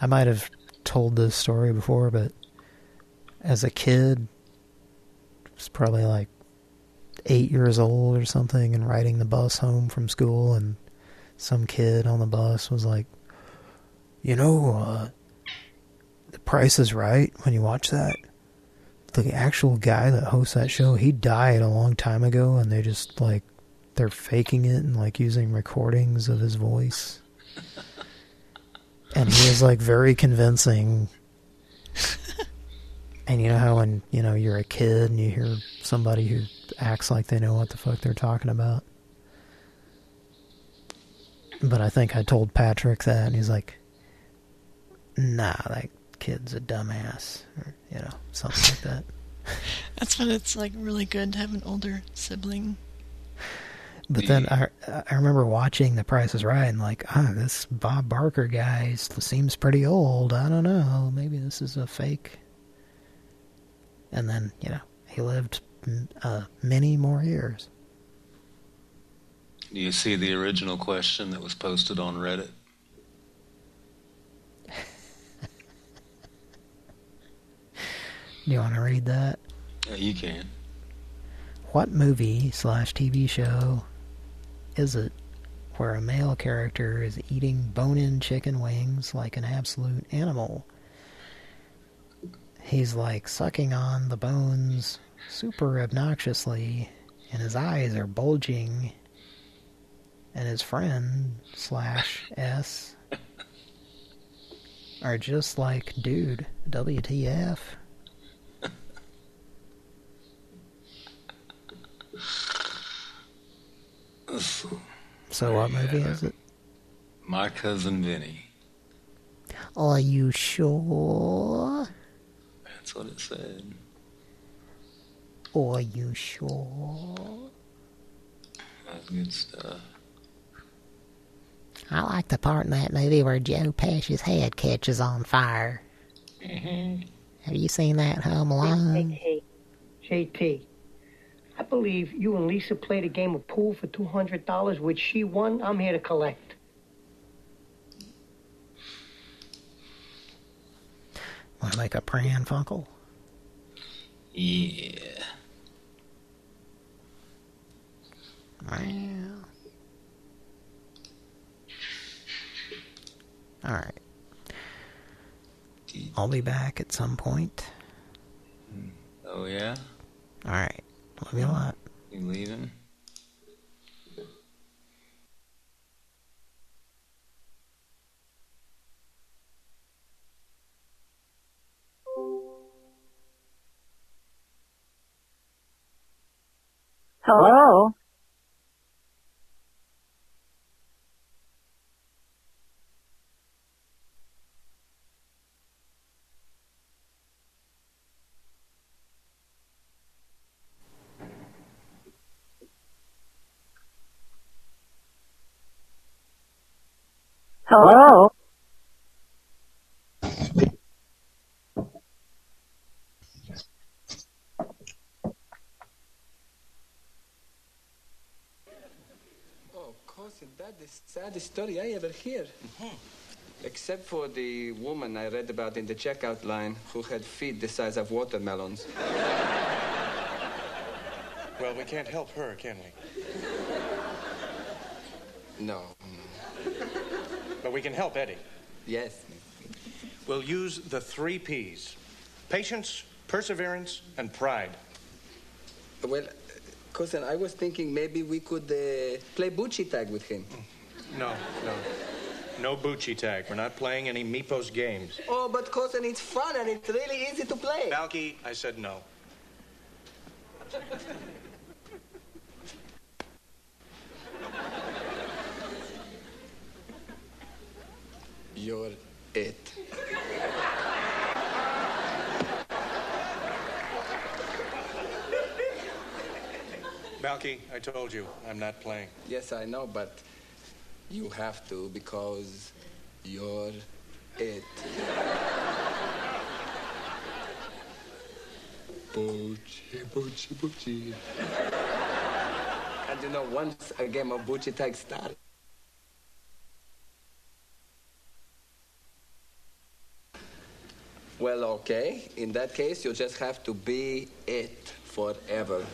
[SPEAKER 2] I might have told this story before, but as a kid, was probably like eight years old or something, and riding the bus home from school, and some kid on the bus was like, "You know, uh, the Price is Right." When you watch that, the actual guy that hosts that show, he died a long time ago, and they just like they're faking it and like using recordings of his voice. And he is like very convincing. *laughs* and you know how when, you know, you're a kid and you hear somebody who acts like they know what the fuck they're talking about. But I think I told Patrick that and he's like, nah, that kid's a dumbass. Or, you know, something like that. *laughs*
[SPEAKER 3] That's when it's like really good to have an older sibling.
[SPEAKER 2] But then I I remember watching The Price is Right and like, ah, this Bob Barker guy seems pretty old. I don't know. Maybe this is a fake. And then, you know, he lived uh, many more years.
[SPEAKER 6] Do you see the original question that was posted on Reddit? *laughs*
[SPEAKER 2] Do you want to read that?
[SPEAKER 6] Yeah, you can.
[SPEAKER 2] What movie slash TV show is it where a male character is eating bone-in chicken wings like an absolute animal? He's like sucking on the bones super obnoxiously and his eyes are bulging and his friend slash S are just like, dude, WTF? So what movie is it?
[SPEAKER 6] My Cousin Vinny.
[SPEAKER 40] Are you sure?
[SPEAKER 6] That's what it said.
[SPEAKER 40] Are you sure?
[SPEAKER 6] That's good stuff.
[SPEAKER 40] I like the part in that movie where Joe Pesci's head catches on fire.
[SPEAKER 58] Mm-hmm.
[SPEAKER 40] Have you seen that Home Alone?
[SPEAKER 58] Hey, hey, JT. I believe you and Lisa played a game of pool for $200, which she won. I'm here to collect.
[SPEAKER 2] Want to make a Pran Funkel?
[SPEAKER 6] Yeah.
[SPEAKER 2] Well. Alright. I'll be back at some point.
[SPEAKER 6] Oh, yeah?
[SPEAKER 2] Alright. Love you a lot.
[SPEAKER 6] You leaving?
[SPEAKER 59] Hello? Hello?
[SPEAKER 60] Oh, cousin, that is the saddest story I ever hear. Mm-hmm. Except for the woman I read about in the checkout line who had feet the size of watermelons.
[SPEAKER 61] Well, we can't help her, can we?
[SPEAKER 60] No.
[SPEAKER 61] But we can help Eddie.
[SPEAKER 60] Yes.
[SPEAKER 61] We'll use the three P's patience, perseverance, and pride.
[SPEAKER 60] Well, uh, cousin, I was thinking maybe we could uh, play boochie tag with him. Mm.
[SPEAKER 61] No, no. No Bucci tag. We're not playing any Mypos games.
[SPEAKER 60] Oh, but cousin, it's fun and it's really easy to play.
[SPEAKER 61] Balki, I said no.
[SPEAKER 60] You're it.
[SPEAKER 61] Balki, I told you, I'm not playing.
[SPEAKER 60] Yes, I know, but you have to because you're it. Boochie, boochie, boochie. And you know, once a game of boochie tag started, Well, okay. In that case, you just have to be it forever.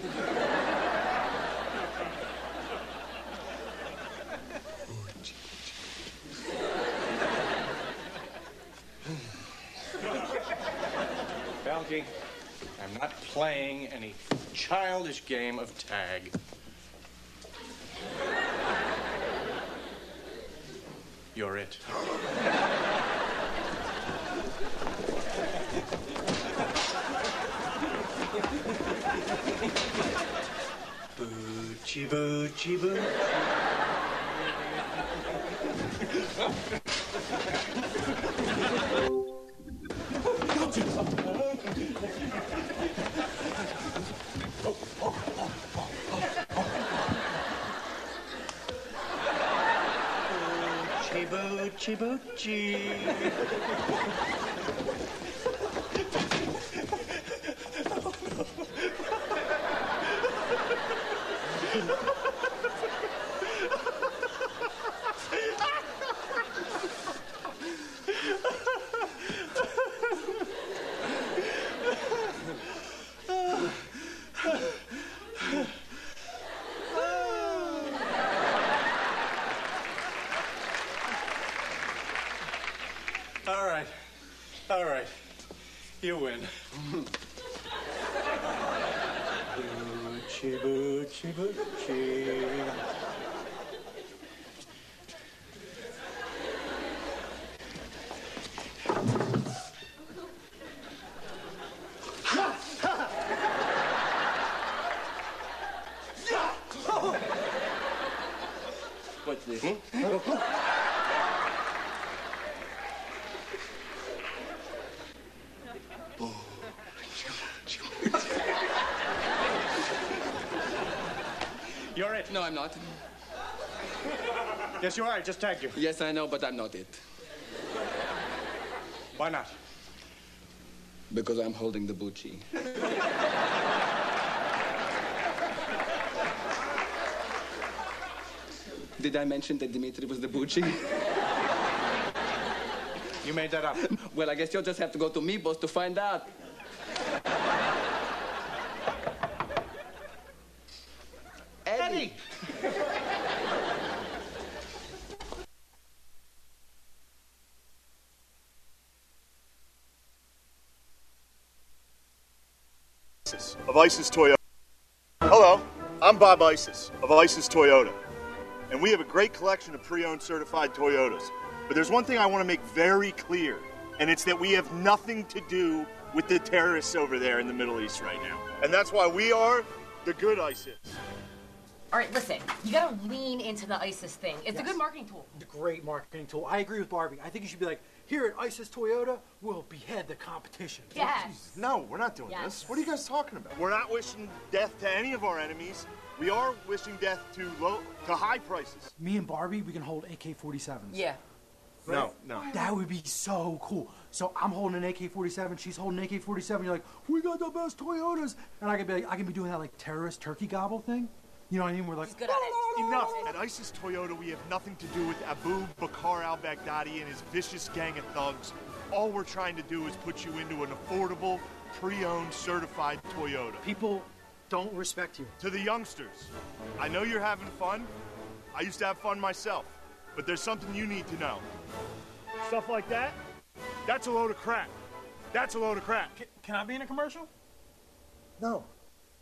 [SPEAKER 61] not playing any childish game of tag. You're it.
[SPEAKER 35] Boochie, boochie, boochie. *laughs* boochie, boochie. All right. All right. You win. Boochie, boochie, boochie.
[SPEAKER 60] What's this?
[SPEAKER 61] You're it.
[SPEAKER 60] No, I'm not.
[SPEAKER 61] Yes, you are. I just tagged you.
[SPEAKER 60] Yes, I know, but I'm not it.
[SPEAKER 61] Why not?
[SPEAKER 60] Because I'm holding the Bucci. Did I mention that Dimitri was the Bucci?
[SPEAKER 61] You made that up. *laughs*
[SPEAKER 60] Well, I guess you'll just have to go to Mypos to find out.
[SPEAKER 61] Eddie!
[SPEAKER 62] of ISIS Toyota. Hello, I'm Bob Isis of ISIS Toyota. And we have a great collection of pre owned certified Toyotas. But there's one thing I want to make very clear, and it's that we have nothing to do with the terrorists over there in the Middle East right now. And that's why we are the good ISIS.
[SPEAKER 59] All right, listen. You gotta lean into the ISIS thing. It's a good marketing tool.
[SPEAKER 63] The great marketing tool. I agree with Barbie. I think you should be like, here at ISIS Toyota, we'll behead the competition.
[SPEAKER 59] Yes.
[SPEAKER 62] Oh, no, we're not doing
[SPEAKER 59] Yes.
[SPEAKER 62] this. What are you guys talking about? We're not wishing death to any of our enemies. We are wishing death to low to high prices.
[SPEAKER 63] Me and Barbie, we can hold AK-47s.
[SPEAKER 59] Yeah.
[SPEAKER 62] No, no.
[SPEAKER 63] That would be so cool. So I'm holding an AK-47, she's holding an AK-47. You're like, we got the best Toyotas, and I can be like, I can be doing that like terrorist turkey gobble thing. You know what I mean? We're like,
[SPEAKER 59] good at it.
[SPEAKER 62] Enough. At ISIS Toyota, we have nothing to do with Abu Bakr al Baghdadi and his vicious gang of thugs. All we're trying to do is put you into an affordable, pre owned, certified Toyota.
[SPEAKER 63] People don't respect you.
[SPEAKER 62] To the youngsters, I know you're having fun. I used to have fun myself. But there's something you need to know. Stuff like that, that's a load of crap. That's a load of crap.
[SPEAKER 61] Can I be in a commercial?
[SPEAKER 62] No.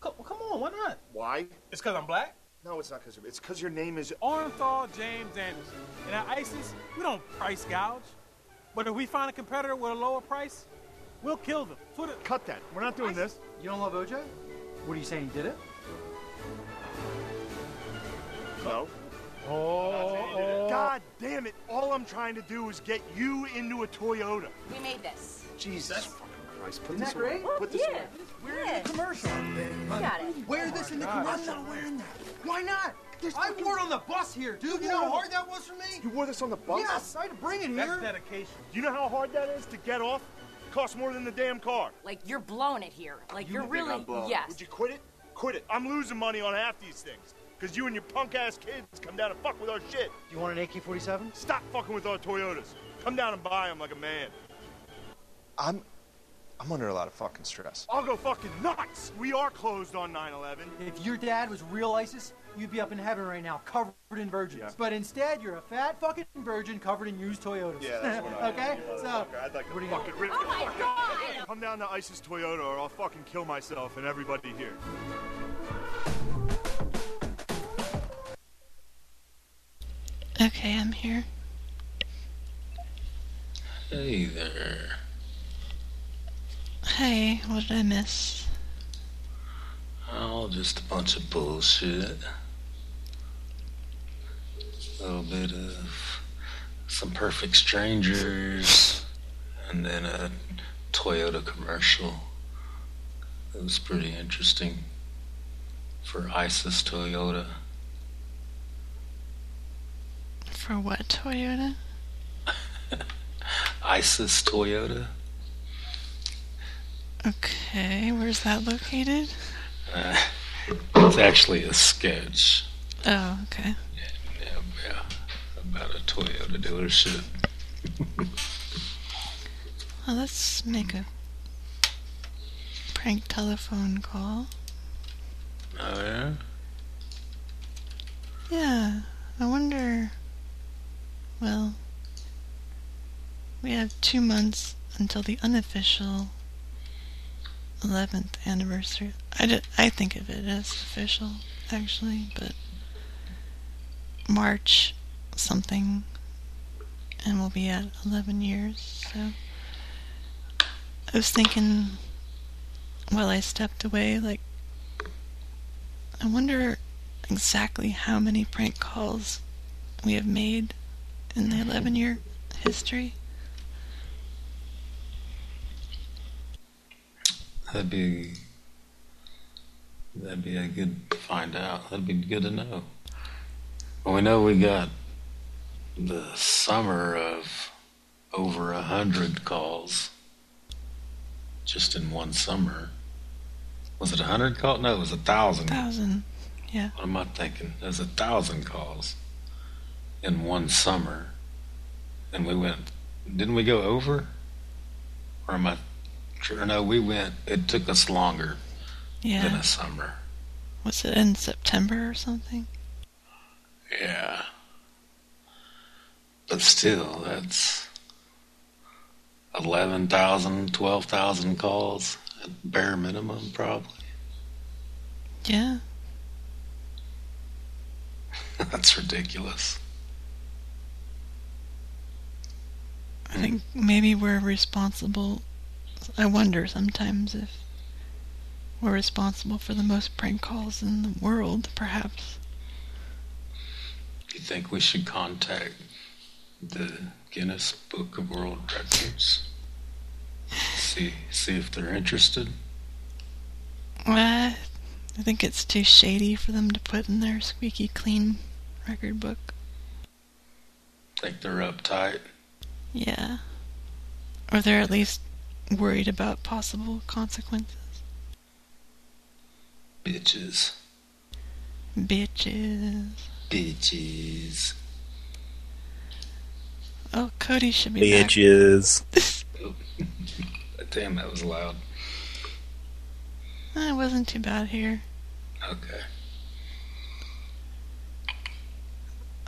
[SPEAKER 61] Come, come on, why not?
[SPEAKER 62] Why?
[SPEAKER 61] It's because I'm black?
[SPEAKER 62] No, it's not because it's because your name is.
[SPEAKER 61] Orenthal James Anderson. And at ISIS, we don't price gouge. But if we find a competitor with a lower price, we'll kill them. Put it.
[SPEAKER 62] Cut that. We're not doing this.
[SPEAKER 63] You don't love OJ? What are you saying? He did it?
[SPEAKER 62] No.
[SPEAKER 61] Oh,
[SPEAKER 62] God damn it. All I'm trying to do is get you into a Toyota.
[SPEAKER 59] We made this.
[SPEAKER 62] Jesus fucking Christ. Put
[SPEAKER 63] Isn't
[SPEAKER 62] this
[SPEAKER 63] that great?
[SPEAKER 62] away. Put this
[SPEAKER 59] yeah.
[SPEAKER 62] away.
[SPEAKER 63] We're in the commercial.
[SPEAKER 59] You got it.
[SPEAKER 63] Wear this in the oh
[SPEAKER 61] God.
[SPEAKER 63] commercial. I'm not wearing that. Why not? I wore it on the bus here, dude. You know how hard that was for me?
[SPEAKER 62] You wore this on the bus?
[SPEAKER 63] Yes, I had to bring it
[SPEAKER 61] That's dedication.
[SPEAKER 62] Do you know how hard that is to get off? It Costs more than the damn car.
[SPEAKER 59] Like you're blowing it here. Like you are
[SPEAKER 62] think
[SPEAKER 59] really
[SPEAKER 62] I'm
[SPEAKER 59] yes.
[SPEAKER 62] Would you quit it? Quit it. I'm losing money on half these things. Because you and your punk ass kids come down and fuck with our shit.
[SPEAKER 63] You want an AK-47?
[SPEAKER 62] Stop fucking with our Toyotas. Come down and buy them like a man.
[SPEAKER 64] I'm I'm under a lot of fucking stress.
[SPEAKER 62] I'll go fucking nuts. We are closed on 9 11.
[SPEAKER 63] If your dad was real ISIS, you'd be up in heaven right now, covered in virgins.
[SPEAKER 62] Yeah.
[SPEAKER 63] But instead, you're a fat fucking virgin covered in used Toyotas.
[SPEAKER 62] Yeah, that's what I *laughs*
[SPEAKER 63] Okay,
[SPEAKER 62] am.
[SPEAKER 63] so
[SPEAKER 62] I'd like to
[SPEAKER 63] what do you
[SPEAKER 62] fucking rip
[SPEAKER 59] Oh my god!
[SPEAKER 62] Come down to ISIS Toyota or I'll fucking kill myself and everybody here.
[SPEAKER 3] Okay, I'm here.
[SPEAKER 6] Hey there.
[SPEAKER 3] Hey, what did I miss?
[SPEAKER 6] Oh, just a bunch of bullshit. A little bit of some perfect strangers, and then a Toyota commercial. It was pretty interesting for ISIS Toyota.
[SPEAKER 3] For what Toyota? *laughs*
[SPEAKER 6] ISIS Toyota.
[SPEAKER 3] Okay, where's that located?
[SPEAKER 6] Uh, it's actually a sketch.
[SPEAKER 3] Oh, okay.
[SPEAKER 6] Yeah, yeah, about a Toyota dealership.
[SPEAKER 3] Well, let's make a prank telephone call.
[SPEAKER 6] Oh yeah.
[SPEAKER 3] Yeah, I wonder. Well, we have two months until the unofficial 11th anniversary. I, did, I think of it as official, actually, but March something, and we'll be at 11 years, so. I was thinking while I stepped away, like, I wonder exactly how many prank calls we have made in the 11 year history.
[SPEAKER 6] That'd be that'd be a good to find out. That'd be good to know. Well, we know we got the summer of over a hundred calls just in one summer. Was it a hundred calls? No, it was a thousand.
[SPEAKER 3] Thousand, yeah.
[SPEAKER 6] What am I thinking? There's a thousand calls in one summer, and we went. Didn't we go over? Or am I? Sure, no, we went. It took us longer than a summer.
[SPEAKER 3] Was it in September or something?
[SPEAKER 6] Yeah. But still, that's 11,000, 12,000 calls at bare minimum, probably.
[SPEAKER 3] Yeah. *laughs*
[SPEAKER 6] that's ridiculous.
[SPEAKER 3] I think maybe we're responsible. I wonder sometimes if we're responsible for the most prank calls in the world, perhaps.
[SPEAKER 6] Do you think we should contact the Guinness Book of World Records? See, see if they're interested.
[SPEAKER 3] Uh, I think it's too shady for them to put in their squeaky clean record book.
[SPEAKER 6] Think they're uptight.
[SPEAKER 3] Yeah. Or they're at least worried about possible consequences.
[SPEAKER 6] Bitches.
[SPEAKER 3] Bitches.
[SPEAKER 6] Bitches.
[SPEAKER 3] Oh, Cody should be back.
[SPEAKER 65] Bitches. *laughs* *laughs*
[SPEAKER 6] Damn, that was loud.
[SPEAKER 3] It wasn't too bad here.
[SPEAKER 6] Okay.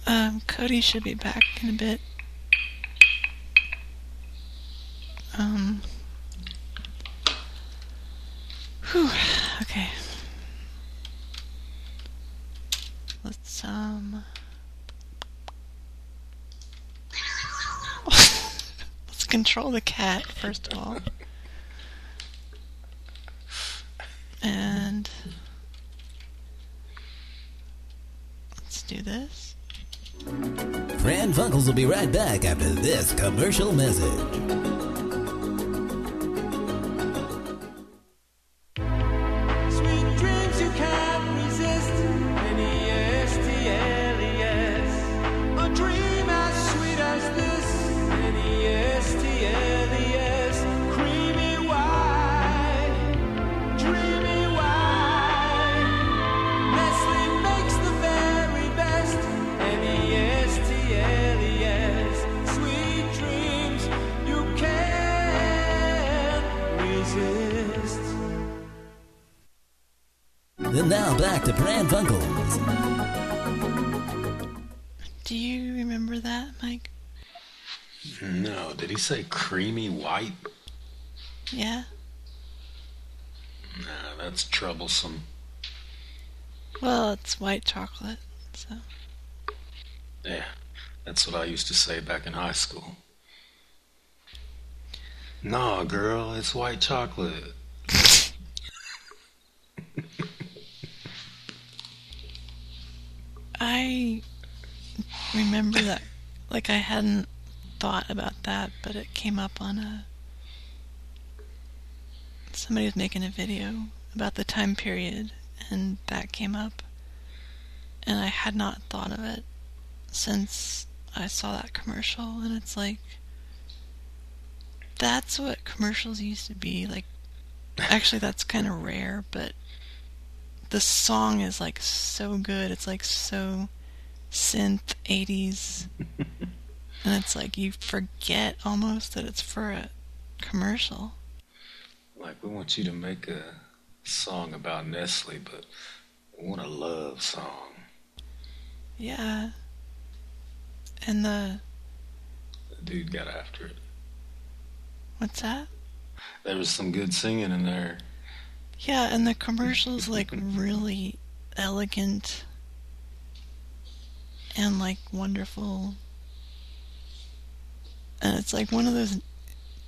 [SPEAKER 3] Um, Cody should be back in a bit. Um. Whew. *sighs* Okay. Let's um. *laughs* Let's control the cat first of all. And let's do this.
[SPEAKER 66] Pran Funkels will be right back after this commercial message.
[SPEAKER 6] Say creamy white?
[SPEAKER 3] Yeah.
[SPEAKER 6] Nah, that's troublesome.
[SPEAKER 3] Well, it's white chocolate, so.
[SPEAKER 6] Yeah, that's what I used to say back in high school. Nah, girl, it's white chocolate. *laughs*
[SPEAKER 3] I remember that, like I hadn't thought about that, but it came up on a. Somebody was making a video about the time period, and that came up. And I had not thought of it since I saw that commercial, and it's like. That's what commercials used to be. Like, actually, that's kind of rare, but the song is like so good. It's like so synth 80s. *laughs* and it's like you forget almost that it's for a commercial.
[SPEAKER 6] Like, we want you to make a song about Nestle, but we want a love song.
[SPEAKER 3] Yeah. And the.
[SPEAKER 6] The dude got after it.
[SPEAKER 3] What's that?
[SPEAKER 6] There was some good singing in there.
[SPEAKER 3] Yeah, and the commercial's like really elegant and like wonderful. And it's like one of those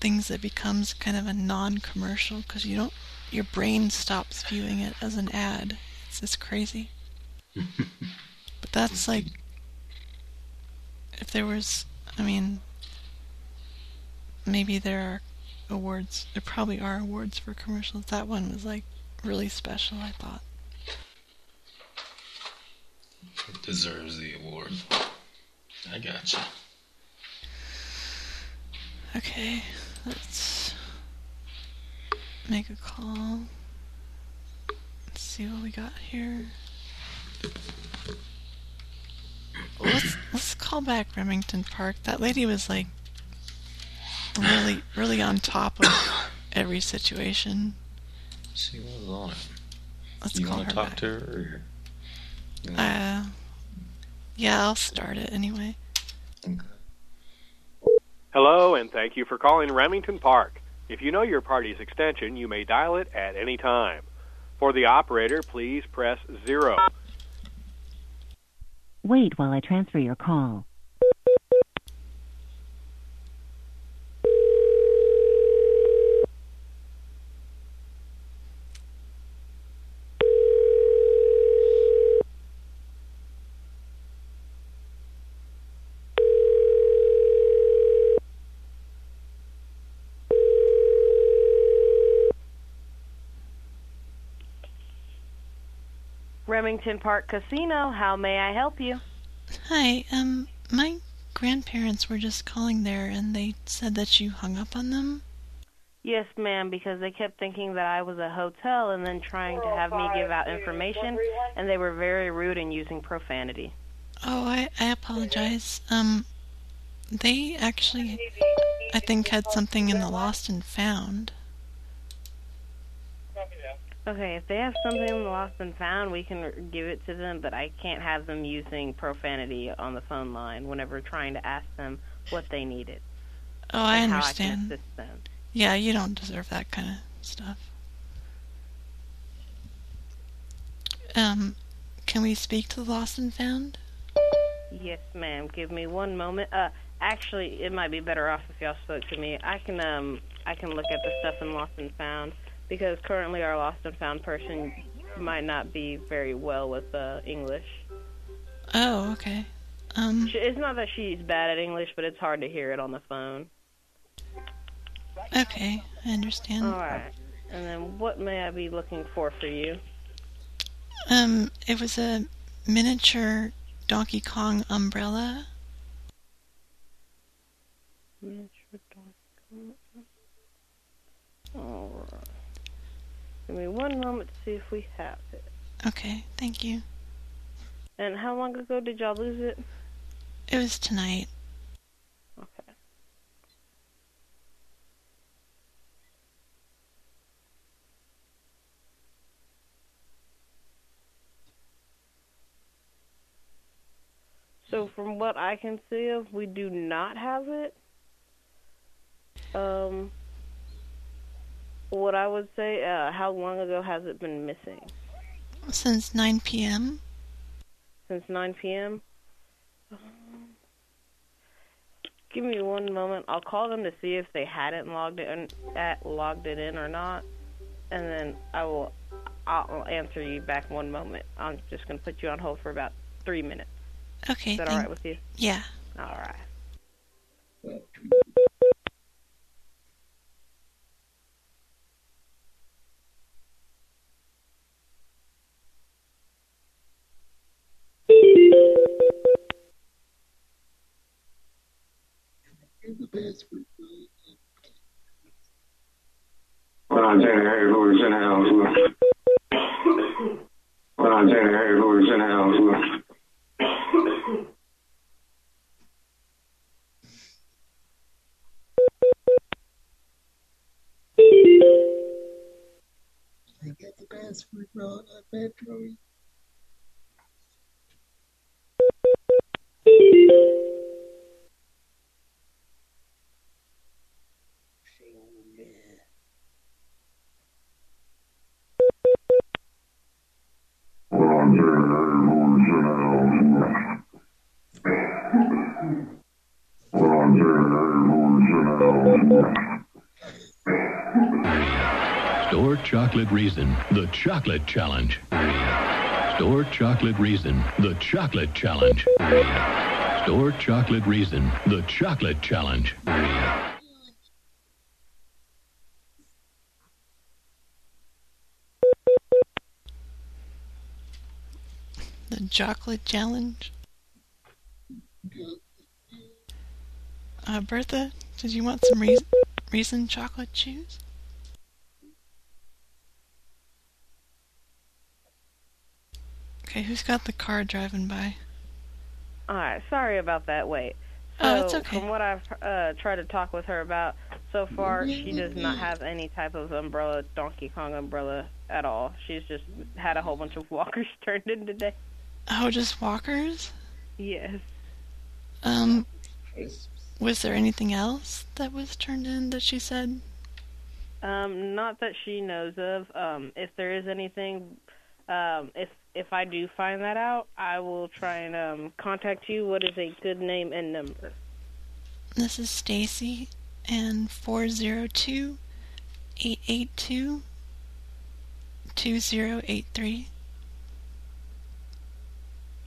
[SPEAKER 3] things that becomes kind of a non-commercial because you don't, your brain stops viewing it as an ad. It's just crazy. *laughs* but that's like, if there was, I mean, maybe there are awards. There probably are awards for commercials. That one was like really special, I thought.
[SPEAKER 6] It deserves the award. I gotcha.
[SPEAKER 3] Okay, let's make a call. Let's see what we got here. Let's let's call back Remington Park. That lady was like really really on top of every situation.
[SPEAKER 6] She was on it.
[SPEAKER 3] Let's
[SPEAKER 6] you
[SPEAKER 3] call
[SPEAKER 6] want to talk
[SPEAKER 3] back.
[SPEAKER 6] to her? Or...
[SPEAKER 3] Uh, yeah, I'll start it anyway.
[SPEAKER 55] Hello, and thank you for calling Remington Park. If you know your party's extension, you may dial it at any time. For the operator, please press zero.
[SPEAKER 15] Wait while I transfer your call.
[SPEAKER 56] Park Casino, how may I help you?
[SPEAKER 3] Hi, um, my grandparents were just calling there and they said that you hung up on them.
[SPEAKER 56] Yes, ma'am, because they kept thinking that I was a hotel and then trying to have me give out information, and they were very rude and using profanity.
[SPEAKER 3] Oh, I, I apologize. Um, they actually, I think, had something in the lost and found.
[SPEAKER 56] Okay, if they have something lost and found, we can give it to them, but I can't have them using profanity on the phone line whenever trying to ask them what they needed.
[SPEAKER 3] Oh, I understand.
[SPEAKER 56] I can assist them.
[SPEAKER 3] Yeah, you don't deserve that kind of stuff. Um, can we speak to the lost and found?
[SPEAKER 56] Yes, ma'am. Give me one moment. Uh, actually, it might be better off if y'all spoke to me. I can um, I can look at the stuff in lost and found because currently our lost and found person might not be very well with uh, English.
[SPEAKER 3] Oh, okay. Um,
[SPEAKER 56] She- It's not that she's bad at English, but it's hard to hear it on the phone.
[SPEAKER 3] okay, I understand.
[SPEAKER 56] All right. And then what may I be looking for for you?
[SPEAKER 3] Um, it was a miniature Donkey Kong umbrella. Miniature Donkey Kong.
[SPEAKER 56] All right. Give me one moment to see if we have it.
[SPEAKER 3] Okay, thank you.
[SPEAKER 56] And how long ago did y'all lose it?
[SPEAKER 3] It was tonight.
[SPEAKER 56] Okay. So from what I can see of, we do not have it. Um, what I would say, uh, how long ago has it been missing?
[SPEAKER 3] Since 9 p.m.
[SPEAKER 56] Since 9 p.m. give me one moment. I'll call them to see if they hadn't logged it in, at, logged it in or not, and then I will. I'll answer you back one moment. I'm just gonna put you on hold for about three minutes.
[SPEAKER 3] Okay.
[SPEAKER 56] Is that all right with you?
[SPEAKER 3] Yeah.
[SPEAKER 56] All right.
[SPEAKER 65] Harry Lewis in house. Harry Lewis in house.
[SPEAKER 67] I got the password wrong on Metroid.
[SPEAKER 68] Chocolate Reason, the Chocolate Challenge. Store Chocolate Reason, the Chocolate Challenge. Store Chocolate Reason, the Chocolate Challenge.
[SPEAKER 3] The chocolate challenge. Uh, Bertha, did you want some reason, reason chocolate chews? Okay, who's got the car driving by?
[SPEAKER 56] All right. Sorry about that. Wait. So,
[SPEAKER 3] Oh, it's okay.
[SPEAKER 56] From what I've uh, tried to talk with her about so far, she does not have any type of umbrella, Donkey Kong umbrella at all. She's just had a whole bunch of walkers *laughs* turned in today.
[SPEAKER 3] Oh, just walkers?
[SPEAKER 56] Yes.
[SPEAKER 3] Um, was there anything else that was turned in that she said?
[SPEAKER 56] Um, not that she knows of. Um, if there is anything, um, if if I do find that out, I will try and um contact you. What is a good name and number?
[SPEAKER 3] This is Stacy, and 402 882 2083.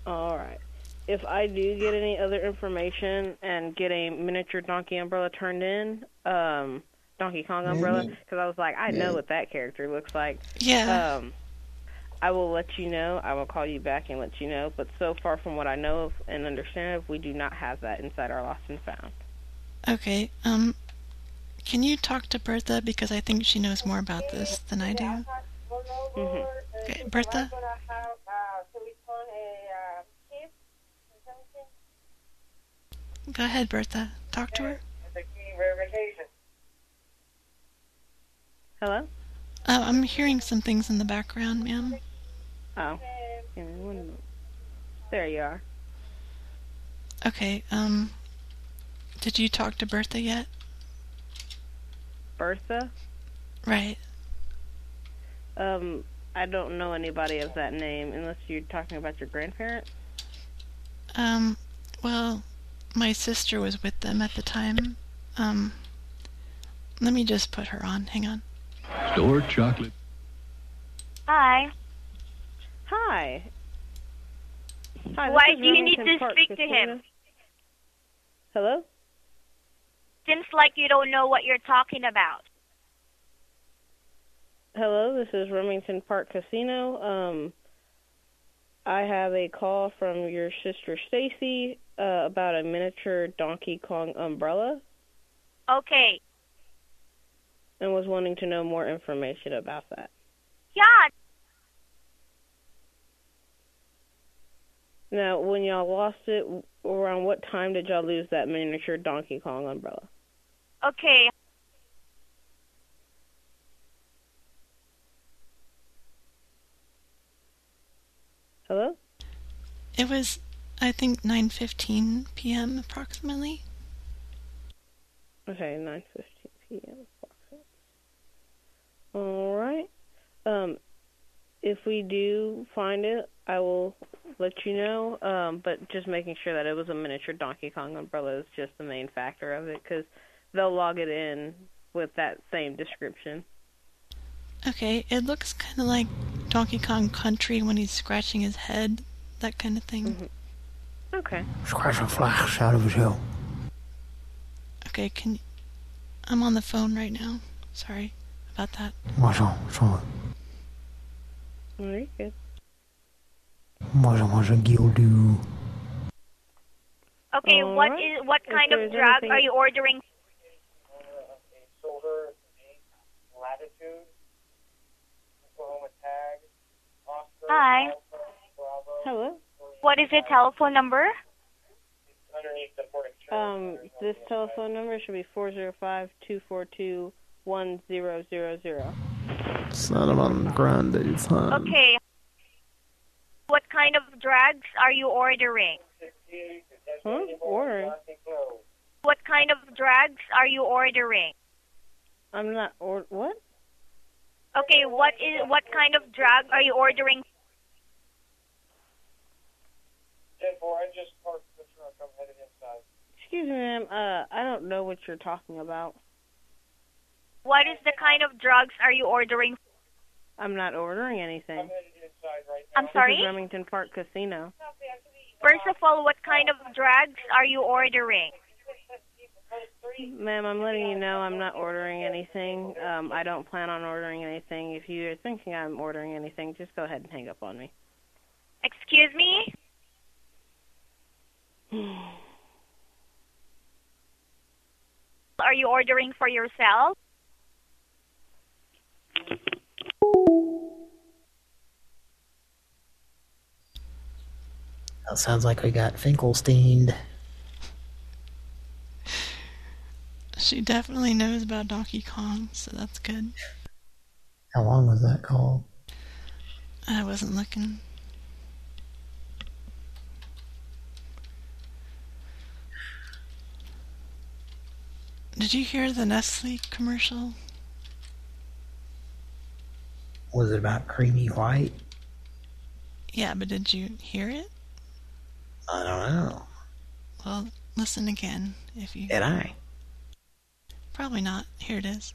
[SPEAKER 56] All right. If I do get any other information and get a miniature donkey umbrella turned in, um, Donkey Kong umbrella, because I was like, I know what that character looks like.
[SPEAKER 3] Yeah.
[SPEAKER 56] Um, I will let you know. I will call you back and let you know. But so far, from what I know of and understand of, we do not have that inside our lost and found.
[SPEAKER 3] Okay, um, can you talk to Bertha because I think she knows more about this than I do?
[SPEAKER 56] Mm-hmm.
[SPEAKER 3] Okay, Bertha? Go ahead, Bertha. Talk to her.
[SPEAKER 56] Hello?
[SPEAKER 3] Uh, I'm hearing some things in the background, ma'am.
[SPEAKER 56] Oh. Give me one. There you are.
[SPEAKER 3] Okay, um, did you talk to Bertha yet?
[SPEAKER 56] Bertha?
[SPEAKER 3] Right.
[SPEAKER 56] Um, I don't know anybody of that name unless you're talking about your grandparents.
[SPEAKER 3] Um, well, my sister was with them at the time. Um, let me just put her on. Hang on.
[SPEAKER 68] Store Chocolate.
[SPEAKER 56] Hi. Hi. Hi,
[SPEAKER 69] Why do you need to
[SPEAKER 56] Park
[SPEAKER 69] speak to him?
[SPEAKER 56] Hello?
[SPEAKER 69] Seems like you don't know what you're talking about.
[SPEAKER 56] Hello, this is Remington Park Casino. Um, I have a call from your sister Stacy uh, about a miniature Donkey Kong umbrella
[SPEAKER 69] Okay.
[SPEAKER 56] and was wanting to know more information about that.
[SPEAKER 69] Yeah.
[SPEAKER 56] Now, when y'all lost it, around what time did y'all lose that miniature Donkey Kong umbrella?
[SPEAKER 69] Okay.
[SPEAKER 56] Hello?
[SPEAKER 3] It was, I think, 9.15 p.m. approximately.
[SPEAKER 56] Okay, 9:15 p.m. approximately. All right. Um, if we do find it, I will let you know. Um, but just making sure that it was a miniature Donkey Kong umbrella is just the main factor of it because they'll log it in with that same description.
[SPEAKER 3] Okay, it looks kind of like Donkey Kong Country when he's scratching his head, that kind of thing.
[SPEAKER 56] Okay.
[SPEAKER 2] Scratching flash out of his hill.
[SPEAKER 3] Okay, can I'm on the phone right now. Sorry about that.
[SPEAKER 2] What's on? What's on?
[SPEAKER 56] Very good.
[SPEAKER 2] What's on? What's? Gildu.
[SPEAKER 69] Okay,
[SPEAKER 56] All
[SPEAKER 69] what
[SPEAKER 56] right.
[SPEAKER 69] is what
[SPEAKER 56] If
[SPEAKER 69] kind of
[SPEAKER 56] there's
[SPEAKER 69] drug
[SPEAKER 56] anything-
[SPEAKER 69] are you ordering? Hi.
[SPEAKER 56] Hello.
[SPEAKER 69] What is your telephone number?
[SPEAKER 56] Um, this telephone number should be four zero five two four two one zero zero zero.
[SPEAKER 2] Cinnamon Grande son.
[SPEAKER 69] Okay. What kind of drugs are you ordering?
[SPEAKER 56] Huh? Ordering?
[SPEAKER 69] What kind of drugs are you ordering?
[SPEAKER 56] I'm not or what?
[SPEAKER 69] Okay, what is what kind of drug are you ordering?
[SPEAKER 56] Excuse me, ma'am. Uh, I don't know what you're talking about.
[SPEAKER 69] What is the kind of drugs are you ordering?
[SPEAKER 56] I'm not ordering anything.
[SPEAKER 69] I'm sorry?
[SPEAKER 56] This is
[SPEAKER 69] sorry?
[SPEAKER 56] Remington Park Casino.
[SPEAKER 69] First of all, what kind of drugs are you ordering?
[SPEAKER 56] Ma'am, I'm letting you know I'm not ordering anything. Um, I don't plan on ordering anything. If you're thinking I'm ordering anything, just go ahead and hang up on me.
[SPEAKER 69] Excuse me? *sighs* Are you ordering for yourself?
[SPEAKER 2] That sounds like we got Finkelsteined.
[SPEAKER 3] She definitely knows about Donkey Kong, so that's good.
[SPEAKER 2] How long was that call?
[SPEAKER 3] I wasn't looking. Did you hear the Nestle commercial?
[SPEAKER 2] Was it about creamy white?
[SPEAKER 3] Yeah, but did you hear it?
[SPEAKER 2] I don't know.
[SPEAKER 3] Well, listen again if you.
[SPEAKER 2] Did I?
[SPEAKER 3] Probably not. Here it is.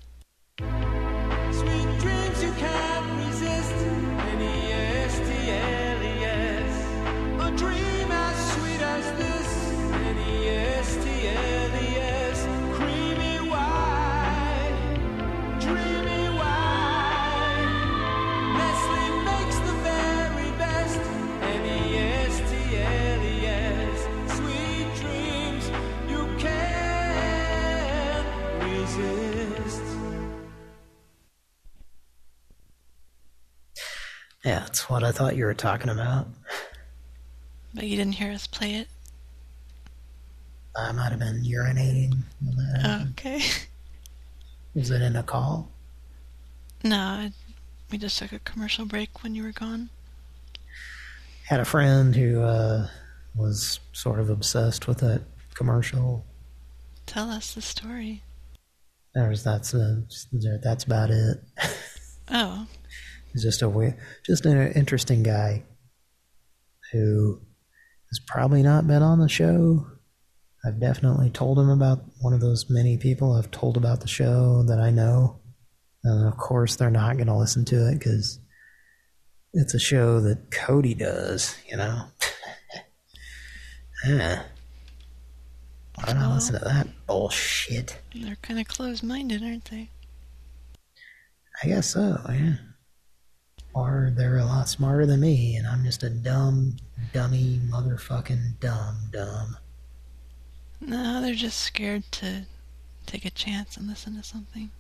[SPEAKER 2] Yeah, that's what I thought you were talking about.
[SPEAKER 3] But you didn't hear us play it?
[SPEAKER 2] I might have been urinating. when that happened.
[SPEAKER 3] Okay. *laughs*
[SPEAKER 2] Was it in a call?
[SPEAKER 3] No, I, we just took a commercial break when you were gone.
[SPEAKER 2] Had a friend who uh, was sort of obsessed with that commercial.
[SPEAKER 3] Tell us the story.
[SPEAKER 2] There's that's uh, that's about it. *laughs*
[SPEAKER 3] Oh,
[SPEAKER 2] He's just a just an interesting guy who has probably not been on the show. I've definitely told him about one of those many people I've told about the show that I know. And of course, they're not going to listen to it because it's a show that Cody does, you know? *laughs* yeah. Why don't I listen to that bullshit?
[SPEAKER 3] they're kind of closed-minded, aren't they?
[SPEAKER 2] I guess so, yeah. Or they're a lot smarter than me, and I'm just a dumb, dummy, motherfucking dumb dumb.
[SPEAKER 3] No, they're just scared to take a chance and listen to something.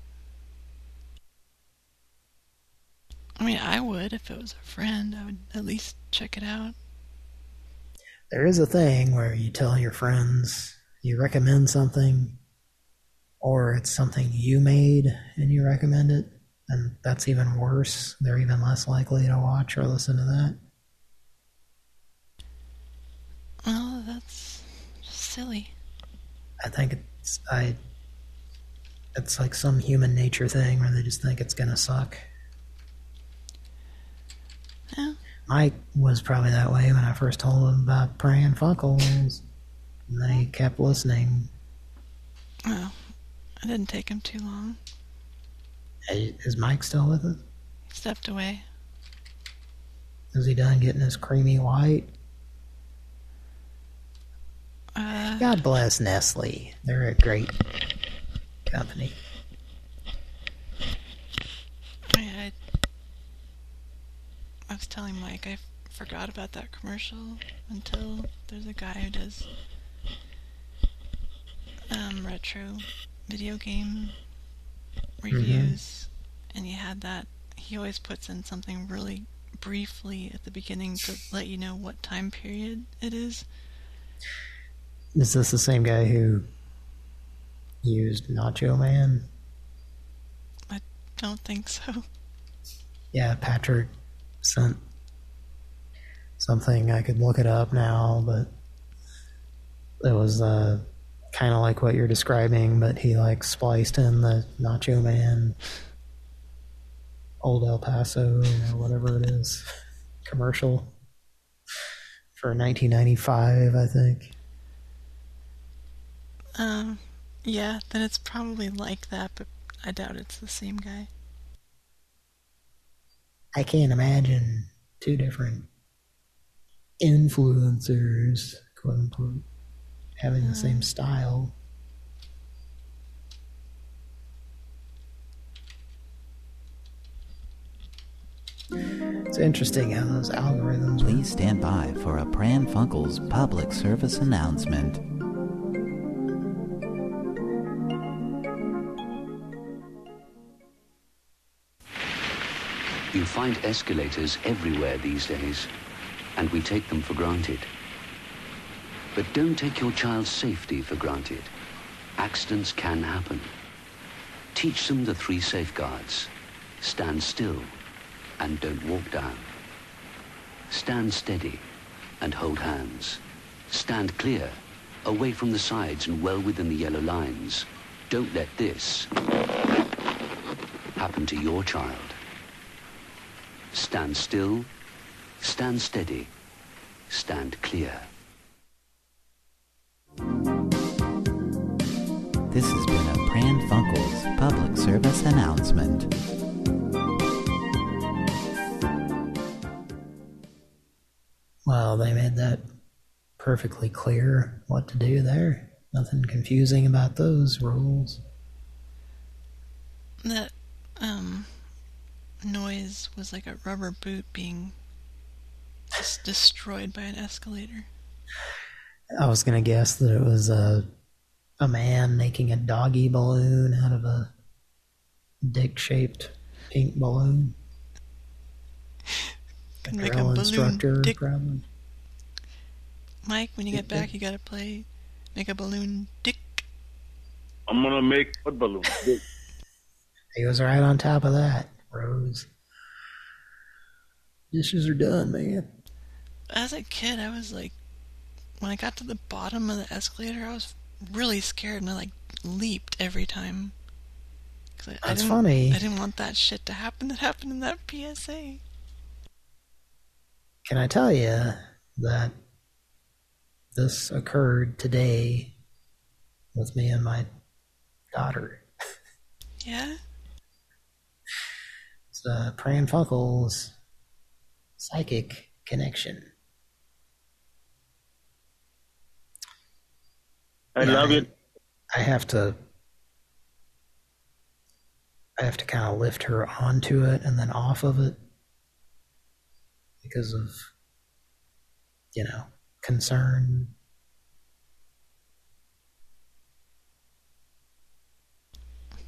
[SPEAKER 3] I mean, I would if it was a friend. I would at least check it out.
[SPEAKER 2] There is a thing where you tell your friends you recommend something, or it's something you made and you recommend it, and that's even worse. They're even less likely to watch or listen to that.
[SPEAKER 3] Oh, that's silly.
[SPEAKER 2] I think it's I. It's like some human nature thing where they just think it's gonna suck.
[SPEAKER 3] Yeah.
[SPEAKER 2] Mike was probably that way when I first told him about Pran Funkels. And then he kept listening.
[SPEAKER 3] Oh, I didn't take him too long.
[SPEAKER 2] Is Mike still with us?
[SPEAKER 3] He stepped away.
[SPEAKER 2] Is he done getting his creamy white?
[SPEAKER 3] Uh,
[SPEAKER 2] God bless Nestle. They're a great company.
[SPEAKER 3] I, I, I was telling Mike I forgot about that commercial until there's a guy who does um, retro video game reviews, and he had that. He always puts in something really briefly at the beginning to let you know what time period it is.
[SPEAKER 2] Is this the same guy who used Nacho Man?
[SPEAKER 3] I don't think so.
[SPEAKER 2] Yeah, Patrick sent something. I could look it up now, but it was uh, kind of like what you're describing, but he like spliced in the Nacho Man Old El Paso or whatever it is commercial for 1995, I think.
[SPEAKER 3] Um, yeah, then it's probably like that, but I doubt it's the same guy.
[SPEAKER 2] I can't imagine two different influencers, quote unquote, having the same um, style. It's interesting how those algorithms.
[SPEAKER 66] Please stand by for a Pran Funkels public service announcement.
[SPEAKER 70] You find escalators everywhere these days, and we take them for granted. But don't take your child's safety for granted. Accidents can happen. Teach them the three safeguards. Stand still and don't walk down. Stand steady and hold hands. Stand clear, away from the sides and well within the yellow lines. Don't let this happen to your child. Stand still, stand steady, stand clear.
[SPEAKER 66] This has been a Pran Funkels public service announcement.
[SPEAKER 2] Well, they made that perfectly clear what to do there. Nothing confusing about those rules.
[SPEAKER 3] That um noise was like a rubber boot being just destroyed by an escalator.
[SPEAKER 2] I was gonna guess that it was a a man making a doggy balloon out of a dick-shaped pink balloon. A
[SPEAKER 3] Can make a balloon
[SPEAKER 2] instructor,
[SPEAKER 3] dick-
[SPEAKER 2] probably.
[SPEAKER 3] Mike, when you get back, you gotta play make a balloon dick.
[SPEAKER 71] I'm gonna make a balloon. dick.
[SPEAKER 2] He was right on top of that, Rose. Dishes are done, man.
[SPEAKER 3] As a kid, I was like, when I got to the bottom of the escalator, I was really scared and I like leaped every time. I, I
[SPEAKER 2] That's
[SPEAKER 3] didn't-
[SPEAKER 2] funny.
[SPEAKER 3] I didn't want that shit to happen that happened in that PSA.
[SPEAKER 2] Can I tell you that this occurred today with me and my daughter?
[SPEAKER 3] Yeah?
[SPEAKER 2] It's uh, Pran psychic connection.
[SPEAKER 71] I
[SPEAKER 2] Yeah,
[SPEAKER 71] love it.
[SPEAKER 2] I have to. I have to kind of lift her onto it and then off of it because of, you know, concern.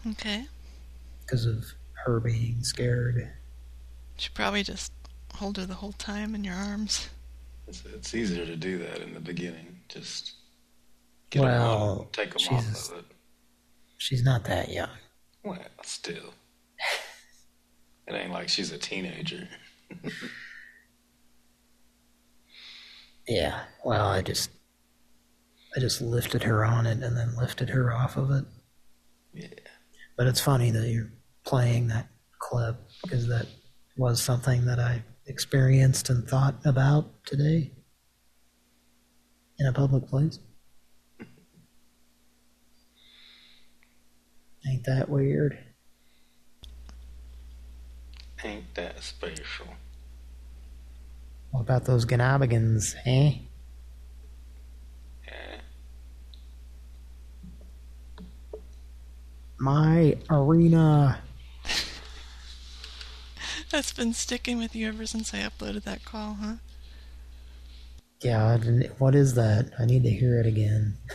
[SPEAKER 3] Okay.
[SPEAKER 2] Because of her being scared.
[SPEAKER 3] Should probably just hold her the whole time in your arms.
[SPEAKER 6] It's, it's easier to do that in the beginning. Just get
[SPEAKER 2] Well,
[SPEAKER 6] on, take them
[SPEAKER 2] she's
[SPEAKER 6] off of it.
[SPEAKER 2] she's not that young.
[SPEAKER 6] Well, still. It ain't like she's a teenager. *laughs*
[SPEAKER 2] Yeah. Well, I just I just lifted her on it and then lifted her off of it.
[SPEAKER 6] Yeah.
[SPEAKER 2] But it's funny that you're playing that clip because that was something that I experienced and thought about today? In a public place? Ain't that weird?
[SPEAKER 6] Ain't that special?
[SPEAKER 2] What about those Ganabigans, eh? My arena. *laughs*
[SPEAKER 3] That's been sticking with you ever since I uploaded that call, huh?
[SPEAKER 2] God, and what is that? I need to hear it again. *laughs*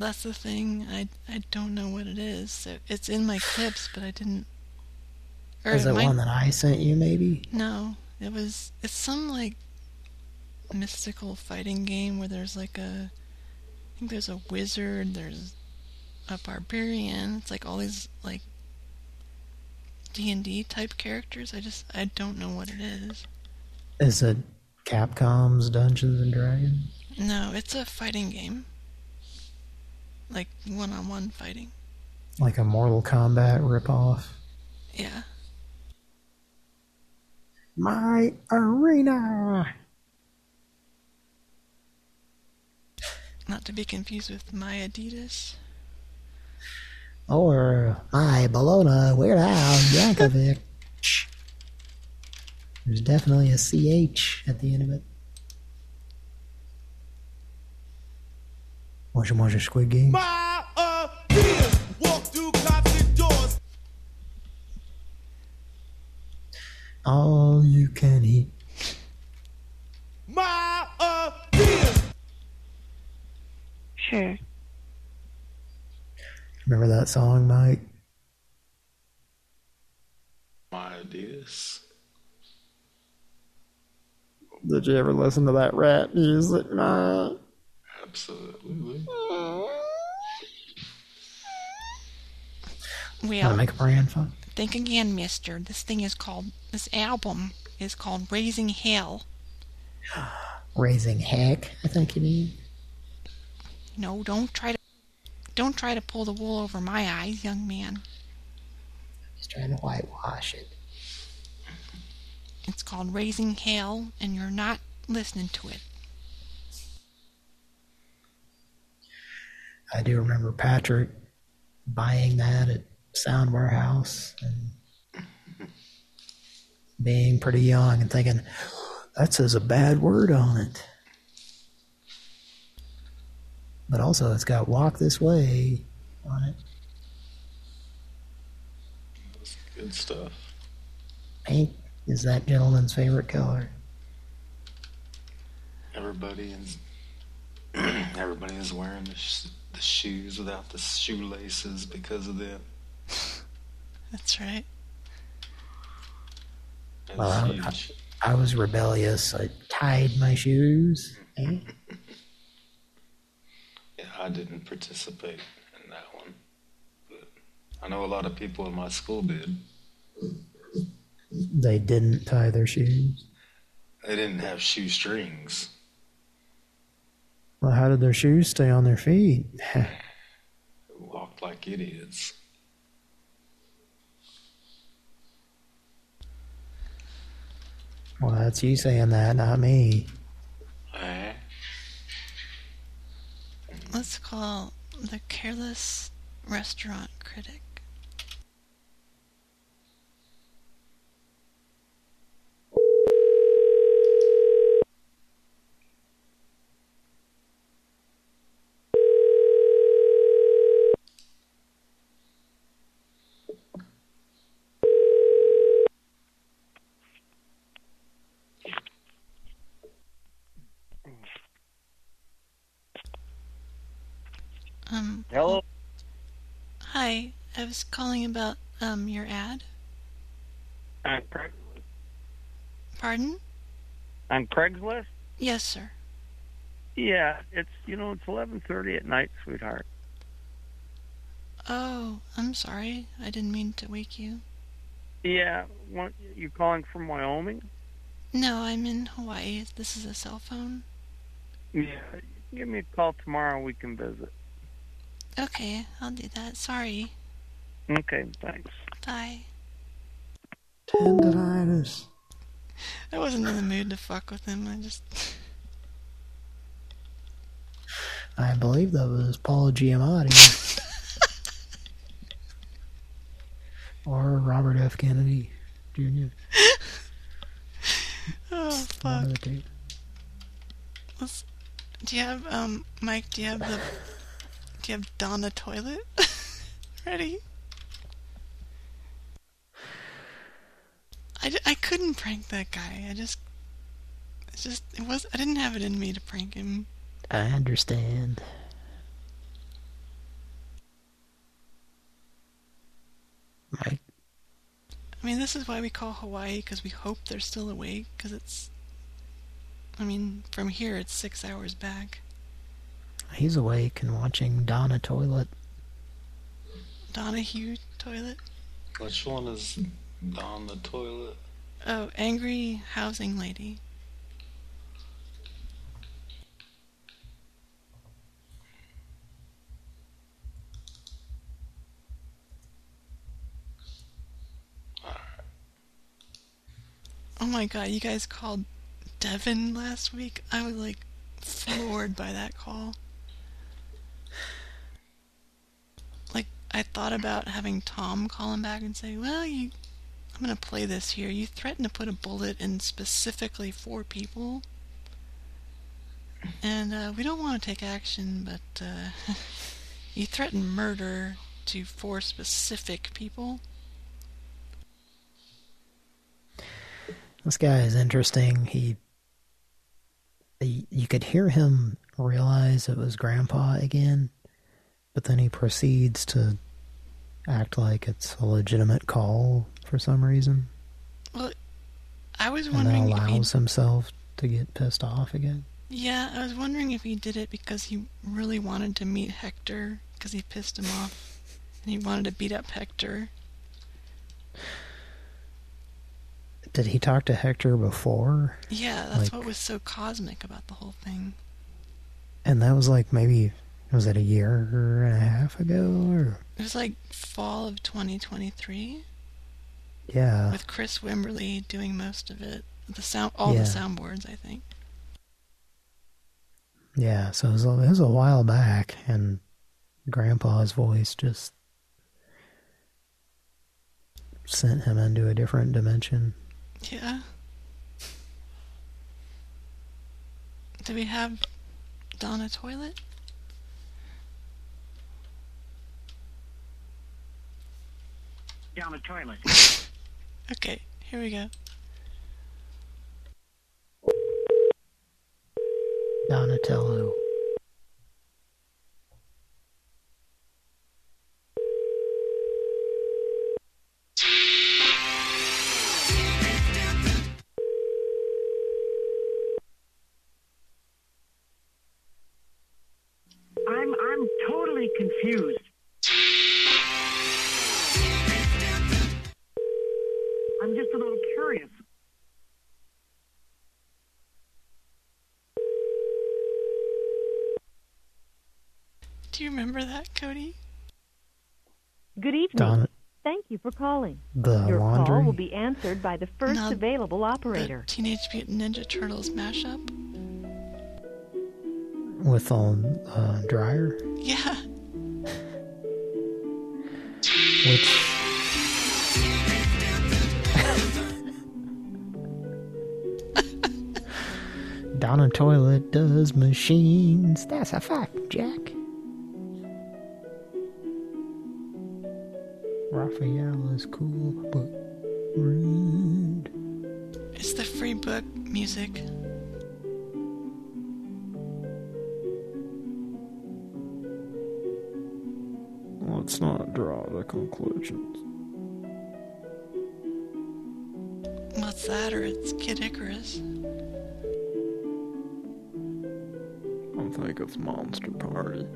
[SPEAKER 3] That's the thing. I I don't know what it is. So it's in my clips, but I didn't. or
[SPEAKER 2] Is it
[SPEAKER 3] might-
[SPEAKER 2] one that I sent you, maybe?
[SPEAKER 3] No, it was. It's some like mystical fighting game where there's like a. I think there's a wizard. There's a barbarian. It's like all these like D and D type characters. I just I don't know what it is.
[SPEAKER 2] Is it Capcom's Dungeons and Dragons?
[SPEAKER 3] No, it's a fighting game. Like one-on-one fighting.
[SPEAKER 2] Like a Mortal Kombat ripoff?
[SPEAKER 3] Yeah.
[SPEAKER 2] My arena!
[SPEAKER 3] Not to be confused with my Adidas.
[SPEAKER 2] Or my Bologna Weird Al Yankovic. *laughs* There's definitely a CH at the end of it. Moja Moja Squid Game.
[SPEAKER 35] My ideas walk through closet doors.
[SPEAKER 2] All you can eat.
[SPEAKER 35] My ideas.
[SPEAKER 56] Sure.
[SPEAKER 2] Remember that song, Mike?
[SPEAKER 6] My ideas.
[SPEAKER 2] Did you ever listen to that rap music, Mike?
[SPEAKER 6] Absolutely.
[SPEAKER 3] Well,
[SPEAKER 2] Wanna make a brand fun?
[SPEAKER 3] think again, mister. This thing is called, this album is called Raising Hell. *gasps*
[SPEAKER 2] Raising heck, I think you mean.
[SPEAKER 3] No, don't try to, don't try to pull the wool over my eyes, young man.
[SPEAKER 2] Just trying to whitewash it.
[SPEAKER 3] It's called Raising Hell, and you're not listening to it.
[SPEAKER 2] I do remember Patrick buying that at Sound Warehouse and being pretty young and thinking, that says a bad word on it. But also, it's got walk this way on it.
[SPEAKER 6] Good stuff.
[SPEAKER 2] Pink is that gentleman's favorite color.
[SPEAKER 6] Everybody is *clears throat* everybody is wearing the, sh- the shoes without the shoelaces because of them. *laughs*
[SPEAKER 3] That's right.
[SPEAKER 6] That's
[SPEAKER 2] Well, I. I, I was rebellious. I tied my shoes. Eh?
[SPEAKER 6] Yeah, I didn't participate in that one, but I know a lot of people in my school did.
[SPEAKER 2] They didn't tie their shoes.
[SPEAKER 6] They didn't have shoestrings.
[SPEAKER 2] Well, how did their shoes stay on their feet? *laughs*
[SPEAKER 6] They walked like idiots.
[SPEAKER 2] well, that's you saying that, not me.
[SPEAKER 3] Let's call the careless restaurant critic. Um,
[SPEAKER 72] Hello?
[SPEAKER 3] hi. I was calling about um your ad.
[SPEAKER 72] On, Craig-
[SPEAKER 3] Pardon?
[SPEAKER 72] on Craigslist?
[SPEAKER 3] Yes, sir.
[SPEAKER 72] Yeah, it's you know it's eleven thirty at night, sweetheart.
[SPEAKER 3] Oh, I'm sorry. I didn't mean to wake you.
[SPEAKER 72] Yeah, what, you calling from Wyoming?
[SPEAKER 3] No, I'm in Hawaii. This is a cell phone.
[SPEAKER 72] Yeah, give me a call tomorrow. We can visit.
[SPEAKER 3] Okay, I'll do that. Sorry.
[SPEAKER 72] Okay, thanks.
[SPEAKER 3] Bye.
[SPEAKER 2] Tendinitis.
[SPEAKER 3] I wasn't in the mood to fuck with him. I just.
[SPEAKER 2] I believe that was Paul Giamatti. *laughs* or Robert F. Kennedy Jr. *laughs*
[SPEAKER 3] Oh
[SPEAKER 2] One
[SPEAKER 3] fuck.
[SPEAKER 2] of the two.
[SPEAKER 3] Let's, do you have um Mike? Do you have the? Do you have Donna toilet *laughs* ready? I, d- I couldn't prank that guy. I just it's just it was I didn't have it in me to prank him.
[SPEAKER 2] I understand. Mike,
[SPEAKER 3] I mean, this is why we call Hawaii because we hope they're still awake because it's. I mean, from here it's six hours back.
[SPEAKER 2] he's awake and watching Donna Toilet.
[SPEAKER 3] Donahue toilet.
[SPEAKER 6] Which one is on the toilet?
[SPEAKER 3] Oh, angry housing lady. Oh my god, you guys called Devin last week? I was like floored by that call. Like, I thought about having Tom call him back and say, Well, you. I'm gonna play this here. You threatened to put a bullet in specifically four people. And uh, we don't want to take action, but uh, *laughs* you threatened murder to four specific people.
[SPEAKER 2] This guy is interesting. He, he, you could hear him realize it was Grandpa again, but then he proceeds to act like it's a legitimate call for some reason,
[SPEAKER 3] Well, I was
[SPEAKER 2] and
[SPEAKER 3] wondering if he
[SPEAKER 2] allows himself to get pissed off again.
[SPEAKER 3] Yeah, I was wondering if he did it because he really wanted to meet Hector because he pissed him off and he wanted to beat up Hector.
[SPEAKER 2] Did he talk to Hector before?
[SPEAKER 3] Yeah, that's
[SPEAKER 2] Like-
[SPEAKER 3] what was so cosmic about the whole thing.
[SPEAKER 2] And that was like maybe was it a year and a half ago or
[SPEAKER 3] It was like fall of 2023
[SPEAKER 2] yeah.
[SPEAKER 3] with Chris Wimberly doing most of it. The sound, all
[SPEAKER 2] Yeah.
[SPEAKER 3] the soundboards, I think.
[SPEAKER 2] Yeah, so it was, a, it was a while back, and Grandpa's voice just sent him into a different dimension.
[SPEAKER 3] Yeah. Do we have Donna Toilet?
[SPEAKER 73] Down the toilet. *laughs*
[SPEAKER 3] Okay, here we go.
[SPEAKER 2] Donatello.
[SPEAKER 15] For calling.
[SPEAKER 2] The
[SPEAKER 15] Your call will be answered by the first
[SPEAKER 3] No,
[SPEAKER 15] available operator.
[SPEAKER 3] Teenage Mutant Ninja Turtles mashup?
[SPEAKER 2] With a uh, dryer,
[SPEAKER 3] Yeah.
[SPEAKER 2] which *laughs* Donna Toilet does machines. That's a fact, Jack. Raphael is cool, but rude.
[SPEAKER 3] It's the free book music.
[SPEAKER 2] Let's not draw the conclusions.
[SPEAKER 3] What's that, or it's Kid Icarus?
[SPEAKER 2] I think it's Monster Party.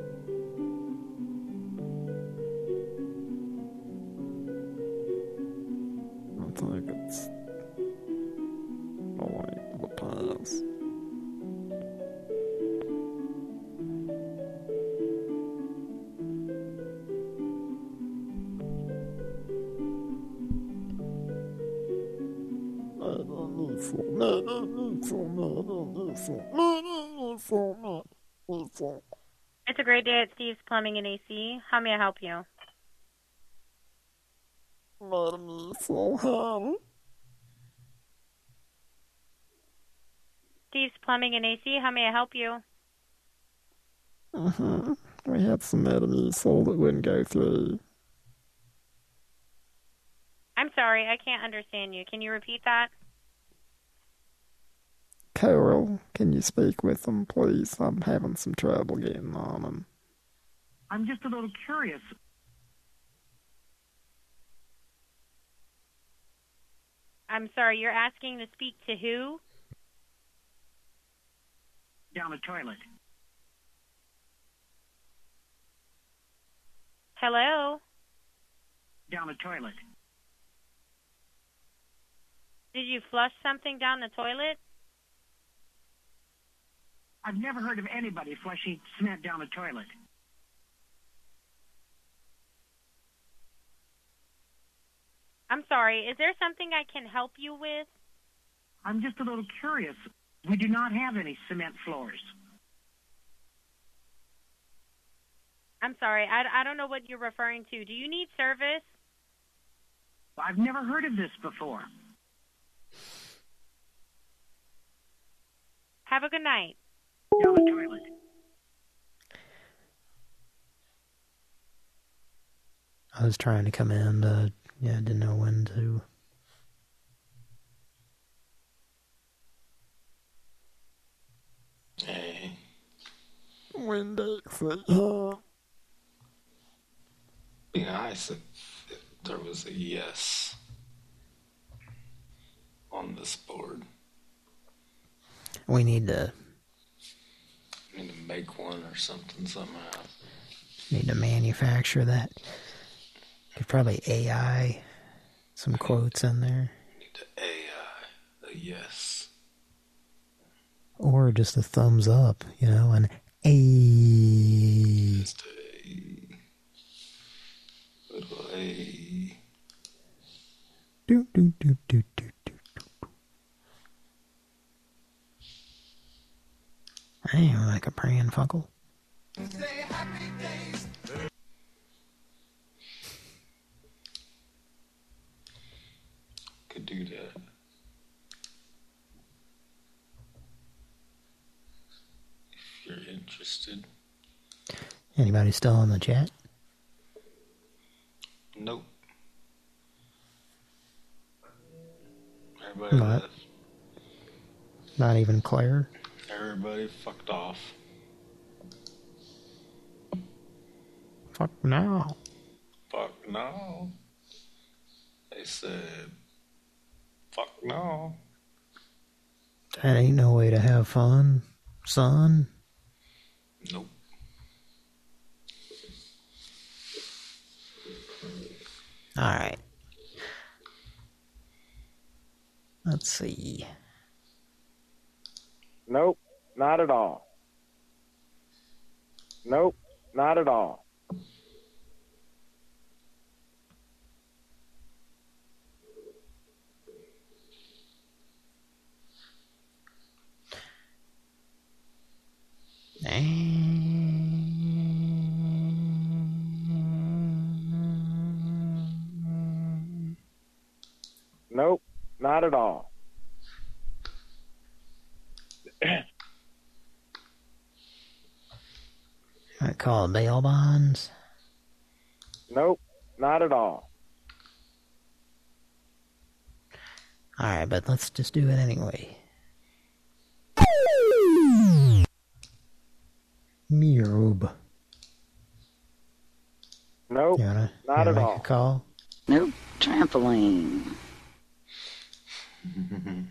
[SPEAKER 74] Great day at Steve's Plumbing and AC. How may I help you? Steve's Plumbing and AC. How may I help you?
[SPEAKER 75] Uh-huh. We had some Metamucil that wouldn't go through.
[SPEAKER 74] I'm sorry, I can't understand you. Can you repeat that?
[SPEAKER 75] Carol, can you speak with them, please? I'm having some trouble getting on them.
[SPEAKER 73] I'm just a little curious.
[SPEAKER 74] I'm sorry, you're asking to speak to who?
[SPEAKER 73] Down the toilet.
[SPEAKER 74] Hello?
[SPEAKER 73] Down the toilet.
[SPEAKER 74] Did you flush something down the toilet?
[SPEAKER 73] I've never heard of anybody flushing cement down the toilet.
[SPEAKER 74] I'm sorry, is there something I can help you with?
[SPEAKER 73] I'm just a little curious. We do not have any cement floors.
[SPEAKER 74] I'm sorry, I, I don't know what you're referring to. Do you need service?
[SPEAKER 73] I've never heard of this before.
[SPEAKER 74] Have a good night.
[SPEAKER 73] Down the toilet.
[SPEAKER 2] I was trying to come in, uh, yeah, didn't know when to.
[SPEAKER 6] Hey.
[SPEAKER 75] When they say, uh,
[SPEAKER 6] Be nice if, if there was a yes on this board.
[SPEAKER 2] We need to
[SPEAKER 6] Need to make one or something somehow.
[SPEAKER 2] need to manufacture that. Could probably AI some quotes in there, Need to
[SPEAKER 6] AI, a yes.
[SPEAKER 2] or just a thumbs up, you know, an A.
[SPEAKER 6] Just a little a.
[SPEAKER 2] Do do do do do do. I ain't like a praying fuckle.
[SPEAKER 6] Could do that. If you're interested.
[SPEAKER 2] Anybody still in the chat?
[SPEAKER 6] Nope. Everybody
[SPEAKER 2] Not.
[SPEAKER 6] left.
[SPEAKER 2] Not even Claire.
[SPEAKER 6] Everybody fucked off.
[SPEAKER 2] Fuck now.
[SPEAKER 6] Fuck no. They said, fuck no.
[SPEAKER 2] That ain't no way to have fun, son.
[SPEAKER 6] Nope.
[SPEAKER 2] Alright. Let's see.
[SPEAKER 76] Nope, not at all. Nope, not at all. Eh. Nope, not at all. *clears throat*
[SPEAKER 2] I call bail bonds.
[SPEAKER 76] Nope, not at all.
[SPEAKER 2] Alright, but let's just do it anyway. Murb.
[SPEAKER 76] Nope,
[SPEAKER 2] You wanna,
[SPEAKER 76] not
[SPEAKER 2] you
[SPEAKER 76] at
[SPEAKER 2] make
[SPEAKER 76] all.
[SPEAKER 2] a call?
[SPEAKER 77] Nope, trampoline. *laughs*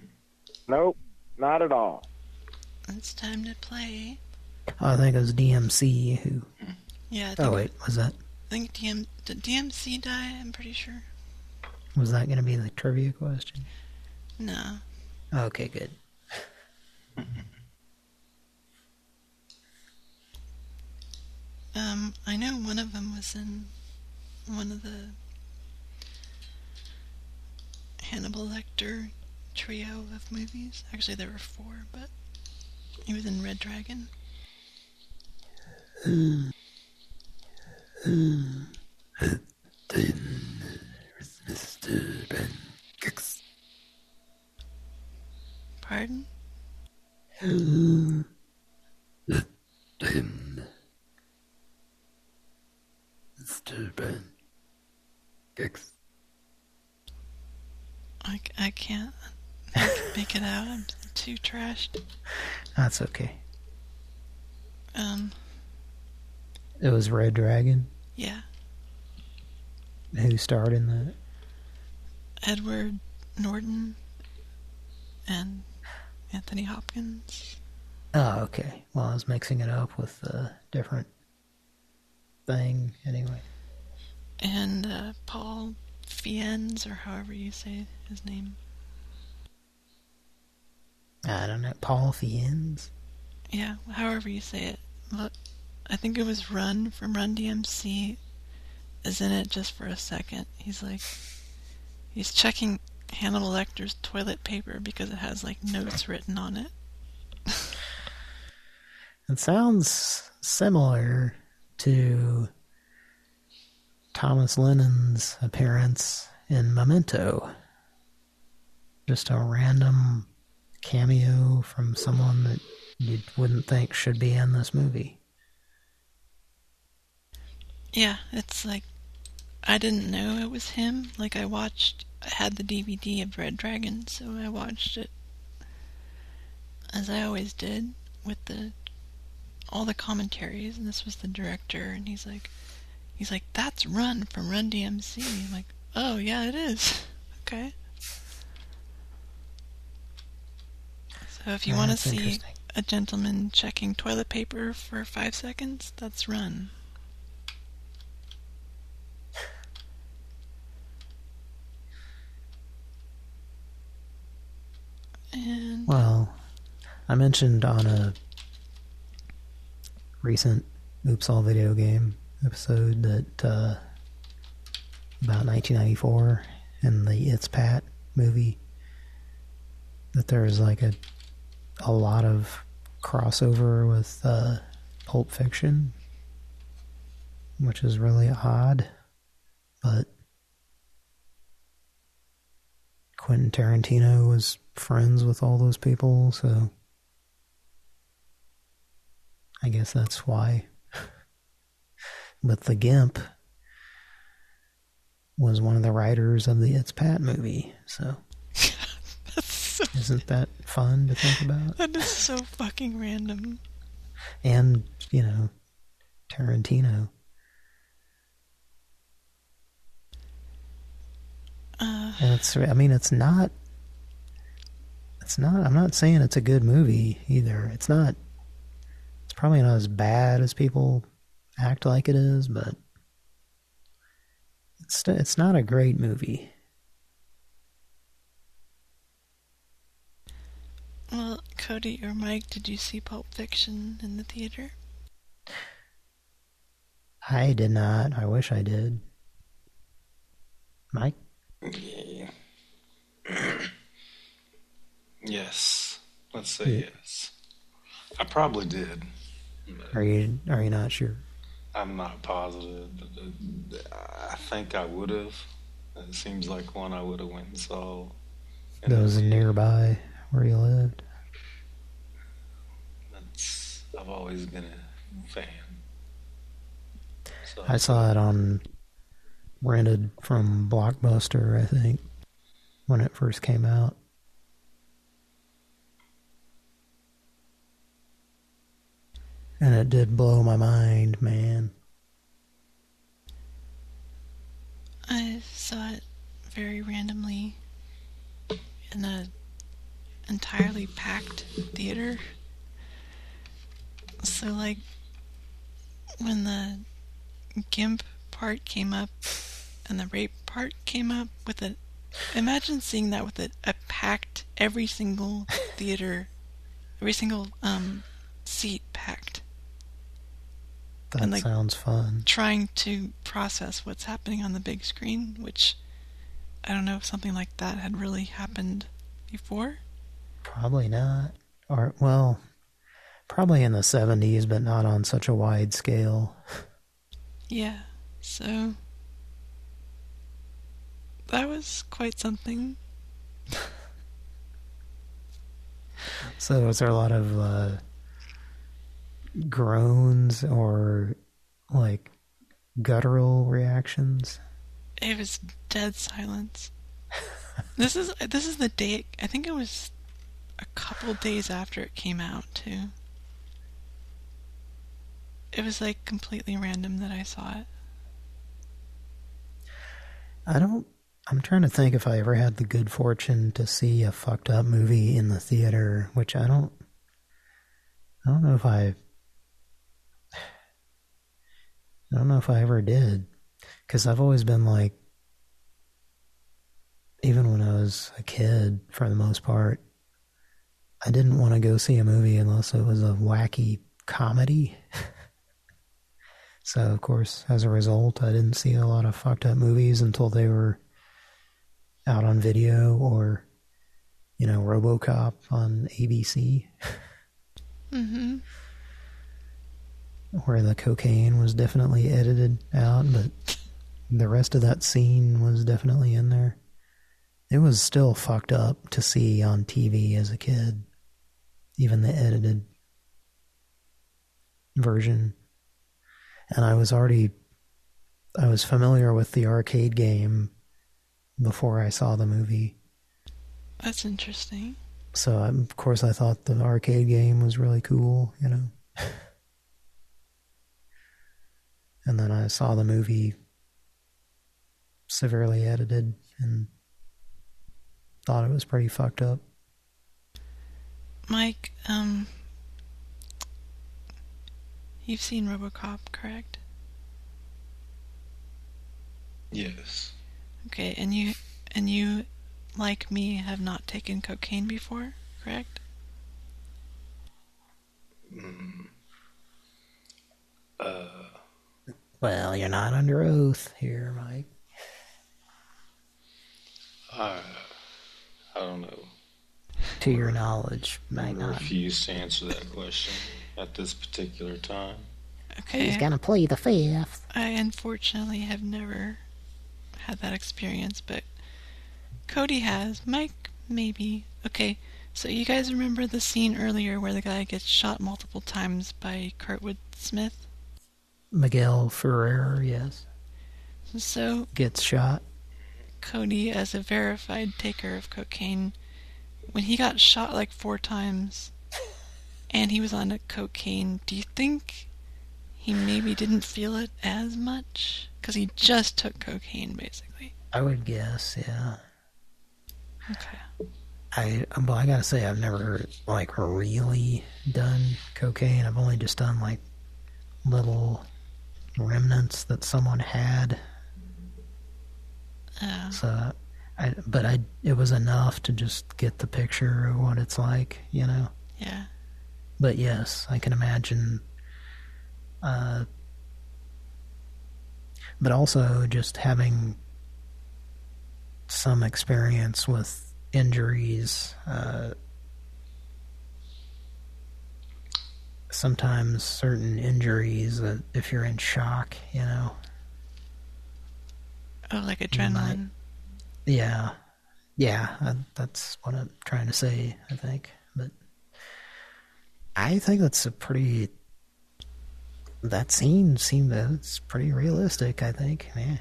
[SPEAKER 76] Nope, not at all.
[SPEAKER 3] It's time to play.
[SPEAKER 2] Oh, I think it was DMC who...
[SPEAKER 3] Yeah. I
[SPEAKER 2] Oh, wait, was that...
[SPEAKER 3] I think DM, did DMC die? I'm pretty sure.
[SPEAKER 2] Was that going to be the trivia question?
[SPEAKER 3] No.
[SPEAKER 2] Okay, good. *laughs*
[SPEAKER 3] Um, I know one of them was in one of the Hannibal Lecter trio of movies. Actually, there were four, but he was in Red Dragon. Pardon? I, I can't *laughs* make, it out. I'm too trashed.
[SPEAKER 2] That's okay.
[SPEAKER 3] Um,
[SPEAKER 2] It was Red Dragon.
[SPEAKER 3] yeah.
[SPEAKER 2] Who starred in that?
[SPEAKER 3] Edward Norton and Anthony Hopkins.
[SPEAKER 2] Oh, okay. Well, I was mixing it up with a different thing anyway.
[SPEAKER 3] And uh, Paul Fiennes, or however you say his name.
[SPEAKER 2] I don't know. Paul Fiennes?
[SPEAKER 3] Yeah, however you say it. Look, I think it was Run from Run DMC is in it just for a second. He's like, he's checking Hannibal Lecter's toilet paper because it has like notes written on it. *laughs*
[SPEAKER 2] It sounds similar to Thomas Lennon's appearance in Memento. Just a random cameo from someone that you wouldn't think should be in this movie.
[SPEAKER 3] Yeah, it's like I didn't know it was him. Like I watched, I had the DVD of Red Dragon, so I watched it as I always did with the all the commentaries, and this was the director, and he's like, he's like, that's Run from Run DMC. I'm like, oh yeah, it is. *laughs* Okay. So if you want to see a gentleman checking toilet paper for five seconds, that's Run. And
[SPEAKER 2] Well, I mentioned on a recent Oops All Video Game episode that uh, about 1994 and the It's Pat movie that there's like a a lot of crossover with uh, Pulp Fiction, which is really odd, but Quentin Tarantino was friends with all those people, so I guess that's why. but the Gimp was one of the writers of the It's Pat movie, so *laughs* isn't that fun to think about?
[SPEAKER 3] that is so fucking random.
[SPEAKER 2] And, you know, Tarantino.
[SPEAKER 3] Uh,
[SPEAKER 2] And it's, I mean, it's not, it's not, I'm not saying it's a good movie either. It's not, probably not as bad as people act like it is, but it's, it's not a great movie.
[SPEAKER 3] well, Cody or Mike, did you see Pulp Fiction in the theater?
[SPEAKER 2] I did not. I wish I did. Mike?
[SPEAKER 6] Yeah. yes. Let's say
[SPEAKER 2] Yeah.
[SPEAKER 6] yes. I probably did.
[SPEAKER 2] Are you, are you not sure?
[SPEAKER 6] I'm not positive, uh, I think I would have. It seems like one I would have went and saw.
[SPEAKER 2] Those nearby where you lived?
[SPEAKER 6] That's, I've always been a fan. So
[SPEAKER 2] I saw it on rented from Blockbuster, I think, when it first came out. And it did blow my mind, man.
[SPEAKER 3] I saw it very randomly in a entirely packed theater. So like when the gimp part came up and the rape part came up with a imagine seeing that with a, a packed every single theater every single um seat packed
[SPEAKER 2] That
[SPEAKER 3] And, like,
[SPEAKER 2] sounds fun.
[SPEAKER 3] trying to process what's happening on the big screen, which I don't know if something like that had really happened before?
[SPEAKER 2] Probably not. Or, well, probably in the 70s, but not on such a wide scale.
[SPEAKER 3] Yeah, so that was quite something. *laughs*
[SPEAKER 2] So was there a lot of uh, groans or like guttural reactions?
[SPEAKER 3] It was dead silence. this is this is the day. I think it was a couple days after it came out too. It was like completely random that I saw it.
[SPEAKER 2] I don't. I'm trying to think if I ever had the good fortune to see a fucked up movie in the theater, which I don't. I don't know if I. I don't know if I ever did, because I've always been like, even when I was a kid, for the most part, I didn't want to go see a movie unless it was a wacky comedy. *laughs* so, of course, as a result, I didn't see a lot of fucked up movies until they were out on video or, you know, Robocop on ABC.
[SPEAKER 3] Mm-hmm.
[SPEAKER 2] Where the cocaine was definitely edited out, but the rest of that scene was definitely in there. It was still fucked up to see on TV as a kid, even the edited version. And I was already, I was familiar with the arcade game before I saw the movie.
[SPEAKER 3] That's interesting.
[SPEAKER 2] So, of course, I thought the arcade game was really cool, you know. *laughs* and then I saw the movie severely edited and thought it was pretty fucked up.
[SPEAKER 3] Mike, um, you've seen RoboCop, correct?
[SPEAKER 6] Yes.
[SPEAKER 3] Okay, and you and you, like me, have not taken cocaine before, correct?
[SPEAKER 6] Mm. Uh,
[SPEAKER 2] Well, you're not under oath here, Mike.
[SPEAKER 6] I, I don't know.
[SPEAKER 2] To your knowledge, might
[SPEAKER 6] I
[SPEAKER 2] not.
[SPEAKER 6] refuse to answer that question at this particular time.
[SPEAKER 3] Okay.
[SPEAKER 2] He's gonna play the fifth.
[SPEAKER 3] I unfortunately have never had that experience, but Cody has. Mike, maybe. Okay, so you guys remember the scene earlier where the guy gets shot multiple times by Kurtwood Smith?
[SPEAKER 2] Miguel Ferrer, yes,
[SPEAKER 3] So
[SPEAKER 2] gets shot.
[SPEAKER 3] Cody, as a verified taker of cocaine, when he got shot like four times and he was on a cocaine, do you think he maybe didn't feel it as much? Because he just took cocaine, basically.
[SPEAKER 2] I would guess, yeah.
[SPEAKER 3] Okay.
[SPEAKER 2] I well, I gotta say, I've never like really done cocaine. I've only just done like little remnants that someone had. So, I but I it was enough to just get the picture of what it's like, you know.
[SPEAKER 3] yeah.
[SPEAKER 2] But yes, I can imagine. Uh, but also just having some experience with injuries. Uh, sometimes certain injuries that if you're in shock, you know.
[SPEAKER 3] Oh, like adrenaline.
[SPEAKER 2] Yeah, yeah, uh, that's what I'm trying to say. I think, but I think that's a pretty. That scene seemed it's pretty realistic. I think, yeah,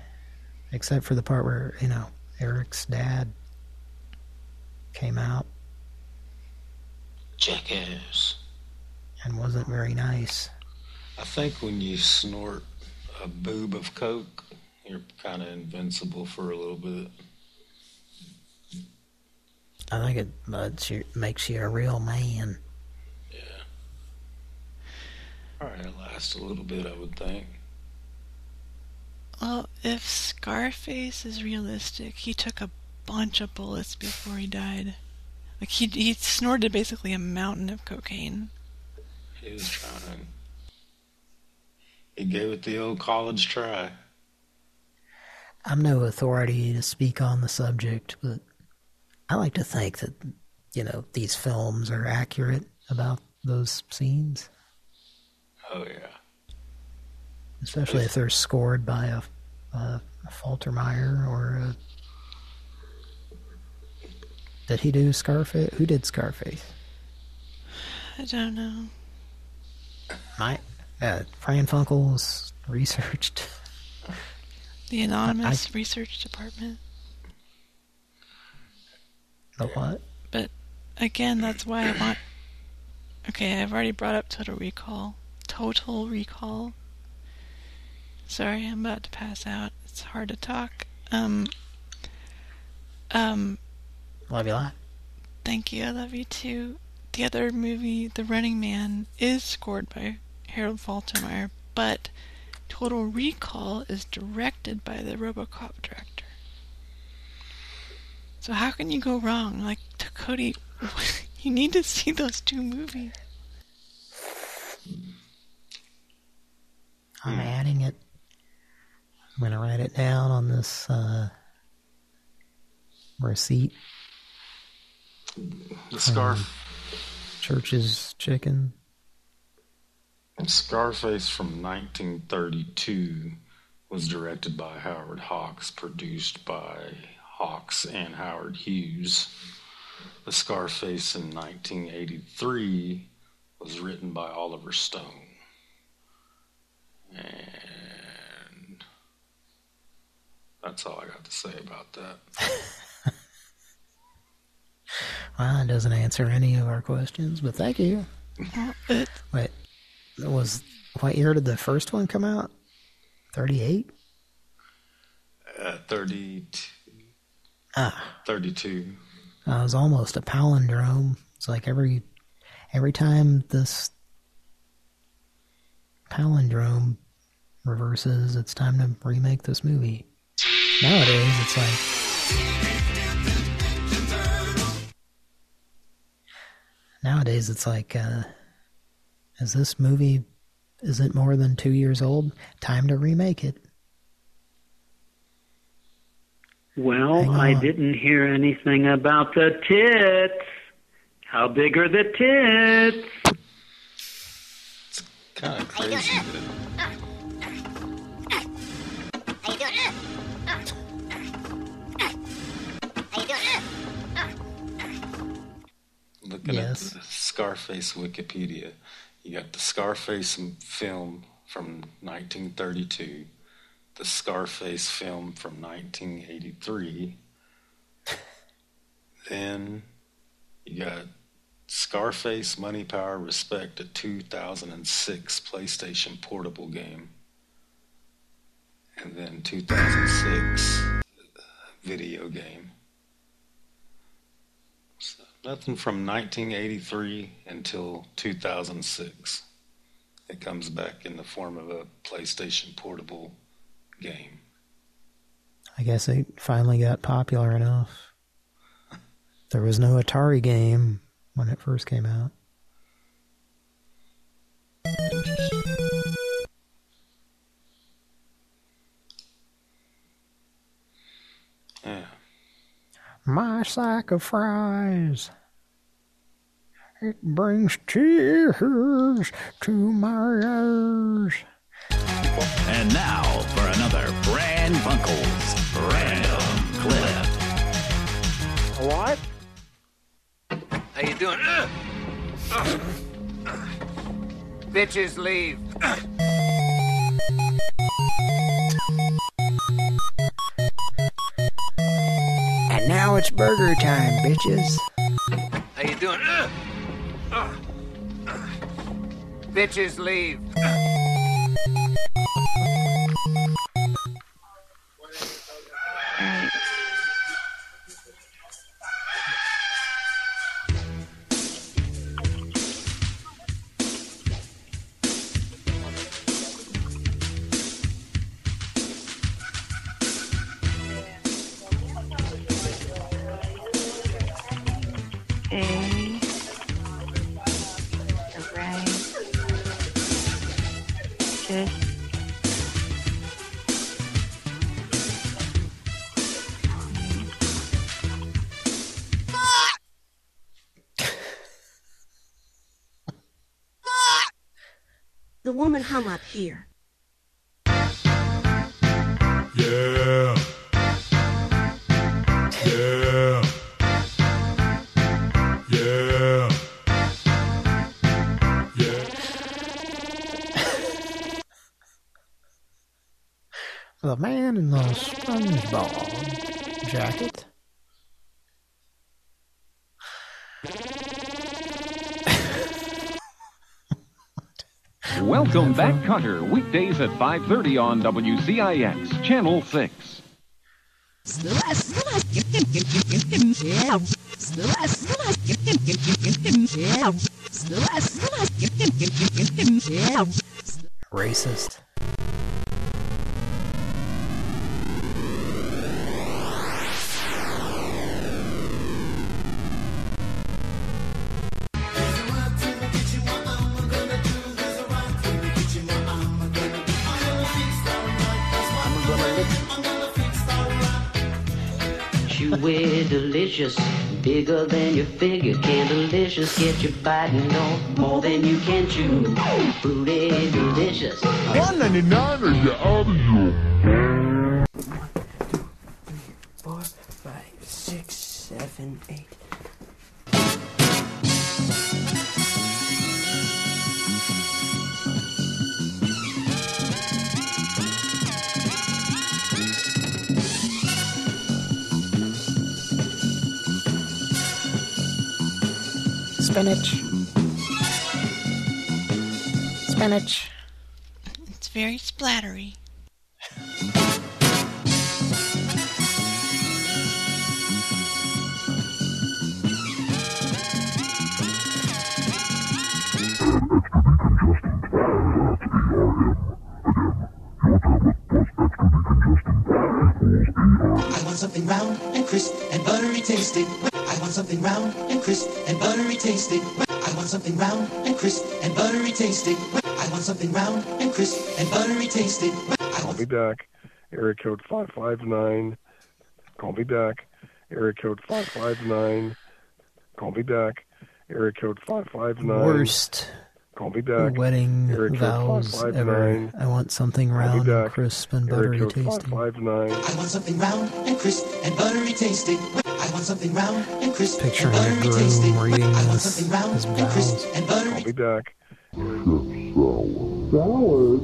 [SPEAKER 2] except for the part where you know Eric's dad came out
[SPEAKER 6] Jackass.
[SPEAKER 2] And wasn't very nice.
[SPEAKER 6] I think when you snort a boob of coke, you're kind of invincible for a little bit.
[SPEAKER 2] I think it makes you, makes you a real man. Yeah.
[SPEAKER 6] All right, it lasts a little bit, I would think.
[SPEAKER 3] Well, if Scarface is realistic, he took a bunch of bullets before he died. Like he he snorted basically a mountain of cocaine.
[SPEAKER 6] He was trying. He gave it the old college try.
[SPEAKER 2] I'm no authority to speak on the subject, but I like to think that you know, these films are accurate about those scenes.
[SPEAKER 6] Oh yeah.
[SPEAKER 2] Especially if they're scored by a, a, a Faltermeyer or a... Did he do Scarface? Who did Scarface?
[SPEAKER 3] I don't know.
[SPEAKER 2] My, uh, Pran Funkels researched.
[SPEAKER 3] The anonymous research department.
[SPEAKER 2] The what?
[SPEAKER 3] But again, that's why I want. Okay, I've already brought up Total Recall. Total Recall. Sorry, I'm about to pass out. It's hard to talk. Um. Um.
[SPEAKER 2] Love you a lot.
[SPEAKER 3] Thank you. I love you too. The other movie, The Running Man, is scored by Harold Faltermeyer, but Total Recall is directed by the RoboCop director. So how can you go wrong? Like, to Cody, *laughs* you need to see those two movies.
[SPEAKER 2] I'm adding it. I'm going to write it down on this uh, receipt.
[SPEAKER 6] The scarf.
[SPEAKER 2] Church's chicken.
[SPEAKER 6] Scarface from 1932 was directed by Howard Hawks, produced by Hawks and Howard Hughes. The Scarface in 1983 was written by Oliver Stone. And that's all I got to say about that. *laughs*
[SPEAKER 2] Well, it doesn't answer any of our questions, but thank you. *laughs* Wait, was what year did the first one come out? Thirty-eight.
[SPEAKER 6] Uh, 32.
[SPEAKER 2] Ah.
[SPEAKER 6] 32.
[SPEAKER 2] Uh, it was almost a palindrome. It's like every every time this palindrome reverses, it's time to remake this movie. Nowadays, it's like nowadays it's like, uh, is this movie is it more than two years old? Time to remake it.
[SPEAKER 78] Well, I didn't hear anything about the tits. How big are the tits?
[SPEAKER 6] It's Kind of crazy. Looking
[SPEAKER 2] Yes.
[SPEAKER 6] at the Scarface Wikipedia, you got the Scarface film from 1932, the Scarface film from 1983, then you got Scarface Money Power Respect, a 2006 PlayStation portable game, and then 2006 uh, video game. Nothing from 1983 until 2006. It comes back in the form of a PlayStation portable game.
[SPEAKER 2] I guess it finally got popular enough. There was no Atari game when it first came out. My sack of fries. It brings tears to my eyes.
[SPEAKER 66] And now for another Pran Funkels Random Clip.
[SPEAKER 76] What?
[SPEAKER 79] How you doing? Uh, uh, uh. Bitches leave.
[SPEAKER 2] Now it's burger time, bitches.
[SPEAKER 79] How you doing? Bitches leave.
[SPEAKER 80] A.
[SPEAKER 81] The woman hum up here.
[SPEAKER 82] Yeah. Yeah. Yeah. Yeah. *laughs*
[SPEAKER 83] The man in the SpongeBob jacket.
[SPEAKER 84] Welcome back, Kotter. Weekdays at 5:30 on WCIX, Channel 6.
[SPEAKER 83] Racist.
[SPEAKER 85] Chewy delicious, bigger than your figure. Can delicious get you biting on more than you can chew. Fruity delicious.
[SPEAKER 82] One ninety nine are you out of your?
[SPEAKER 85] Four, five, six, seven, eight.
[SPEAKER 83] Spinach. Spinach.
[SPEAKER 3] It's very splattery.
[SPEAKER 2] I want something round and crisp and buttery tasting. I want something round and crisp and buttery tasting. I want something round and crisp and buttery tasting. I want something round and crisp and buttery tasting.
[SPEAKER 86] Call me back. Area code 559. Call me back. Area code 559. Call me back. Area code 559.
[SPEAKER 83] Worst
[SPEAKER 86] Call me back.
[SPEAKER 83] wedding
[SPEAKER 86] Area code
[SPEAKER 83] vows ever.
[SPEAKER 86] 559.
[SPEAKER 83] I want something round,
[SPEAKER 86] back.
[SPEAKER 83] crisp, and buttery
[SPEAKER 86] code
[SPEAKER 83] tasting.
[SPEAKER 86] 559.
[SPEAKER 2] I want something round and crisp and buttery tasting. I want something round and crisp
[SPEAKER 83] Picturing
[SPEAKER 2] and
[SPEAKER 83] a
[SPEAKER 2] buttery
[SPEAKER 83] groom
[SPEAKER 2] tasting.
[SPEAKER 83] reading
[SPEAKER 2] I want
[SPEAKER 83] this,
[SPEAKER 2] something round
[SPEAKER 83] his
[SPEAKER 2] and crisp and buttery.
[SPEAKER 86] Call me back.
[SPEAKER 82] Salad?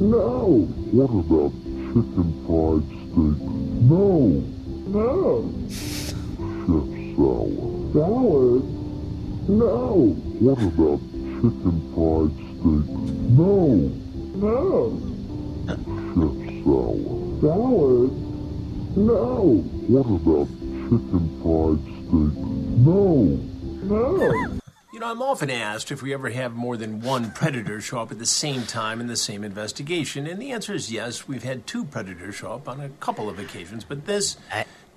[SPEAKER 82] No. What about chicken fried steak? No. No. Chef salad. Salad? No. What about chicken fried steak? No. No. Chef salad. Salad? No. What about chicken fried steak? No. No.
[SPEAKER 87] You know, I'm often asked if we ever have more than one predator show up at the same time in the same investigation, and the answer is yes. We've had two predators show up on a couple of occasions, but this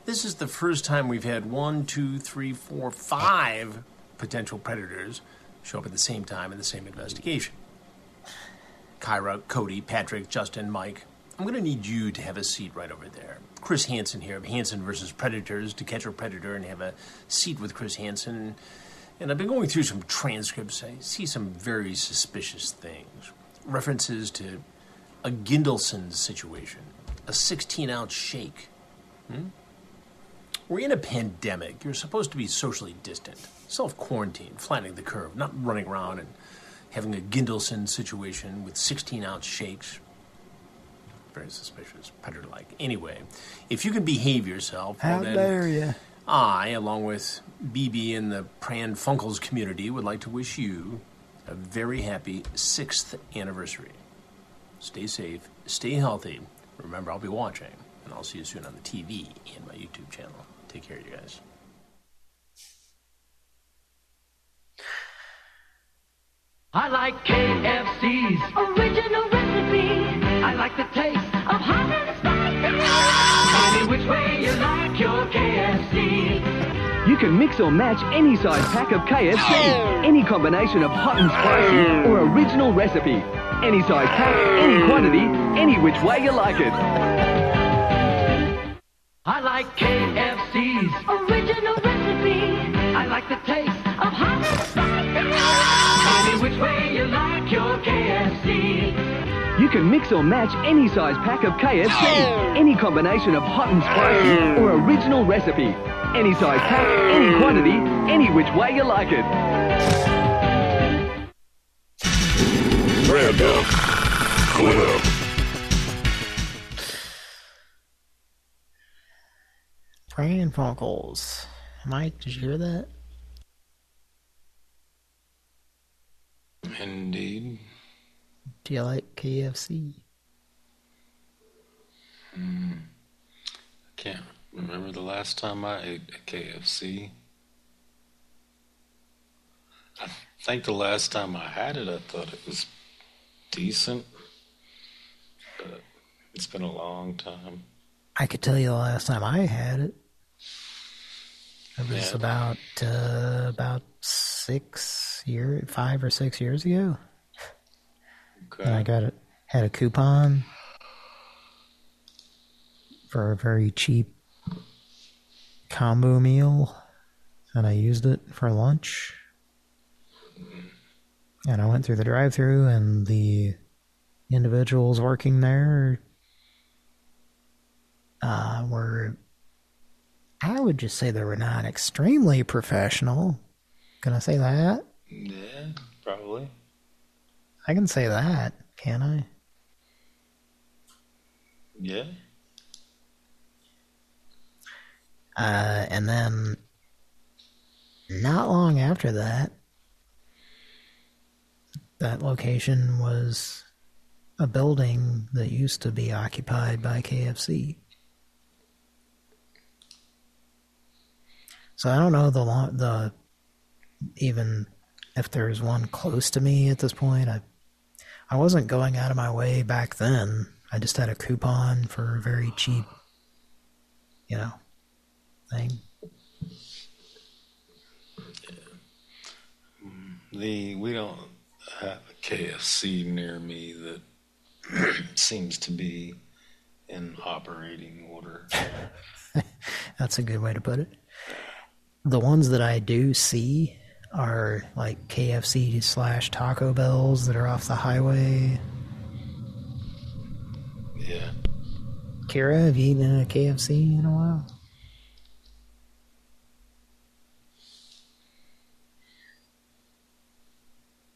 [SPEAKER 87] this is the first time we've had one, two, three, four, five potential predators show up at the same time in the same investigation. Kyra, Cody, Patrick, Justin, Mike. I'm going to need you to have a seat right over there. Chris Hansen here of Hansen versus Predators to catch a predator and have a seat with Chris Hansen. And I've been going through some transcripts. I see some very suspicious things. References to a Gindelson situation, a 16 ounce shake. Hmm? We're in a pandemic. You're supposed to be socially distant, self quarantine, flattening the curve, not running around and having a Gindelson situation with 16 ounce shakes. Very suspicious, predator like. Anyway, if you can behave yourself, well
[SPEAKER 83] How
[SPEAKER 87] then
[SPEAKER 83] dare you?
[SPEAKER 87] I, along with BB and the Pran Funkels community, would like to wish you a very happy sixth anniversary. Stay safe, stay healthy. Remember, I'll be watching, and I'll see you soon on the TV and my YouTube channel. Take care, you guys.
[SPEAKER 88] I like KFC's original recipe. I like the taste of hot and spicy. Any which way you like your KFC.
[SPEAKER 89] You can mix or match any size pack of KFC. Any combination of hot and spicy or original recipe. Any size pack, any quantity, any which way you like it.
[SPEAKER 88] I like KFC's original recipe. I like the taste of hot and spicy. Any which way you like
[SPEAKER 90] like your KFC.
[SPEAKER 88] You can mix or match any size pack of KFC. Any combination of hot and spicy or original recipe. Any size pack, any quantity, any which way you like it.
[SPEAKER 91] Random clip.
[SPEAKER 2] Pran Funkels. Mike, did you hear that?
[SPEAKER 6] Indeed.
[SPEAKER 2] Do you like KFC?
[SPEAKER 6] Hmm. I can't remember the last time I ate at KFC. I think the last time I had it, I thought it was decent. But it's been a long time.
[SPEAKER 2] I could tell you the last time I had it. It was
[SPEAKER 6] Yeah.
[SPEAKER 2] about uh, about six year, five or six years ago. And I got it. Had a coupon for a very cheap combo meal, and I used it for lunch. And I went through the drive-through, and the individuals working there uh, were, I would just say they were not extremely professional. Can I say that?
[SPEAKER 6] Yeah, probably.
[SPEAKER 2] I can say that, can I?
[SPEAKER 6] Yeah.
[SPEAKER 2] Uh, and then, not long after that, that location was a building that used to be occupied by KFC. So I don't know the long, the even if there's one close to me at this point. I I wasn't going out of my way back then. I just had a coupon for a very cheap, you know, thing.
[SPEAKER 6] The we don't have a KFC near me that *clears throat* seems to be in operating order. *laughs*
[SPEAKER 2] That's a good way to put it. The ones that I do see are like KFC slash Taco Bells that are off the highway.
[SPEAKER 6] Yeah.
[SPEAKER 2] Kira, have you eaten at a KFC in a while?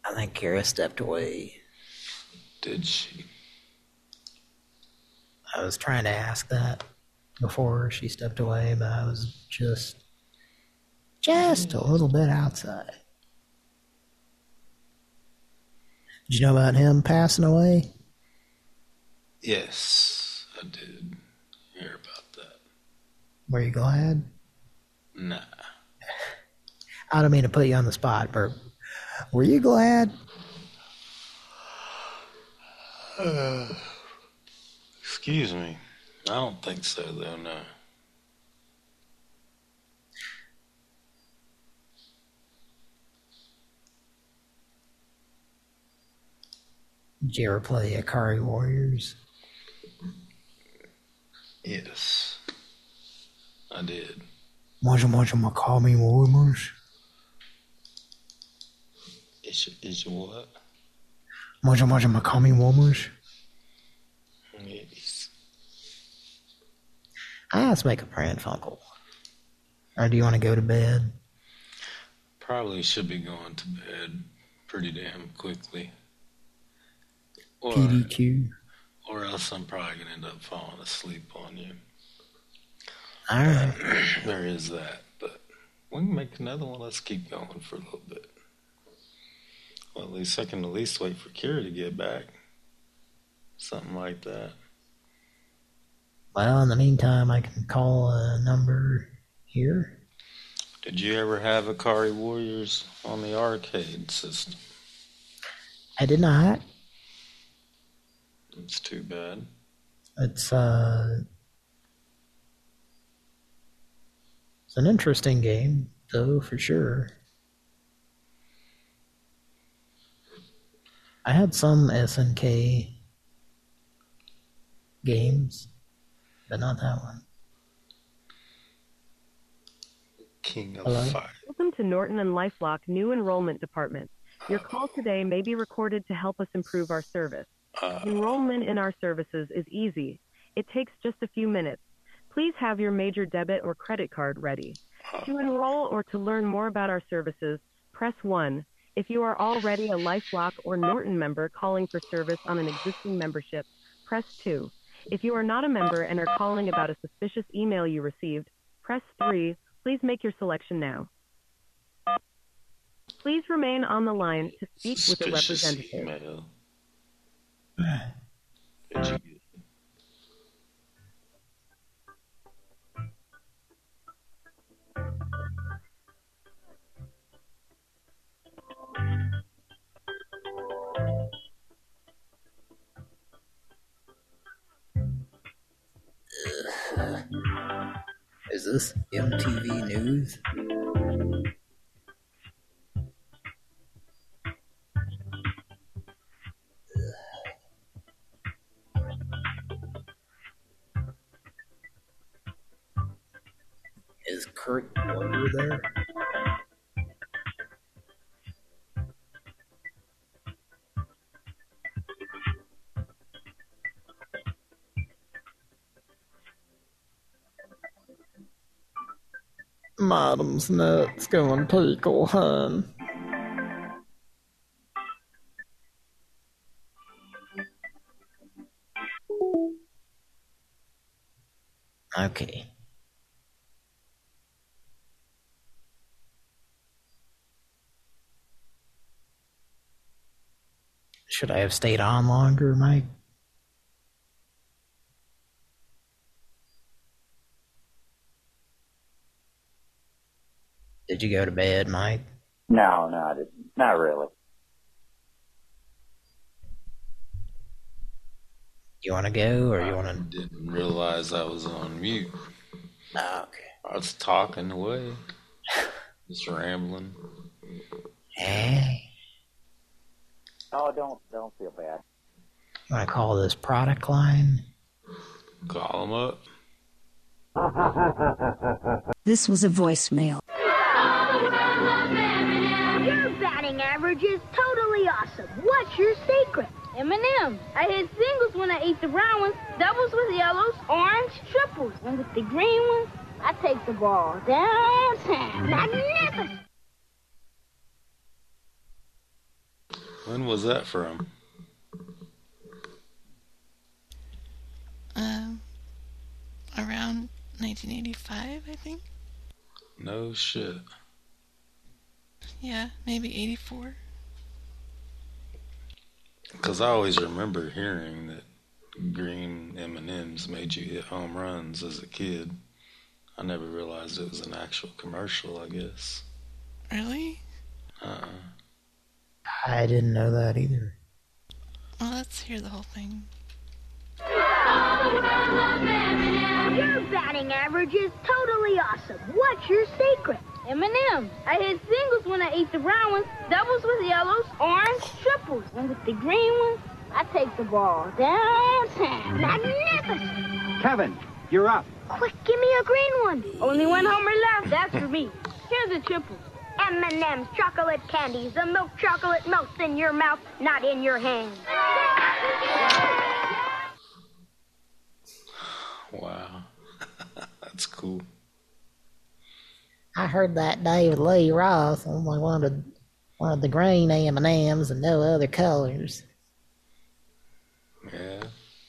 [SPEAKER 2] I think Kira stepped away.
[SPEAKER 6] Did she?
[SPEAKER 2] I was trying to ask that before she stepped away, but I was just just a little bit outside. Did you know about him passing away?
[SPEAKER 6] Yes, I did hear about that.
[SPEAKER 2] Were you glad?
[SPEAKER 6] Nah.
[SPEAKER 2] I don't mean to put you on the spot, but were you glad?
[SPEAKER 6] Uh, excuse me. I don't think so, though, no.
[SPEAKER 2] Did you ever play Ikari Warriors?
[SPEAKER 6] Yes. I did.
[SPEAKER 2] Moja Moja Makami Warriors?
[SPEAKER 6] Is, is what?
[SPEAKER 2] Moja Moja Makami Warriors?
[SPEAKER 6] Yes.
[SPEAKER 2] Ah, let's make a Pran Funkel. Or do you want to go to bed?
[SPEAKER 6] Probably should be going to bed pretty damn quickly. Or,
[SPEAKER 2] PDQ.
[SPEAKER 6] or else I'm probably going to end up falling asleep on you.
[SPEAKER 2] Alright. *clears throat*
[SPEAKER 6] there is that, but we can make another one. Let's keep going for a little bit. Well, at least I can at least wait for Kira to get back. Something like that.
[SPEAKER 2] Well, in the meantime, I can call a number here.
[SPEAKER 6] Did you ever have Ikari Warriors on the arcade system?
[SPEAKER 2] I did not.
[SPEAKER 6] It's too bad.
[SPEAKER 2] It's, uh... It's an interesting game, though, for sure. I had some SNK games, but not that one.
[SPEAKER 6] King of
[SPEAKER 2] Hello?
[SPEAKER 6] Fire.
[SPEAKER 92] Welcome to Norton and LifeLock new enrollment department. Your call today may be recorded to help us improve our service. Uh, Enrollment in our services is easy. It takes just a few minutes. Please have your major debit or credit card ready. To enroll or to learn more about our services, press 1. If you are already a LifeLock or Norton member calling for service on an existing membership, press 2. If you are not a member and are calling about a suspicious email you received, press 3. Please make your selection now. Please remain on the line to speak with a representative.
[SPEAKER 6] email.
[SPEAKER 2] Is this MTV News? Kurt Warner there?
[SPEAKER 75] Madam's nuts going pickle, hun.
[SPEAKER 2] Okay. Should I have stayed on longer, Mike? Did you go to bed, Mike?
[SPEAKER 93] No, no, I didn't. Not really.
[SPEAKER 2] You want to go, or you want to?
[SPEAKER 6] Didn't realize I was on mute.
[SPEAKER 2] Oh, okay.
[SPEAKER 6] I was talking away. *laughs* Just rambling.
[SPEAKER 2] Hey,
[SPEAKER 93] Oh, don't don't feel bad.
[SPEAKER 2] you want to call this product line?
[SPEAKER 6] Call them up. *laughs*
[SPEAKER 94] This was a voicemail.
[SPEAKER 95] Your batting average is totally awesome. What's your secret? M&M. I hit singles when I ate the brown ones, doubles with yellows, orange, triples, and with the green ones, I take the ball downtown. Magnificent.
[SPEAKER 6] When was that from?
[SPEAKER 3] Um, around 1985, I think.
[SPEAKER 6] No shit.
[SPEAKER 3] Yeah, maybe 84.
[SPEAKER 6] Because I always remember hearing that green M&Ms made you hit home runs as a kid. I never realized it was an actual commercial, I guess.
[SPEAKER 3] Really?
[SPEAKER 6] Uh-uh.
[SPEAKER 2] I didn't know that either.
[SPEAKER 3] Well, let's hear the whole thing.
[SPEAKER 95] Your batting average is totally awesome. What's your secret? M&M. I hit singles when I ate the brown ones, doubles with yellows, orange, triples, and with the green ones, I take the ball downtown. Magnificent.
[SPEAKER 96] Kevin, you're up.
[SPEAKER 95] Quick, give me a green one. Only one homer left. That's for me. Here's a triple. M&M's chocolate candies. The milk chocolate melts in your mouth, not in your hand.
[SPEAKER 6] Wow. *laughs* That's cool.
[SPEAKER 2] I heard that David Lee Roth only wanted wanted the green M and M's and no other colors.
[SPEAKER 6] Yeah,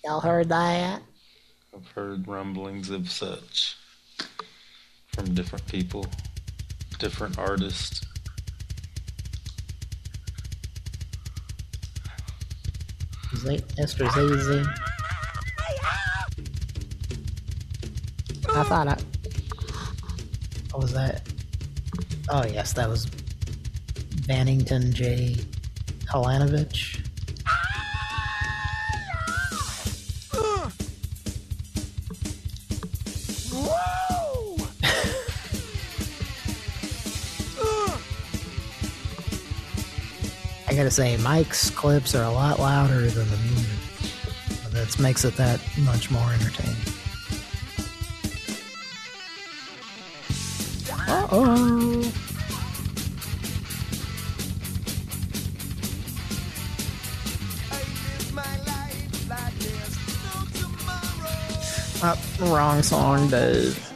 [SPEAKER 2] Y'all heard that?
[SPEAKER 6] I've heard rumblings of such from different people, different.
[SPEAKER 2] Z- Mr. ZZ. I thought I. What was that? Oh yes, that was Bannington J. Helanovich. I gotta say, Mike's clips are a lot louder than the music. That makes it that much more entertaining. Uh oh.
[SPEAKER 75] Uh, wrong song, Dave.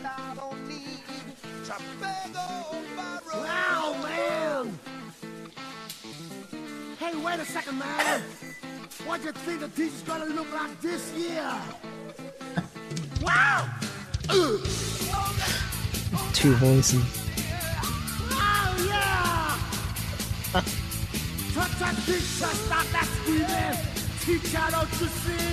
[SPEAKER 35] The teacher's gonna look like this year? *laughs* wow!
[SPEAKER 2] Two voices.
[SPEAKER 35] Oh, yeah! *laughs* Touch that teacher, stop that screaming! Teacher, don't you see?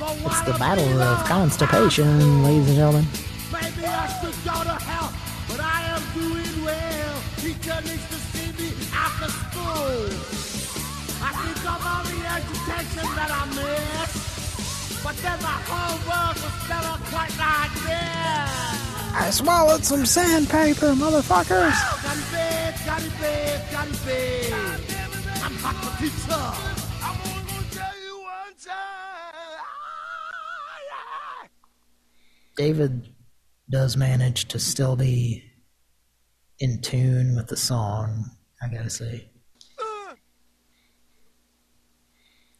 [SPEAKER 2] It's the battle of constipation, ladies and gentlemen.
[SPEAKER 35] Maybe I should go to hell, but I am doing well. Teacher needs to see me after school. I think of all the education that I missed, but then my whole world was never quite like this.
[SPEAKER 2] I swallowed some sandpaper, motherfuckers.
[SPEAKER 35] Got it bad, got it bad, got it bad. I'm hot for teacher. I'm gonna tell you one time.
[SPEAKER 2] David does manage to still be in tune with the song, I gotta say.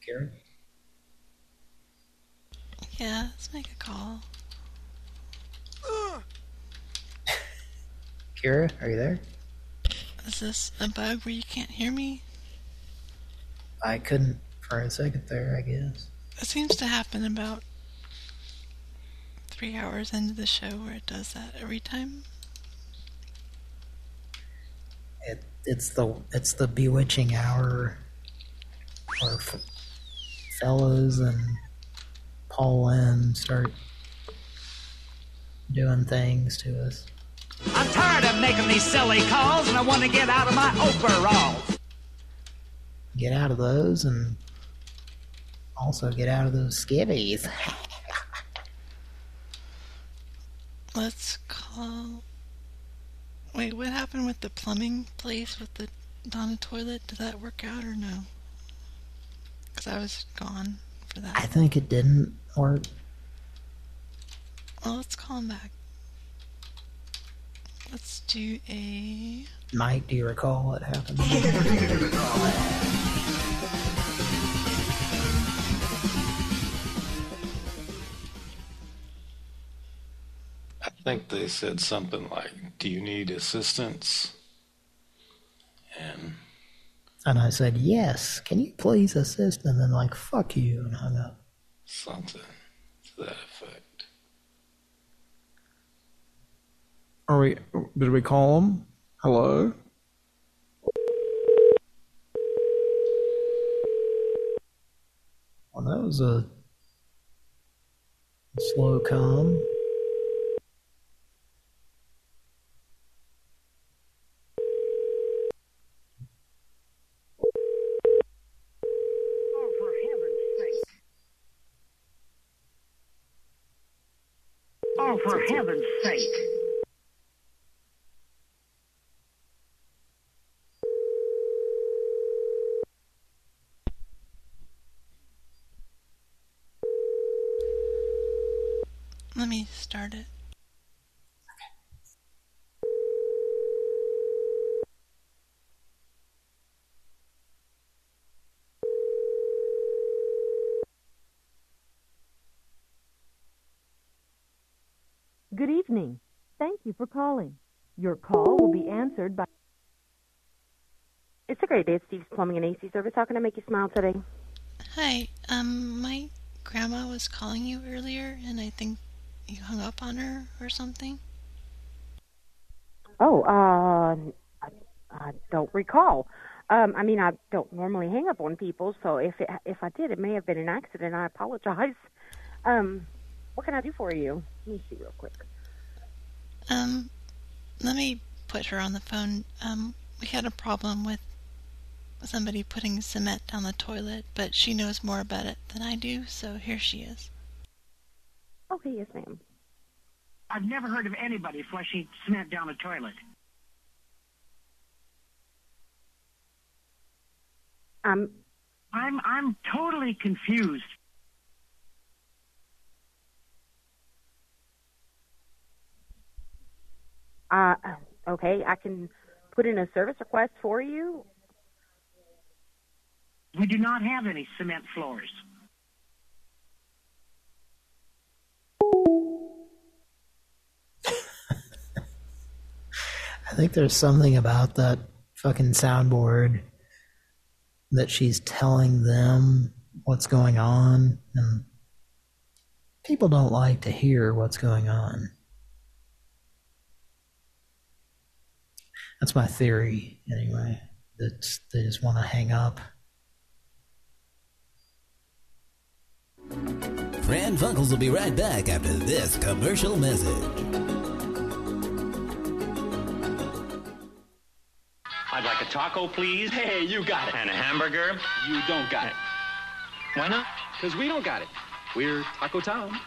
[SPEAKER 2] Karen?
[SPEAKER 3] Yeah, let's make a call. *laughs*
[SPEAKER 2] Kira, are you there?
[SPEAKER 3] Is this a bug where you can't hear me?
[SPEAKER 2] I couldn't for a second there, I guess.
[SPEAKER 3] It seems to happen about three hours into the show where it does that every time.
[SPEAKER 2] It, it's the it's the bewitching hour where f fellows and Paul Lynde start doing things to us.
[SPEAKER 97] I'm tired of making these silly calls and I want to get out of my overalls.
[SPEAKER 2] Get out of those and also get out of those skivvies. *laughs*
[SPEAKER 3] Let's call... Wait, what happened with the plumbing place with the Donna toilet? Did that work out or no? Because I was gone for that.
[SPEAKER 2] I think it didn't work.
[SPEAKER 3] Well, let's call him back. Let's do a...
[SPEAKER 2] Mike, do you recall what happened? *laughs*
[SPEAKER 6] I think they said something like, "Do you need assistance?" And
[SPEAKER 2] and I said, yes, can you please assist? And then like, fuck you, and hung up.
[SPEAKER 6] something to that effect.
[SPEAKER 75] Are we? Did we call him? Hello.
[SPEAKER 2] Well, that was a slow come.
[SPEAKER 35] Oh, for heaven's sake. Oh, for
[SPEAKER 3] Let me start it.
[SPEAKER 92] Good evening. Thank you for calling. Your call will be answered by.
[SPEAKER 98] It's a great day at Steve's Plumbing and AC Service. How can I make you smile today?
[SPEAKER 3] Hi, um, my grandma was calling you earlier, and I think you hung up on her or something.
[SPEAKER 98] Oh, uh, I, I don't recall. Um, I mean, I don't normally hang up on people, so if it, if I did, it may have been an accident. I apologize. Um, what can I do for you? Let me see real quick.
[SPEAKER 3] Um, let me put her on the phone. Um, we had a problem with somebody putting cement down the toilet, but she knows more about it than I do, so here she is.
[SPEAKER 98] Okay, yes, ma'am.
[SPEAKER 99] I've never heard of anybody flushing cement down a toilet.
[SPEAKER 98] Um,
[SPEAKER 99] I'm I'm totally confused.
[SPEAKER 98] uh, okay, I can put in a service request for you.
[SPEAKER 99] We do not have any cement floors. *laughs*
[SPEAKER 2] I think there's something about that fucking soundboard that she's telling them what's going on, and people don't like to hear what's going on. That's my theory, anyway. That they just want to hang up.
[SPEAKER 100] Pran Funkels will be right back after this commercial message.
[SPEAKER 96] I'd like a taco, please. Hey, you got it. And a hamburger. You don't got it. Why not? Because we don't got it. We're Taco Town.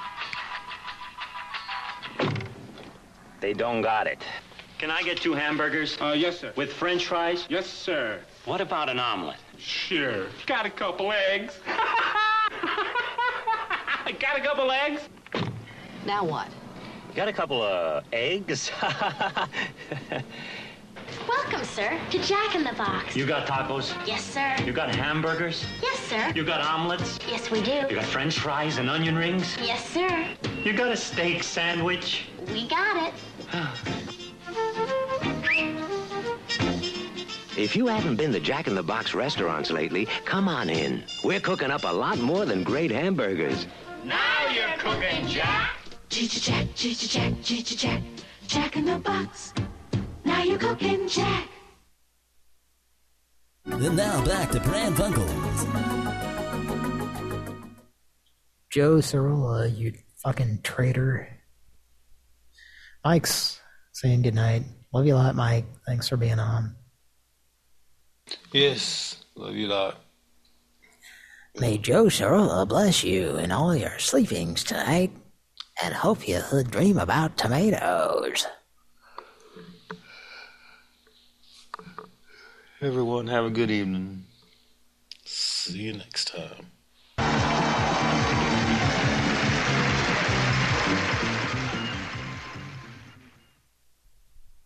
[SPEAKER 96] They don't got it. Can I get two hamburgers? Uh, yes, sir. With french fries? Yes, sir. What about an omelet? Sure. Got a couple eggs. *laughs* got a couple eggs?
[SPEAKER 101] Now what?
[SPEAKER 96] Got a couple of eggs? *laughs*
[SPEAKER 102] Welcome, sir, to Jack in the Box.
[SPEAKER 96] you got tacos?
[SPEAKER 102] Yes, sir.
[SPEAKER 96] You got hamburgers?
[SPEAKER 102] Yes, sir.
[SPEAKER 96] You got omelets?
[SPEAKER 102] Yes, we do.
[SPEAKER 96] You got french fries and onion rings?
[SPEAKER 102] Yes, sir.
[SPEAKER 96] You got a steak sandwich?
[SPEAKER 102] We got it.
[SPEAKER 103] If you haven't been to Jack in the Box restaurants lately, come on in. We're cooking up a lot more than great hamburgers.
[SPEAKER 90] Now you're cooking, Jack.
[SPEAKER 101] Jack, Jack, Jack, Jack, Jack, Jack in the Box. Now you're cooking, Jack.
[SPEAKER 100] Then now back to Pran Funkels.
[SPEAKER 2] Joe Cirola, you fucking traitor. Mike's saying goodnight. Love you a lot, Mike. Thanks for being on.
[SPEAKER 6] Yes, love you lot.
[SPEAKER 104] May Joe Cirola bless you in all your sleepings tonight, and hope you dream about tomatoes.
[SPEAKER 6] Everyone, have a good evening. See you next time.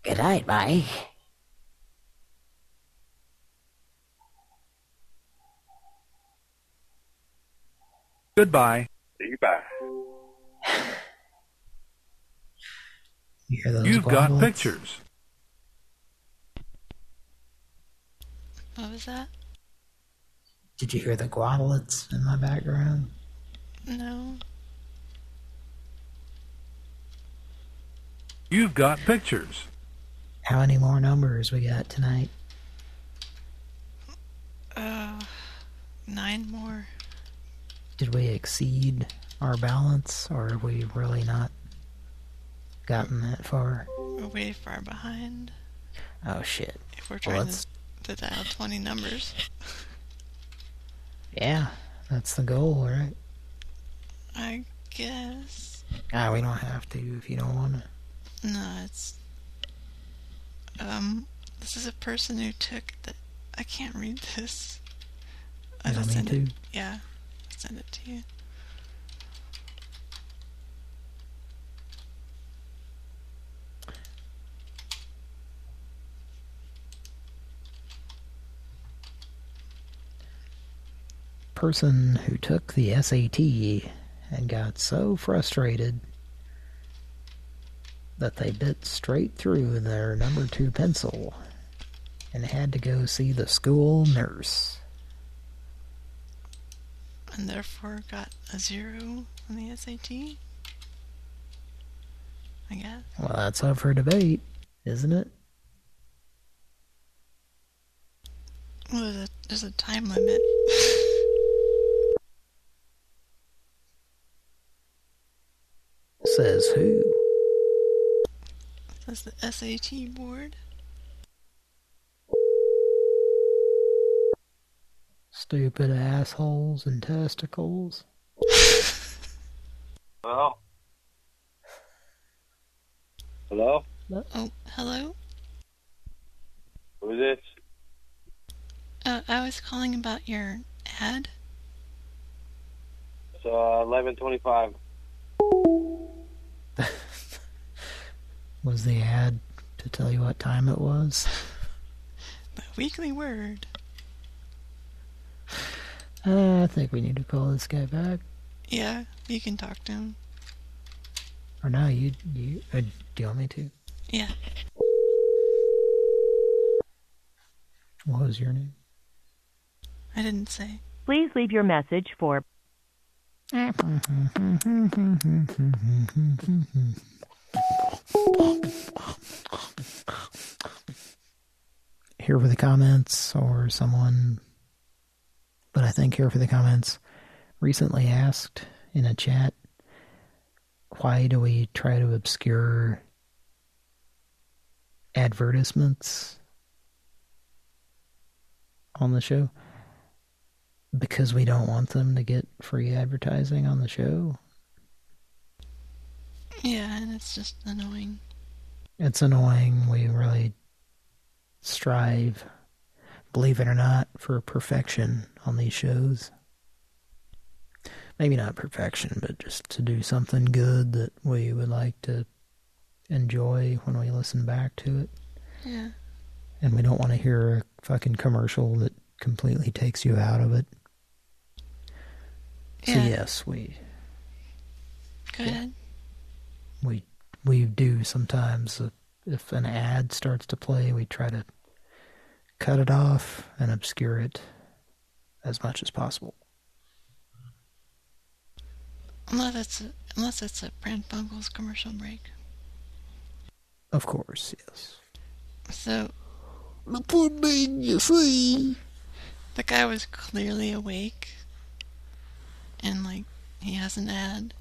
[SPEAKER 104] Good night, Mike.
[SPEAKER 105] Goodbye.
[SPEAKER 86] Bye. *sighs*
[SPEAKER 2] You hear those
[SPEAKER 105] You've got pictures.
[SPEAKER 3] What was that?
[SPEAKER 2] Did you hear the guadalets in my background?
[SPEAKER 3] No.
[SPEAKER 105] You've got pictures.
[SPEAKER 2] How many more numbers we got tonight?
[SPEAKER 3] Uh, nine more.
[SPEAKER 2] Did we exceed our balance, or have we really not gotten that far?
[SPEAKER 3] We're way far behind.
[SPEAKER 2] Oh shit!
[SPEAKER 3] If we're trying
[SPEAKER 2] let's-
[SPEAKER 3] to, to dial 20 numbers. *laughs*
[SPEAKER 2] Yeah, that's the goal, right?
[SPEAKER 3] I guess.
[SPEAKER 2] Ah, we don't have to if you don't want to.
[SPEAKER 3] No, it's. Um, this is a person who took the. I can't read this. I
[SPEAKER 2] You want me
[SPEAKER 3] send it.
[SPEAKER 2] to?
[SPEAKER 3] Yeah, send it to you.
[SPEAKER 2] Person who took the SAT and got so frustrated that they bit straight through their number two pencil and had to go see the school nurse.
[SPEAKER 3] And therefore got a zero on the SAT. I guess.
[SPEAKER 2] Well, that's up for debate, isn't it?
[SPEAKER 3] Well, there's a, there's a time limit. *laughs*
[SPEAKER 2] Says who?
[SPEAKER 3] Says the SAT board.
[SPEAKER 2] Stupid assholes and testicles.
[SPEAKER 86] Hello? Hello?
[SPEAKER 3] Oh, hello?
[SPEAKER 86] Who is this?
[SPEAKER 3] Uh, I was calling about your ad.
[SPEAKER 86] It's uh, 1125. *laughs*
[SPEAKER 2] Was the ad to tell you what time it was? *laughs*
[SPEAKER 3] The weekly word.
[SPEAKER 2] Uh, I think we need to call this guy back.
[SPEAKER 3] Yeah, you can talk to him.
[SPEAKER 2] Or no, you, you, uh, do you want me to?
[SPEAKER 3] Yeah.
[SPEAKER 2] What was your name?
[SPEAKER 3] I didn't say.
[SPEAKER 92] Please leave your message for
[SPEAKER 2] Here for the comments or someone, but I think here for the comments, recently asked in a chat, why do we try to obscure advertisements on the show? Because we don't want them to get free advertising on the show?
[SPEAKER 3] Yeah, and it's just annoying.
[SPEAKER 2] It's annoying. We really strive, believe it or not, for perfection on these shows. Maybe not perfection, but just to do something good that we would like to enjoy when we listen back to it.
[SPEAKER 3] Yeah.
[SPEAKER 2] And we don't want to hear a fucking commercial that completely takes you out of it. So yes, we
[SPEAKER 3] Go ahead.
[SPEAKER 2] we we do sometimes uh, if an ad starts to play we try to cut it off and obscure it as much as possible.
[SPEAKER 3] Unless it's a, unless it's a Brand Bungles commercial break.
[SPEAKER 2] of course yes.
[SPEAKER 3] So
[SPEAKER 2] the pudding you see.
[SPEAKER 3] the guy was clearly awake, and like he has an ad,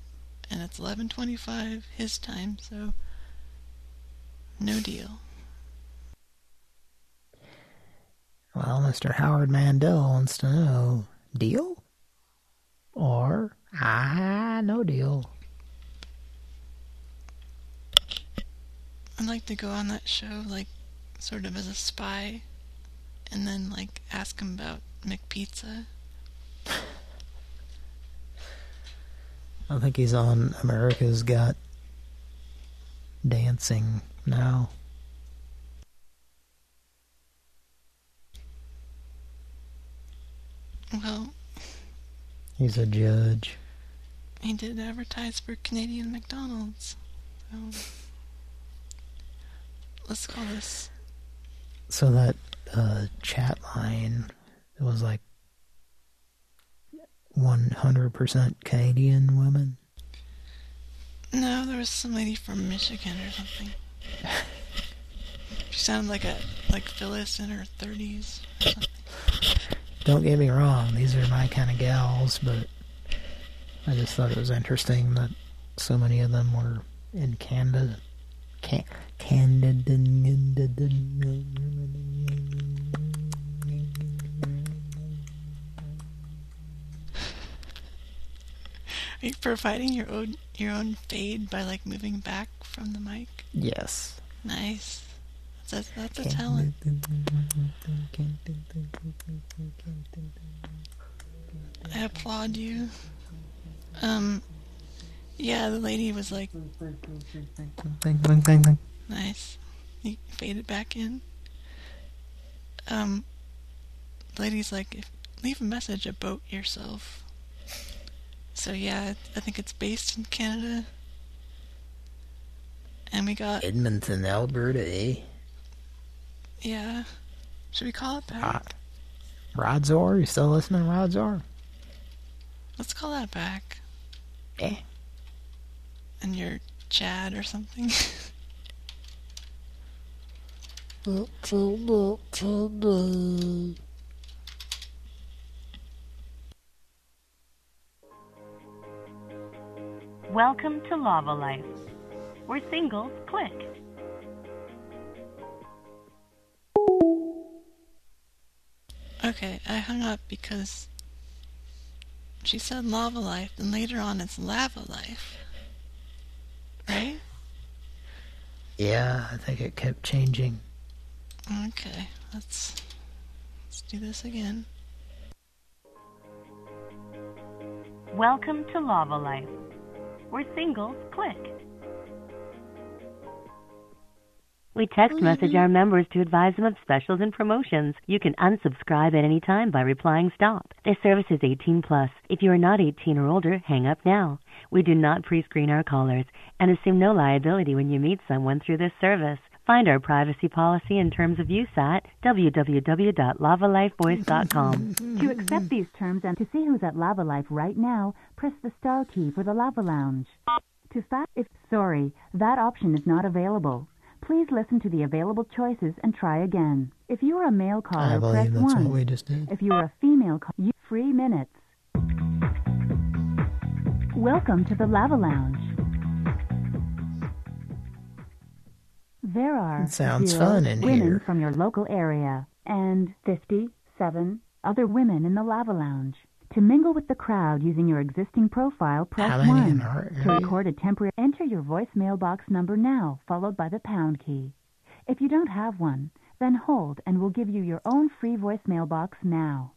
[SPEAKER 3] and it's eleven twenty-five his time, so no deal.
[SPEAKER 2] Well mr howard mandel wants to know deal? Or ah no deal.
[SPEAKER 3] I'd like to go on that show, like, sort of as a spy, and then, like, ask him about McPizza.
[SPEAKER 2] i think he's on america's got dancing now
[SPEAKER 3] Well,
[SPEAKER 2] he's a judge
[SPEAKER 3] he did advertise for Canadian McDonald's. So, let's call this.
[SPEAKER 2] So that uh, chat line it was like 100% Canadian women.
[SPEAKER 3] No, there was some lady from Michigan or something. *laughs* She sounded like a like Phyllis in her thirties or something.
[SPEAKER 2] Don't get me wrong, these are my kind of gals, but I just thought it was interesting that so many of them were in Canada. Can Canada.
[SPEAKER 3] Are you providing your own your own fade by like moving back from the mic?
[SPEAKER 2] Yes.
[SPEAKER 3] Nice. That's that's a talent. I applaud you. Um, yeah, the lady was like, nice. You faded back in. Um, the lady's like, if, leave a message about yourself. So yeah, I think it's based in Canada. And we got,
[SPEAKER 2] Edmonton, Alberta, eh?
[SPEAKER 3] Yeah. Should we call it back?
[SPEAKER 2] Rod, Rod Zor? You still listening, Rod Zor?
[SPEAKER 3] Let's call that back.
[SPEAKER 2] Eh.
[SPEAKER 3] And your Chad or something.
[SPEAKER 92] Welcome to Lava Life, where singles click.
[SPEAKER 3] Okay, I hung up because she said lava life, and later on it's lava life. Right?
[SPEAKER 2] Yeah, I think it kept changing.
[SPEAKER 3] Okay, let's let's do this again.
[SPEAKER 92] Welcome to Lava Life, where singles click.
[SPEAKER 106] We text mm-hmm. message our members to advise them of specials and promotions. You can unsubscribe at any time by replying stop. This service is 18 plus. If you are not 18 or older, hang up now. We do not pre-screen our callers and assume no liability when you meet someone through this service.
[SPEAKER 11] Find our privacy policy and terms of use at www.lavalifevoice.com. *laughs*
[SPEAKER 23] To accept these terms and to see who's at Lava Life right now, press the star key for the Lava Lounge. To stop, if sorry, that option is not available. Please listen to the available choices and try again. If you are a male caller, press
[SPEAKER 2] that's
[SPEAKER 23] 1.
[SPEAKER 2] what we just did.
[SPEAKER 23] If you are a female caller, you free minutes. Welcome to the Lava Lounge. There are
[SPEAKER 2] sounds fun in
[SPEAKER 23] women
[SPEAKER 2] here.
[SPEAKER 23] from your local area and 57 other women in the Lava Lounge. To mingle with the crowd using your existing profile, press
[SPEAKER 2] How
[SPEAKER 23] 1. To record a temporary, enter your voicemail box number now, followed by the pound key. If you don't have one, then hold and we'll give you your own free voicemail box now.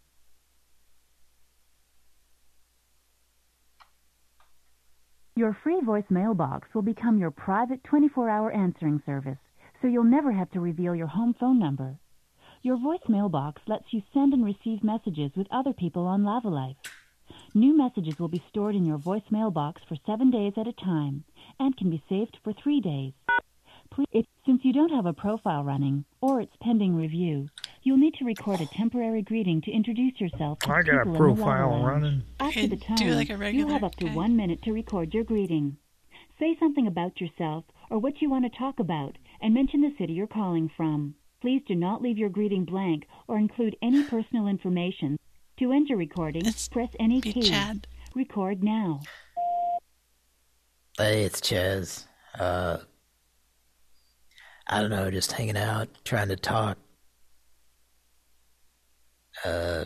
[SPEAKER 23] Your free voicemail box will become your private 24-hour answering service, so you'll never have to reveal your home phone number. Your voicemail box lets you send and receive messages with other people on Lavalife. New messages will be stored in your voicemail box for seven days at a time and can be saved for three days. Please, if, since you don't have a profile running or it's pending review, you'll need to record a temporary greeting to introduce yourself to
[SPEAKER 75] I got a
[SPEAKER 23] people in the
[SPEAKER 75] profile
[SPEAKER 23] Lava
[SPEAKER 75] running.
[SPEAKER 23] After
[SPEAKER 3] Okay,
[SPEAKER 23] the
[SPEAKER 3] do
[SPEAKER 23] tone,
[SPEAKER 3] like a
[SPEAKER 23] you have up to
[SPEAKER 3] guy.
[SPEAKER 23] one minute to record your greeting. Say something about yourself or what you want to talk about and mention the city you're calling from. Please do not leave your greeting blank or include any personal information. To end your recording, press any key.
[SPEAKER 3] Chad.
[SPEAKER 23] Record now.
[SPEAKER 2] Hey, it's Chaz. Uh, I don't know, just hanging out, trying to talk. Uh,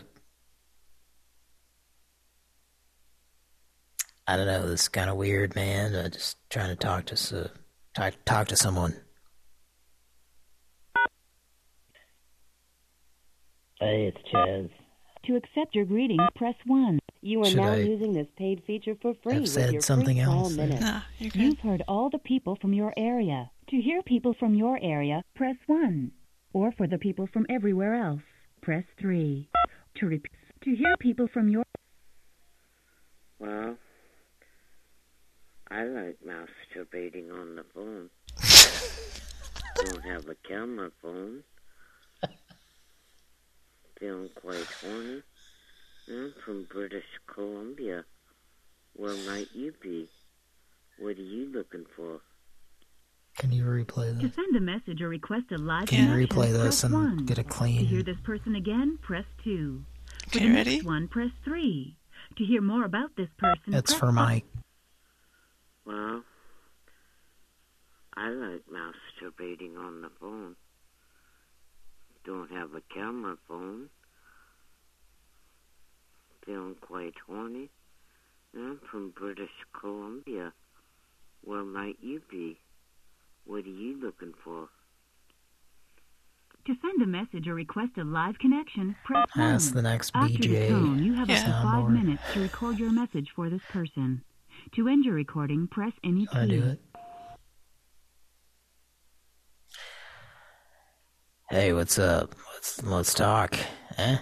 [SPEAKER 2] I don't know, this is kind of weird, man. Uh, just trying to talk to s- talk, talk to someone. Hey, it's Chaz.
[SPEAKER 23] To accept your greeting, press 1.
[SPEAKER 11] You are
[SPEAKER 2] Should
[SPEAKER 11] now
[SPEAKER 2] I
[SPEAKER 11] using this paid feature for free
[SPEAKER 2] have
[SPEAKER 11] with
[SPEAKER 2] said
[SPEAKER 11] your
[SPEAKER 2] something
[SPEAKER 11] free trial
[SPEAKER 2] else?
[SPEAKER 11] minutes.
[SPEAKER 3] Nah, you're good.
[SPEAKER 23] You've heard all the people from your area. To hear people from your area, press 1. Or for the people from everywhere else, press 3. To repeat, to hear people from your
[SPEAKER 107] Well, I like masturbating on the phone. *laughs* Don't have a camera phone. Feeling quite horny. I'm from British Columbia. Where might you be? What are you looking for?
[SPEAKER 2] Can you replay
[SPEAKER 23] To
[SPEAKER 2] this?
[SPEAKER 23] send a message or request a live
[SPEAKER 2] Can you
[SPEAKER 23] connection,
[SPEAKER 2] replay
[SPEAKER 23] press
[SPEAKER 2] this and
[SPEAKER 23] 1.
[SPEAKER 2] get a
[SPEAKER 23] To hear this person again, press 2. For
[SPEAKER 3] Okay,
[SPEAKER 23] the
[SPEAKER 3] ready?
[SPEAKER 23] next one, press 3. To hear more about this person,
[SPEAKER 2] It's
[SPEAKER 23] press
[SPEAKER 2] for Mike.
[SPEAKER 107] Well, I like masturbating on the phone. Don't have a camera phone. Feeling quite horny. I'm from British Columbia. Where might you be? What are you looking for?
[SPEAKER 23] To send a message or request a live connection, press 1.
[SPEAKER 2] That's the next
[SPEAKER 23] After the tone, you have up to
[SPEAKER 2] soundboard.
[SPEAKER 23] five minutes to record your message for this person. To end your recording, press any key.
[SPEAKER 2] I do it. Hey, what's up? Let's let's talk. Eh?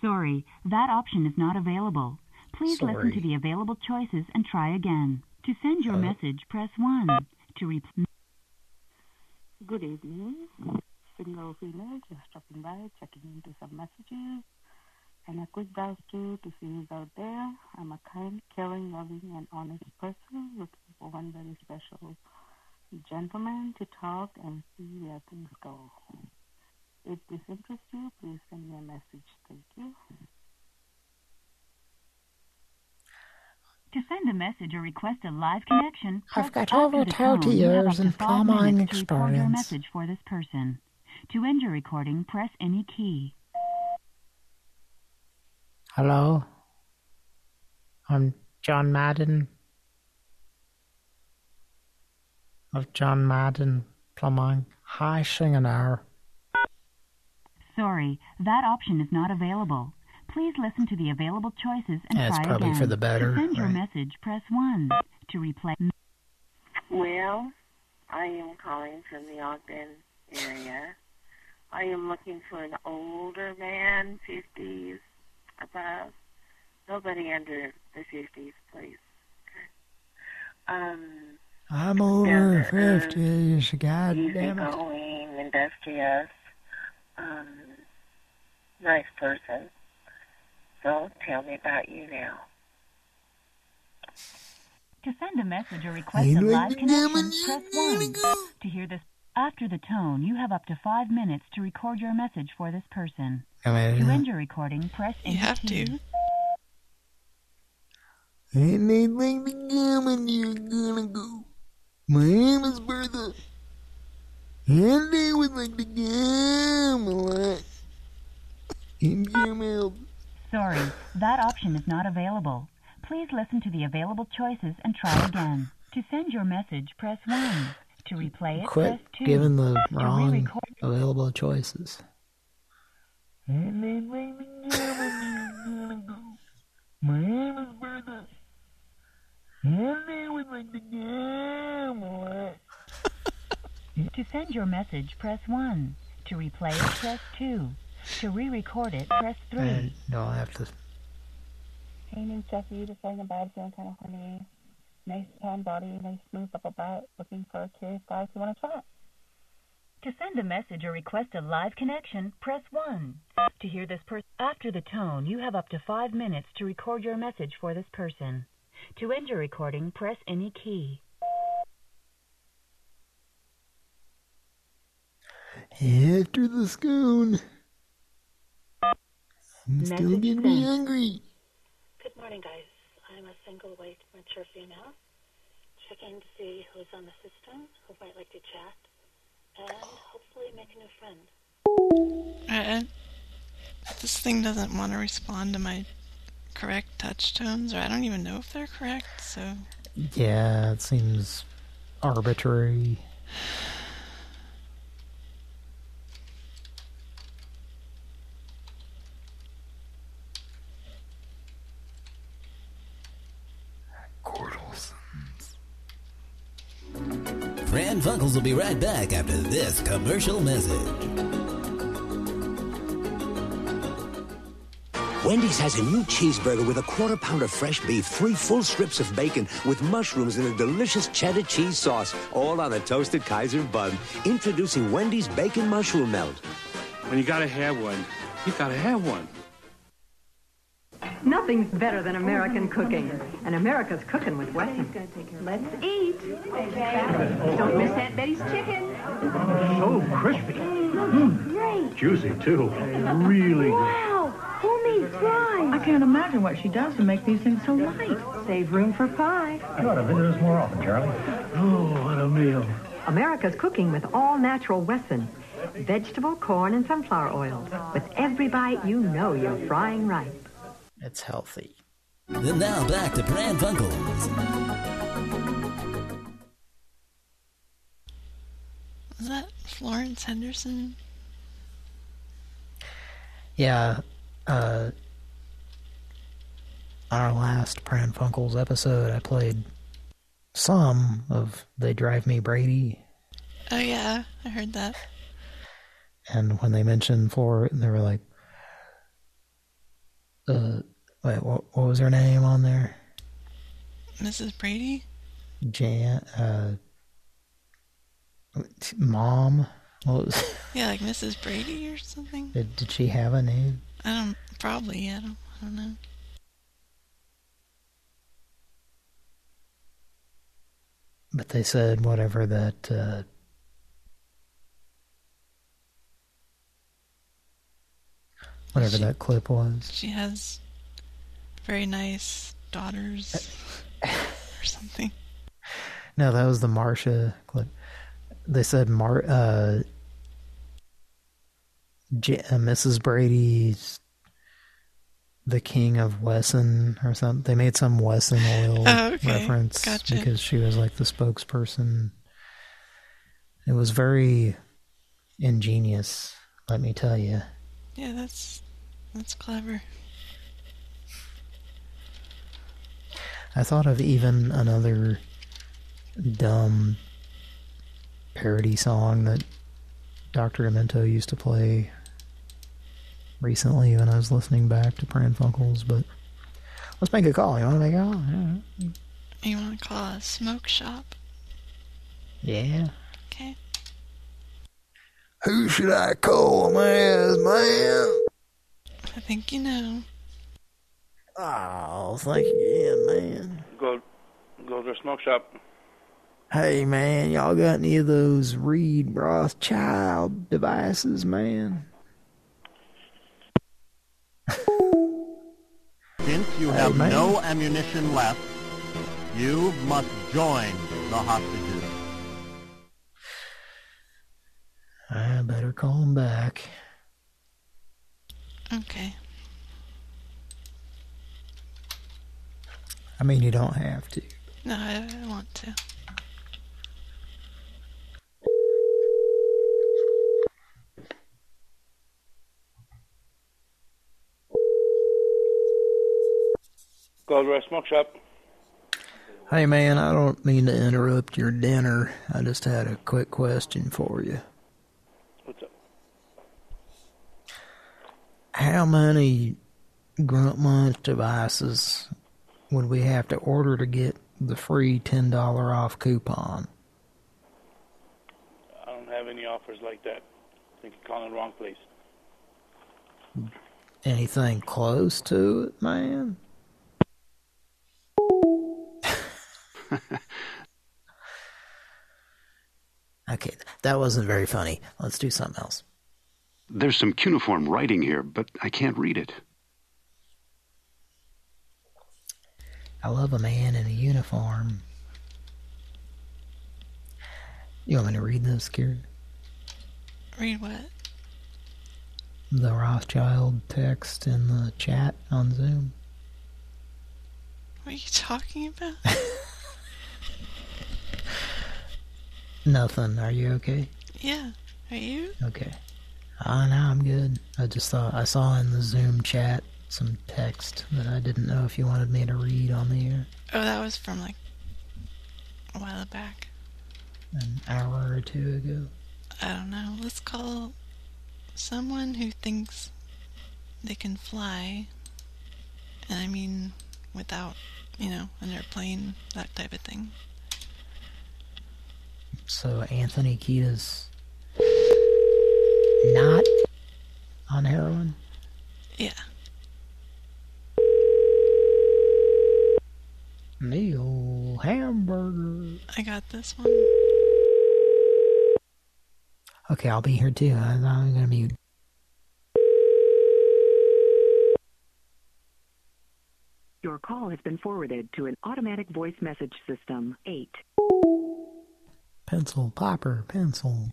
[SPEAKER 23] Sorry, that option is not available. Please listen to the available choices and try again. To send your message, press 1. To re-
[SPEAKER 108] Good evening. Single female just stopping by, checking into some messages, and a quick browse through to see who's out there. I'm a kind, caring, loving, and honest person looking for one very special gentleman to talk and see where things go. If this interests you, please send me a message. Thank you.
[SPEAKER 23] To send a message or request a live connection,
[SPEAKER 75] I've
[SPEAKER 23] press
[SPEAKER 75] got over
[SPEAKER 23] after
[SPEAKER 75] 30
[SPEAKER 23] tone. You have
[SPEAKER 75] years in
[SPEAKER 23] five
[SPEAKER 75] plumbing
[SPEAKER 23] minutes to record your message for this person. To end your recording, press any key.
[SPEAKER 75] Hello? I'm John Madden. Of John Madden Plumbing. Hi, Shinganar.
[SPEAKER 23] Sorry, that option is not available. Please listen to the available choices and
[SPEAKER 2] Yeah, it's
[SPEAKER 23] try
[SPEAKER 2] probably
[SPEAKER 23] again.
[SPEAKER 2] for the better,
[SPEAKER 23] To send your
[SPEAKER 2] right?
[SPEAKER 23] message, press 1. To replay...
[SPEAKER 107] Well, I am calling from the Ogden area. I am looking for an older man, 50s above. Nobody under the 50s, please. Um,
[SPEAKER 75] I'm over 50s, god damn it.
[SPEAKER 109] easygoing, industrious, um, nice person. So tell me about you now.
[SPEAKER 23] To send a message or request a live connection, press 1. To hear this after the tone, you have up to 5 minutes to record your message for this person. To end your recording, press
[SPEAKER 3] You have
[SPEAKER 23] key.
[SPEAKER 3] to.
[SPEAKER 75] And I'd like to you're gonna go. My name is Bertha. And I would like to a lot. In your mouth.
[SPEAKER 23] Sorry, that option is not available. Please listen to the available choices and try again. To send your message, press 1. To replay it,
[SPEAKER 2] Quit
[SPEAKER 23] press 2.
[SPEAKER 2] giving the wrong available choices.
[SPEAKER 75] And I'd like to come and you're gonna go. My name is Bertha. And would like to come.
[SPEAKER 23] To send your message, press 1. To replay it, press 2. To re-record it, press 3.
[SPEAKER 2] I don't have to.
[SPEAKER 110] Hey, name's Jackie. Just saying about feeling kind of horny. Nice tan body, nice smooth upper butt. Looking for a curious guy if you want to chat.
[SPEAKER 23] To send a message or request a live connection, press 1. To hear this person after the tone, you have up to 5 minutes to record your message for this person. To end your recording, press any key.
[SPEAKER 75] After the scone. I'm still
[SPEAKER 23] Message
[SPEAKER 75] getting me
[SPEAKER 23] sent.
[SPEAKER 75] hungry.
[SPEAKER 111] Good morning, guys. I'm a single white mature female. Checking to see who's on the system, who might like to chat, and hopefully make a new friend.
[SPEAKER 3] Uh, this thing doesn't want to respond to my correct touch tones, or I don't even know if they're correct, so...
[SPEAKER 2] Yeah, it seems arbitrary.
[SPEAKER 108] Pran Funkels will be right back after this commercial message.
[SPEAKER 103] Wendy's has a new cheeseburger with a quarter pound of fresh beef, three full strips of bacon with mushrooms and a delicious cheddar cheese sauce, all on a toasted Kaiser bun. Introducing Wendy's Bacon Mushroom Melt.
[SPEAKER 112] When you gotta have one, you gotta have one.
[SPEAKER 113] Nothing's better than American cooking. And America's cooking with Wesson. Let's eat. Don't miss Aunt Betty's chicken.
[SPEAKER 105] So crispy.
[SPEAKER 113] Mm, great.
[SPEAKER 105] Juicy, too. Really good.
[SPEAKER 113] Wow. Who needs? I can't imagine what she does to make these things so light. Save room for pie.
[SPEAKER 105] You ought to visit us more often, Charlie. Oh, what a meal.
[SPEAKER 113] America's cooking with all natural Wesson. Vegetable, corn, and sunflower oils. With every bite, you know you're frying right.
[SPEAKER 2] It's healthy.
[SPEAKER 108] Then now back to Pran Funkels.
[SPEAKER 3] Is that Florence Henderson?
[SPEAKER 2] Yeah, uh, our last Pran Funkels episode, I played some of They Drive Me Brady,
[SPEAKER 3] Oh yeah, I heard that.
[SPEAKER 2] and when they mentioned Flora, they were like, uh, wait, what, what was her name on there?
[SPEAKER 3] Mrs. Brady?
[SPEAKER 2] Jan, uh, Mom? What was, *laughs*
[SPEAKER 3] Yeah, like Mrs. Brady or something.
[SPEAKER 2] did, did she have a name?
[SPEAKER 3] I don't. Probably. I don't. I don't know.
[SPEAKER 2] But they said whatever that, uh, whatever that clip was.
[SPEAKER 3] She has very nice daughters or something. *laughs*
[SPEAKER 2] No, that was the Marsha clip. They said Mar uh, J uh, Mrs. Brady's the king of Wesson or something. They made some Wesson oil
[SPEAKER 3] Oh, okay.
[SPEAKER 2] reference
[SPEAKER 3] Gotcha.
[SPEAKER 2] because she was like the spokesperson. It was very ingenious, let me tell you.
[SPEAKER 3] Yeah, that's that's clever.
[SPEAKER 2] I thought of even another dumb parody song that Dr. Demento used to play recently when I was listening back to Pran Funkels, but let's make a call. You want to make a call? Yeah.
[SPEAKER 3] You want to call a smoke shop?
[SPEAKER 2] Yeah?
[SPEAKER 3] Okay.
[SPEAKER 75] Who should I call him as, man?
[SPEAKER 3] I think you know.
[SPEAKER 2] Oh, thank you again, man.
[SPEAKER 114] Go, go to a smoke shop.
[SPEAKER 2] Hey, man, y'all got any of those Reed Rothschild devices, man?
[SPEAKER 115] Since you have
[SPEAKER 2] man.
[SPEAKER 115] no ammunition left, you must join the hostages.
[SPEAKER 2] I better call him back.
[SPEAKER 3] Okay.
[SPEAKER 2] I mean, you don't have to.
[SPEAKER 3] No, I, I want to.
[SPEAKER 114] Go to a smoke shop.
[SPEAKER 2] Hey, man, I don't mean to interrupt your dinner. I just had a quick question for you.
[SPEAKER 114] What's up?
[SPEAKER 2] How many Grunt Munch devices would we have to order to get the free $10 off coupon?
[SPEAKER 114] I don't have any offers like that. I think you're calling the wrong place.
[SPEAKER 2] Anything close to it, man? *laughs* okay, that wasn't very funny. Let's do something else.
[SPEAKER 116] There's some cuneiform writing here, but I can't read it.
[SPEAKER 2] I love a man in a uniform. You want me to read this, Kira?
[SPEAKER 3] Read what?
[SPEAKER 2] The Rothschild text in the chat on Zoom.
[SPEAKER 3] What are you talking about? *laughs*
[SPEAKER 2] Nothing. Are you okay?
[SPEAKER 3] yeah. Are you?
[SPEAKER 2] Okay. Ah, no, I'm good. I just thought I saw in the Zoom chat some text that I didn't know if you wanted me to read on the air.
[SPEAKER 3] Oh, that was from like a while back.
[SPEAKER 2] An hour or two ago.
[SPEAKER 3] I don't know. Let's call someone who thinks they can fly. And I mean, without, you know, an airplane, that type of thing.
[SPEAKER 2] So Anthony Kiedis not on heroin?
[SPEAKER 3] Yeah.
[SPEAKER 2] Neil Hamburger.
[SPEAKER 3] I got this one.
[SPEAKER 2] Okay, I'll be here too. I- I'm gonna mute.
[SPEAKER 117] Your call has been forwarded to an automatic voice message system. 8.
[SPEAKER 2] Pencil, popper, pencil.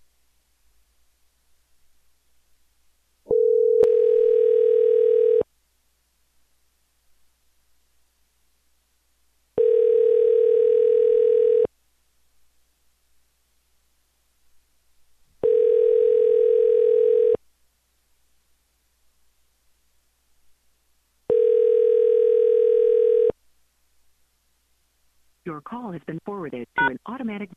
[SPEAKER 117] Your call has been forwarded to an automatic.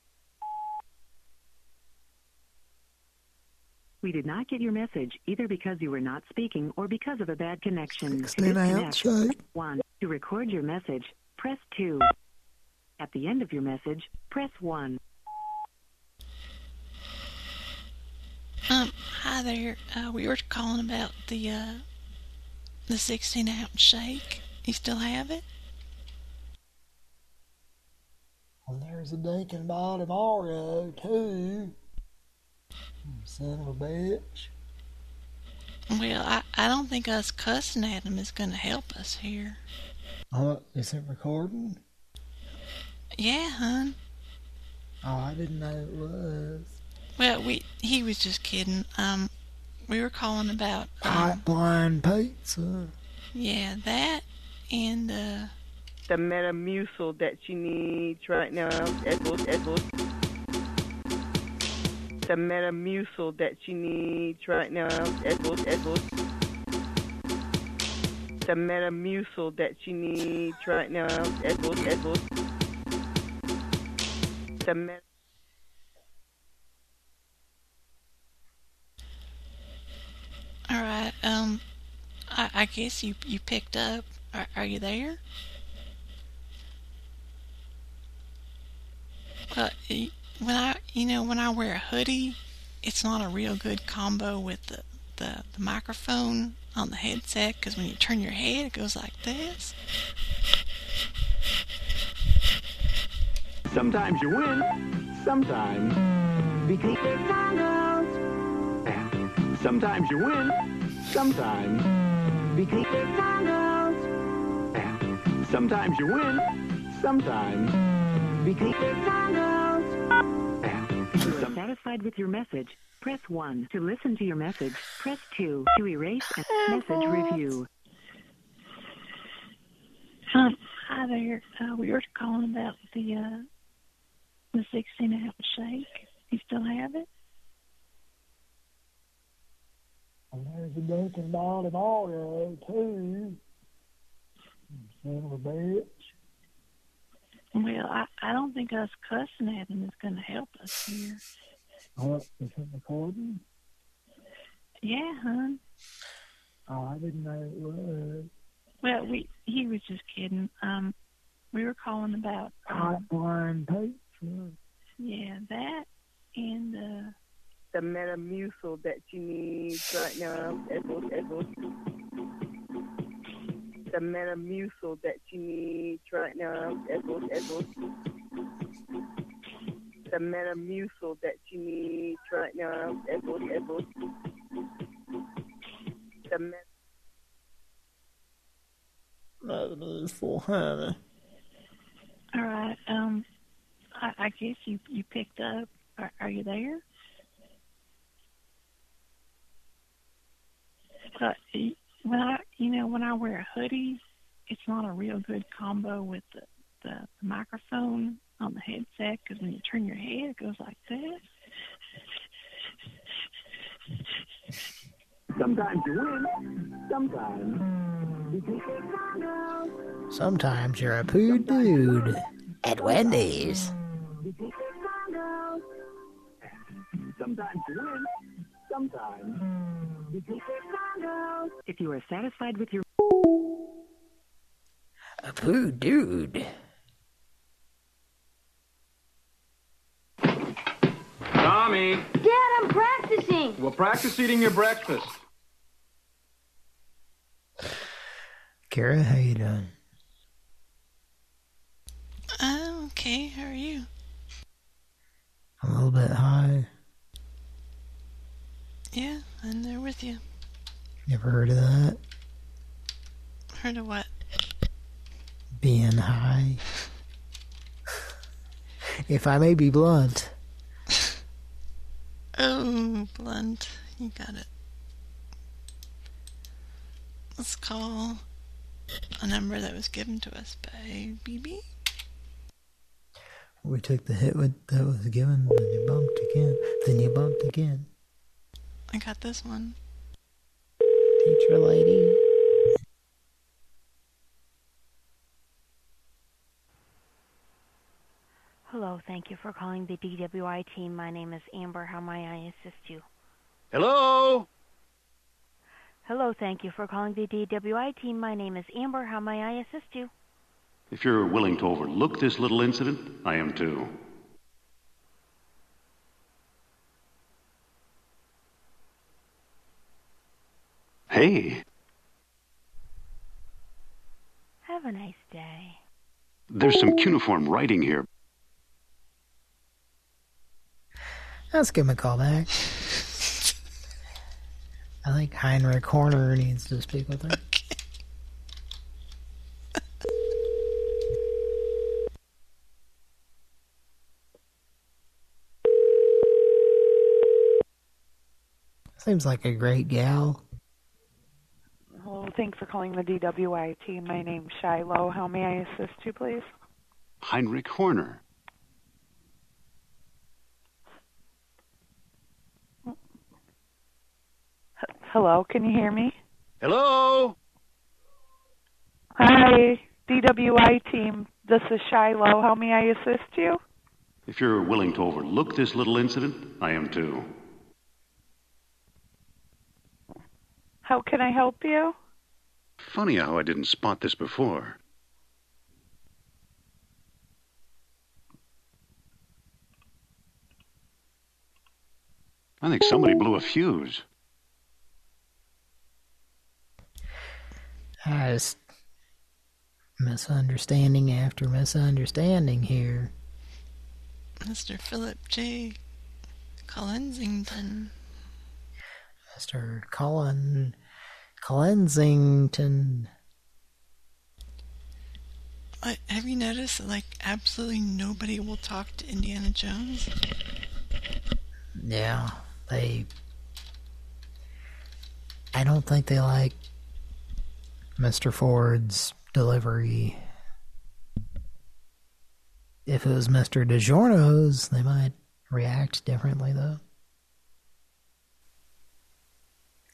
[SPEAKER 117] We did not get your message either because you were not speaking or because of a bad connection. To
[SPEAKER 75] Sixteen
[SPEAKER 117] disconnect,
[SPEAKER 75] outside.
[SPEAKER 117] 1. To record your message, press 2. At the end of your message, press 1.
[SPEAKER 3] Um, hi there. Uh, we were calling about the, uh, the 16 ounce shake. You still have it?
[SPEAKER 75] Well, there's a Deacon by tomorrow, too. Son of a bitch.
[SPEAKER 3] Well, I, I don't think us cussing at him is going to help us here.
[SPEAKER 75] Oh, is it recording?
[SPEAKER 3] Yeah, hun.
[SPEAKER 75] Oh, I didn't know it was.
[SPEAKER 3] Well, we he was just kidding. Um, we were calling about um,
[SPEAKER 75] Pipeline pizza.
[SPEAKER 3] yeah that and uh
[SPEAKER 118] the Metamucil that she needs right now. The Metamucil that she needs right now. Edward, Edward. The Metamucil that she needs right now. Edward, Edward. The Met-
[SPEAKER 3] all right. Um, I, I guess you you picked up. Are, are you there? Y- when I, you know, when I wear a hoodie, it's not a real good combo with the the, the microphone on the headset because when you turn your head, it goes like this.
[SPEAKER 43] Sometimes you win, sometimes because sometimes you win, sometimes because sometimes you win, sometimes because
[SPEAKER 117] you're satisfied with your message, press 1. To listen to your message, press 2. To erase a message review.
[SPEAKER 119] Um, hi there. Uh, we were calling about the uh, the 16 ounce shake. You still have it?
[SPEAKER 75] And there's a Dunkin' Ball in Oreo, too. Son of a bitch.
[SPEAKER 119] Well, I, I don't think us cussing at him is going to help us here.
[SPEAKER 75] What, is it recording?
[SPEAKER 119] Yeah, hon.
[SPEAKER 75] Oh, I didn't know it was.
[SPEAKER 119] Well, we he was just kidding. Um, we were calling about um,
[SPEAKER 75] Hot blind pizza.
[SPEAKER 119] yeah that and uh
[SPEAKER 118] The Metamucil that you need right now. Eso, eso. The Metamucil that you need right now. Eso, eso. The Metamucil that you need right now. Eso, eso. The Met-
[SPEAKER 75] That is for honey.
[SPEAKER 119] all right. Um, I, I guess you you picked up. Are, are you there? Uh, y- when I you know when I wear a hoodie, it's not a real good combo with the the, the microphone on the headset because when you turn your head, it goes like this.
[SPEAKER 43] Sometimes you win, sometimes
[SPEAKER 2] Sometimes you're a poo dude.
[SPEAKER 120] At Wendy's.
[SPEAKER 43] Sometimes you win, sometimes
[SPEAKER 117] If you are satisfied with your
[SPEAKER 120] A poo dude.
[SPEAKER 121] Tommy,
[SPEAKER 95] Dad, I'm practicing.
[SPEAKER 121] well, practice eating your breakfast.
[SPEAKER 2] Kara, how you doing?
[SPEAKER 3] Oh, okay. How are you?
[SPEAKER 2] A little bit high.
[SPEAKER 3] Yeah, I'm there with you.
[SPEAKER 2] Never heard of that?
[SPEAKER 3] Heard of what?
[SPEAKER 2] Being high. If I may be blunt.
[SPEAKER 3] Oh, blunt. You got it. Let's call a number that was given to us by BB.
[SPEAKER 2] We took the hit with, that was given, then you bumped again, then you bumped again.
[SPEAKER 3] I got this one.
[SPEAKER 2] Teacher lady.
[SPEAKER 122] Hello, thank you for calling the DWI team. My name is Amber. How may I assist you?
[SPEAKER 123] Hello?
[SPEAKER 122] Hello, thank you for calling the DWI team. My name is Amber. How may I assist you?
[SPEAKER 124] If you're willing to overlook this little incident, I am too. Hey,
[SPEAKER 122] Have a nice day.
[SPEAKER 124] there's some cuneiform writing here.
[SPEAKER 2] Let's give him a call back. I think Heinrich Horner needs to speak with her. *laughs* Seems like a great gal.
[SPEAKER 125] Hello, thanks for calling the DWI team. My name's Shiloh. How may I assist you, please?
[SPEAKER 124] Heinrich Horner.
[SPEAKER 125] Hello, can you hear me?
[SPEAKER 123] Hello?
[SPEAKER 125] Hi, DWI team. This is Shiloh. How may I assist you?
[SPEAKER 124] If you're willing to overlook this little incident, I am too.
[SPEAKER 125] How can I help you?
[SPEAKER 124] Funny how I didn't spot this before.
[SPEAKER 116] I think somebody blew a fuse.
[SPEAKER 2] I just misunderstanding after misunderstanding here.
[SPEAKER 3] Mr. Philip J. Collensington.
[SPEAKER 2] Mr. Colin Collensington.
[SPEAKER 3] I, have you noticed that, like, absolutely nobody will talk to Indiana Jones?
[SPEAKER 2] Yeah, they... I don't think they like Mr. Ford's delivery. If it was Mr. DiGiorno's, they might react differently, though.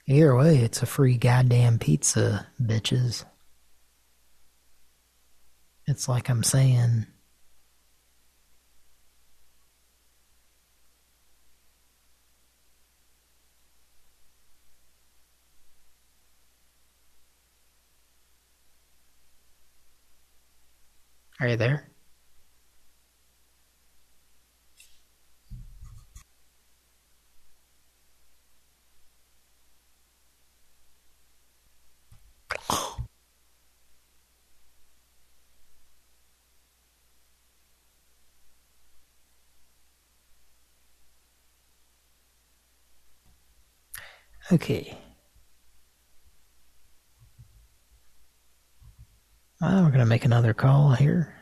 [SPEAKER 2] Either way, it's a free goddamn pizza, bitches. It's like I'm saying... Are you there? *gasps* Okay. Well, we're going to make another call here.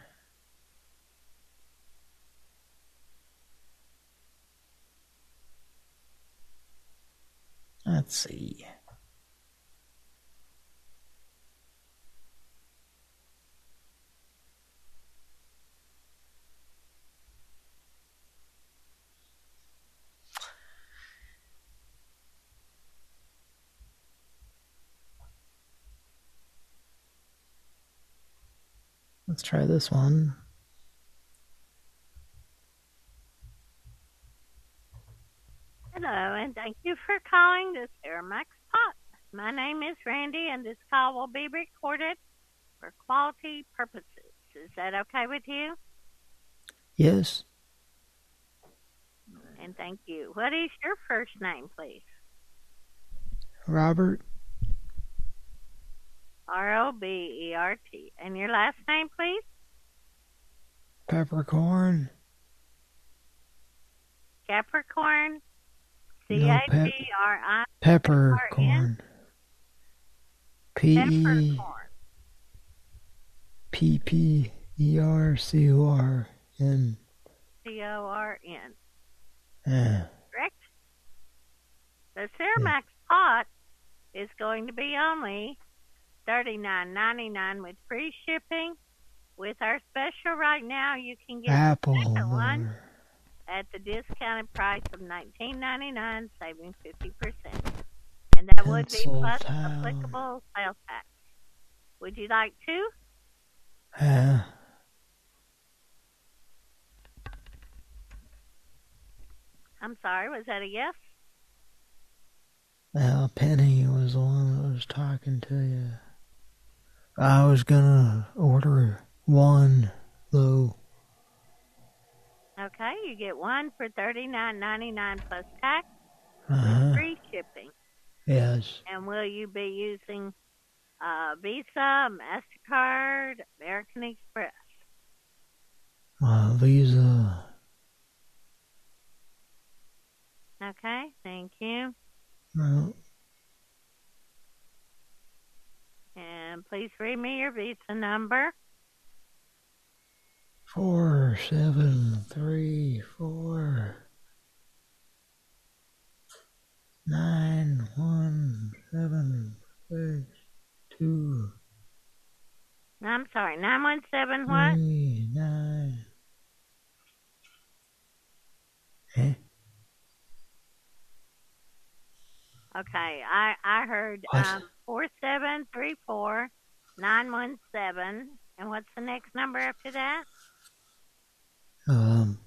[SPEAKER 2] Let's see. Let's try this one.
[SPEAKER 126] Hello, and thank you for calling the Ceramax Pot. My name is Randy, and this call will be recorded for quality purposes. Is that okay with you?
[SPEAKER 2] Yes.
[SPEAKER 126] And thank you. What is your first name, please?
[SPEAKER 2] Robert
[SPEAKER 126] R O B E R T. And your last name, please?
[SPEAKER 2] Peppercorn.
[SPEAKER 126] Capricorn. C A P R I.
[SPEAKER 2] Peppercorn. P E
[SPEAKER 126] Peppercorn.
[SPEAKER 2] P P E R C O R N.
[SPEAKER 126] C O R N.
[SPEAKER 2] Yeah.
[SPEAKER 126] Correct? The Ceramax pot is going to be only thirty nine ninety nine with free shipping. With our special right now, you can get
[SPEAKER 2] Apple
[SPEAKER 126] the second one at the discounted price of nineteen ninety nine, saving fifty percent. And that would be plus
[SPEAKER 2] town.
[SPEAKER 126] applicable sales tax. Would you like to?
[SPEAKER 2] Yeah.
[SPEAKER 126] I'm sorry, was that a yes?
[SPEAKER 2] Well, Penny was the one that was talking to you. I was gonna order one, though.
[SPEAKER 126] Okay, you get one for thirty nine ninety nine plus tax,
[SPEAKER 2] Uh-huh.
[SPEAKER 126] free shipping.
[SPEAKER 2] Yes.
[SPEAKER 126] And will you be using uh, Visa, Mastercard, American Express?
[SPEAKER 2] Uh, Visa.
[SPEAKER 126] Okay, thank you.
[SPEAKER 2] Well,
[SPEAKER 126] And please read me your Visa number.
[SPEAKER 2] four, seven, three, four, nine, one, seven, six, two,
[SPEAKER 126] I'm sorry, nine one seven what?
[SPEAKER 2] three, nine. Eh?
[SPEAKER 126] Okay, I I heard um four seven three four nine one seven. And what's the next number after that?
[SPEAKER 2] Um,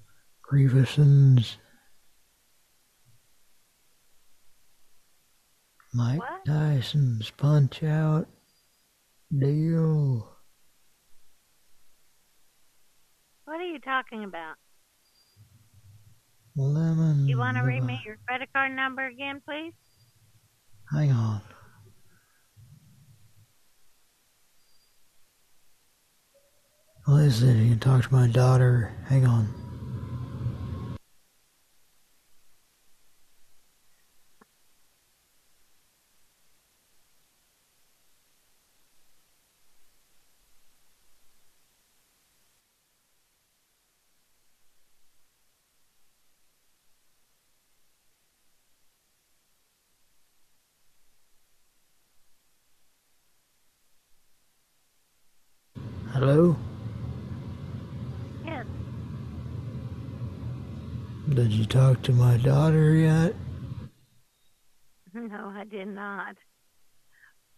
[SPEAKER 2] Grieveson's. Mike
[SPEAKER 126] What?
[SPEAKER 2] Tyson's Punch Out deal.
[SPEAKER 126] What are you talking about?
[SPEAKER 2] Lemon.
[SPEAKER 126] You want to read me your credit card number again, please?
[SPEAKER 2] Hang on. Well, listen, you can talk to my daughter. Hang on. Hello?
[SPEAKER 126] Yes.
[SPEAKER 2] Did you talk to my daughter yet?
[SPEAKER 126] No, I did not.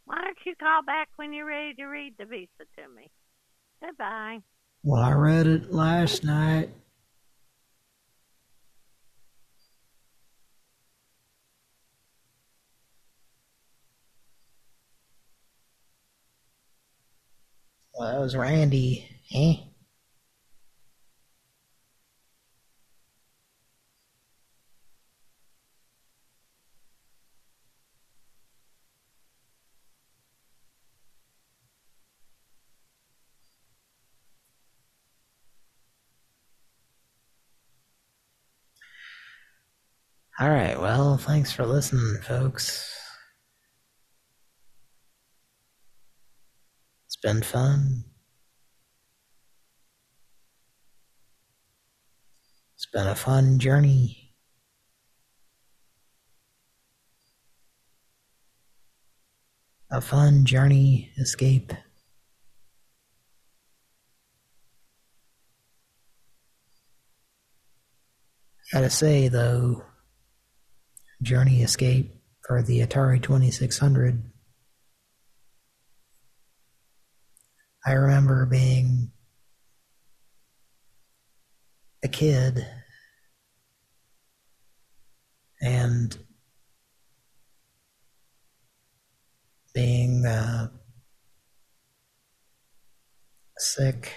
[SPEAKER 126] Why don't you call back when you're ready to read the visa to me? Goodbye.
[SPEAKER 2] Well, I read it last night. Well, that was Randy, eh? All right, well, thanks for listening, folks. It's been fun. It's been a fun journey. A fun journey escape. Gotta say, though, Journey Escape for the Atari 2600. I remember being a kid and being uh, sick,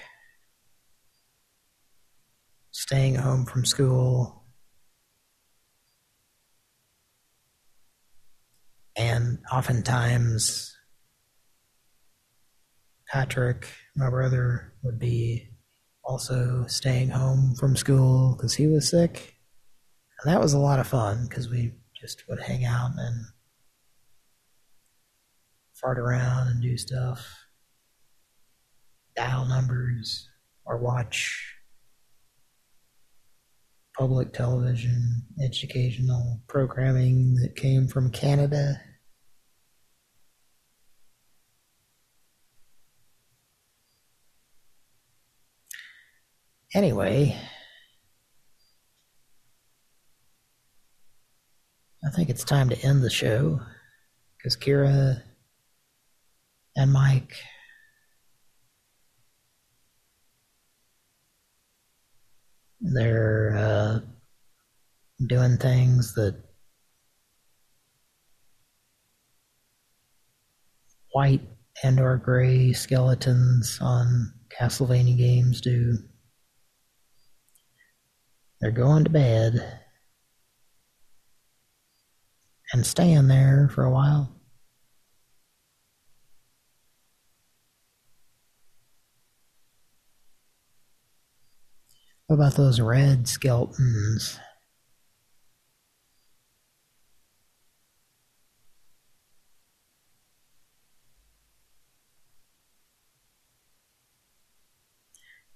[SPEAKER 2] staying home from school, and oftentimes Patrick, my brother, would be also staying home from school because he was sick. And that was a lot of fun because we just would hang out and fart around and do stuff, dial numbers, or watch public television educational programming that came from Canada. Anyway, I think it's time to end the show because Kira and Mike they're uh, doing things that white and or gray skeletons on Castlevania games do. They're going to bed and staying there for a while. What about those red skeletons?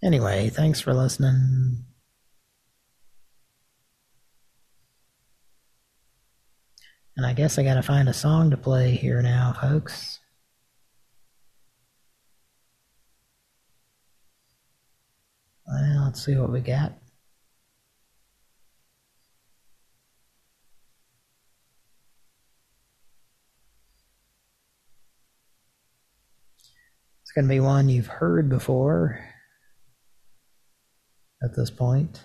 [SPEAKER 2] Anyway, thanks for listening. And I guess I gotta find a song to play here now, folks. Well, let's see what we got. It's going to be one you've heard before at this point.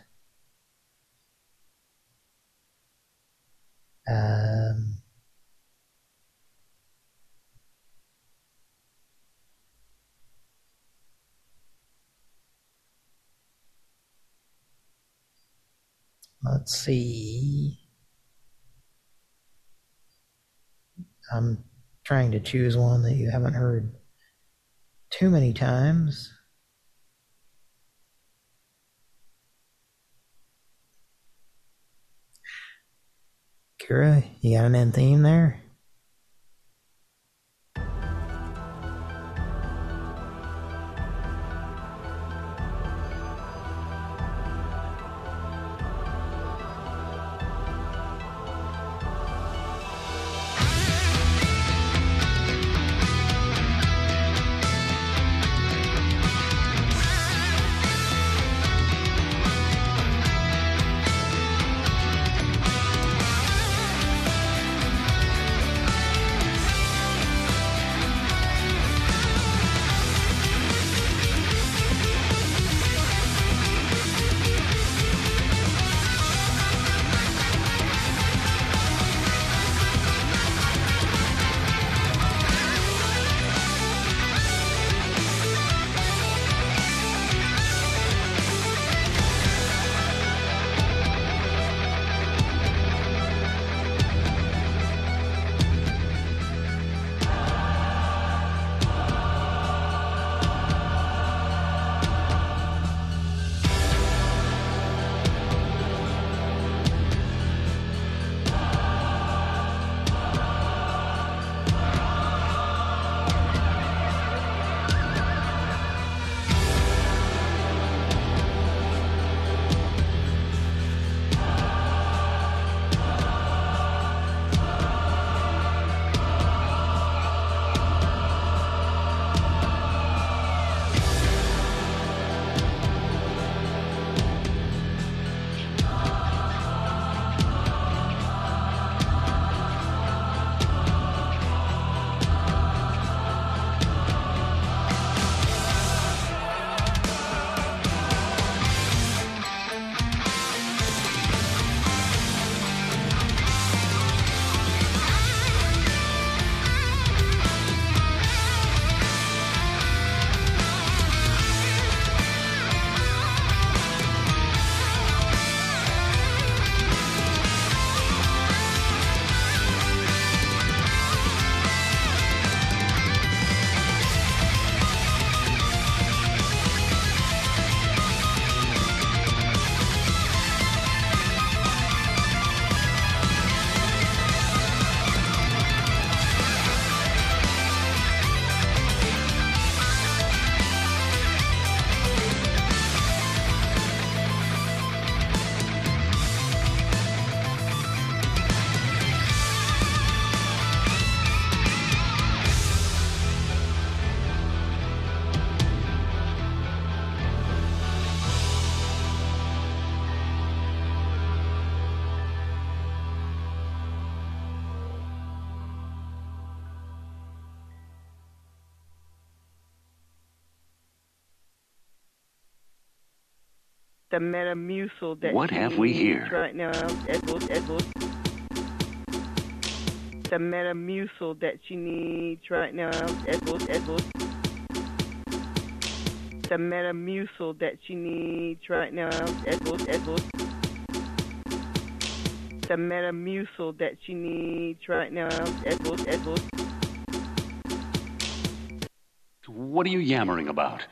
[SPEAKER 2] Um, Let's see. I'm trying to choose one that you haven't heard too many times. Kira, you got an end theme there?
[SPEAKER 118] The Metamucil that
[SPEAKER 116] What have we here?
[SPEAKER 118] right now. The Metamucil that she needs right now. The Metamucil that she needs right now. The Metamucil that she needs right now.
[SPEAKER 116] What are you yammering about?